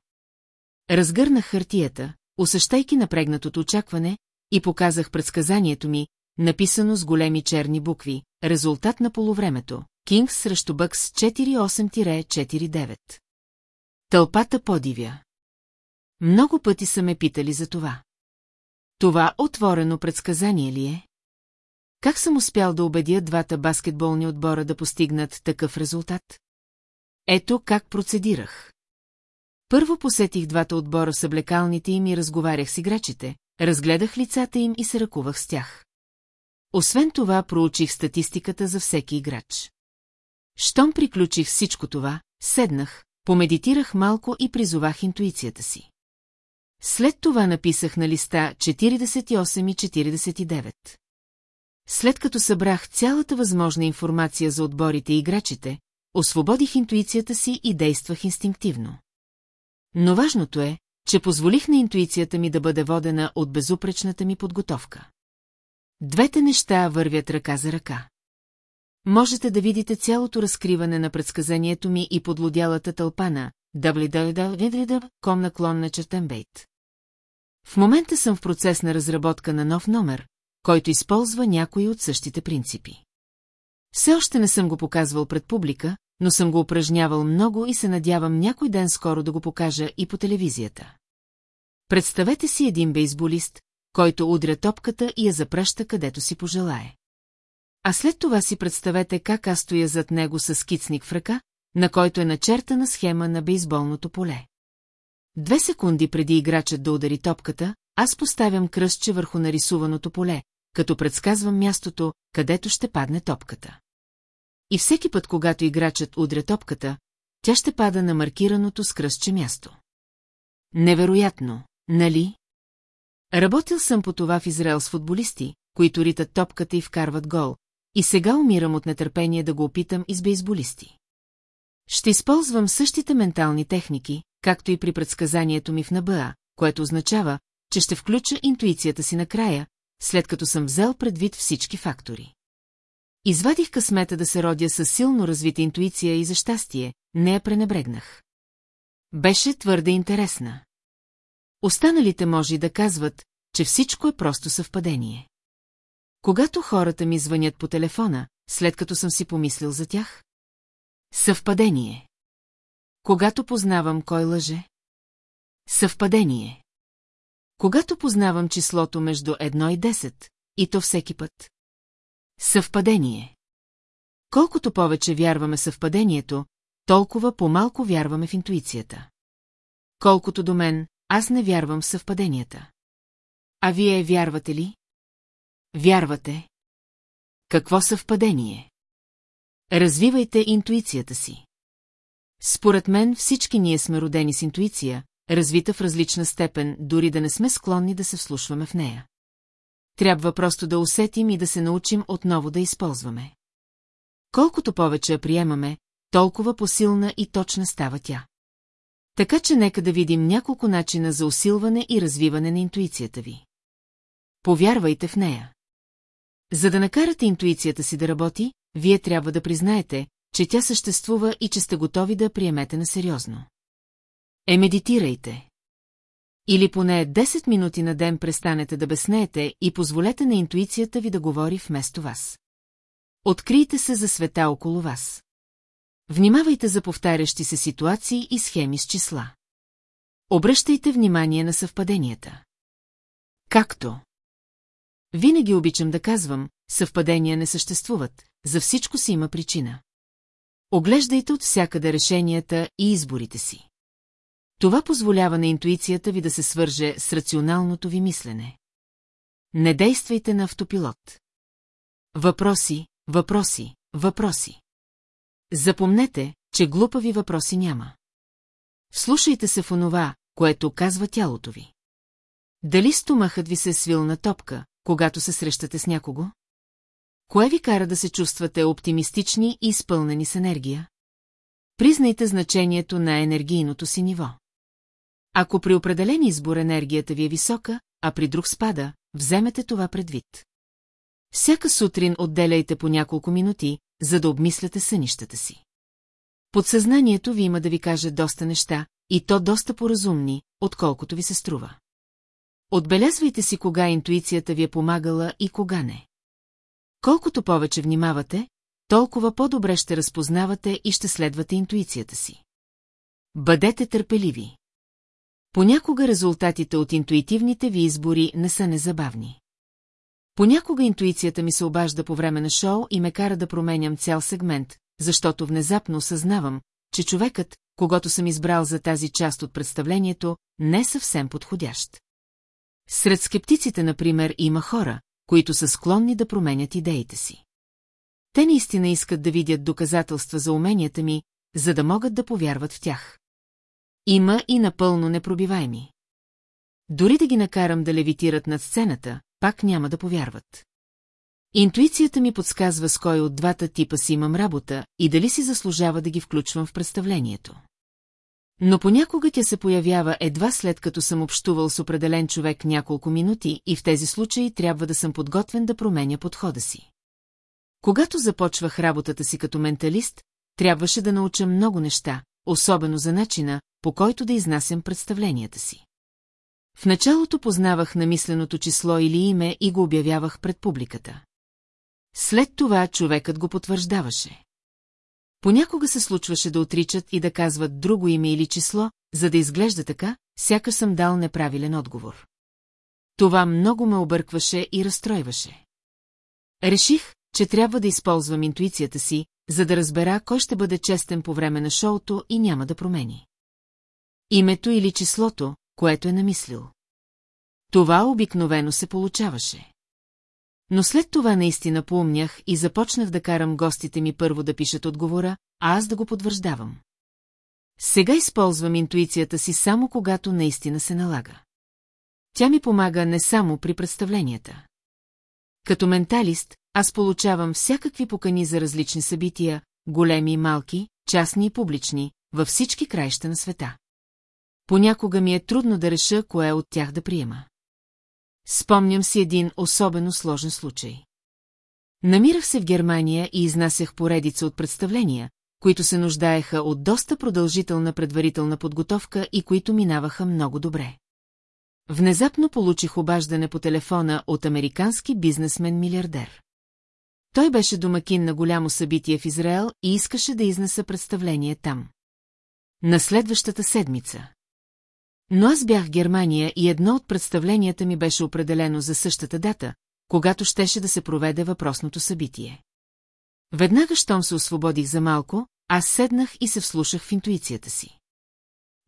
Разгърнах хартията, усещайки напрегнатото очакване, и показах предсказанието ми, написано с големи черни букви, резултат на полувремето, Кингс срещу Бъкс 48-49. Тълпата подивя. Много пъти са ме питали за това. Това отворено предсказание ли е? Как съм успял да убедя двата баскетболни отбора да постигнат такъв резултат? Ето как процедирах. Първо посетих двата отбора с облекалните им и разговарях с играчите, разгледах лицата им и се ръкувах с тях. Освен това проучих статистиката за всеки играч. Щом приключих всичко това, седнах, помедитирах малко и призовах интуицията си. След това написах на листа 48 и 49. След като събрах цялата възможна информация за отборите и играчите, освободих интуицията си и действах инстинктивно. Но важното е, че позволих на интуицията ми да бъде водена от безупречната ми подготовка. Двете неща вървят ръка за ръка. Можете да видите цялото разкриване на предсказанието ми и подлодялата тълпа на www.com наклон на Чертенбейт. В момента съм в процес на разработка на нов номер, който използва някои от същите принципи. Все още не съм го показвал пред публика, но съм го упражнявал много и се надявам някой ден скоро да го покажа и по телевизията. Представете си един бейсболист, който удря топката и я запраща където си пожелае. А след това си представете как аз стоя зад него с скицник в ръка, на който е начертана схема на бейсболното поле. Две секунди преди играчът да удари топката, аз поставям кръстче върху нарисуваното поле, като предсказвам мястото, където ще падне топката. И всеки път, когато играчът удря топката, тя ще пада на маркираното с кръстче място. Невероятно, нали? Работил съм по това в Израел с футболисти, които ритат топката и вкарват гол, и сега умирам от нетърпение да го опитам и с бейсболисти. Ще използвам същите ментални техники, както и при предсказанието ми в НБА, което означава, че ще включа интуицията си накрая, след като съм взел предвид всички фактори. Извадих късмета да се родя с силно развита интуиция и за щастие, не я пренебрегнах. Беше твърде интересна. Останалите може да казват, че всичко е просто съвпадение. Когато хората ми звънят по телефона, след като съм си помислил за тях? Съвпадение. Когато познавам кой лъже? Съвпадение. Когато познавам числото между 1 и 10, и то всеки път. Съвпадение. Колкото повече вярваме съвпадението, толкова по-малко вярваме в интуицията. Колкото до мен, аз не вярвам в съвпаденията. А вие вярвате ли? Вярвате. Какво съвпадение? Развивайте интуицията си. Според мен всички ние сме родени с интуиция, развита в различна степен, дори да не сме склонни да се вслушваме в нея. Трябва просто да усетим и да се научим отново да използваме. Колкото повече я приемаме, толкова посилна и точна става тя. Така че нека да видим няколко начина за усилване и развиване на интуицията ви. Повярвайте в нея. За да накарате интуицията си да работи, вие трябва да признаете, че тя съществува и че сте готови да я приемете на сериозно. Е, медитирайте. Или поне 10 минути на ден престанете да безнеете и позволете на интуицията ви да говори вместо вас. Открийте се за света около вас. Внимавайте за повтарящи се ситуации и схеми с числа. Обръщайте внимание на съвпаденията. Както. Винаги обичам да казвам, съвпадения не съществуват, за всичко си има причина. Оглеждайте от всякъде решенията и изборите си. Това позволява на интуицията ви да се свърже с рационалното ви мислене. Не действайте на автопилот. Въпроси, въпроси, въпроси. Запомнете, че глупави въпроси няма. Слушайте се в онова, което казва тялото ви. Дали стомахът ви се е свил на топка, когато се срещате с някого? Кое ви кара да се чувствате оптимистични и изпълнени с енергия? Признайте значението на енергийното си ниво. Ако при определен избор енергията ви е висока, а при друг спада, вземете това предвид. Всяка сутрин отделяйте по няколко минути, за да обмисляте сънищата си. Подсъзнанието ви има да ви каже доста неща, и то доста поразумни, отколкото ви се струва. Отбелязвайте си кога интуицията ви е помагала и кога не. Колкото повече внимавате, толкова по-добре ще разпознавате и ще следвате интуицията си. Бъдете търпеливи. Понякога резултатите от интуитивните ви избори не са незабавни. Понякога интуицията ми се обажда по време на шоу и ме кара да променям цял сегмент, защото внезапно осъзнавам, че човекът, когато съм избрал за тази част от представлението, не е съвсем подходящ. Сред скептиците, например, има хора, които са склонни да променят идеите си. Те наистина искат да видят доказателства за уменията ми, за да могат да повярват в тях. Има и напълно непробиваеми. Дори да ги накарам да левитират над сцената, пак няма да повярват. Интуицията ми подсказва с кой от двата типа си имам работа и дали си заслужава да ги включвам в представлението. Но понякога тя се появява едва след като съм общувал с определен човек няколко минути и в тези случаи трябва да съм подготвен да променя подхода си. Когато започвах работата си като менталист, трябваше да науча много неща, особено за начина, по който да изнасям представленията си. В началото познавах намисленото число или име и го обявявах пред публиката. След това човекът го потвърждаваше. Понякога се случваше да отричат и да казват друго име или число, за да изглежда така, сякаш съм дал неправилен отговор. Това много ме объркваше и разстройваше. Реших, че трябва да използвам интуицията си, за да разбера кой ще бъде честен по време на шоуто и няма да промени. Името или числото, което е намислил. Това обикновено се получаваше. Но след това наистина поумнях и започнах да карам гостите ми първо да пишат отговора, а аз да го потвърждавам. Сега използвам интуицията си само когато наистина се налага. тя ми помага не само при представленията. Като менталист, аз получавам всякакви покани за различни събития, големи и малки, частни и публични, във всички краища на света. Понякога ми е трудно да реша кое от тях да приема. Спомням си един особено сложен случай. Намирах се в Германия и изнасях поредица от представления, които се нуждаеха от доста продължителна предварителна подготовка и които минаваха много добре. Внезапно получих обаждане по телефона от американски бизнесмен-милиардер. Той беше домакин на голямо събитие в Израел и искаше да изнеса представление там. На следващата седмица. Но аз бях в Германия и едно от представленията ми беше определено за същата дата, когато щеше да се проведе въпросното събитие. Веднага, щом се освободих за малко, аз седнах и се вслушах в интуицията си.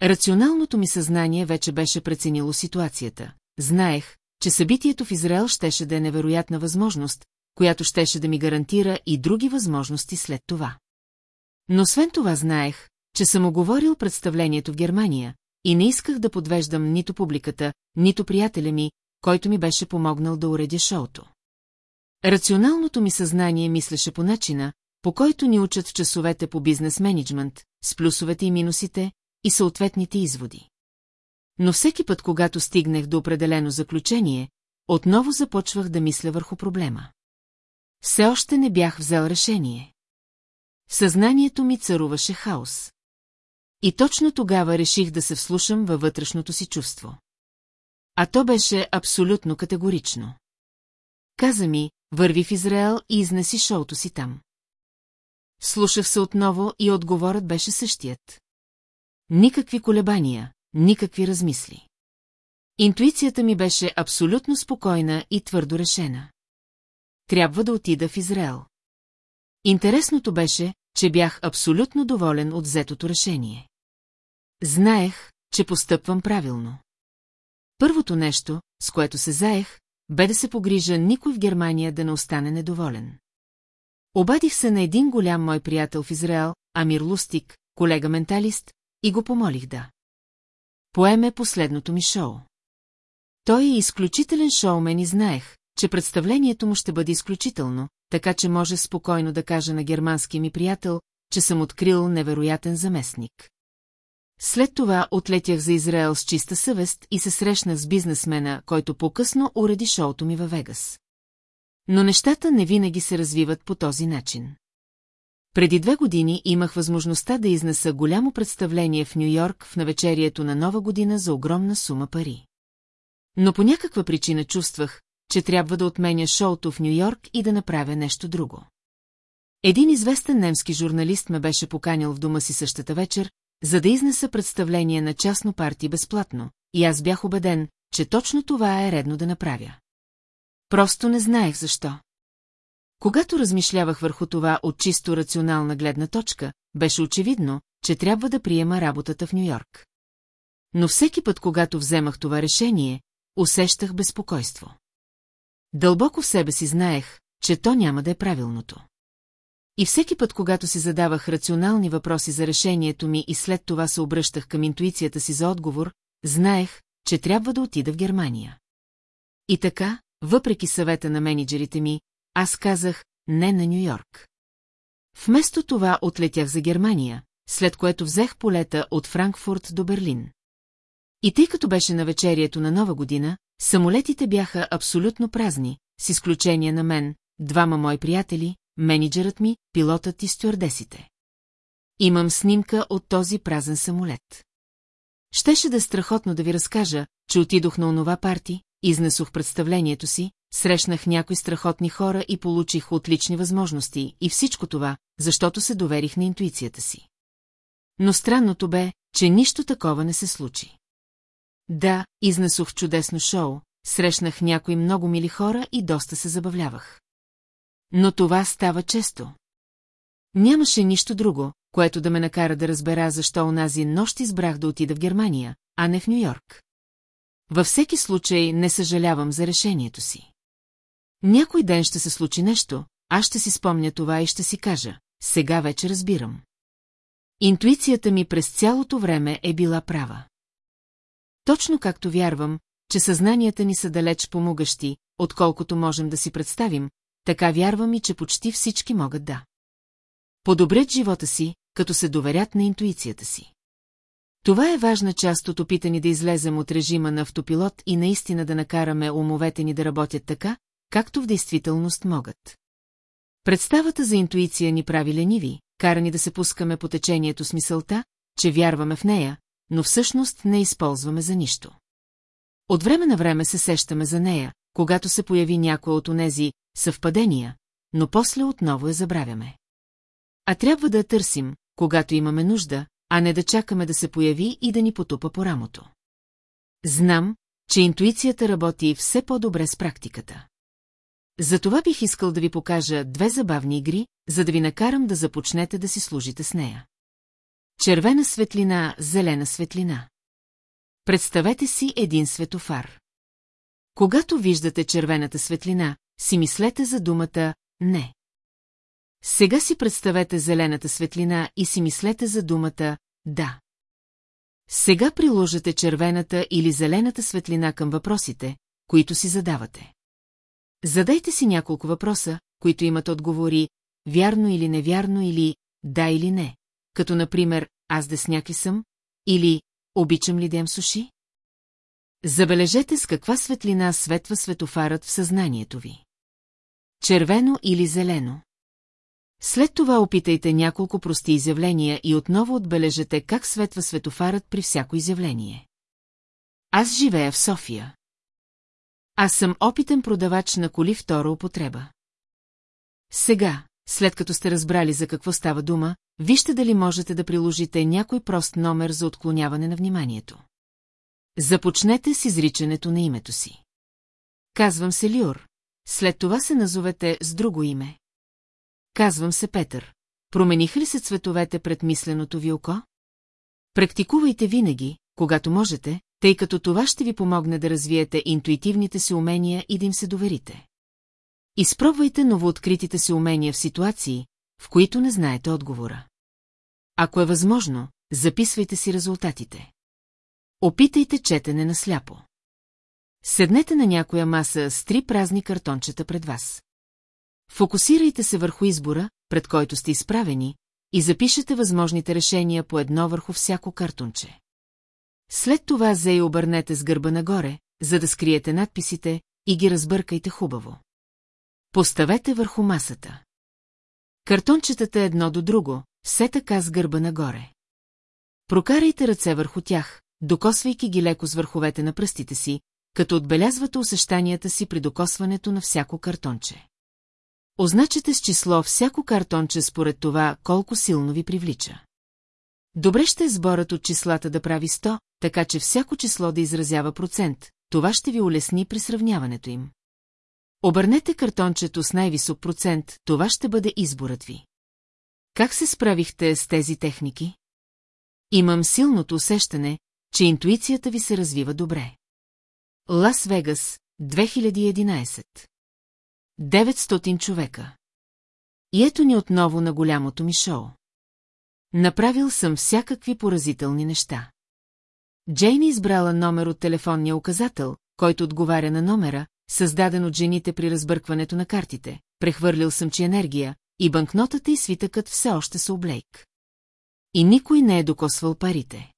Рационалното ми съзнание вече беше преценило ситуацията. Знаех, че събитието в Израел щеше да е невероятна възможност, която щеше да ми гарантира и други възможности след това. Но освен това знаех, че съм оговорил представлението в Германия и не исках да подвеждам нито публиката, нито приятеля ми, който ми беше помогнал да уредя шоуто. Рационалното ми съзнание мислеше по начина, по който ни учат в часовете по бизнес менеджмент, с плюсовете и минусите и съответните изводи. Но всеки път, когато стигнах до определено заключение, отново започвах да мисля върху проблема. Все още не бях взел решение. Съзнанието ми царуваше хаос. И точно тогава реших да се вслушам във вътрешното си чувство. А то беше абсолютно категорично. Каза ми, върви в Израел и изнеси шоуто си там. Слушах се отново и отговорът беше същият. Никакви колебания, никакви размисли. Интуицията ми беше абсолютно спокойна и твърдо решена. Трябва да отида в Израел. Интересното беше, че бях абсолютно доволен от взетото решение. Знаех, че постъпвам правилно. Първото нещо, с което се заех, бе да се погрижа никой в Германия да не остане недоволен. Обадих се на един голям мой приятел в Израел, Амир Лустик, колега-менталист, и го помолих да. Поеме последното ми шоу. Той е изключителен шоумен и знаех, че представлението му ще бъде изключително, така че може спокойно да кажа на германския ми приятел, че съм открил невероятен заместник. След това отлетях за Израел с чиста съвест и се срещнах с бизнесмена, който по-късно уреди шоуто ми във Вегас. Но нещата не винаги се развиват по този начин. Преди две години имах възможността да изнеса голямо представление в Нью-Йорк в навечерието на Нова година за огромна сума пари. Но по някаква причина чувствах, че трябва да отменя шоуто в Нью-Йорк и да направя нещо друго. Един известен немски журналист ме беше поканил в дома си същата вечер, за да изнеса представление на частно парти безплатно, и аз бях убеден, че точно това е редно да направя. Просто не знаех защо. Когато размишлявах върху това от чисто рационална гледна точка, беше очевидно, че трябва да приема работата в Нью-Йорк. Но всеки път, когато вземах това решение, усещах безпокойство. Дълбоко в себе си знаех, че то няма да е правилното. И всеки път, когато си задавах рационални въпроси за решението ми и след това се обръщах към интуицията си за отговор, знаех, че трябва да отида в Германия. И така, въпреки съвета на менеджерите ми, аз казах не на Нью-Йорк. Вместо това отлетях за Германия, след което взех полета от Франкфурт до Берлин. И тъй като беше на вечерието на Нова година, самолетите бяха абсолютно празни, с изключение на мен, двама мои приятели, менеджерът ми, пилотът и стюардесите. Имам снимка от този празен самолет. Щеше да е страхотно да ви разкажа, че отидох на онова парти, изнесох представлението си, срещнах някои страхотни хора и получих отлични възможности и всичко това, защото се доверих на интуицията си. Но странното бе, че нищо такова не се случи. Да, изнесох чудесно шоу, срещнах някои много мили хора и доста се забавлявах. Но това става често. Нямаше нищо друго, което да ме накара да разбера защо онази нощ избрах да отида в Германия, а не в Нью-Йорк. Във всеки случай не съжалявам за решението си. Някой ден ще се случи нещо, аз ще си спомня това и ще си кажа, сега вече разбирам. Интуицията ми през цялото време е била права. Точно както вярвам, че съзнанията ни са далеч помогащи, отколкото можем да си представим, така вярвам и, че почти всички могат да. Подобрят живота си, като се доверят на интуицията си. Това е важна част от опитани да излезем от режима на автопилот и наистина да накараме умовете ни да работят така, както в действителност могат. Представата за интуиция ни прави лениви, кара ни да се пускаме по течението с мисълта, че вярваме в нея, но всъщност не използваме за нищо. От време на време се сещаме за нея, когато се появи някоя от онези съвпадения, но после отново я забравяме. А трябва да я търсим, когато имаме нужда, а не да чакаме да се появи и да ни потупа по рамото. Знам, че интуицията работи все по-добре с практиката. Затова бих искал да ви покажа две забавни игри, за да ви накарам да започнете да си служите с нея. Червена светлина, зелена светлина. Представете си един светофар. Когато виждате червената светлина, си мислете за думата «не». Сега си представете зелената светлина и си мислете за думата «да». Сега приложете червената или зелената светлина към въпросите, които си задавате. Задайте си няколко въпроса, които имат отговори вярно или невярно или да или не, като например аз десняк ли съм или обичам ли да ям суши? Забележете с каква светлина светва светофарът в съзнанието ви. Червено или зелено. След това опитайте няколко прости изявления и отново отбележете как светва светофарът при всяко изявление. Аз живея в София. Аз съм опитен продавач на коли втора употреба. Сега, след като сте разбрали за какво става дума, вижте дали можете да приложите някой прост номер за отклоняване на вниманието. Започнете с изричането на името си. Казвам се Лиор. След това се назовете с друго име. Казвам се Петър. Промениха ли се цветовете пред мисленото ви око? Практикувайте винаги, когато можете, тъй като това ще ви помогне да развиете интуитивните си умения и да им се доверите. Изпробвайте новооткритите си умения в ситуации, в които не знаете отговора. Ако е възможно, записвайте си резултатите. Опитайте четене на сляпо. Седнете на някоя маса с три празни картончета пред вас. Фокусирайте се върху избора, пред който сте изправени, и запишете възможните решения по едно върху всяко картонче. След това зей обърнете с гърба нагоре, за да скриете надписите и ги разбъркайте хубаво. Поставете върху масата. Картончетата едно до друго, все така с гърба нагоре. Прокарайте ръце върху тях, докосвайки ги леко с върховете на пръстите си, като отбелязвате усещанията си при докосването на всяко картонче. Означете с число всяко картонче според това, колко силно ви привлича. Добре ще е сборът от числата да прави 100, така че всяко число да изразява процент, това ще ви улесни при сравняването им. Обърнете картончето с най-висок процент, това ще бъде изборът ви. Как се справихте с тези техники? Имам силното усещане, че интуицията ви се развива добре. Лас Вегас, 2011 900 човека. И ето ни отново на голямото ми шоу. Направил съм всякакви поразителни неща. Джейни избрала номер от телефонния указател, който отговаря на номера, създаден от жените при разбъркването на картите. Прехвърлил съм че енергия, и банкнотата и свитъкът все още са облейк. И никой не е докосвал парите.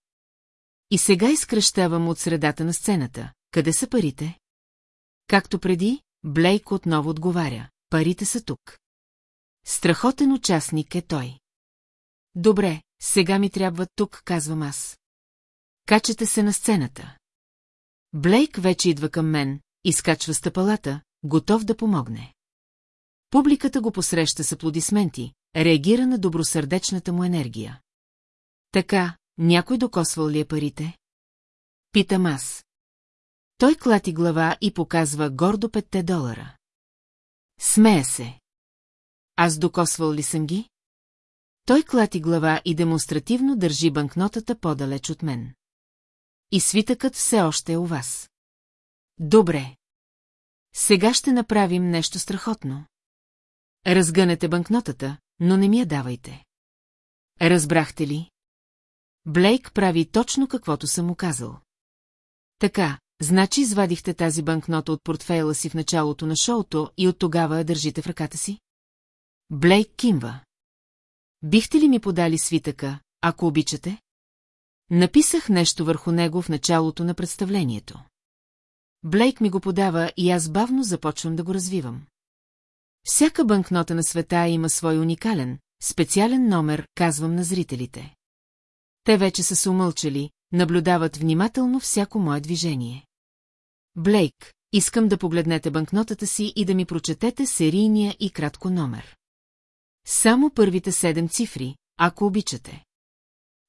И сега изкръщавам от средата на сцената. Къде са парите? Както преди, Блейк отново отговаря. Парите са тук. Страхотен участник е той. Добре, сега ми трябва тук, казвам аз. Качете се на сцената. Блейк вече идва към мен, изкачва стъпалата, готов да помогне. Публиката го посреща с аплодисменти, реагира на добросърдечната му енергия. Така, някой докосвал ли е парите? Питам аз. Той клати глава и показва гордо петте долара. Смея се. Аз докосвал ли съм ги? Той клати глава и демонстративно държи банкнотата по-далеч от мен. И свитъкът все още е у вас. Добре. Сега ще направим нещо страхотно. Разгънете банкнотата, но не ми я давайте. Разбрахте ли? Блейк прави точно каквото съм му казал. Така, значи извадихте тази банкнота от портфейла си в началото на шоуто и от тогава я държите в ръката си? Блейк кимва. Бихте ли ми подали свитъка, ако обичате? Написах нещо върху него в началото на представлението. Блейк ми го подава и аз бавно започвам да го развивам. Всяка банкнота на света има свой уникален, специален номер, казвам на зрителите. Те вече са се умълчали, наблюдават внимателно всяко мое движение. Блейк, искам да погледнете банкнотата си и да ми прочетете серийния и кратко номер. Само първите седем цифри, ако обичате.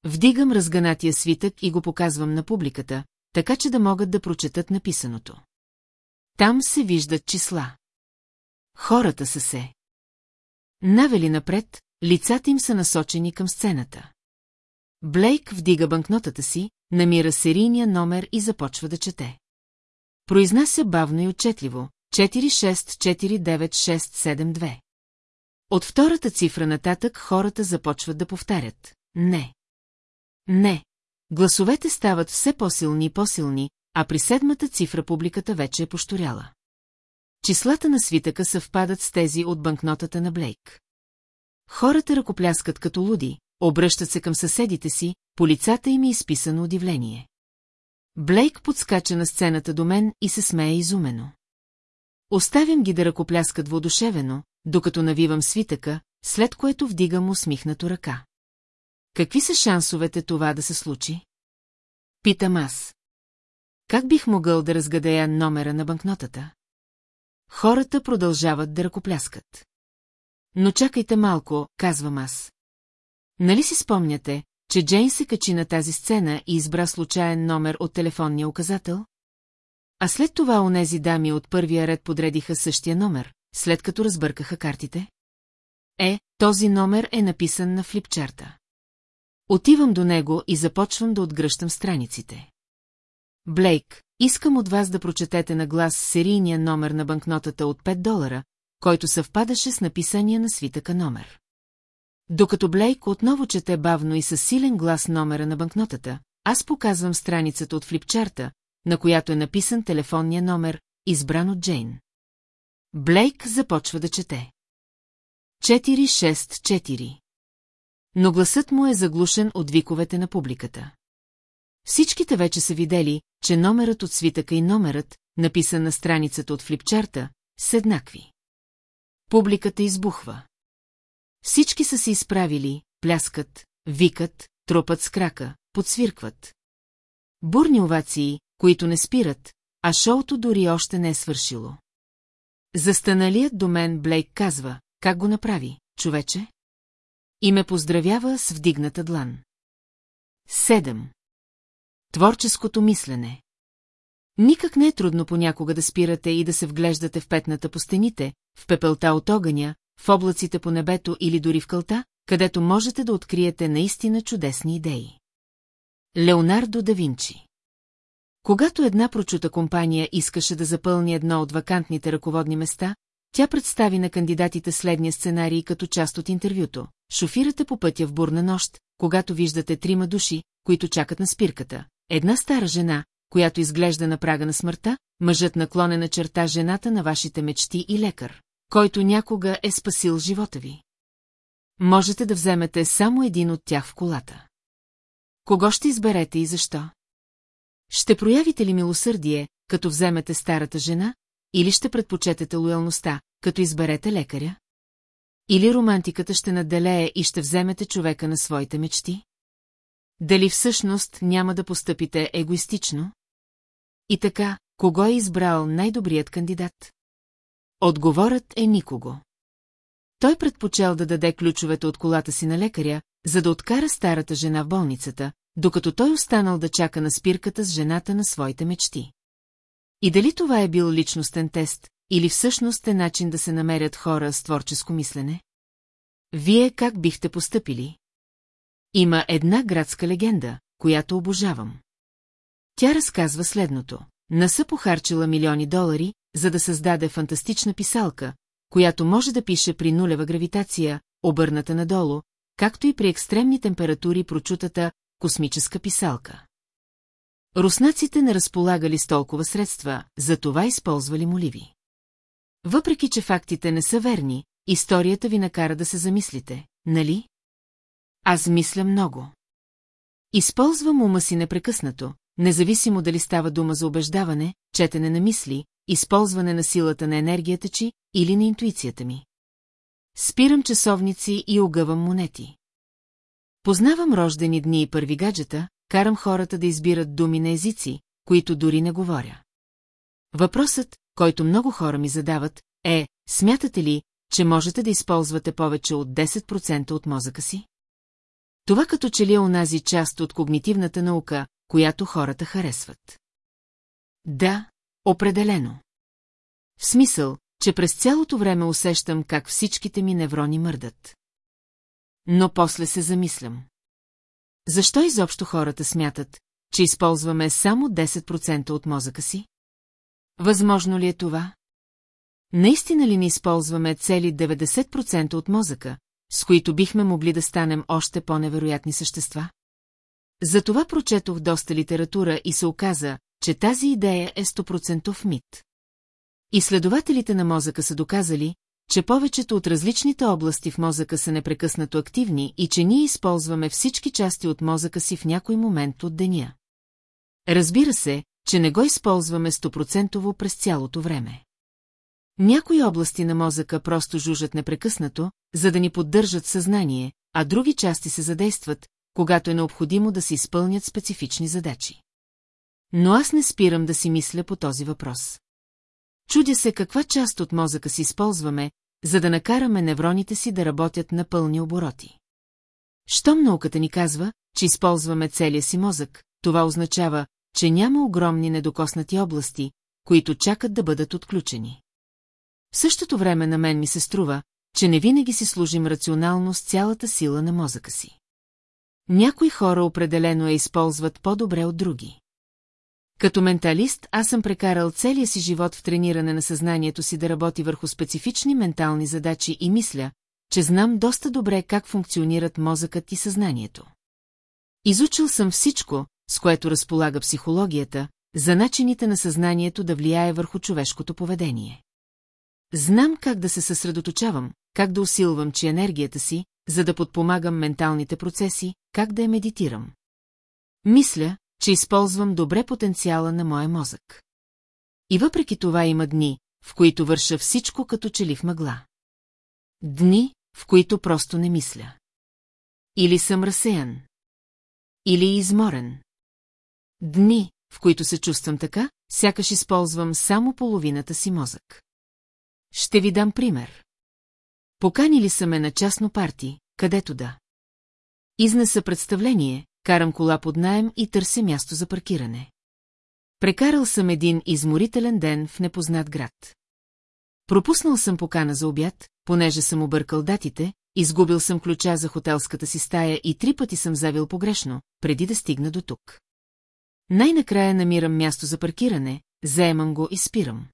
Вдигам разганатия свитък и го показвам на публиката, така че да могат да прочетат написаното. Там се виждат числа. Хората са се. Навели напред, лицата им са насочени към сцената. Блейк вдига банкнотата си, намира серийния номер и започва да чете. Произнася бавно и отчетливо 464972. От втората цифра нататък хората започват да повтарят. Не. Не. Гласовете стават все по-силни и по-силни, а при седмата цифра публиката вече е пошторяла. Числата на свитъка съвпадат с тези от банкнотата на Блейк. Хората ръкопляскат като луди, обръщат се към съседите си, по лицата им е изписано удивление. Блейк подскача на сцената до мен и се смее изумено. Оставям ги да ръкопляскат воодушевено, докато навивам свитъка, след което вдигам усмихнато ръка. Какви са шансовете това да се случи? Питам аз. Как бих могъл да разгадая номера на банкнотата? Хората продължават да ръкопляскат. Но чакайте малко, казвам аз. Нали си спомняте, че Джейн се качи на тази сцена и избра случайен номер от телефонния указател? А след това онези дами от първия ред подредиха същия номер, след като разбъркаха картите? Е, този номер е написан на флипчарта. Отивам до него и започвам да отгръщам страниците. Блейк, искам от вас да прочетете на глас серийния номер на банкнотата от 5 долара, който съвпадаше с написания на свитъка номер. Докато Блейк отново чете бавно и със силен глас номера на банкнотата, аз показвам страницата от флипчарта, на която е написан телефонния номер, избран от Джейн. Блейк започва да чете. 464 Но гласът му е заглушен от виковете на публиката. Всичките вече са видели, че номерът от свитъка и номерът, написан на страницата от флипчарта, са еднакви. Публиката избухва. Всички са се изправили, пляскат, викат, тропат с крака, подсвиркват. Бурни овации, които не спират, а шоуто дори още не е свършило. Застаналият до мен Блейк казва, как го направи, човече? И ме поздравява с вдигната длан. Седем. Творческото мислене. Никак не е трудно понякога да спирате и да се вглеждате в петната по стените, в пепелта от огъня, в облаците по небето или дори в кълта, където можете да откриете наистина чудесни идеи. Леонардо да Винчи Когато една прочута компания искаше да запълни едно от вакантните ръководни места, тя представи на кандидатите следния сценарий като част от интервюто. Шофирате по пътя в бурна нощ, когато виждате трима души, които чакат на спирката. Една стара жена, която изглежда на прага на смъртта, мъжът наклонена черта жената на вашите мечти и лекар, който някога е спасил живота ви. Можете да вземете само един от тях в колата. Кого ще изберете и защо? Ще проявите ли милосърдие, като вземете старата жена, или ще предпочетете лоялността, като изберете лекаря? Или романтиката ще наделее и ще вземете човека на своите мечти? Дали всъщност няма да постъпите егоистично? И така, кого е избрал най-добрият кандидат? Отговорът е никого. Той предпочел да даде ключовете от колата си на лекаря, за да откара старата жена в болницата, докато той останал да чака на спирката с жената на своите мечти. И дали това е бил личностен тест, или всъщност е начин да се намерят хора с творческо мислене? Вие как бихте постъпили? Има една градска легенда, която обожавам. Тя разказва следното. Наса похарчила милиони долари, за да създаде фантастична писалка, която може да пише при нулева гравитация, обърната надолу, както и при екстремни температури прочутата космическа писалка. Руснаците не разполагали с толкова средства, за това използвали моливи. Въпреки, че фактите не са верни, историята ви накара да се замислите, нали? Аз мисля много. Използвам ума си непрекъснато, независимо дали става дума за убеждаване, четене на мисли, използване на силата на енергията чи или на интуицията ми. Спирам часовници и огъвам монети. Познавам рождени дни и първи гаджета, карам хората да избират думи на езици, които дори не говоря. Въпросът, който много хора ми задават, е, смятате ли, че можете да използвате повече от 10% от мозъка си? Това като че ли е онази част от когнитивната наука, която хората харесват. Да, определено. В смисъл, че през цялото време усещам как всичките ми неврони мърдат. Но после се замислям. Защо изобщо хората смятат, че използваме само 10% от мозъка си? Възможно ли е това? Наистина ли не използваме цели 90% от мозъка, с които бихме могли да станем още по-невероятни същества? Затова прочетох доста литература и се оказа, че тази идея е стопроцентов мит. Изследователите на мозъка са доказали, че повечето от различните области в мозъка са непрекъснато активни и че ние използваме всички части от мозъка си в някой момент от деня. Разбира се, че не го използваме стопроцентово през цялото време. Някои области на мозъка просто жужат непрекъснато, за да ни поддържат съзнание, а други части се задействат, когато е необходимо да се изпълнят специфични задачи. Но аз не спирам да си мисля по този въпрос. Чудя се каква част от мозъка си използваме, за да накараме невроните си да работят на пълни обороти. Щом науката ни казва, че използваме целия си мозък, това означава, че няма огромни недокоснати области, които чакат да бъдат отключени. В същото време на мен ми се струва, че не винаги си служим рационално с цялата сила на мозъка си. Някои хора определено я използват по-добре от други. Като менталист аз съм прекарал целия си живот в трениране на съзнанието си да работи върху специфични ментални задачи и мисля, че знам доста добре как функционират мозъкът и съзнанието. Изучил съм всичко, с което разполага психологията, за начините на съзнанието да влияе върху човешкото поведение. Знам как да се съсредоточавам, как да усилвам че енергията си, за да подпомагам менталните процеси, как да я медитирам. Мисля, че използвам добре потенциала на моя мозък. И въпреки това има дни, в които върша всичко като че ли в мъгла. Дни, в които просто не мисля. Или съм разсеян. Или изморен. Дни, в които се чувствам така, сякаш използвам само половината си мозък. Ще ви дам пример. Поканили са ме на частно парти, където да. Изнеса представление, карам кола под наем и търся място за паркиране. Прекарал съм един изморителен ден в непознат град. Пропуснал съм покана за обяд, понеже съм объркал датите, изгубил съм ключа за хотелската си стая и три пъти съм завил погрешно, преди да стигна до тук. Най-накрая намирам място за паркиране, заемам го и спирам.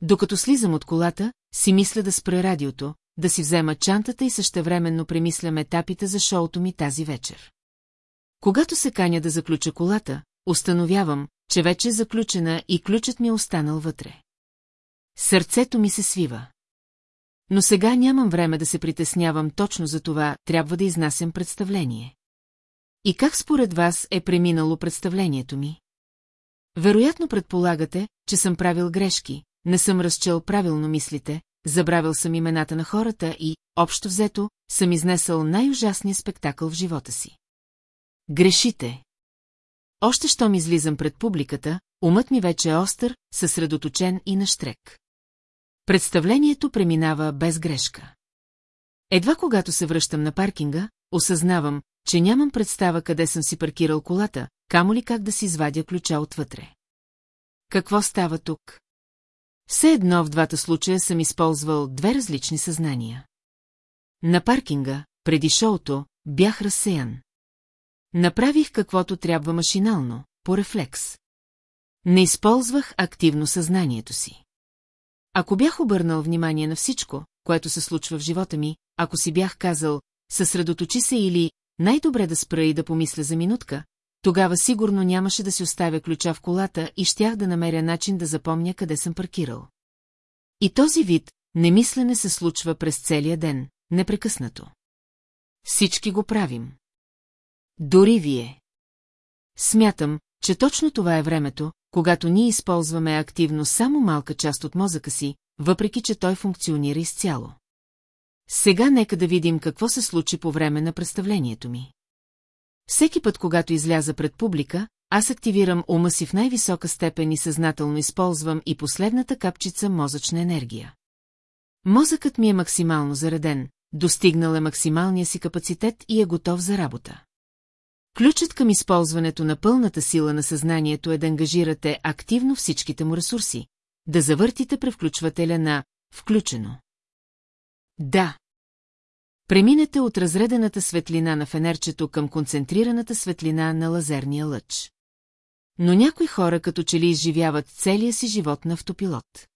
Докато слизам от колата, си мисля да спра радиото, да си взема чантата и същевременно премислям етапите за шоуто ми тази вечер. Когато се каня да заключа колата, установявам, че вече е заключена и ключът ми е останал вътре. Сърцето ми се свива. Но сега нямам време да се притеснявам точно за това, трябва да изнасям представление. И как според вас е преминало представлението ми? Вероятно предполагате, че съм правил грешки, не съм разчел правилно мислите, забравил съм имената на хората и, общо взето, съм изнесъл най-ужасния спектакъл в живота си. Грешите. Още щом излизам пред публиката, умът ми вече е остър, съсредоточен и наштрек. Представлението преминава без грешка. Едва когато се връщам на паркинга, осъзнавам, че нямам представа къде съм си паркирал колата, камо ли как да си извадя ключа отвътре. Какво става тук? Все едно в двата случая съм използвал две различни съзнания. На паркинга, преди шоуто, бях разсеян. Направих каквото трябва машинално, по рефлекс. Не използвах активно съзнанието си. Ако бях обърнал внимание на всичко, което се случва в живота ми, ако си бях казал, съсредоточи се или най-добре да спра и да помисля за минутка, тогава сигурно нямаше да си оставя ключа в колата и щях да намеря начин да запомня къде съм паркирал. И този вид немислене се случва през целия ден, непрекъснато. Всички го правим. Дори вие. Смятам, че точно това е времето, когато ние използваме активно само малка част от мозъка си, въпреки че той функционира изцяло. Сега нека да видим какво се случи по време на представлението ми. Всеки път, когато изляза пред публика, аз активирам ума си в най-висока степен и съзнателно използвам и последната капчица мозъчна енергия. Мозъкът ми е максимално зареден, достигнал е максималния си капацитет и е готов за работа. Ключът към използването на пълната сила на съзнанието е да ангажирате активно всичките му ресурси, да завъртите превключвателя на «включено». Да. Преминете от разредената светлина на фенерчето към концентрираната светлина на лазерния лъч. Но някои хора като че ли изживяват целия си живот на автопилот.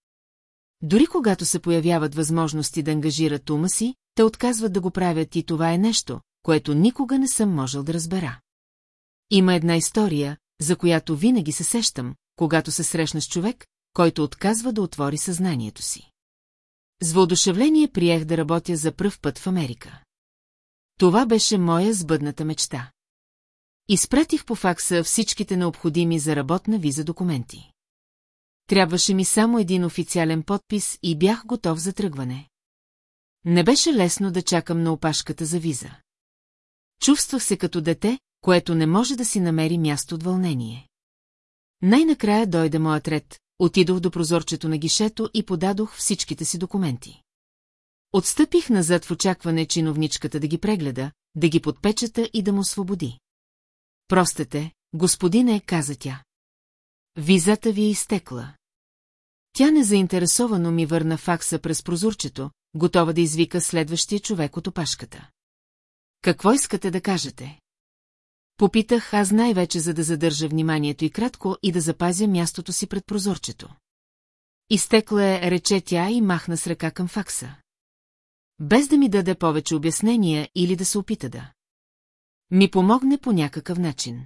Дори когато се появяват възможности да ангажират ума си, те отказват да го правят и това е нещо, което никога не съм можел да разбера. Има една история, за която винаги се сещам, когато се срещна с човек, който отказва да отвори съзнанието си. С въодушевление приех да работя за пръв път в Америка. Това беше моя сбъдната мечта. Изпратих по факса всичките необходими за работна виза документи. Трябваше ми само един официален подпис и бях готов за тръгване. Не беше лесно да чакам на опашката за виза. Чувствах се като дете, което не може да си намери място от вълнение. Най-накрая дойде моят ред, отидох до прозорчето на гишето и подадох всичките си документи. Отстъпих назад в очакване чиновничката да ги прегледа, да ги подпечата и да му освободи. Простете, господине, каза тя. Визата ви е изтекла. Тя незаинтересовано ми върна факса през прозорчето, готова да извика следващия човек от опашката. Какво искате да кажете? Попитах аз най-вече за да задържа вниманието и кратко и да запазя мястото си пред прозорчето. Изтекла е, рече тя и махна с ръка към факса. Без да ми даде повече обяснения или да се опита да. Ми помогне по някакъв начин.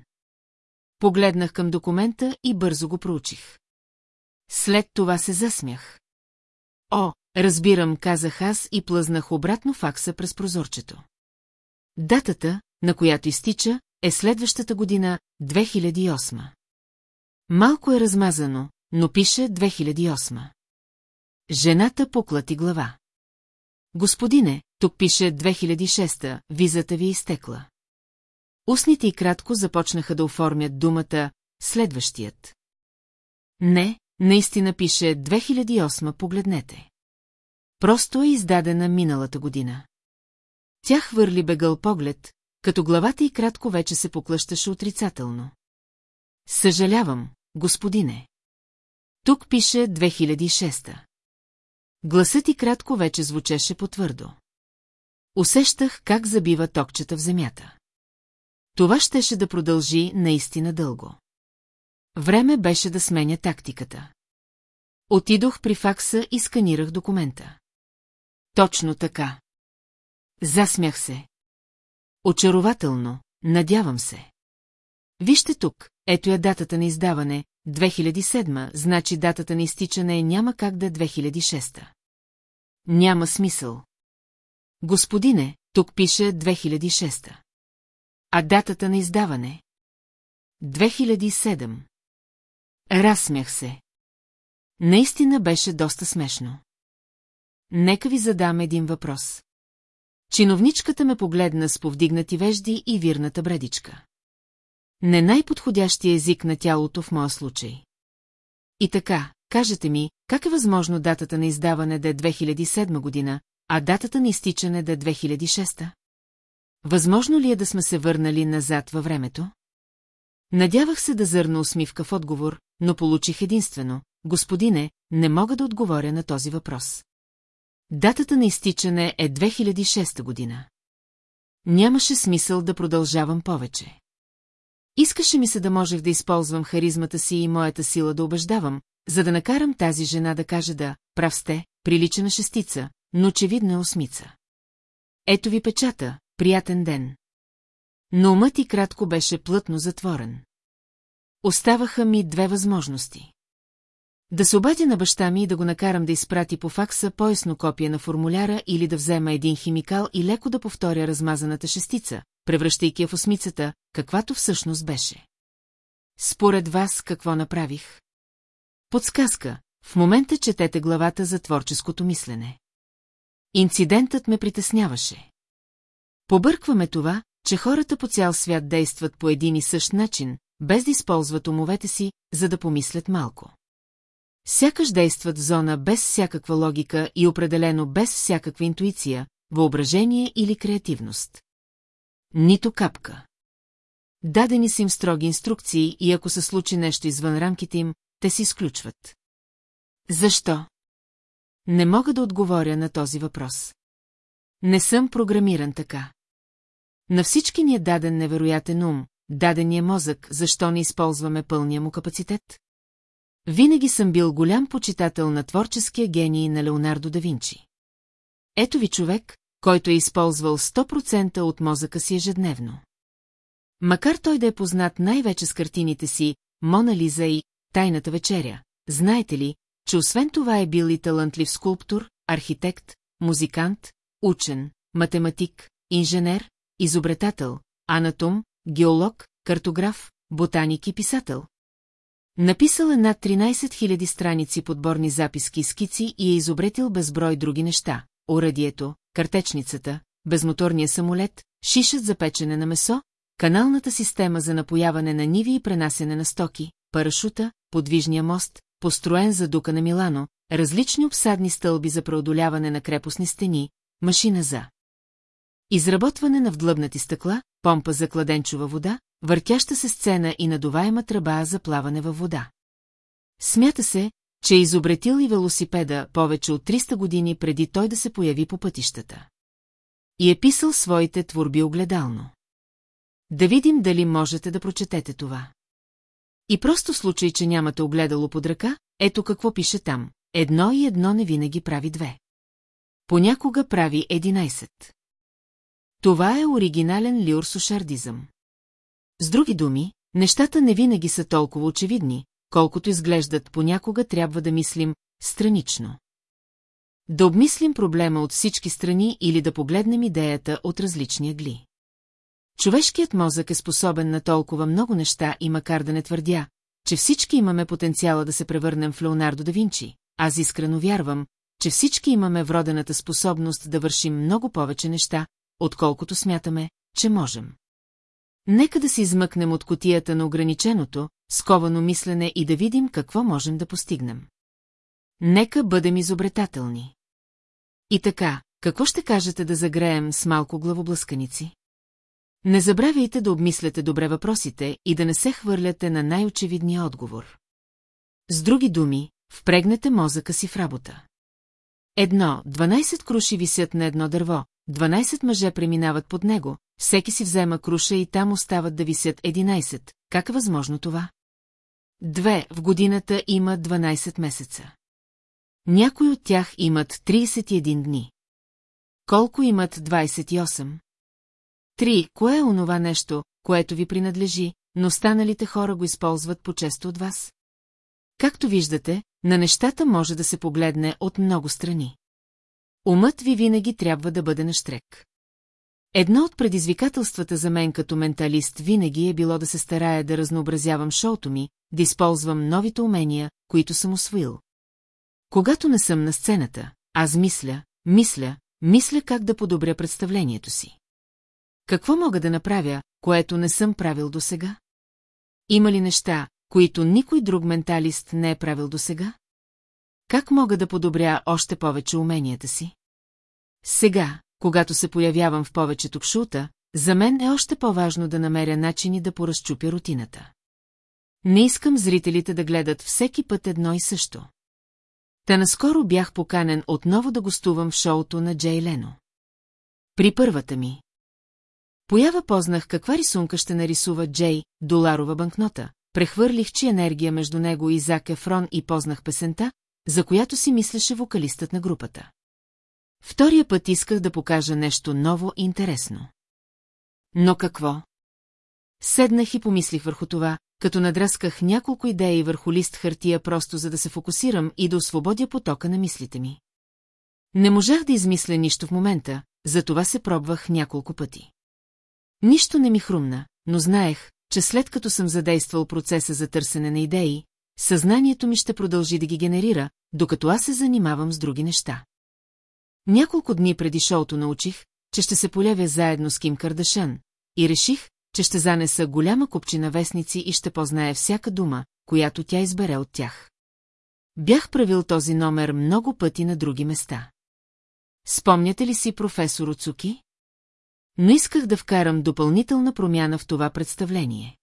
Погледнах към документа и бързо го проучих. След това се засмях. О, разбирам, казах аз и плъзнах обратно факса през прозорчето. Датата, на която изтича, е следващата година, 2008. Малко е размазано, но пише 2008. Жената поклати глава. Господине, тук пише 2006, визата ви е изтекла. Устните и кратко започнаха да оформят думата «следващият». Не, наистина пише 2008, погледнете. Просто е издадена миналата година. Тя хвърли бегъл поглед, като главата и кратко вече се поклъщаше отрицателно. Съжалявам, господине. Тук пише 2006. Гласът и кратко вече звучеше потвърдо. Усещах как забива токчета в земята. Това щеше да продължи наистина дълго. Време беше да сменя тактиката. Отидох при факса и сканирах документа. Точно така. Засмях се. Очарователно, надявам се. Вижте тук, ето е датата на издаване, 2007, значи датата на изтичане няма как да е 2006. Няма смисъл. Господине, тук пише 2006. А датата на издаване? 2007. Разсмях се. Наистина беше доста смешно. Нека ви задам един въпрос. Чиновничката ме погледна с повдигнати вежди и вирната бредичка. Не най-подходящия език на тялото в моя случай. И така, кажете ми, как е възможно датата на издаване да е 2007 година, а датата на изтичане да е 2006? Възможно ли е да сме се върнали назад във времето? Надявах се да зърна усмивка в отговор, но получих единствено. Господине, не мога да отговоря на този въпрос. Датата на изтичане е 2006 година. Нямаше смисъл да продължавам повече. Искаше ми се да можех да използвам харизмата си и моята сила да убеждавам, за да накарам тази жена да каже да, прав сте, прилича на шестица, но очевидно е осмица. Ето ви печата, приятен ден. Но умът и кратко беше плътно затворен. Оставаха ми две възможности. Да се обадя на баща ми и да го накарам да изпрати по факса поясно копие на формуляра или да взема един химикал и леко да повторя размазаната шестица, превръщайки я в осмицата, каквато всъщност беше. Според вас какво направих? Подсказка. В момента четете главата за творческото мислене. Инцидентът ме притесняваше. Побъркваме това, че хората по цял свят действат по един и същ начин, без да използват умовете си, за да помислят малко. Сякаш действат в зона без всякаква логика и определено без всякаква интуиция, въображение или креативност. Нито капка. Дадени са им строги инструкции и ако се случи нещо извън рамките им, те се изключват. Защо? Не мога да отговоря на този въпрос. Не съм програмиран така. На всички ни е даден невероятен ум, даден ни е мозък, защо не използваме пълния му капацитет? Винаги съм бил голям почитател на творческия гений на Леонардо да Винчи. Ето ви човек, който е използвал 100% от мозъка си ежедневно. Макар той да е познат най-вече с картините си «Мона Лиза» и «Тайната вечеря», знаете ли, че освен това е бил и талантлив скулптор, архитект, музикант, учен, математик, инженер, изобретател, анатом, геолог, картограф, ботаник и писател. Написал е над 13 000 страници подборни записки и скици и е изобретил безброй други неща. Орадието, картечницата, безмоторния самолет, шишът за печене на месо, каналната система за напояване на ниви и пренасене на стоки, парашута, подвижния мост, построен за дука на Милано, различни обсадни стълби за преодоляване на крепостни стени, машина за изработване на вдлъбнати стъкла, помпа за кладенчова вода, въртяща се сцена и надуваема тръба за плаване във вода. Смята се, че е изобретил и велосипеда повече от 300 години преди той да се появи по пътищата. И е писал своите творби огледално. Да видим дали можете да прочетете това. И просто случай, че нямате огледало под ръка, ето какво пише там. Едно и едно не винаги прави две. Понякога прави единайсет. Това е оригинален люрсошардизъм. С други думи, нещата не винаги са толкова очевидни, колкото изглеждат понякога трябва да мислим странично. Да обмислим проблема от всички страни или да погледнем идеята от различни гли. Човешкият мозък е способен на толкова много неща и макар да не твърдя, че всички имаме потенциала да се превърнем в Леонардо да Винчи, аз искрено вярвам, че всички имаме вродената способност да вършим много повече неща, отколкото смятаме, че можем. Нека да се измъкнем от котията на ограниченото, сковано мислене и да видим какво можем да постигнем. Нека бъдем изобретателни. И така, какво ще кажете да загреем с малко главоблъсканици? Не забравяйте да обмисляте добре въпросите и да не се хвърляте на най-очевидния отговор. С други думи, впрегнете мозъка си в работа. Едно, 12 круши висят на едно дърво, 12 мъже преминават под него, всеки си взема круша и там остават да висят 11. Как е възможно това? Две, в годината има 12 месеца. Някои от тях имат 31 дни. Колко имат 28? Три, кое е онова нещо, което ви принадлежи, но останалите хора го използват по-често от вас? Както виждате, на нещата може да се погледне от много страни. Умът ви винаги трябва да бъде на штрек. Едно от предизвикателствата за мен като менталист винаги е било да се старая да разнообразявам шоуто ми, да използвам новите умения, които съм освоил. Когато не съм на сцената, аз мисля, мисля, мисля как да подобря представлението си. Какво мога да направя, което не съм правил досега? Има ли неща, които никой друг менталист не е правил досега? Как мога да подобря още повече уменията си? Сега, когато се появявам в повечето кшута, за мен е още по-важно да намеря начини да поразчупя рутината. Не искам зрителите да гледат всеки път едно и също. Та наскоро бях поканен отново да гостувам в шоуто на Джей Лено. При първата ми. Поява познах каква рисунка ще нарисува Джей, доларова банкнота, прехвърлих чи енергия между него и Зак Ефрон и познах песента, за която си мислеше вокалистът на групата. Втория път исках да покажа нещо ново и интересно. Но какво? Седнах и помислих върху това, като надрасках няколко идеи върху лист хартия просто за да се фокусирам и да освободя потока на мислите ми. Не можах да измисля нищо в момента, затова се пробвах няколко пъти. Нищо не ми хрумна, но знаех, че след като съм задействал процеса за търсене на идеи, съзнанието ми ще продължи да ги генерира, докато аз се занимавам с други неща. Няколко дни преди шоуто научих, че ще се полявя заедно с Ким Кардашан, и реших, че ще занеса голяма купчина вестници и ще познае всяка дума, която тя избере от тях. Бях правил този номер много пъти на други места. Спомняте ли си професор Оцуки? Но исках да вкарам допълнителна промяна в това представление.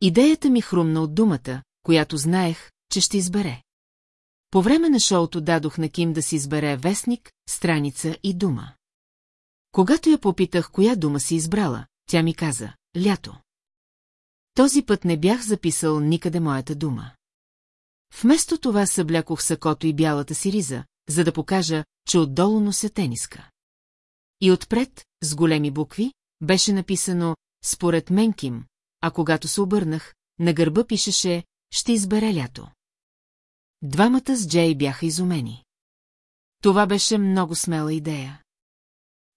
Идеята ми хрумна от думата, която знаех, че ще избере. По време на шоуто дадох на Ким да си избере вестник, страница и дума. Когато я попитах коя дума си избрала, тя ми каза – лято. Този път не бях записал никъде моята дума. Вместо това съблякох сакото и бялата си риза, за да покажа, че отдолу нося тениска. И отпред, с големи букви, беше написано «Според Менким», а когато се обърнах, на гърба пишеше «Ще избере лято». Двамата с Джей бяха изумени. Това беше много смела идея.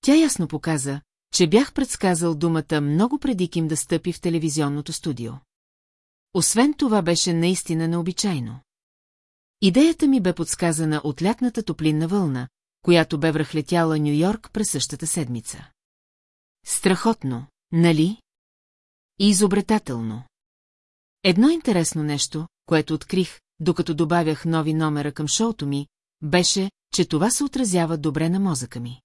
Тя ясно показа, че бях предсказал думата много преди Ким да стъпи в телевизионното студио. Освен това беше наистина необичайно. Идеята ми бе подсказана от лятната топлинна вълна, която бе връхлетяла Нью-Йорк през същата седмица. Страхотно, нали? И изобретателно. Едно интересно нещо, което открих, докато добавях нови номера към шоуто ми, беше, че това се отразява добре на мозъка ми.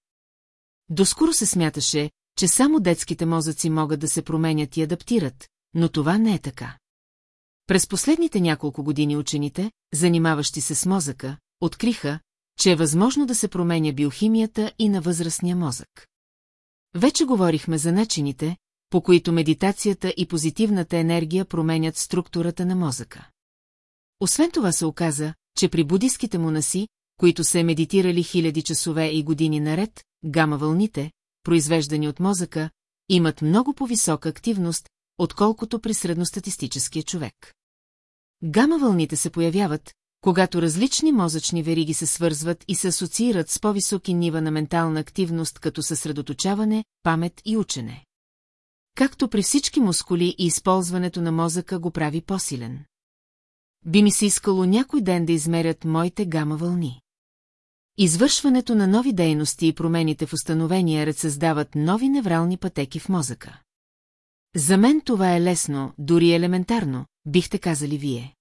Доскоро се смяташе, че само детските мозъци могат да се променят и адаптират, но това не е така. През последните няколко години учените, занимаващи се с мозъка, откриха, че е възможно да се променя биохимията и на възрастния мозък. Вече говорихме за начините, по които медитацията и позитивната енергия променят структурата на мозъка. Освен това се оказа, че при будистските монаси, които се медитирали хиляди часове и години наред, гама вълните, произвеждани от мозъка, имат много по-висока активност, отколкото при средностатистическия човек. Гама вълните се появяват, когато различни мозъчни вериги се свързват и се асоциират с по-високи нива на ментална активност като съсредоточаване, памет и учене. Както при всички мускули и използването на мозъка го прави по-силен. Би ми се искало някой ден да измерят моите гама вълни. Извършването на нови дейности и промените в установения ред създават нови неврални пътеки в мозъка. За мен това е лесно, дори елементарно, бихте казали вие.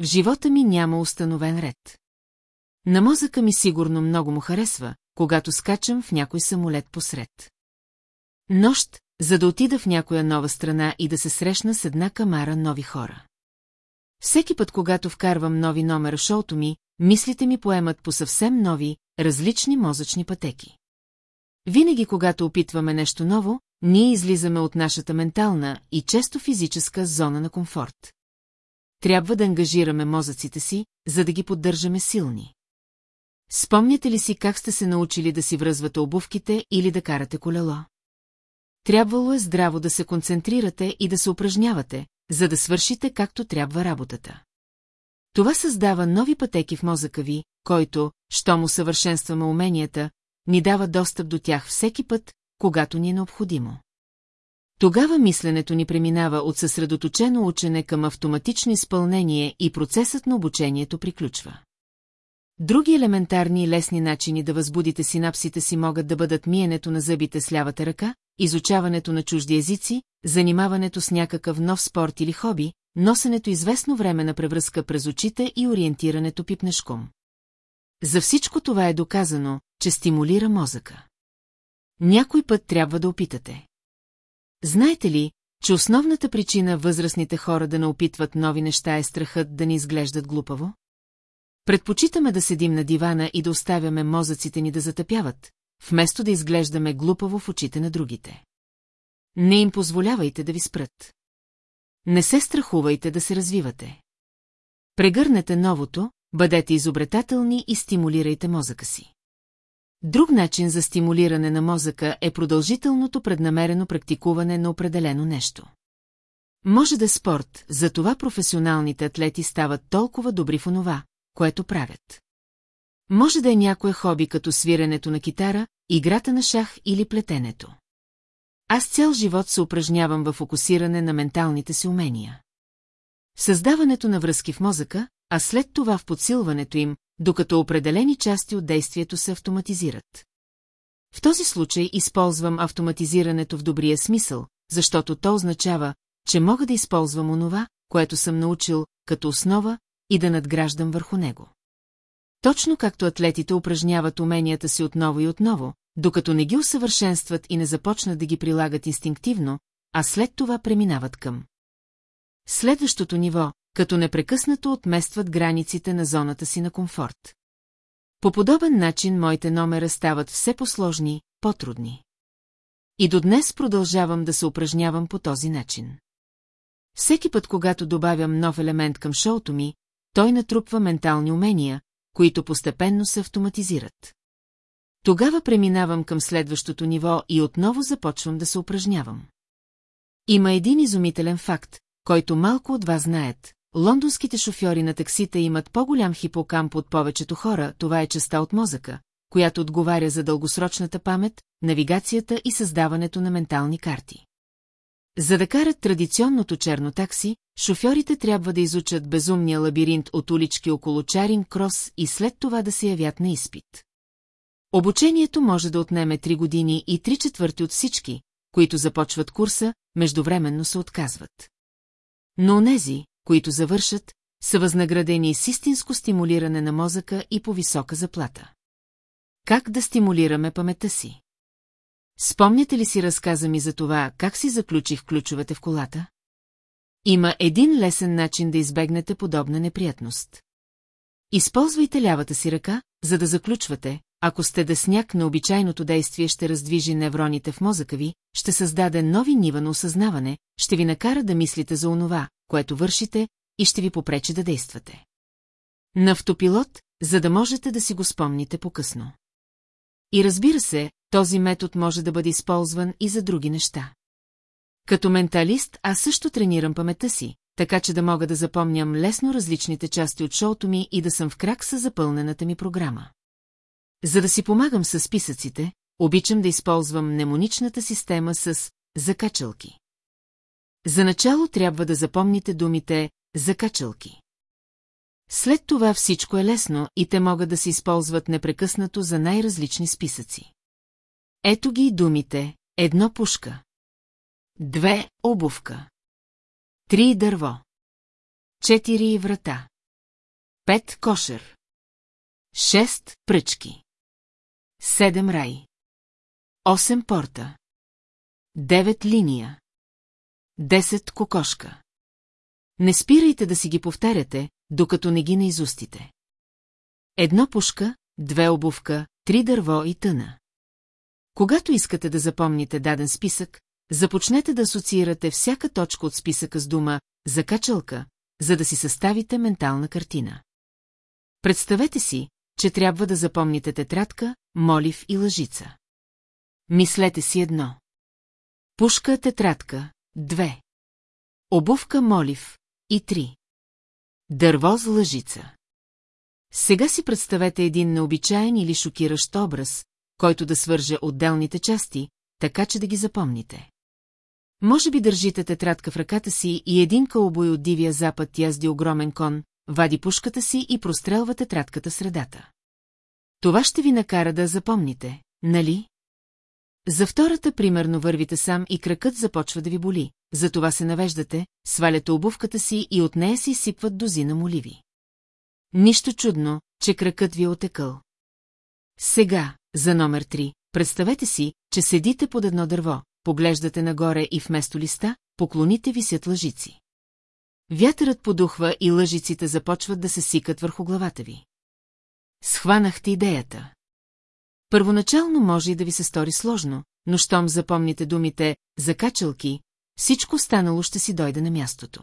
В живота ми няма установен ред. На мозъка ми сигурно много му харесва, когато скачам в някой самолет посред. Нощ, за да отида в някоя нова страна и да се срещна с една камара нови хора. Всеки път, когато вкарвам нови номера шоуто ми, мислите ми поемат по съвсем нови, различни мозъчни пътеки. Винаги, когато опитваме нещо ново, ние излизаме от нашата ментална и често физическа зона на комфорт. Трябва да ангажираме мозъците си, за да ги поддържаме силни. Спомняте ли си как сте се научили да си връзвате обувките или да карате колело? Трябвало е здраво да се концентрирате и да се упражнявате, за да свършите както трябва работата. Това създава нови пътеки в мозъка ви, който, що му съвършенстваме уменията, ни дава достъп до тях всеки път, когато ни е необходимо. Тогава мисленето ни преминава от съсредоточено учене към автоматично изпълнение и процесът на обучението приключва. Други елементарни и лесни начини да възбудите синапсите си могат да бъдат миенето на зъбите с лявата ръка, изучаването на чужди езици, занимаването с някакъв нов спорт или хоби, носенето известно време на превръзка през очите и ориентирането пипнешком. За всичко това е доказано, че стимулира мозъка. Някой път трябва да опитате. Знаете ли, че основната причина възрастните хора да не опитват нови неща е страхът да ни изглеждат глупаво? Предпочитаме да седим на дивана и да оставяме мозъците ни да затъпяват, вместо да изглеждаме глупаво в очите на другите. Не им позволявайте да ви спрат. Не се страхувайте да се развивате. Прегърнете новото, бъдете изобретателни и стимулирайте мозъка си. Друг начин за стимулиране на мозъка е продължителното преднамерено практикуване на определено нещо. Може да спорт, затова професионалните атлети стават толкова добри в онова, което правят. Може да е някое хоби като свиренето на китара, играта на шах или плетенето. Аз цял живот се упражнявам в фокусиране на менталните си умения. Създаването на връзки в мозъка, а след това в подсилването им, докато определени части от действието се автоматизират. В този случай използвам автоматизирането в добрия смисъл, защото то означава, че мога да използвам онова, което съм научил, като основа и да надграждам върху него. Точно както атлетите упражняват уменията си отново и отново, докато не ги усъвършенстват и не започнат да ги прилагат инстинктивно, а след това преминават към. Следващото ниво, като непрекъснато отместват границите на зоната си на комфорт. По подобен начин моите номера стават все по-сложни, по-трудни. И до днес продължавам да се упражнявам по този начин. Всеки път, когато добавям нов елемент към шоуто ми, той натрупва ментални умения, които постепенно се автоматизират. Тогава преминавам към следващото ниво и отново започвам да се упражнявам. Има един изумителен факт, който малко от вас знаят. Лондонските шофьори на таксита имат по-голям хипокамп от повечето хора, това е частта от мозъка, която отговаря за дългосрочната памет, навигацията и създаването на ментални карти. За да карат традиционното черно такси, шофьорите трябва да изучат безумния лабиринт от улички около Чаринг Крос и след това да се явят на изпит. Обучението може да отнеме три години и три четвърти от всички, които започват курса, междувременно се отказват. Но онези, които завършат, са възнаградени с истинско стимулиране на мозъка и по висока заплата. Как да стимулираме паметта си? Спомняте ли си разказа ми за това, как си заключих ключовете в колата? Има един лесен начин да избегнете подобна неприятност. Използвайте лявата си ръка, за да заключвате, ако сте десняк на обичайното действие ще раздвижи невроните в мозъка ви, ще създаде нови нива на осъзнаване, ще ви накара да мислите за онова, което вършите, и ще ви попречи да действате. На автопилот, за да можете да си го спомните по-късно. И разбира се, този метод може да бъде използван и за други неща. Като менталист аз също тренирам паметта си, така че да мога да запомням лесно различните части от шоуто ми и да съм в крак с запълнената ми програма. За да си помагам с списъците, обичам да използвам мнемоничната система с закачалки. За начало трябва да запомните думите закачалки. След това всичко е лесно и те могат да се използват непрекъснато за най-различни списъци. Ето ги и думите едно пушка. Две обувка. Три дърво. Четири врата. Пет кошер. Шест пръчки. Седем рай. Осем порта. Девет линия. Десет кокошка. Не спирайте да си ги повтаряте, докато не ги наизустите. Едно пушка, две обувка, три дърво и тъна. Когато искате да запомните даден списък, започнете да асоциирате всяка точка от списъка с дума «закачалка», за да си съставите ментална картина. Представете си, че трябва да запомните тетрадка, молив и лъжица. Мислете си едно. Пушка, тетрадка, две. Обувка, молив и три. Дърво с лъжица. Сега си представете един необичаен или шокиращ образ, който да свърже отделните части, така че да ги запомните. Може би държите тетрадка в ръката си и един кълбой от дивия запад язди огромен кон, вади пушката си и прострелва тетрадката средата. Това ще ви накара да запомните, нали? За втората примерно вървите сам и кракът започва да ви боли, затова се навеждате, сваляте обувката си и от нея си изсипват дозина моливи. Нищо чудно, че кракът ви е отекъл. Сега, за номер 3, представете си, че седите под едно дърво, поглеждате нагоре и вместо листа, поклоните висят лъжици. Вятърът подухва и лъжиците започват да се сикат върху главата ви. Схванахте идеята. Първоначално може и да ви се стори сложно, но щом запомните думите «закачалки», всичко станало ще си дойде на мястото.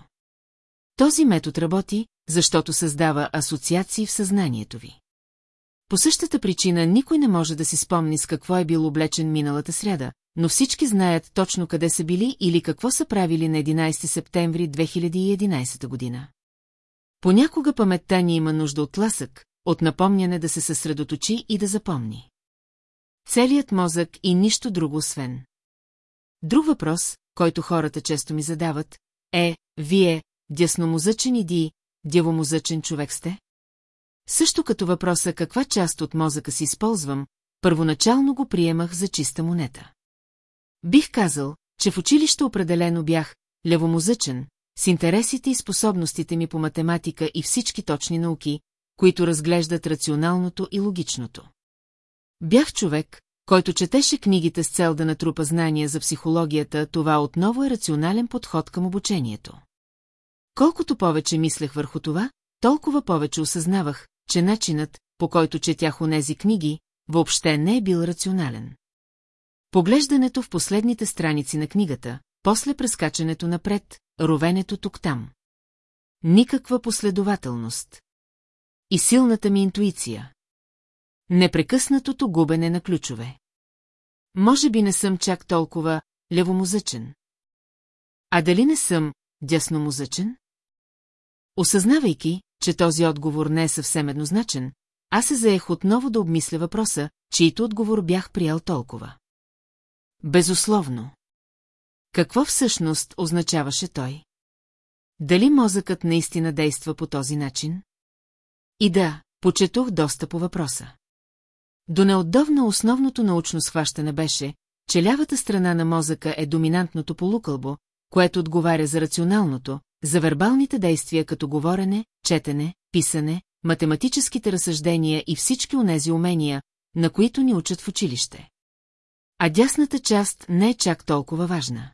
Този метод работи, защото създава асоциации в съзнанието ви. По същата причина никой не може да си спомни с какво е бил облечен миналата сряда, но всички знаят точно къде са били или какво са правили на 11 септември 2011 година. Понякога паметта ни има нужда от ласък, от напомняне да се съсредоточи и да запомни. Целият мозък и нищо друго освен. Друг въпрос, който хората често ми задават, е, вие, дясномозъчен иди, дявомозъчен човек сте? Също като въпроса каква част от мозъка си използвам, първоначално го приемах за чиста монета. Бих казал, че в училище определено бях левомозъчен, с интересите и способностите ми по математика и всички точни науки, които разглеждат рационалното и логичното. Бях човек, който четеше книгите с цел да натрупа знания за психологията, това отново е рационален подход към обучението. Колкото повече мислех върху това, толкова повече осъзнавах, че начинът, по който четях онези книги, въобще не е бил рационален. Поглеждането в последните страници на книгата, после прескачането напред, ровенето тук-там. Никаква последователност. И силната ми интуиция. Непрекъснатото губене на ключове. Може би не съм чак толкова левомозъчен. А дали не съм дясномозъчен? Осъзнавайки, че този отговор не е съвсем еднозначен, аз се заех отново да обмисля въпроса, чието отговор бях приял толкова. Безусловно. Какво всъщност означаваше той? Дали мозъкът наистина действа по този начин? И да, почетох доста по въпроса. До неотдавна основното научно схващане беше, че лявата страна на мозъка е доминантното полукълбо, което отговаря за рационалното, за вербалните действия като говорене, четене, писане, математическите разсъждения и всички онези умения, на които ни учат в училище. А дясната част не е чак толкова важна.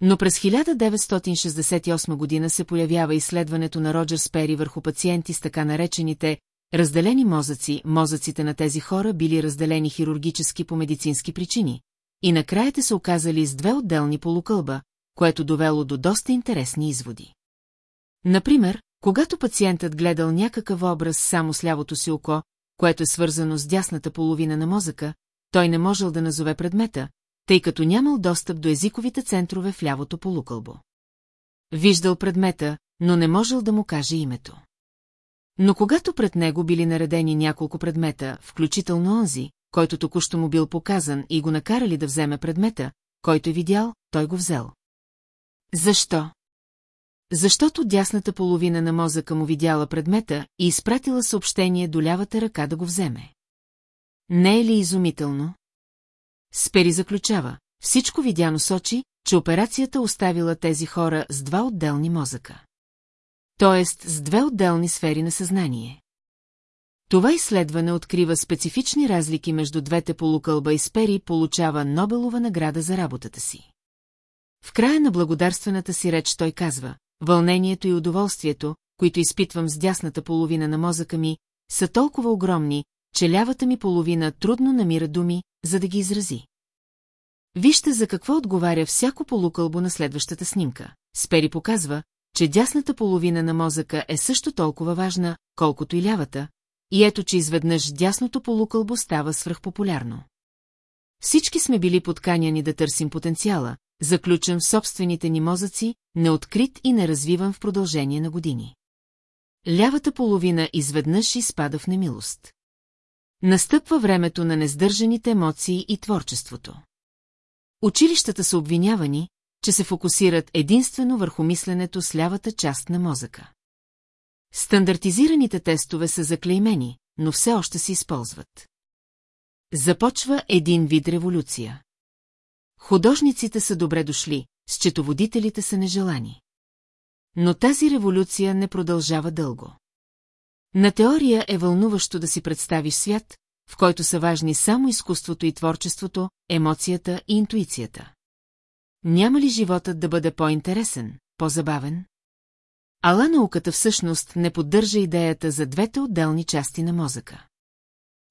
Но през 1968 година се появява изследването на Роджер Спери върху пациенти с така наречените разделени мозъци, мозъците на тези хора били разделени хирургически по медицински причини, и накрая те се оказали с две отделни полукълба, което довело до доста интересни изводи. Например, когато пациентът гледал някакъв образ само с лявото си око, което е свързано с дясната половина на мозъка, той не можел да назове предмета, тъй като нямал достъп до езиковите центрове в лявото полукълбо. Виждал предмета, но не можел да му каже името. Но когато пред него били наредени няколко предмета, включително онзи, който току-що му бил показан и го накарали да вземе предмета, който е видял, той го взел. Защо? Защото дясната половина на мозъка му видяла предмета и изпратила съобщение до лявата ръка да го вземе. Не е ли изумително? Спери заключава, всичко видяно сочи, че операцията оставила тези хора с два отделни мозъка. Тоест с две отделни сфери на съзнание. Това изследване открива специфични разлики между двете полукълба и Спери получава Нобелова награда за работата си. В края на благодарствената си реч той казва, вълнението и удоволствието, които изпитвам с дясната половина на мозъка ми, са толкова огромни, че лявата ми половина трудно намира думи, за да ги изрази. Вижте за какво отговаря всяко полукълбо на следващата снимка. Спери показва, че дясната половина на мозъка е също толкова важна, колкото и лявата, и ето, че изведнъж дясното полукълбо става свръхпопулярно. Всички сме били подканяни да търсим потенциала, заключен в собствените ни мозъци, неоткрит и неразвиван в продължение на години. Лявата половина изведнъж изпада в немилост. Настъпва времето на нездържаните емоции и творчеството. Училищата са обвинявани, че се фокусират единствено върху мисленето с лявата част на мозъка. Стандартизираните тестове са заклеймени, но все още се използват. Започва един вид революция. Художниците са добре дошли, счетоводителите са нежелани. Но тази революция не продължава дълго. На теория е вълнуващо да си представиш свят, в който са важни само изкуството и творчеството, емоцията и интуицията. Няма ли животът да бъде по-интересен, по-забавен? Ала науката всъщност не поддържа идеята за двете отделни части на мозъка.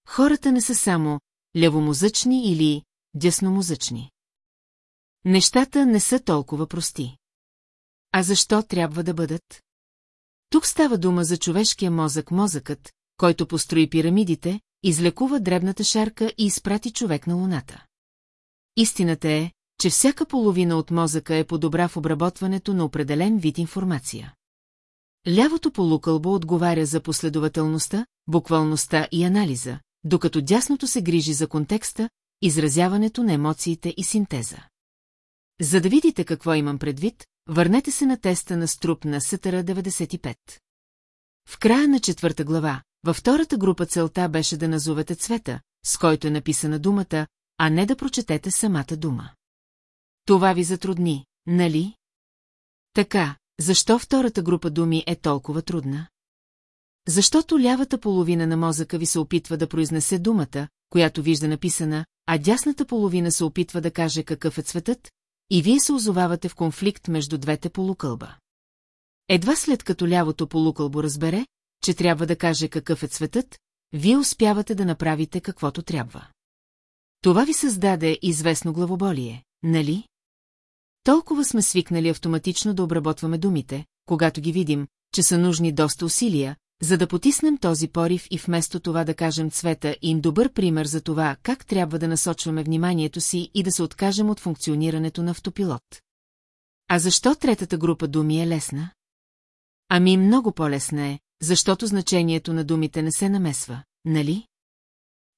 Хората не са само левомозъчни или дясномозъчни. Нещата не са толкова прости. А защо трябва да бъдат? Тук става дума за човешкия мозък. Мозъкът, който построи пирамидите, излекува дребната шарка и изпрати човек на луната. Истината е, че всяка половина от мозъка е по-добра в обработването на определен вид информация. Лявото полукълбо отговаря за последователността, буквалността и анализа, докато дясното се грижи за контекста, изразяването на емоциите и синтеза. За да видите какво имам предвид, върнете се на теста на струп на Сътъра 95. В края на четвърта глава, във втората група целта беше да назовете цвета, с който е написана думата, а не да прочетете самата дума. Това ви затрудни, нали? Така, защо втората група думи е толкова трудна? Защото лявата половина на мозъка ви се опитва да произнесе думата, която вижда написана, а дясната половина се опитва да каже какъв е цветът, и вие се озовавате в конфликт между двете полукълба. Едва след като лявото полукълбо разбере, че трябва да каже какъв е цветът, вие успявате да направите каквото трябва. Това ви създаде известно главоболие, нали? Толкова сме свикнали автоматично да обработваме думите, когато ги видим, че са нужни доста усилия, за да потиснем този порив и вместо това да кажем цвета им добър пример за това, как трябва да насочваме вниманието си и да се откажем от функционирането на автопилот. А защо третата група думи е лесна? Ами много по-лесна е, защото значението на думите не се намесва, нали?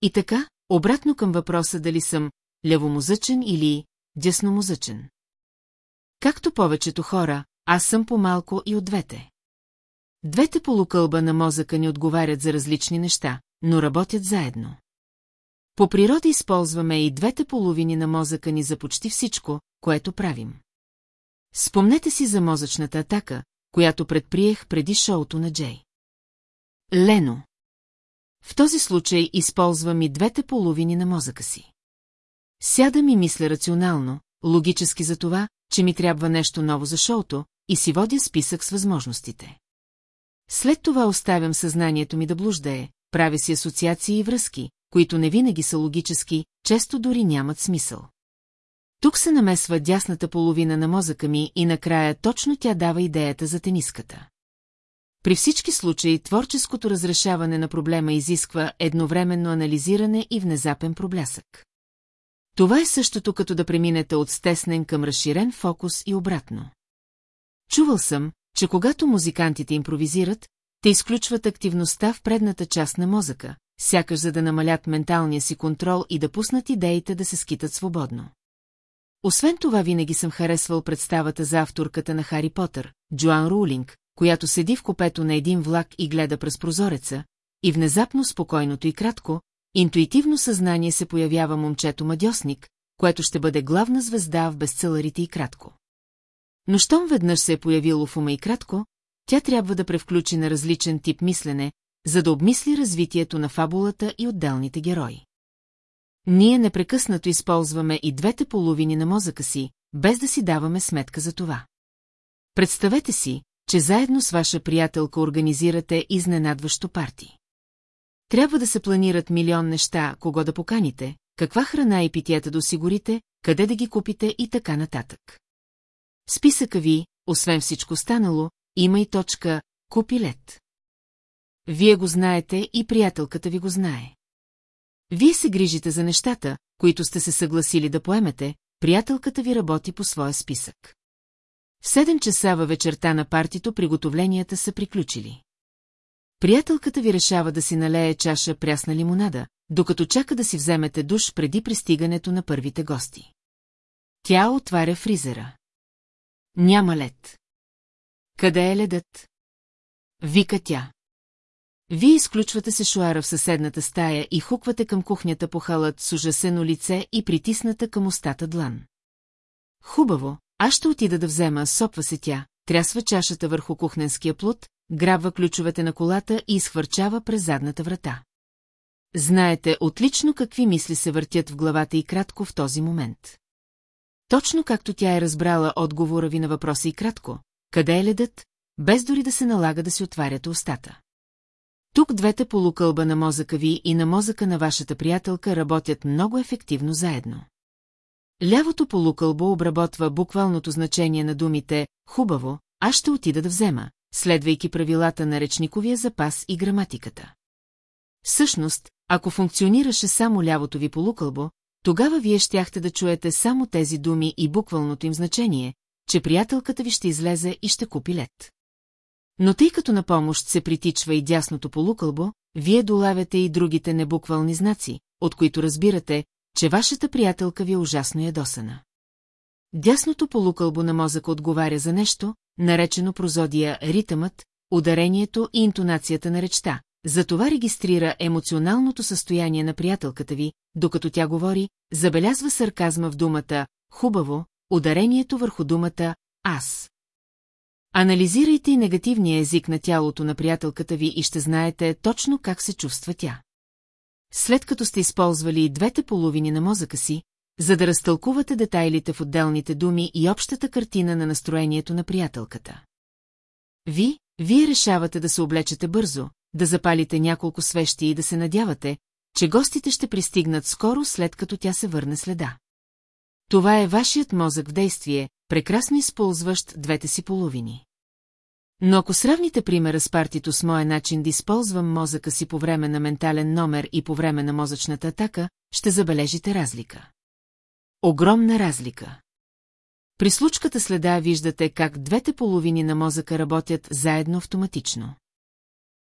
И така, обратно към въпроса дали съм левомозъчен или дясномозъчен. Както повечето хора, аз съм по-малко и от двете. Двете полукълба на мозъка ни отговарят за различни неща, но работят заедно. По природа използваме и двете половини на мозъка ни за почти всичко, което правим. Спомнете си за мозъчната атака, която предприех преди шоуто на Джей. Лено. В този случай използвам и двете половини на мозъка си. Сядам и мисля рационално, логически за това, че ми трябва нещо ново за шоуто, и си водя списък с възможностите. След това оставям съзнанието ми да блуждае, правя си асоциации и връзки, които не винаги са логически, често дори нямат смисъл. Тук се намесва дясната половина на мозъка ми и накрая точно тя дава идеята за тениската. При всички случаи творческото разрешаване на проблема изисква едновременно анализиране и внезапен проблясък. Това е същото като да преминете от стеснен към разширен фокус и обратно. Чувал съм, че когато музикантите импровизират, те изключват активността в предната част на мозъка, сякаш за да намалят менталния си контрол и да пуснат идеите да се скитат свободно. Освен това винаги съм харесвал представата за авторката на Хари Потър, Джоан Рулинг, която седи в копето на един влак и гледа през прозореца, и внезапно спокойното и кратко, интуитивно съзнание се появява момчето Мадьосник, което ще бъде главна звезда в безцеларите и кратко. Но щом веднъж се е появило в ума и кратко, тя трябва да превключи на различен тип мислене, за да обмисли развитието на фабулата и отделните герои. Ние непрекъснато използваме и двете половини на мозъка си, без да си даваме сметка за това. Представете си, че заедно с ваша приятелка организирате изненадващо парти. Трябва да се планират милион неща, кого да поканите, каква храна и питиета да осигурите, къде да ги купите и така нататък. Списъка ви, освен всичко станало, има и точка «Купи лед». Вие го знаете и приятелката ви го знае. Вие се грижите за нещата, които сте се съгласили да поемете, приятелката ви работи по своя списък. В 7 часа във вечерта на партито приготовленията са приключили. Приятелката ви решава да си налее чаша прясна лимонада, докато чака да си вземете душ преди пристигането на първите гости. Тя отваря фризера. Няма лед. Къде е ледът? Вика тя. Вие изключвате се шуара в съседната стая и хуквате към кухнята по халът с ужасено лице и притисната към устата длан. Хубаво, аз ще отида да взема, сопва се тя, трясва чашата върху кухненския плут, грабва ключовете на колата и изхвърчава през задната врата. Знаете отлично какви мисли се въртят в главата и кратко в този момент. Точно както тя е разбрала отговора ви на въпроса и кратко, къде е ледът, без дори да се налага да си отваряте устата. Тук двете полукълба на мозъка ви и на мозъка на вашата приятелка работят много ефективно заедно. Лявото полукълбо обработва буквалното значение на думите «хубаво», аз ще отида да взема, следвайки правилата на речниковия запас и граматиката. Всъщност, ако функционираше само лявото ви полукълбо, тогава вие щяхте да чуете само тези думи и буквалното им значение, че приятелката ви ще излезе и ще купи лед. Но тъй като на помощ се притичва и дясното полукълбо, вие долавяте и другите небуквални знаци, от които разбирате, че вашата приятелка ви е ужасно ядосана. Дясното полукълбо на мозъка отговаря за нещо, наречено прозодия ритъмът, ударението и интонацията на речта. Затова регистрира емоционалното състояние на приятелката ви, докато тя говори, забелязва сарказма в думата «хубаво», ударението върху думата «аз». Анализирайте и негативния език на тялото на приятелката ви и ще знаете точно как се чувства тя. След като сте използвали и двете половини на мозъка си, за да разтълкувате детайлите в отделните думи и общата картина на настроението на приятелката. Ви, вие решавате да се облечете бързо, да запалите няколко свещи и да се надявате, че гостите ще пристигнат скоро след като тя се върне следа. Това е вашият мозък в действие, прекрасно използващ двете си половини. Но ако сравните примера с партито с моя начин да използвам мозъка си по време на ментален номер и по време на мозъчната атака, ще забележите разлика. Огромна разлика. При случката следа виждате как двете половини на мозъка работят заедно автоматично.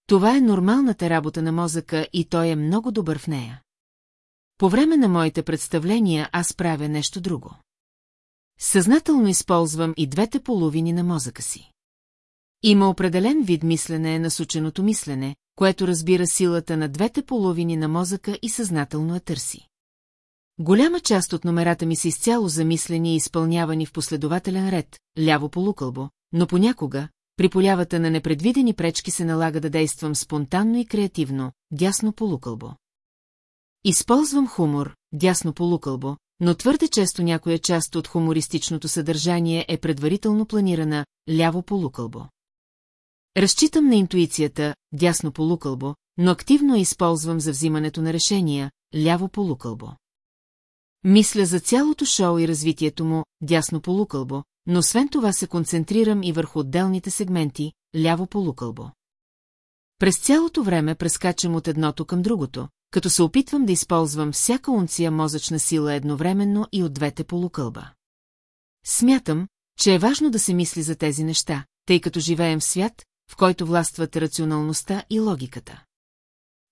Това е нормалната работа на мозъка и той е много добър в нея. По време на моите представления аз правя нещо друго. Съзнателно използвам и двете половини на мозъка си. Има определен вид мислене, насоченото мислене, което разбира силата на двете половини на мозъка и съзнателно я търси. Голяма част от номерата ми са изцяло замислени и изпълнявани в последователен ред, ляво полукълбо, но понякога, при полявата на непредвидени пречки се налага да действам спонтанно и креативно, дясно полукълбо. Използвам хумор, дясно полукълбо, но твърде често някоя част от хумористичното съдържание е предварително планирана, ляво полукълбо. Разчитам на интуицията, дясно полукълбо, но активно използвам за взимането на решения, ляво полукълбо. Мисля за цялото шоу и развитието му, дясно полукълбо, но освен това се концентрирам и върху отделните сегменти, ляво полукълбо. През цялото време прескачам от едното към другото, като се опитвам да използвам всяка унция мозъчна сила едновременно и от двете полукълба. Смятам, че е важно да се мисли за тези неща, тъй като живеем в свят, в който властват рационалността и логиката.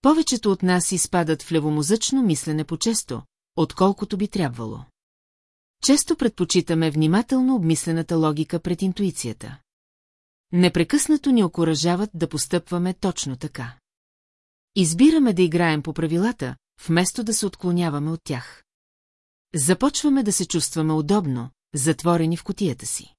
Повечето от нас изпадат в левомозъчно мислене по-често, отколкото би трябвало. Често предпочитаме внимателно обмислената логика пред интуицията. Непрекъснато ни окоръжават да постъпваме точно така. Избираме да играем по правилата, вместо да се отклоняваме от тях. Започваме да се чувстваме удобно, затворени в котията си.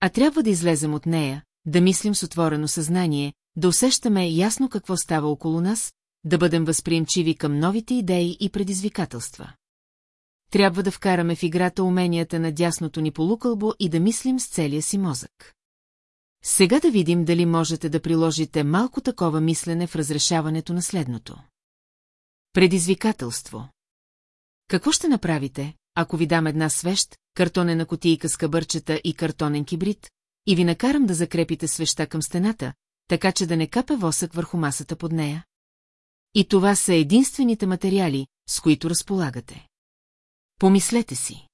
А трябва да излезем от нея, да мислим с отворено съзнание, да усещаме ясно какво става около нас, да бъдем възприемчиви към новите идеи и предизвикателства. Трябва да вкараме в играта уменията на дясното ни полукълбо и да мислим с целия си мозък. Сега да видим дали можете да приложите малко такова мислене в разрешаването на следното. Предизвикателство. Какво ще направите, ако ви дам една свещ, картонена котийка с кабърчета и картонен кибрид, и ви накарам да закрепите свеща към стената, така че да не капе восък върху масата под нея? И това са единствените материали, с които разполагате. Помислете си.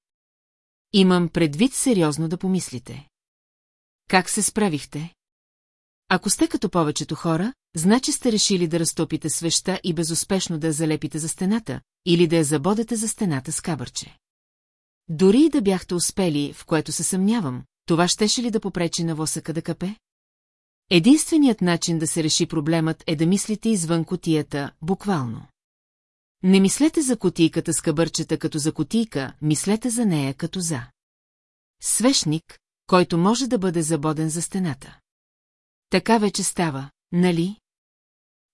Имам предвид сериозно да помислите. Как се справихте? Ако сте като повечето хора, значи сте решили да разтопите свеща и безуспешно да я залепите за стената, или да я забодете за стената с кабърче. Дори и да бяхте успели, в което се съмнявам, това щеше ли да попречи на восъка да капе? Единственият начин да се реши проблемът е да мислите извън котията, буквално. Не мислете за котийката с кабърчета като за котийка, мислете за нея като за. Свещник, който може да бъде забоден за стената. Така вече става, нали?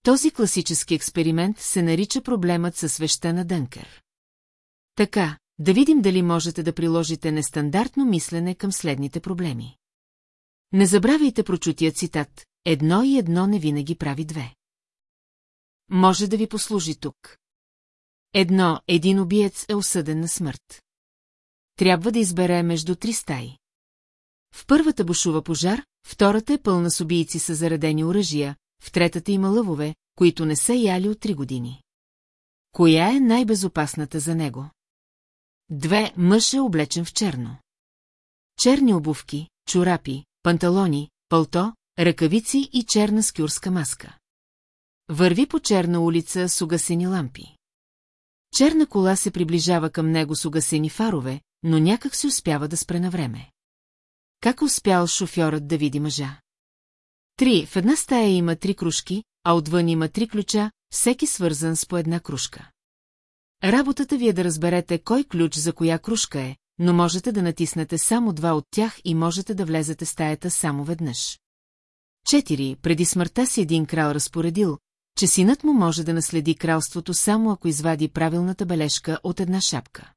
Този класически експеримент се нарича проблемът със свеща на Дънкър. Така, да видим дали можете да приложите нестандартно мислене към следните проблеми. Не забравяйте прочутия цитат «Едно и едно не винаги прави две». Може да ви послужи тук. Едно, един убиец е осъден на смърт. Трябва да избере между три стаи. В първата бушува пожар, втората е пълна с убийци с заредени оръжия, в третата има лъвове, които не са яли от три години. Коя е най-безопасната за него? Две мъж е облечен в черно. Черни обувки, чорапи, панталони, пълто, ръкавици и черна скюрска маска. Върви по черна улица с угасени лампи. Черна кола се приближава към него с угасени фарове, но някак си успява да спре на време. Как успял шофьорът да види мъжа? Три, в една стая има три кружки, а отвън има три ключа, всеки свързан с по една кружка. Работата ви е да разберете кой ключ за коя кружка е, но можете да натиснете само два от тях и можете да влезете в стаята само веднъж. Четири, преди смъртта си един крал разпоредил, че синът му може да наследи кралството само ако извади правилната бележка от една шапка.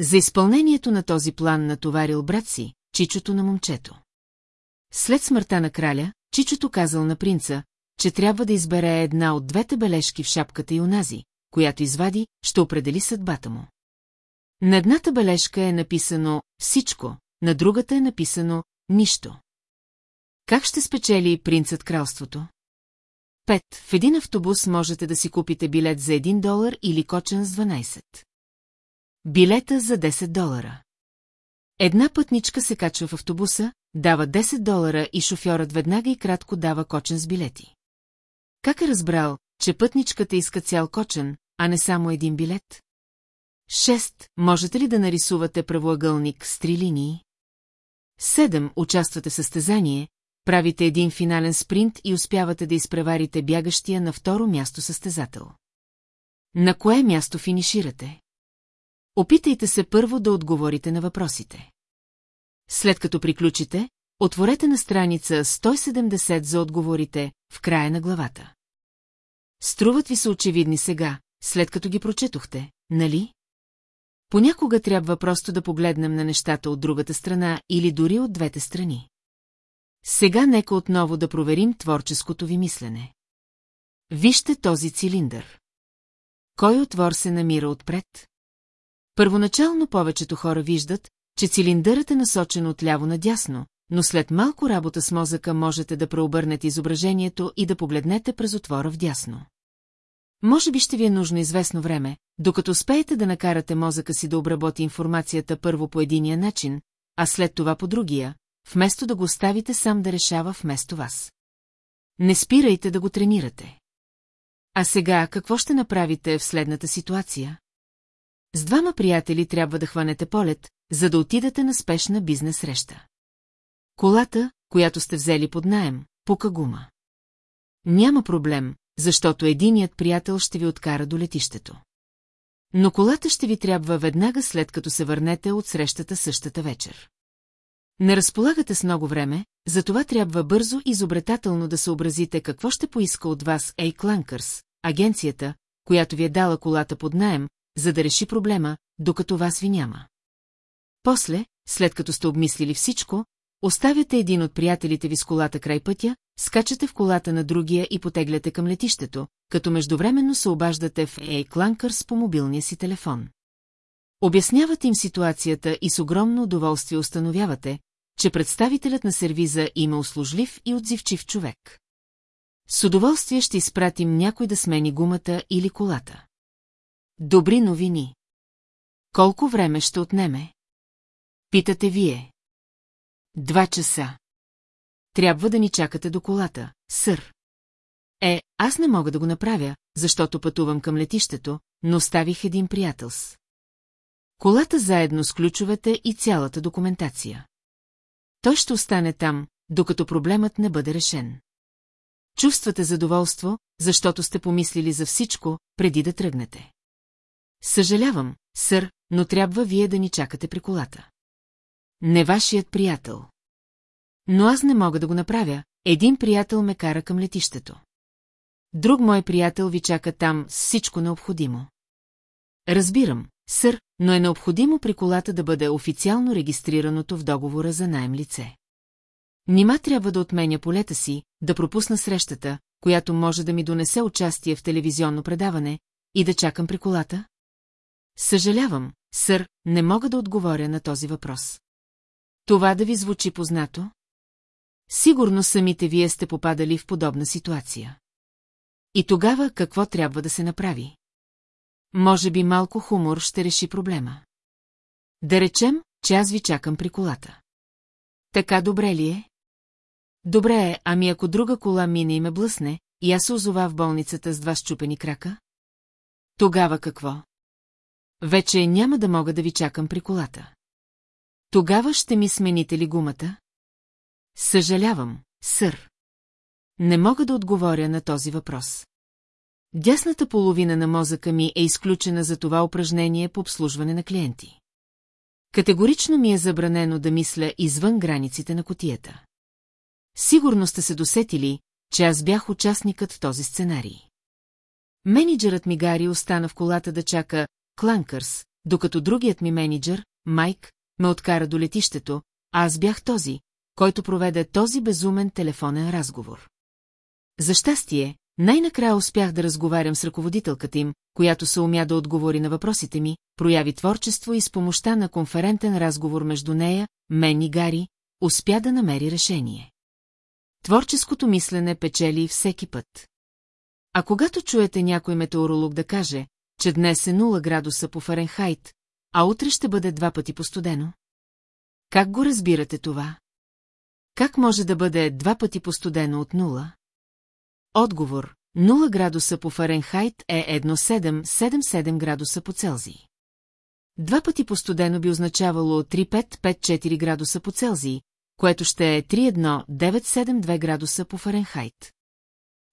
За изпълнението на този план натоварил брат си, чичото на момчето. След смъртта на краля, чичото казал на принца, че трябва да избере една от двете бележки в шапката и онази, която извади, ще определи съдбата му. На едната бележка е написано «Всичко», на другата е написано «Нищо». Как ще спечели принцът кралството? Пет. В един автобус можете да си купите билет за 1 долар или кочен с 12. Билета за 10 долара. Една пътничка се качва в автобуса, дава 10 долара и шофьорът веднага и кратко дава кочен с билети. Как е разбрал, че пътничката иска цял кочен, а не само един билет? Шест. Можете ли да нарисувате правоъгълник с три линии? Седем. Участвате в състезание, правите един финален спринт и успявате да изпреварите бягащия на второ място състезател. На кое място финиширате? Опитайте се първо да отговорите на въпросите. След като приключите, отворете на страница 170 за отговорите в края на главата. Струват ви се очевидни сега, след като ги прочетохте, нали? Понякога трябва просто да погледнем на нещата от другата страна или дори от двете страни. Сега нека отново да проверим творческото ви мислене. Вижте този цилиндър. Кой отвор се намира отпред? Първоначално повечето хора виждат, че цилиндърът е насочен отляво надясно, но след малко работа с мозъка можете да преобърнете изображението и да погледнете през отвора вдясно. Може би ще ви е нужно известно време, докато успеете да накарате мозъка си да обработи информацията първо по единия начин, а след това по другия, вместо да го оставите сам да решава вместо вас. Не спирайте да го тренирате. А сега какво ще направите в следната ситуация? С двама приятели трябва да хванете полет, за да отидете на спешна бизнес среща. Колата, която сте взели под наем, пука гума. Няма проблем, защото единият приятел ще ви откара до летището. Но колата ще ви трябва веднага след като се върнете от срещата същата вечер. Не разполагате с много време, затова трябва бързо и изобретателно да съобразите какво ще поиска от вас Ей Кланкърс, агенцията, която ви е дала колата под наем, за да реши проблема, докато вас ви няма. После, след като сте обмислили всичко, оставяте един от приятелите ви с колата край пътя, скачате в колата на другия и потегляте към летището, като междувременно се обаждате в Ей Кланкърс по мобилния си телефон. Обяснявате им ситуацията и с огромно удоволствие установявате, че представителят на сервиза има услужлив и отзивчив човек. С удоволствие ще изпратим някой да смени гумата или колата. Добри новини. Колко време ще отнеме? Питате вие. Два часа. Трябва да ни чакате до колата, сър. Е, аз не мога да го направя, защото пътувам към летището, но оставих един приятел с. Колата заедно с ключовете и цялата документация. Той ще остане там, докато проблемът не бъде решен. Чувствате задоволство, защото сте помислили за всичко, преди да тръгнете. Съжалявам, сър, но трябва вие да ни чакате при колата. Не вашият приятел. Но аз не мога да го направя, един приятел ме кара към летището. Друг мой приятел ви чака там с всичко необходимо. Разбирам, сър, но е необходимо при колата да бъде официално регистрираното в договора за найем лице. Нима трябва да отменя полета си, да пропусна срещата, която може да ми донесе участие в телевизионно предаване, и да чакам при колата? Съжалявам, сър, не мога да отговоря на този въпрос. Това да ви звучи познато? Сигурно самите вие сте попадали в подобна ситуация. И тогава какво трябва да се направи? Може би малко хумор ще реши проблема. Да речем, че аз ви чакам при колата. Така добре ли е? Добре е, ами ако друга кола мине и ме блъсне, и аз се озова в болницата с два щупени крака? Тогава какво? Вече няма да мога да ви чакам при колата. Тогава ще ми смените ли гумата? Съжалявам, сър. Не мога да отговоря на този въпрос. Дясната половина на мозъка ми е изключена за това упражнение по обслужване на клиенти. Категорично ми е забранено да мисля извън границите на котията. Сигурно сте се досетили, че аз бях участникът в този сценарий. Менеджерът ми Гари остана в колата да чака Кланкърс, докато другият ми менеджер, Майк, ме откара до летището, а аз бях този, който проведе този безумен телефонен разговор. За щастие, най-накрая успях да разговарям с ръководителката им, която се умя да отговори на въпросите ми, прояви творчество и с помощта на конферентен разговор между нея, мен и Гари, успя да намери решение. Творческото мислене печели всеки път. А когато чуете някой метеоролог да каже, че днес е 0 градуса по Фаренхайт, а утре ще бъде два пъти по студено? Как го разбирате това? Как може да бъде два пъти по студено от нула? Отговор 0 градуса по Фаренхайт е 1777 градуса по Целзий. Два пъти по студено би означавало 3554 градуса по Целзий, което ще е 31972 градуса по Фаренхайт.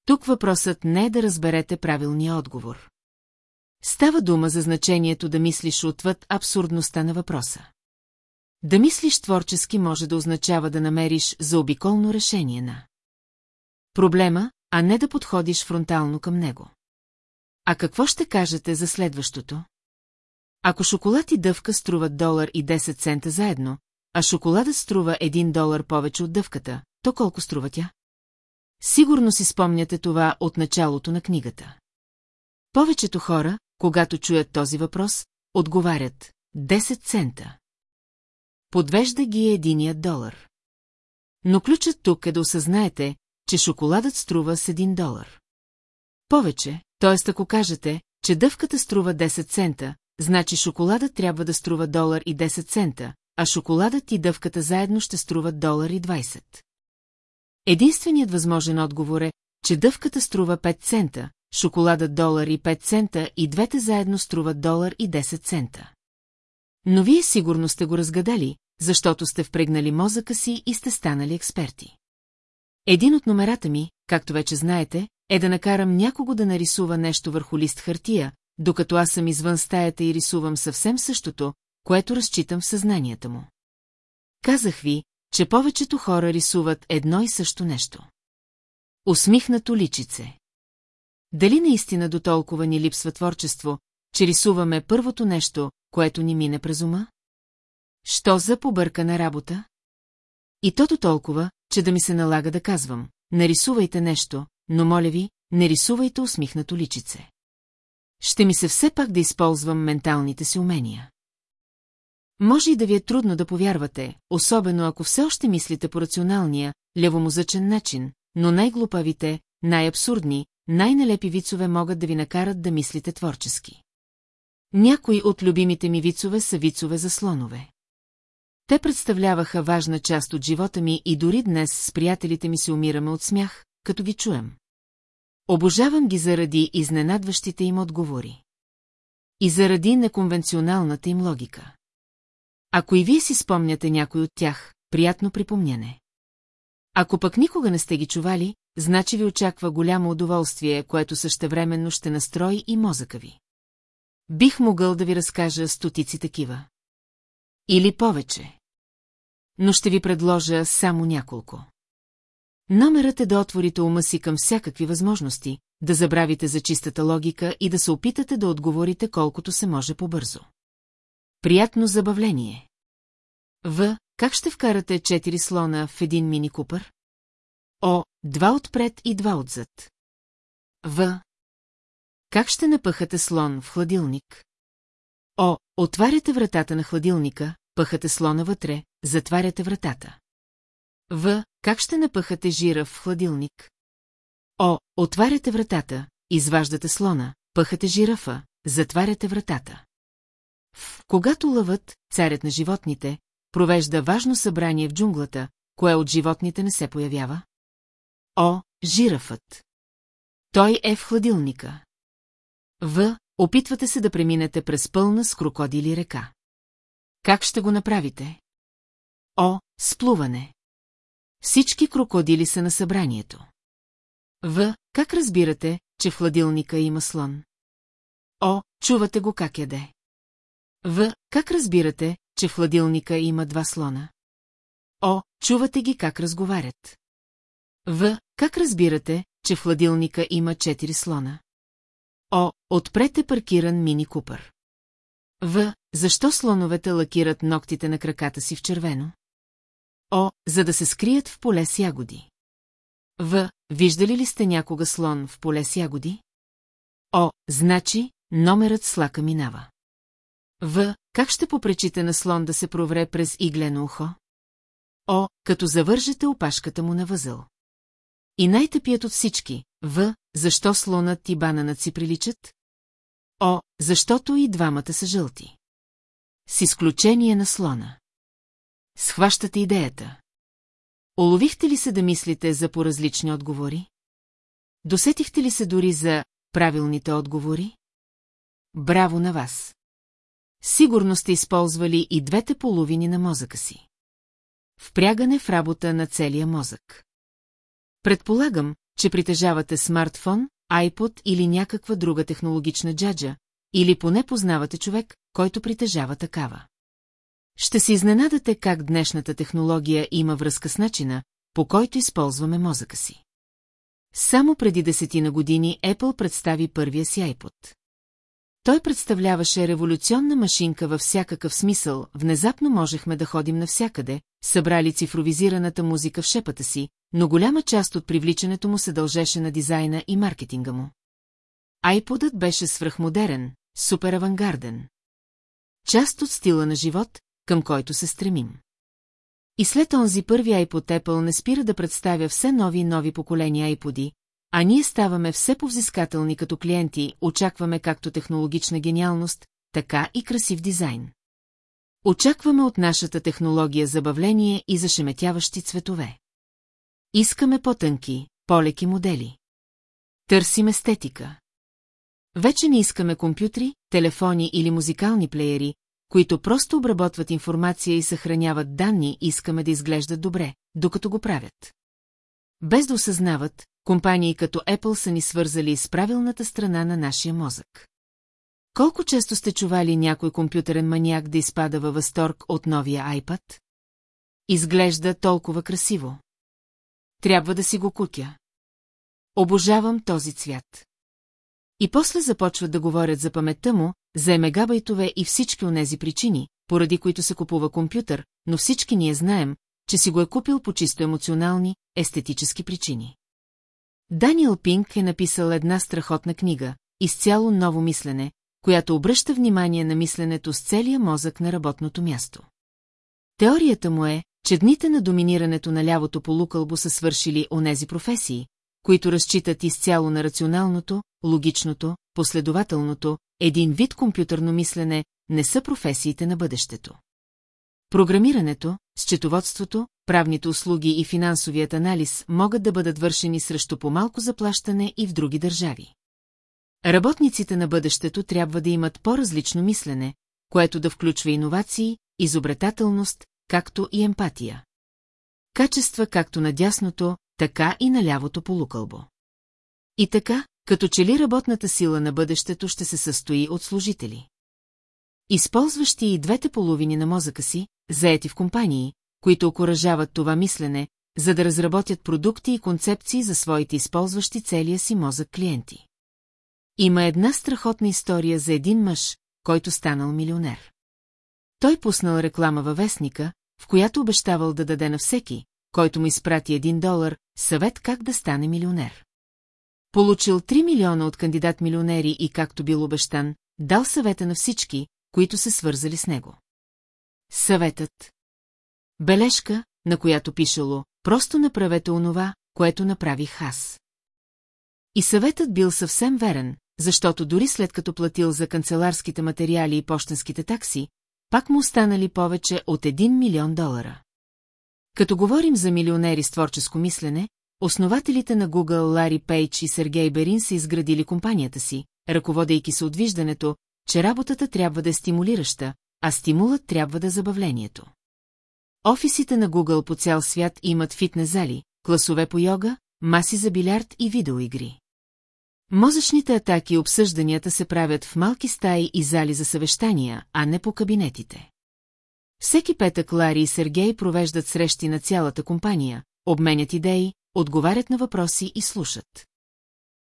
Тук въпросът не е да разберете правилния отговор. Става дума за значението да мислиш отвъд абсурдността на въпроса. Да мислиш творчески може да означава да намериш заобиколно решение на проблема, а не да подходиш фронтално към него. А какво ще кажете за следващото? Ако шоколад и дъвка струват долар и 10 цента заедно, а шоколадът струва 1 долар повече от дъвката, то колко струва тя? Сигурно си спомняте това от началото на книгата. Повечето хора, когато чуят този въпрос, отговарят 10 цента. Подвежда ги единият долар. Но ключът тук е да осъзнаете, че шоколадът струва с 1 долар. Повече, т.е. ако кажете, че дъвката струва 10 цента, значи шоколадът трябва да струва долар и 10 цента, а шоколадът и дъвката заедно ще струват долар и 20. Единственият възможен отговор е, че дъвката струва 5 цента, шоколадът долар и 5 цента и двете заедно струват долар и 10 цента. Но вие сигурно сте го разгадали, защото сте впрегнали мозъка си и сте станали експерти. Един от номерата ми, както вече знаете, е да накарам някого да нарисува нещо върху лист хартия, докато аз съм извън стаята и рисувам съвсем същото, което разчитам в съзнанията му. Казах ви, че повечето хора рисуват едно и също нещо. Усмихнато личице. Дали наистина до толкова ни липсва творчество, че рисуваме първото нещо, което ни мине през ума? Що за побъркана работа? И тото толкова, че да ми се налага да казвам, нарисувайте нещо, но моля ви, не рисувайте усмихнато личице. Ще ми се все пак да използвам менталните си умения. Може и да ви е трудно да повярвате, особено ако все още мислите по рационалния, левомозъчен начин, но най-глупавите, най-абсурдни, най-налепи вицове могат да ви накарат да мислите творчески. Някои от любимите ми вицове са вицове за слонове. Те представляваха важна част от живота ми и дори днес с приятелите ми се умираме от смях, като ги чуем. Обожавам ги заради изненадващите им отговори. И заради неконвенционалната им логика. Ако и вие си спомняте някой от тях, приятно припомняне. Ако пък никога не сте ги чували, значи ви очаква голямо удоволствие, което същевременно ще настрои и мозъка ви. Бих могъл да ви разкажа стотици такива. Или повече. Но ще ви предложа само няколко. Номерът е да отворите ума си към всякакви възможности, да забравите за чистата логика и да се опитате да отговорите колкото се може по-бързо. Приятно забавление. В. Как ще вкарате четири слона в един мини-купър? О. Два отпред и два отзад. В. Как ще напъхате слон в хладилник? О. Отваряте вратата на хладилника, пъхате слона вътре, затваряте вратата. В. Как ще напъхате жира в хладилник? О, отваряте вратата, изваждате слона, пъхате жирафа, затваряте вратата. В, когато лъвът, царят на животните, провежда важно събрание в джунглата, кое от животните не се появява? О, жирафът. Той е в хладилника. В, опитвате се да преминете през пълна с крокодили река. Как ще го направите? О, сплуване. Всички крокодили са на събранието. В, как разбирате, че в хладилника има слон? О, чувате го как яде. В, как разбирате, че в хладилника има два слона? О, чувате ги как разговарят. В, как разбирате, че в хладилника има четири слона? О, отпред е паркиран мини купър. В, защо слоновете лакират ногтите на краката си в червено? О, за да се скрият в поле с ягоди. В, виждали ли сте някога слон в поле с ягоди? О, значи, номерът с лака минава. В, как ще попречите на слон да се провре през иглено ухо? О, като завържете опашката му на възъл. И най-тъпият от всички, В, защо слонът и бананът си приличат? О, защото и двамата са жълти. С изключение на слона. Схващате идеята. Оловихте ли се да мислите за поразлични отговори? Досетихте ли се дори за правилните отговори? Браво на вас! Сигурно сте използвали и двете половини на мозъка си. Впрягане в работа на целия мозък. Предполагам, че притежавате смартфон, iPod или някаква друга технологична джаджа, или поне познавате човек, който притежава такава. Ще се изненадате как днешната технология има връзка с начина, по който използваме мозъка си. Само преди десетина години Apple представи първия си iPod. Той представляваше революционна машинка във всякакъв смисъл, внезапно можехме да ходим навсякъде, събрали цифровизираната музика в шепата си, но голяма част от привличането му се дължеше на дизайна и маркетинга му. Айподът беше свръхмодерен, супер авангарден. Част от стила на живот, към който се стремим. И след онзи първи iPod Apple не спира да представя все нови и нови поколения iPod, а ние ставаме все повзискателни като клиенти, очакваме както технологична гениалност, така и красив дизайн. Очакваме от нашата технология забавление и зашеметяващи цветове. Искаме по-тънки, по-леки модели. Търсим естетика. Вече не искаме компютри, телефони или музикални плеери, които просто обработват информация и съхраняват данни, искаме да изглеждат добре, докато го правят. Без да осъзнават, компании като Apple са ни свързали с правилната страна на нашия мозък. Колко често сте чували някой компютърен маняк да изпада във възторг от новия iPad? Изглежда толкова красиво. Трябва да си го кукя. Обожавам този цвят. И после започват да говорят за паметта му, за мегабайтове и всички онези причини, поради които се купува компютър, но всички ние знаем, че си го е купил по чисто емоционални, естетически причини. Даниел Пинк е написал една страхотна книга, изцяло ново мислене, която обръща внимание на мисленето с целия мозък на работното място. Теорията му е, че дните на доминирането на лявото полукълбо са свършили онези професии, които разчитат изцяло на рационалното, логичното, последователното, един вид компютърно мислене, не са професиите на бъдещето. Програмирането, счетоводството, правните услуги и финансовият анализ могат да бъдат вършени срещу по-малко заплащане и в други държави. Работниците на бъдещето трябва да имат по-различно мислене, което да включва иновации, изобретателност, както и емпатия. Качества както на дясното, така и на лявото полукълбо. И така, като че ли работната сила на бъдещето ще се състои от служители. Използващи и двете половини на мозъка си, заети в компании, които окоръжават това мислене, за да разработят продукти и концепции за своите използващи целия си мозък клиенти. Има една страхотна история за един мъж, който станал милионер. Той пуснал реклама във вестника, в която обещавал да даде на всеки, който му изпрати един долар, съвет как да стане милионер. Получил 3 милиона от кандидат-милионери и, както бил обещан, дал съвета на всички, които се свързали с него. Съветът. Бележка, на която пишело, просто направете онова, което направих аз. И съветът бил съвсем верен, защото дори след като платил за канцеларските материали и почтенските такси, пак му останали повече от 1 милион долара. Като говорим за милионери с творческо мислене, основателите на Google Лари Пейдж и Сергей Берин са изградили компанията си, ръководейки се от виждането, че работата трябва да е стимулираща, а стимулът трябва да е забавлението. Офисите на Google по цял свят имат фитнес зали, класове по йога, маси за билярд и видеоигри. Мозъчните атаки и обсъжданията се правят в малки стаи и зали за съвещания, а не по кабинетите. Всеки петък Лари и Сергей провеждат срещи на цялата компания, обменят идеи, отговарят на въпроси и слушат.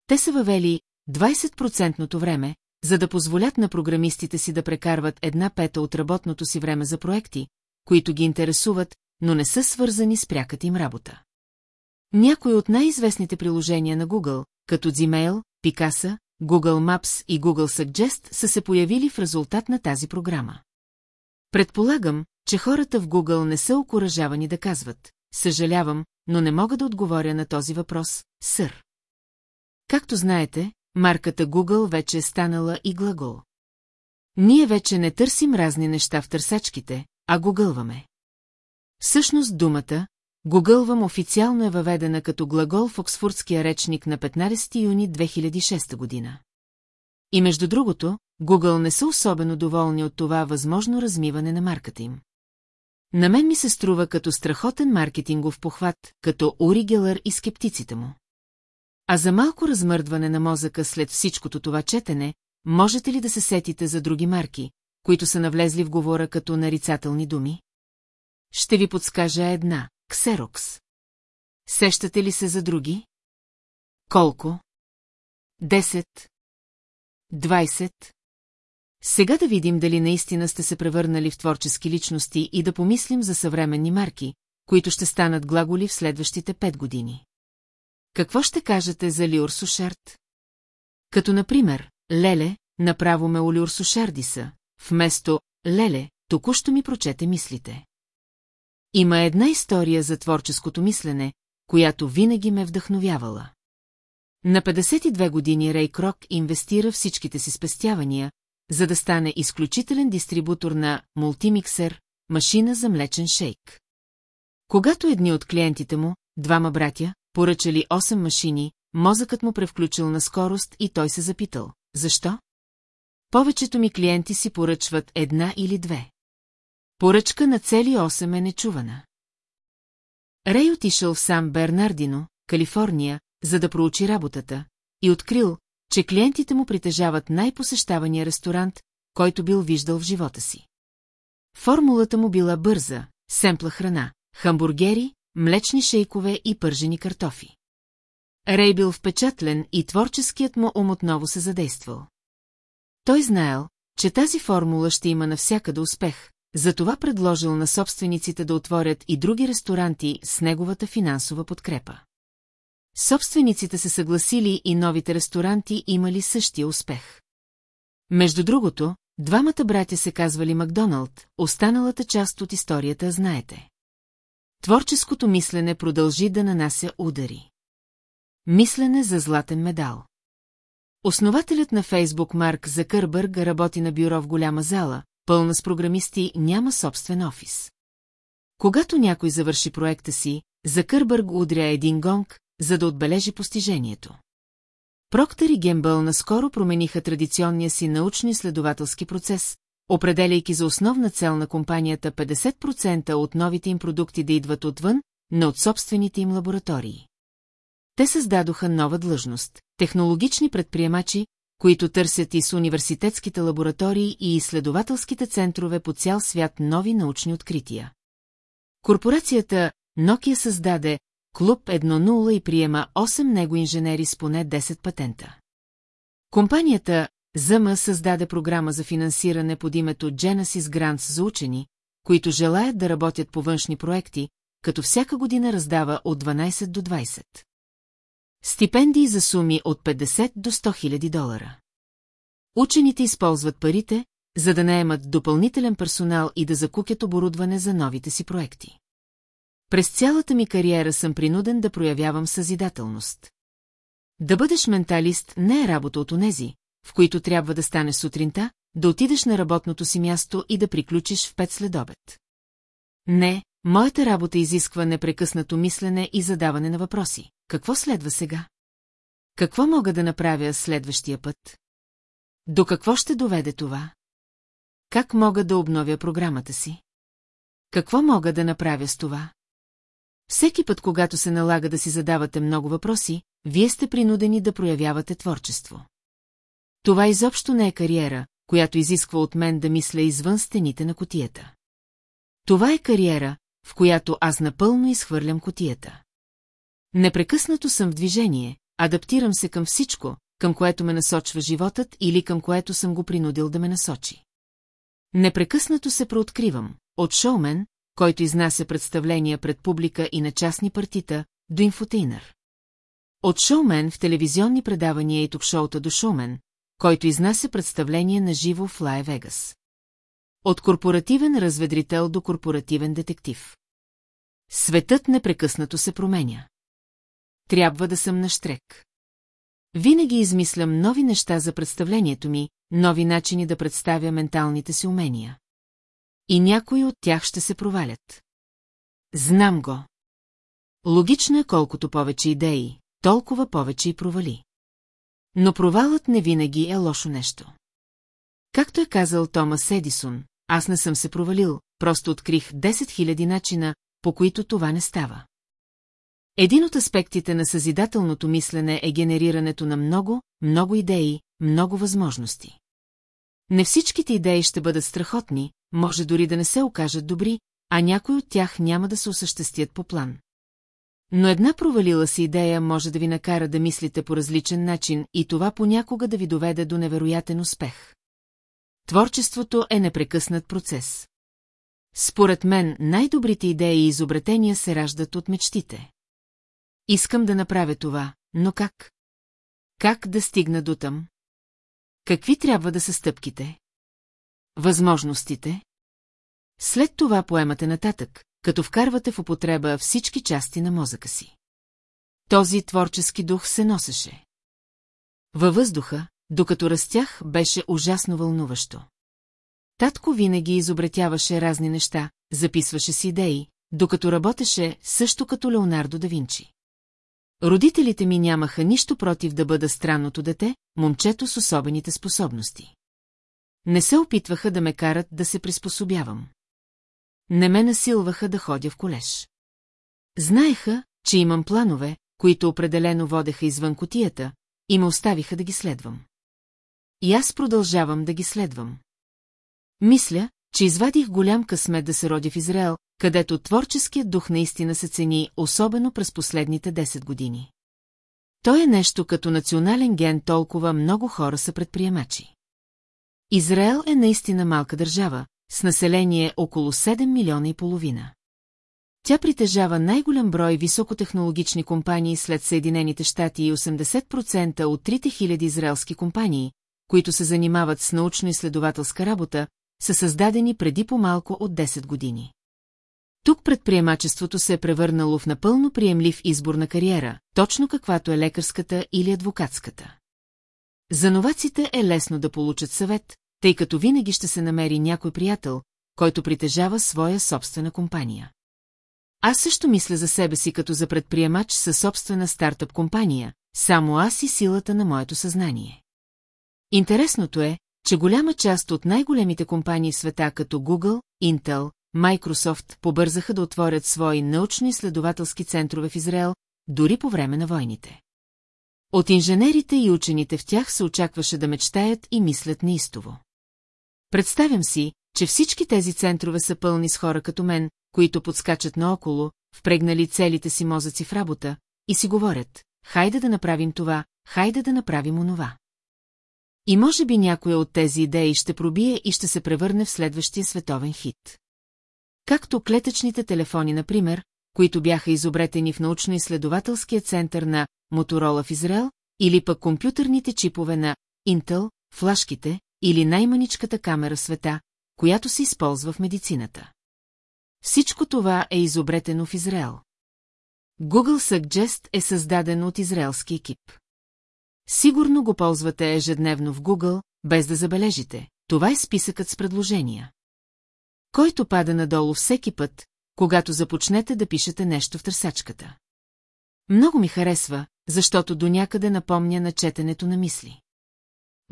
Те са въвели 20 време, за да позволят на програмистите си да прекарват една пета от работното си време за проекти, които ги интересуват, но не са свързани с пряката им работа. Някои от най-известните приложения на Google, като Gmail, Picasa, Google Maps и Google Suggest са се появили в резултат на тази програма. Предполагам, че хората в Google не са окоръжавани да казват, съжалявам, но не мога да отговоря на този въпрос, сър. Както знаете, марката Google вече е станала и глагол. Ние вече не търсим разни неща в търсачките, а гугълваме. Всъщност думата Гугълвам официално е въведена като глагол в Оксфордския речник на 15 юни 2006 година. И между другото, Google не са особено доволни от това възможно размиване на марката им. На мен ми се струва като страхотен маркетингов похват, като Уригелър и скептиците му. А за малко размърдване на мозъка след всичкото това четене, можете ли да се сетите за други марки, които са навлезли в говора като нарицателни думи? Ще ви подскажа една – Ксерокс. Сещате ли се за други? Колко? Десет? Двайсет? Сега да видим дали наистина сте се превърнали в творчески личности и да помислим за съвременни марки, които ще станат глаголи в следващите пет години. Какво ще кажете за Лиор Сушарт? Като, например, Леле, направо ме Олиор Сушардиса, вместо Леле, току-що ми прочете мислите. Има една история за творческото мислене, която винаги ме вдъхновявала. На 52 години Рей Крок инвестира всичките си спестявания, за да стане изключителен дистрибутор на мултимиксер, машина за млечен шейк. Когато едни от клиентите му, двама братя, поръчали 8 машини, мозъкът му превключил на скорост и той се запитал. Защо? Повечето ми клиенти си поръчват една или две. Поръчка на цели 8 е нечувана. Рей отишъл в сам Бернардино, Калифорния, за да проучи работата, и открил, че клиентите му притежават най-посещавания ресторант, който бил виждал в живота си. Формулата му била бърза, семпла храна, хамбургери, млечни шейкове и пържени картофи. Рей бил впечатлен и творческият му ум отново се задействал. Той знаел, че тази формула ще има навсякъде успех, затова предложил на собствениците да отворят и други ресторанти с неговата финансова подкрепа. Собствениците се съгласили и новите ресторанти имали същия успех. Между другото, двамата братя се казвали Макдоналд, останалата част от историята знаете. Творческото мислене продължи да нанася удари. Мислене за златен медал. Основателят на Фейсбук Марк Закърбърг работи на бюро в голяма зала, пълна с програмисти, няма собствен офис. Когато някой завърши проекта си, Закърбърг удря един гонг, за да отбележи постижението. Проктор и Гембъл наскоро промениха традиционния си научно-изследователски процес, определяйки за основна цел на компанията 50% от новите им продукти да идват отвън, но от собствените им лаборатории. Те създадоха нова длъжност – технологични предприемачи, които търсят и с университетските лаборатории и изследователските центрове по цял свят нови научни открития. Корпорацията Nokia създаде Клуб 1.0 и приема 8 него инженери с поне 10 патента. Компанията ЗМ създаде програма за финансиране под името Genesis Grants за учени, които желаят да работят по външни проекти, като всяка година раздава от 12 до 20. Стипендии за суми от 50 до 100 хиляди долара. Учените използват парите, за да наемат допълнителен персонал и да закупят оборудване за новите си проекти. През цялата ми кариера съм принуден да проявявам съзидателност. Да бъдеш менталист не е работа от онези, в които трябва да станеш сутринта, да отидеш на работното си място и да приключиш в пет следобед. Не, моята работа изисква непрекъснато мислене и задаване на въпроси. Какво следва сега? Какво мога да направя следващия път? До какво ще доведе това? Как мога да обновя програмата си? Какво мога да направя с това? Всеки път, когато се налага да си задавате много въпроси, вие сте принудени да проявявате творчество. Това изобщо не е кариера, която изисква от мен да мисля извън стените на котията. Това е кариера, в която аз напълно изхвърлям котията. Непрекъснато съм в движение, адаптирам се към всичко, към което ме насочва животът или към което съм го принудил да ме насочи. Непрекъснато се прооткривам, от шоумен, който изнася представления пред публика и на частни партита, до инфотейнър. От шоумен в телевизионни предавания и ток-шоута до шоумен, който изнася представление на живо в Лай Вегас. От корпоративен разведрител до корпоративен детектив. Светът непрекъснато се променя. Трябва да съм на штрек. Винаги измислям нови неща за представлението ми, нови начини да представя менталните си умения. И някои от тях ще се провалят. Знам го. Логично е колкото повече идеи, толкова повече и провали. Но провалът не винаги е лошо нещо. Както е казал Томас Едисон, аз не съм се провалил, просто открих 10 000 начина, по които това не става. Един от аспектите на съзидателното мислене е генерирането на много, много идеи, много възможности. Не всичките идеи ще бъдат страхотни, може дори да не се окажат добри, а някои от тях няма да се осъществят по план. Но една провалила си идея може да ви накара да мислите по различен начин и това понякога да ви доведе до невероятен успех. Творчеството е непрекъснат процес. Според мен най-добрите идеи и изобретения се раждат от мечтите. Искам да направя това, но как? Как да стигна до там? Какви трябва да са стъпките? Възможностите? След това поемате нататък, като вкарвате в употреба всички части на мозъка си. Този творчески дух се носеше. Във въздуха, докато растях, беше ужасно вълнуващо. Татко винаги изобретяваше разни неща, записваше си идеи, докато работеше също като Леонардо да Винчи. Родителите ми нямаха нищо против да бъда странното дете, момчето с особените способности. Не се опитваха да ме карат да се приспособявам. Не ме насилваха да ходя в колеж. Знаеха, че имам планове, които определено водеха извън котията, и ме оставиха да ги следвам. И аз продължавам да ги следвам. Мисля, че извадих голям късмет да се родя в Израел, където творческият дух наистина се цени, особено през последните 10 години. Той е нещо като национален ген, толкова много хора са предприемачи. Израел е наистина малка държава, с население около 7 милиона и половина. Тя притежава най-голям брой високотехнологични компании след Съединените щати и 80% от 3000 израелски компании, които се занимават с научно-изследователска работа, са създадени преди по-малко от 10 години. Тук предприемачеството се е превърнало в напълно приемлив избор на кариера, точно каквато е лекарската или адвокатската. За новаците е лесно да получат съвет, тъй като винаги ще се намери някой приятел, който притежава своя собствена компания. Аз също мисля за себе си като за предприемач със собствена стартъп компания, само аз и силата на моето съзнание. Интересното е, че голяма част от най-големите компании в света като Google, Intel, Microsoft побързаха да отворят свои научно-изследователски центрове в Израел, дори по време на войните. От инженерите и учените в тях се очакваше да мечтаят и мислят неистово. Представям си, че всички тези центрове са пълни с хора като мен, които подскачат наоколо, впрегнали целите си мозъци в работа, и си говорят, хайде да направим това, хайде да направим онова. И може би някоя от тези идеи ще пробие и ще се превърне в следващия световен хит. Както клетъчните телефони, например, които бяха изобретени в научно-изследователския център на Моторола в Израел, или пък компютърните чипове на Intel, флашките, или най-маничката камера в света, която се използва в медицината. Всичко това е изобретено в Израел. Google Suggest е създаден от израелски екип. Сигурно го ползвате ежедневно в Google, без да забележите. Това е списъкът с предложения. Който пада надолу всеки път, когато започнете да пишете нещо в търсачката. Много ми харесва, защото до някъде напомня на четенето на мисли.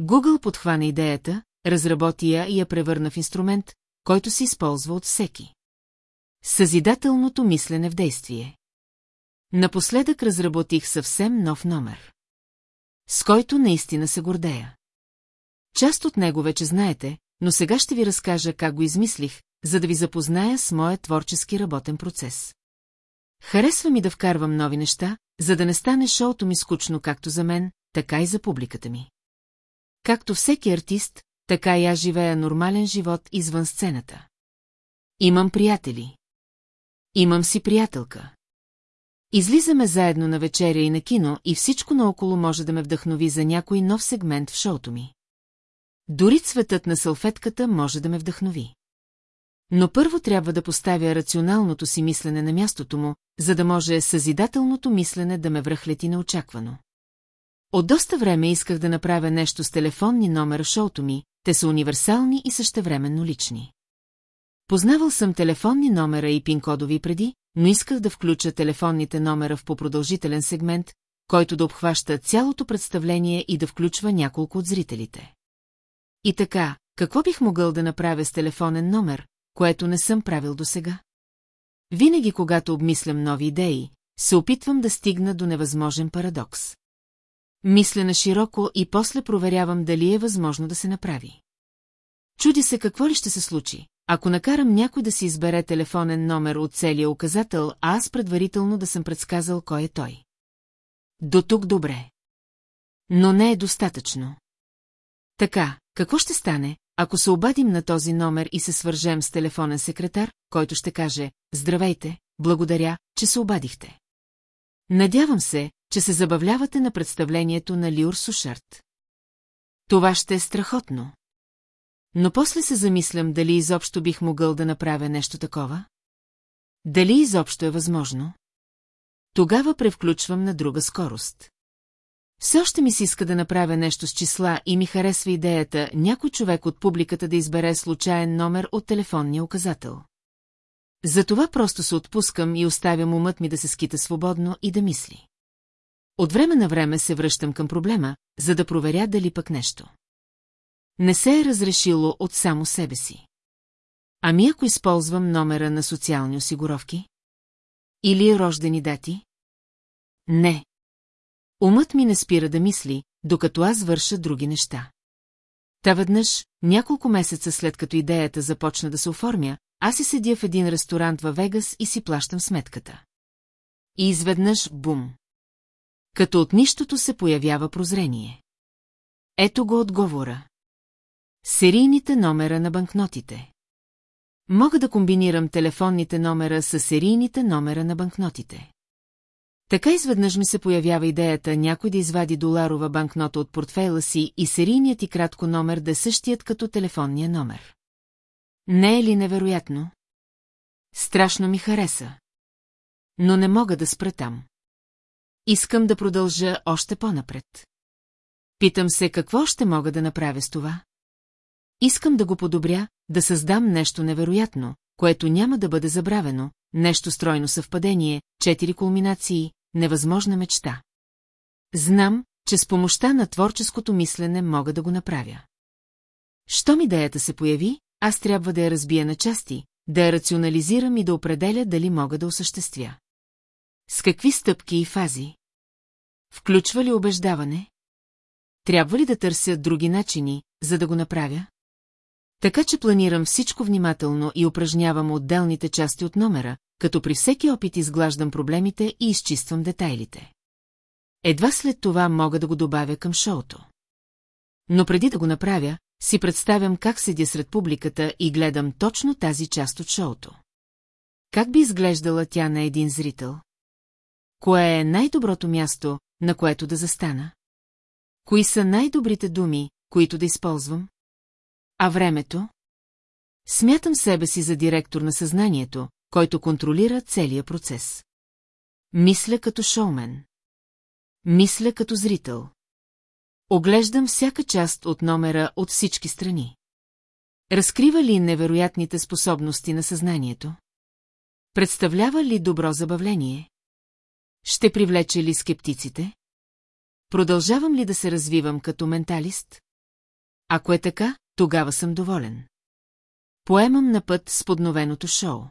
Google подхвана идеята, разработи я и я превърна в инструмент, който се използва от всеки. Съзидателното мислене в действие. Напоследък разработих съвсем нов номер. С който наистина се гордея. Част от него вече знаете, но сега ще ви разкажа как го измислих, за да ви запозная с моя творчески работен процес. Харесва ми да вкарвам нови неща, за да не стане шоуто ми скучно както за мен, така и за публиката ми. Както всеки артист, така и аз живея нормален живот извън сцената. Имам приятели. Имам си приятелка. Излизаме заедно на вечеря и на кино и всичко наоколо може да ме вдъхнови за някой нов сегмент в шоуто ми. Дори цветът на салфетката може да ме вдъхнови. Но първо трябва да поставя рационалното си мислене на мястото му, за да може съзидателното мислене да ме връхлети неочаквано. От доста време исках да направя нещо с телефонни номера шоуто ми, те са универсални и същевременно лични. Познавал съм телефонни номера и пин-кодови преди, но исках да включа телефонните номера в попродължителен сегмент, който да обхваща цялото представление и да включва няколко от зрителите. И така, какво бих могъл да направя с телефонен номер, което не съм правил досега? Винаги, когато обмислям нови идеи, се опитвам да стигна до невъзможен парадокс. Мисля на широко и после проверявам дали е възможно да се направи. Чуди се какво ли ще се случи, ако накарам някой да си избере телефонен номер от целия указател, а аз предварително да съм предсказал кой е той. До тук добре. Но не е достатъчно. Така, какво ще стане, ако се обадим на този номер и се свържем с телефонен секретар, който ще каже «Здравейте, благодаря, че се обадихте». Надявам се, че се забавлявате на представлението на Лиур Сушарт. Това ще е страхотно. Но после се замислям дали изобщо бих могъл да направя нещо такова. Дали изобщо е възможно? Тогава превключвам на друга скорост. Все още ми се иска да направя нещо с числа и ми харесва идеята някой човек от публиката да избере случайен номер от телефонния указател. Затова просто се отпускам и оставям умът ми да се скита свободно и да мисли. От време на време се връщам към проблема, за да проверя дали пък нещо. Не се е разрешило от само себе си. Ами ако използвам номера на социални осигуровки? Или рождени дати? Не. Умът ми не спира да мисли, докато аз върша други неща. Та веднъж, няколко месеца след като идеята започна да се оформя, аз си седя в един ресторант във Вегас и си плащам сметката. И изведнъж бум. Като от нищото се появява прозрение. Ето го отговора. Серийните номера на банкнотите. Мога да комбинирам телефонните номера с серийните номера на банкнотите. Така изведнъж ми се появява идеята някой да извади доларова банкнота от портфейла си и серийният и кратко номер да е същият като телефонния номер. Не е ли невероятно? Страшно ми хареса. Но не мога да спра там. Искам да продължа още по-напред. Питам се какво ще мога да направя с това. Искам да го подобря, да създам нещо невероятно, което няма да бъде забравено, нещо стройно съвпадение, четири кулминации, невъзможна мечта. Знам, че с помощта на творческото мислене мога да го направя. Щом идеята се появи, аз трябва да я разбия на части, да я рационализирам и да определя дали мога да осъществя. С какви стъпки и фази? Включва ли убеждаване? Трябва ли да търся други начини, за да го направя? Така че планирам всичко внимателно и упражнявам отделните части от номера, като при всеки опит изглаждам проблемите и изчиствам детайлите. Едва след това мога да го добавя към шоуто. Но преди да го направя, си представям как седя сред публиката и гледам точно тази част от шоуто. Как би изглеждала тя на един зрител? Кое е най-доброто място, на което да застана? Кои са най-добрите думи, които да използвам? А времето? Смятам себе си за директор на съзнанието, който контролира целия процес. Мисля като шоумен. Мисля като зрител. Оглеждам всяка част от номера от всички страни. Разкрива ли невероятните способности на съзнанието? Представлява ли добро забавление? Ще привлече ли скептиците? Продължавам ли да се развивам като менталист? Ако е така, тогава съм доволен. Поемам на път с подновеното шоу.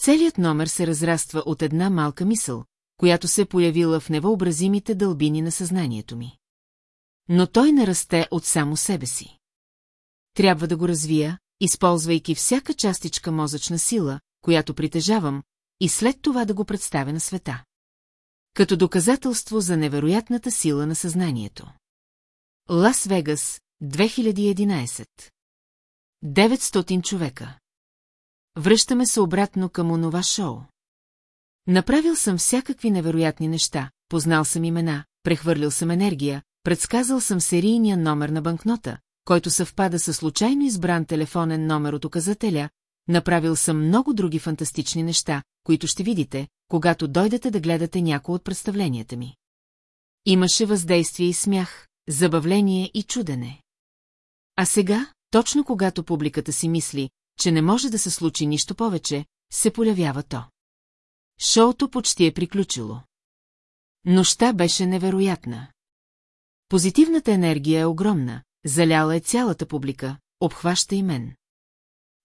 Целият номер се разраства от една малка мисъл, която се появила в невъобразимите дълбини на съзнанието ми. Но той не расте от само себе си. Трябва да го развия, използвайки всяка частичка мозъчна сила, която притежавам, и след това да го представя на света. Като доказателство за невероятната сила на съзнанието. Лас Вегас, 2011 900 човека. Връщаме се обратно към онова шоу. Направил съм всякакви невероятни неща, познал съм имена, прехвърлил съм енергия, предсказал съм серийния номер на банкнота, който съвпада с случайно избран телефонен номер от указателя, направил съм много други фантастични неща, които ще видите, когато дойдете да гледате някои от представленията ми. Имаше въздействие и смях, забавление и чудене. А сега, точно когато публиката си мисли, че не може да се случи нищо повече, се появява то. Шоуто почти е приключило. Нощта беше невероятна. Позитивната енергия е огромна, заляла е цялата публика, обхваща и мен.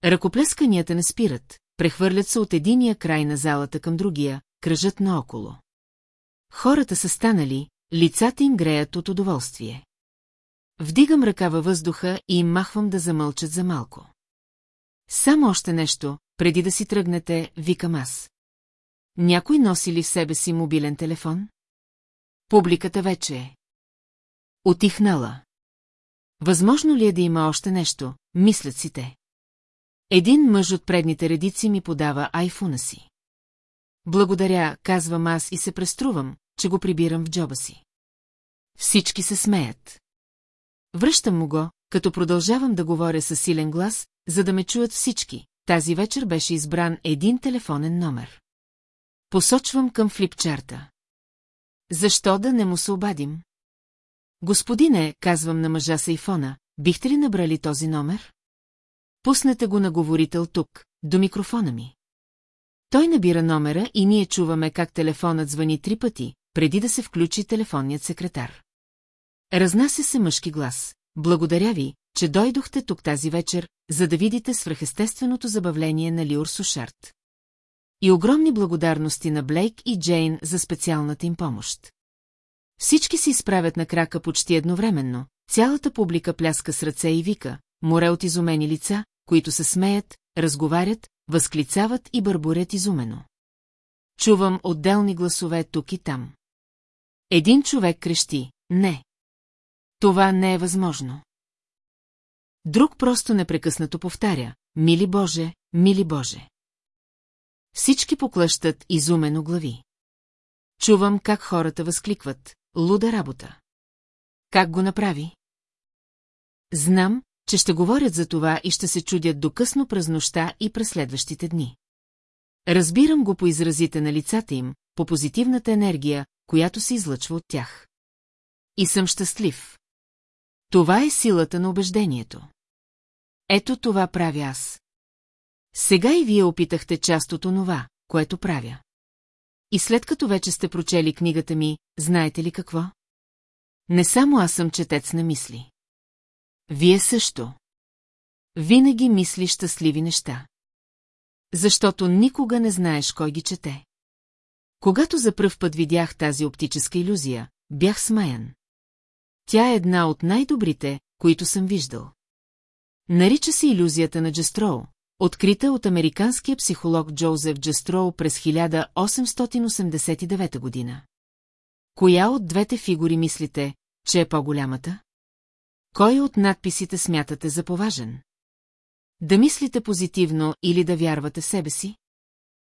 Ръкоплесканията не спират, прехвърлят се от единия край на залата към другия, кръжат наоколо. Хората са станали, лицата им греят от удоволствие. Вдигам ръка във въздуха и им махвам да замълчат за малко. Само още нещо, преди да си тръгнете, викам аз. Някой носи ли в себе си мобилен телефон? Публиката вече е. Отихнала. Възможно ли е да има още нещо, мислят си те. Един мъж от предните редици ми подава айфона си. Благодаря, казвам аз и се преструвам, че го прибирам в джоба си. Всички се смеят. Връщам му го, като продължавам да говоря със силен глас, за да ме чуят всички. Тази вечер беше избран един телефонен номер. Посочвам към флипчарта. Защо да не му се обадим? Господине, казвам на мъжа с айфона, бихте ли набрали този номер? Пуснете го на говорител тук, до микрофона ми. Той набира номера и ние чуваме как телефонът звъни три пъти, преди да се включи телефонният секретар. Разнася се мъжки глас. Благодаря ви, че дойдохте тук тази вечер, за да видите свръхестественото забавление на Лиор Сушарт. И огромни благодарности на Блейк и Джейн за специалната им помощ. Всички се изправят на крака почти едновременно, цялата публика пляска с ръце и вика, море от изумени лица, които се смеят, разговарят, възклицават и бърборят изумено. Чувам отделни гласове тук и там. Един човек крещи, не. Това не е възможно. Друг просто непрекъснато повтаря, мили Боже, мили Боже. Всички поклъщат изумено глави. Чувам как хората възкликват, луда работа. Как го направи? Знам, че ще говорят за това и ще се чудят до късно през нощта и през следващите дни. Разбирам го по изразите на лицата им, по позитивната енергия, която се излъчва от тях. И съм щастлив. Това е силата на убеждението. Ето това правя аз. Сега и вие опитахте част от онова, което правя. И след като вече сте прочели книгата ми, знаете ли какво? Не само аз съм четец на мисли. Вие също. Винаги мисли щастливи неща. Защото никога не знаеш кой ги чете. Когато за пръв път видях тази оптическа иллюзия, бях смаян. Тя е една от най-добрите, които съм виждал. Нарича се иллюзията на Джестроу, открита от американския психолог Джозеф Джестроу през 1889 година. Коя от двете фигури мислите, че е по-голямата? Кой от надписите смятате за поважен? Да мислите позитивно или да вярвате себе си?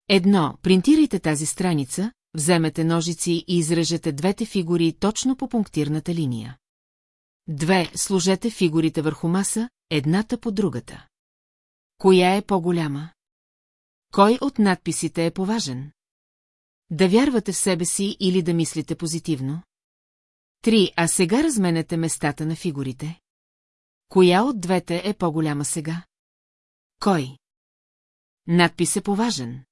Едно, принтирайте тази страница, вземете ножици и изрежете двете фигури точно по пунктирната линия. Две, сложете фигурите върху маса, едната по другата. Коя е по-голяма? Кой от надписите е поважен? Да вярвате в себе си или да мислите позитивно? Три, а сега разменете местата на фигурите. Коя от двете е по-голяма сега? Кой? Надпис е поважен.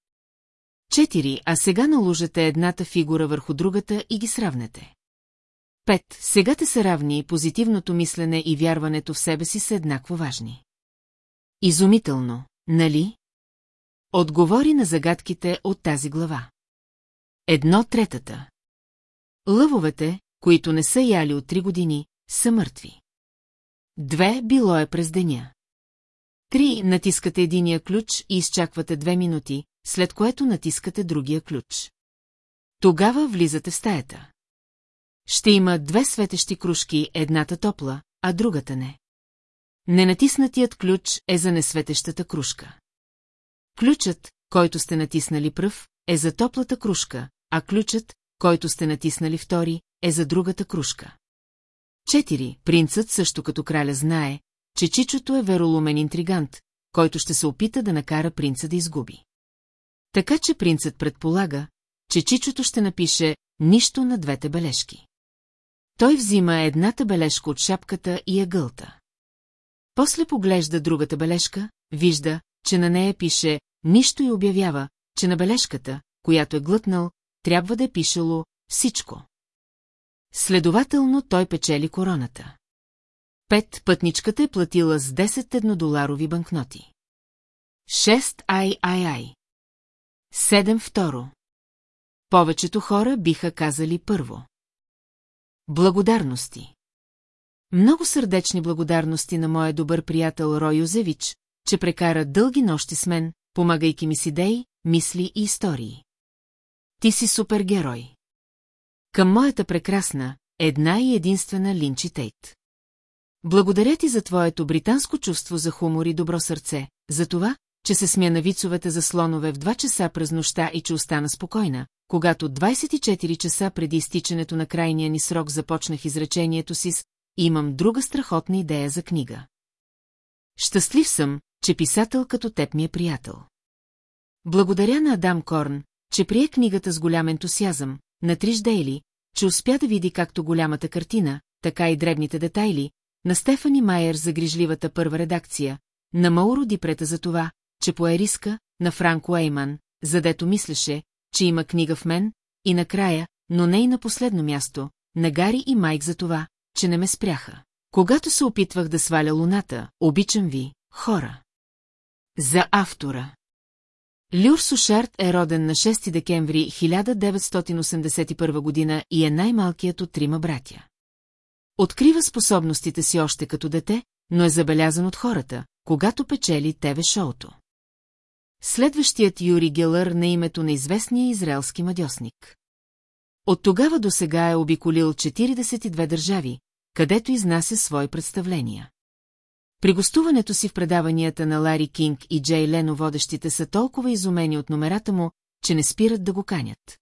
Четири, а сега наложете едната фигура върху другата и ги сравнете. Пет, сега те са равни и позитивното мислене и вярването в себе си са еднакво важни. Изумително, нали? Отговори на загадките от тази глава. Едно третата. Лъвовете, които не са яли от три години, са мъртви. Две било е през деня. Три натискате единия ключ и изчаквате две минути, след което натискате другия ключ. Тогава влизате в стаята. Ще има две светещи кружки, едната топла, а другата не. Ненатиснатият ключ е за несветещата кружка. Ключът, който сте натиснали пръв, е за топлата кружка, а ключът, който сте натиснали втори, е за другата кружка. Четири. Принцът също като краля знае, че Чичото е веролумен интригант, който ще се опита да накара принца да изгуби. Така че принцът предполага, че Чичото ще напише нищо на двете бележки. Той взима едната бележка от шапката и я гълта. После поглежда другата бележка, вижда, че на нея пише нищо и обявява, че на бележката, която е глътнал, трябва да е пишело всичко. Следователно той печели короната. Пет пътничката е платила с 10 еднодоларови банкноти. Шест ай-ай-ай. Седем второ. Повечето хора биха казали първо. Благодарности. Много сърдечни благодарности на моя добър приятел Рой Юзевич, че прекара дълги нощи с мен, помагайки ми с идеи, мисли и истории. Ти си супергерой. Към моята прекрасна, една и единствена Линчи Тейт. Благодаря ти за твоето британско чувство за хумор и добро сърце, за това, че се смя на вицовете за слонове в 2 часа през нощта и че остана спокойна, когато 24 часа преди изтичането на крайния ни срок започнах изречението си с «Имам друга страхотна идея за книга». Щастлив съм, че писател като теб ми е приятел. Благодаря на Адам Корн, че прие книгата с голям ентусиазъм, на Триш Дейли, че успя да види както голямата картина, така и дребните детайли, на Стефани Майер за грижливата първа редакция, на Мауро Дипрета за това, че пое риска, на Франко Ейман, задето мислеше, че има книга в мен, и накрая, но не и на последно място, на Гари и Майк за това, че не ме спряха. Когато се опитвах да сваля луната, обичам ви, хора. За автора. Люр Сушарт е роден на 6 декември 1981 година и е най-малкият от трима братя. Открива способностите си още като дете, но е забелязан от хората, когато печели ТВ-шоуто. Следващият Юри Гелър на името на известния израелски мадьосник. От тогава до сега е обиколил 42 държави, където изнася свои представления. При гостуването си в предаванията на Лари Кинг и Джей Лено водещите са толкова изумени от номерата му, че не спират да го канят.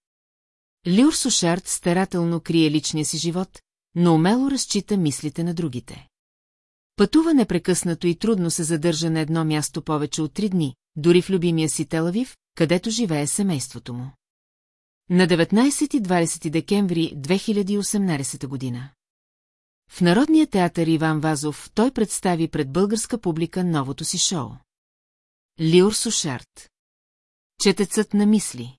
Люр Сушарт старателно крие личния си живот, но умело разчита мислите на другите. Пътува непрекъснато и трудно се задържа на едно място повече от три дни, дори в любимия си Телавив, където живее семейството му. На 19 и 20 декември 2018 година. В Народния театър Иван Вазов той представи пред българска публика новото си шоу. Лиор Сушарт. Четецът на мисли.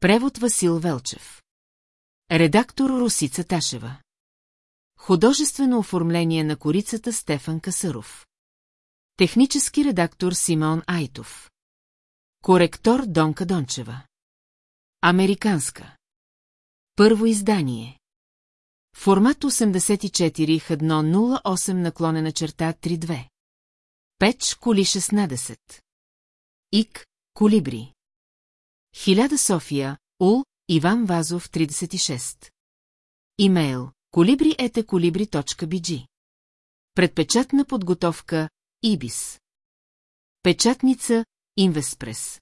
Превод Васил Велчев. Редактор Русица Ташева. Художествено оформление на корицата Стефан Касаров. Технически редактор Симеон Айтов. Коректор Донка Дончева. Американска. Първо издание. Формат 84 х 108 наклонена черта 32. Печ коли 16. Ик, колибри. Хиляда София, Ул, Иван Вазов 36. Имейл колибри.colibri.bg Предпечатна подготовка Ибис Печатница Инвеспрес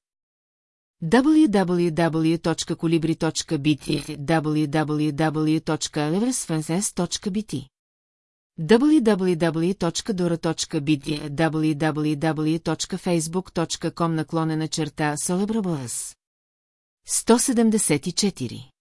www.colibri.bt www.eversfenses.bt www.dora.bt www.facebook.com наклонена черта Солебрабоас 174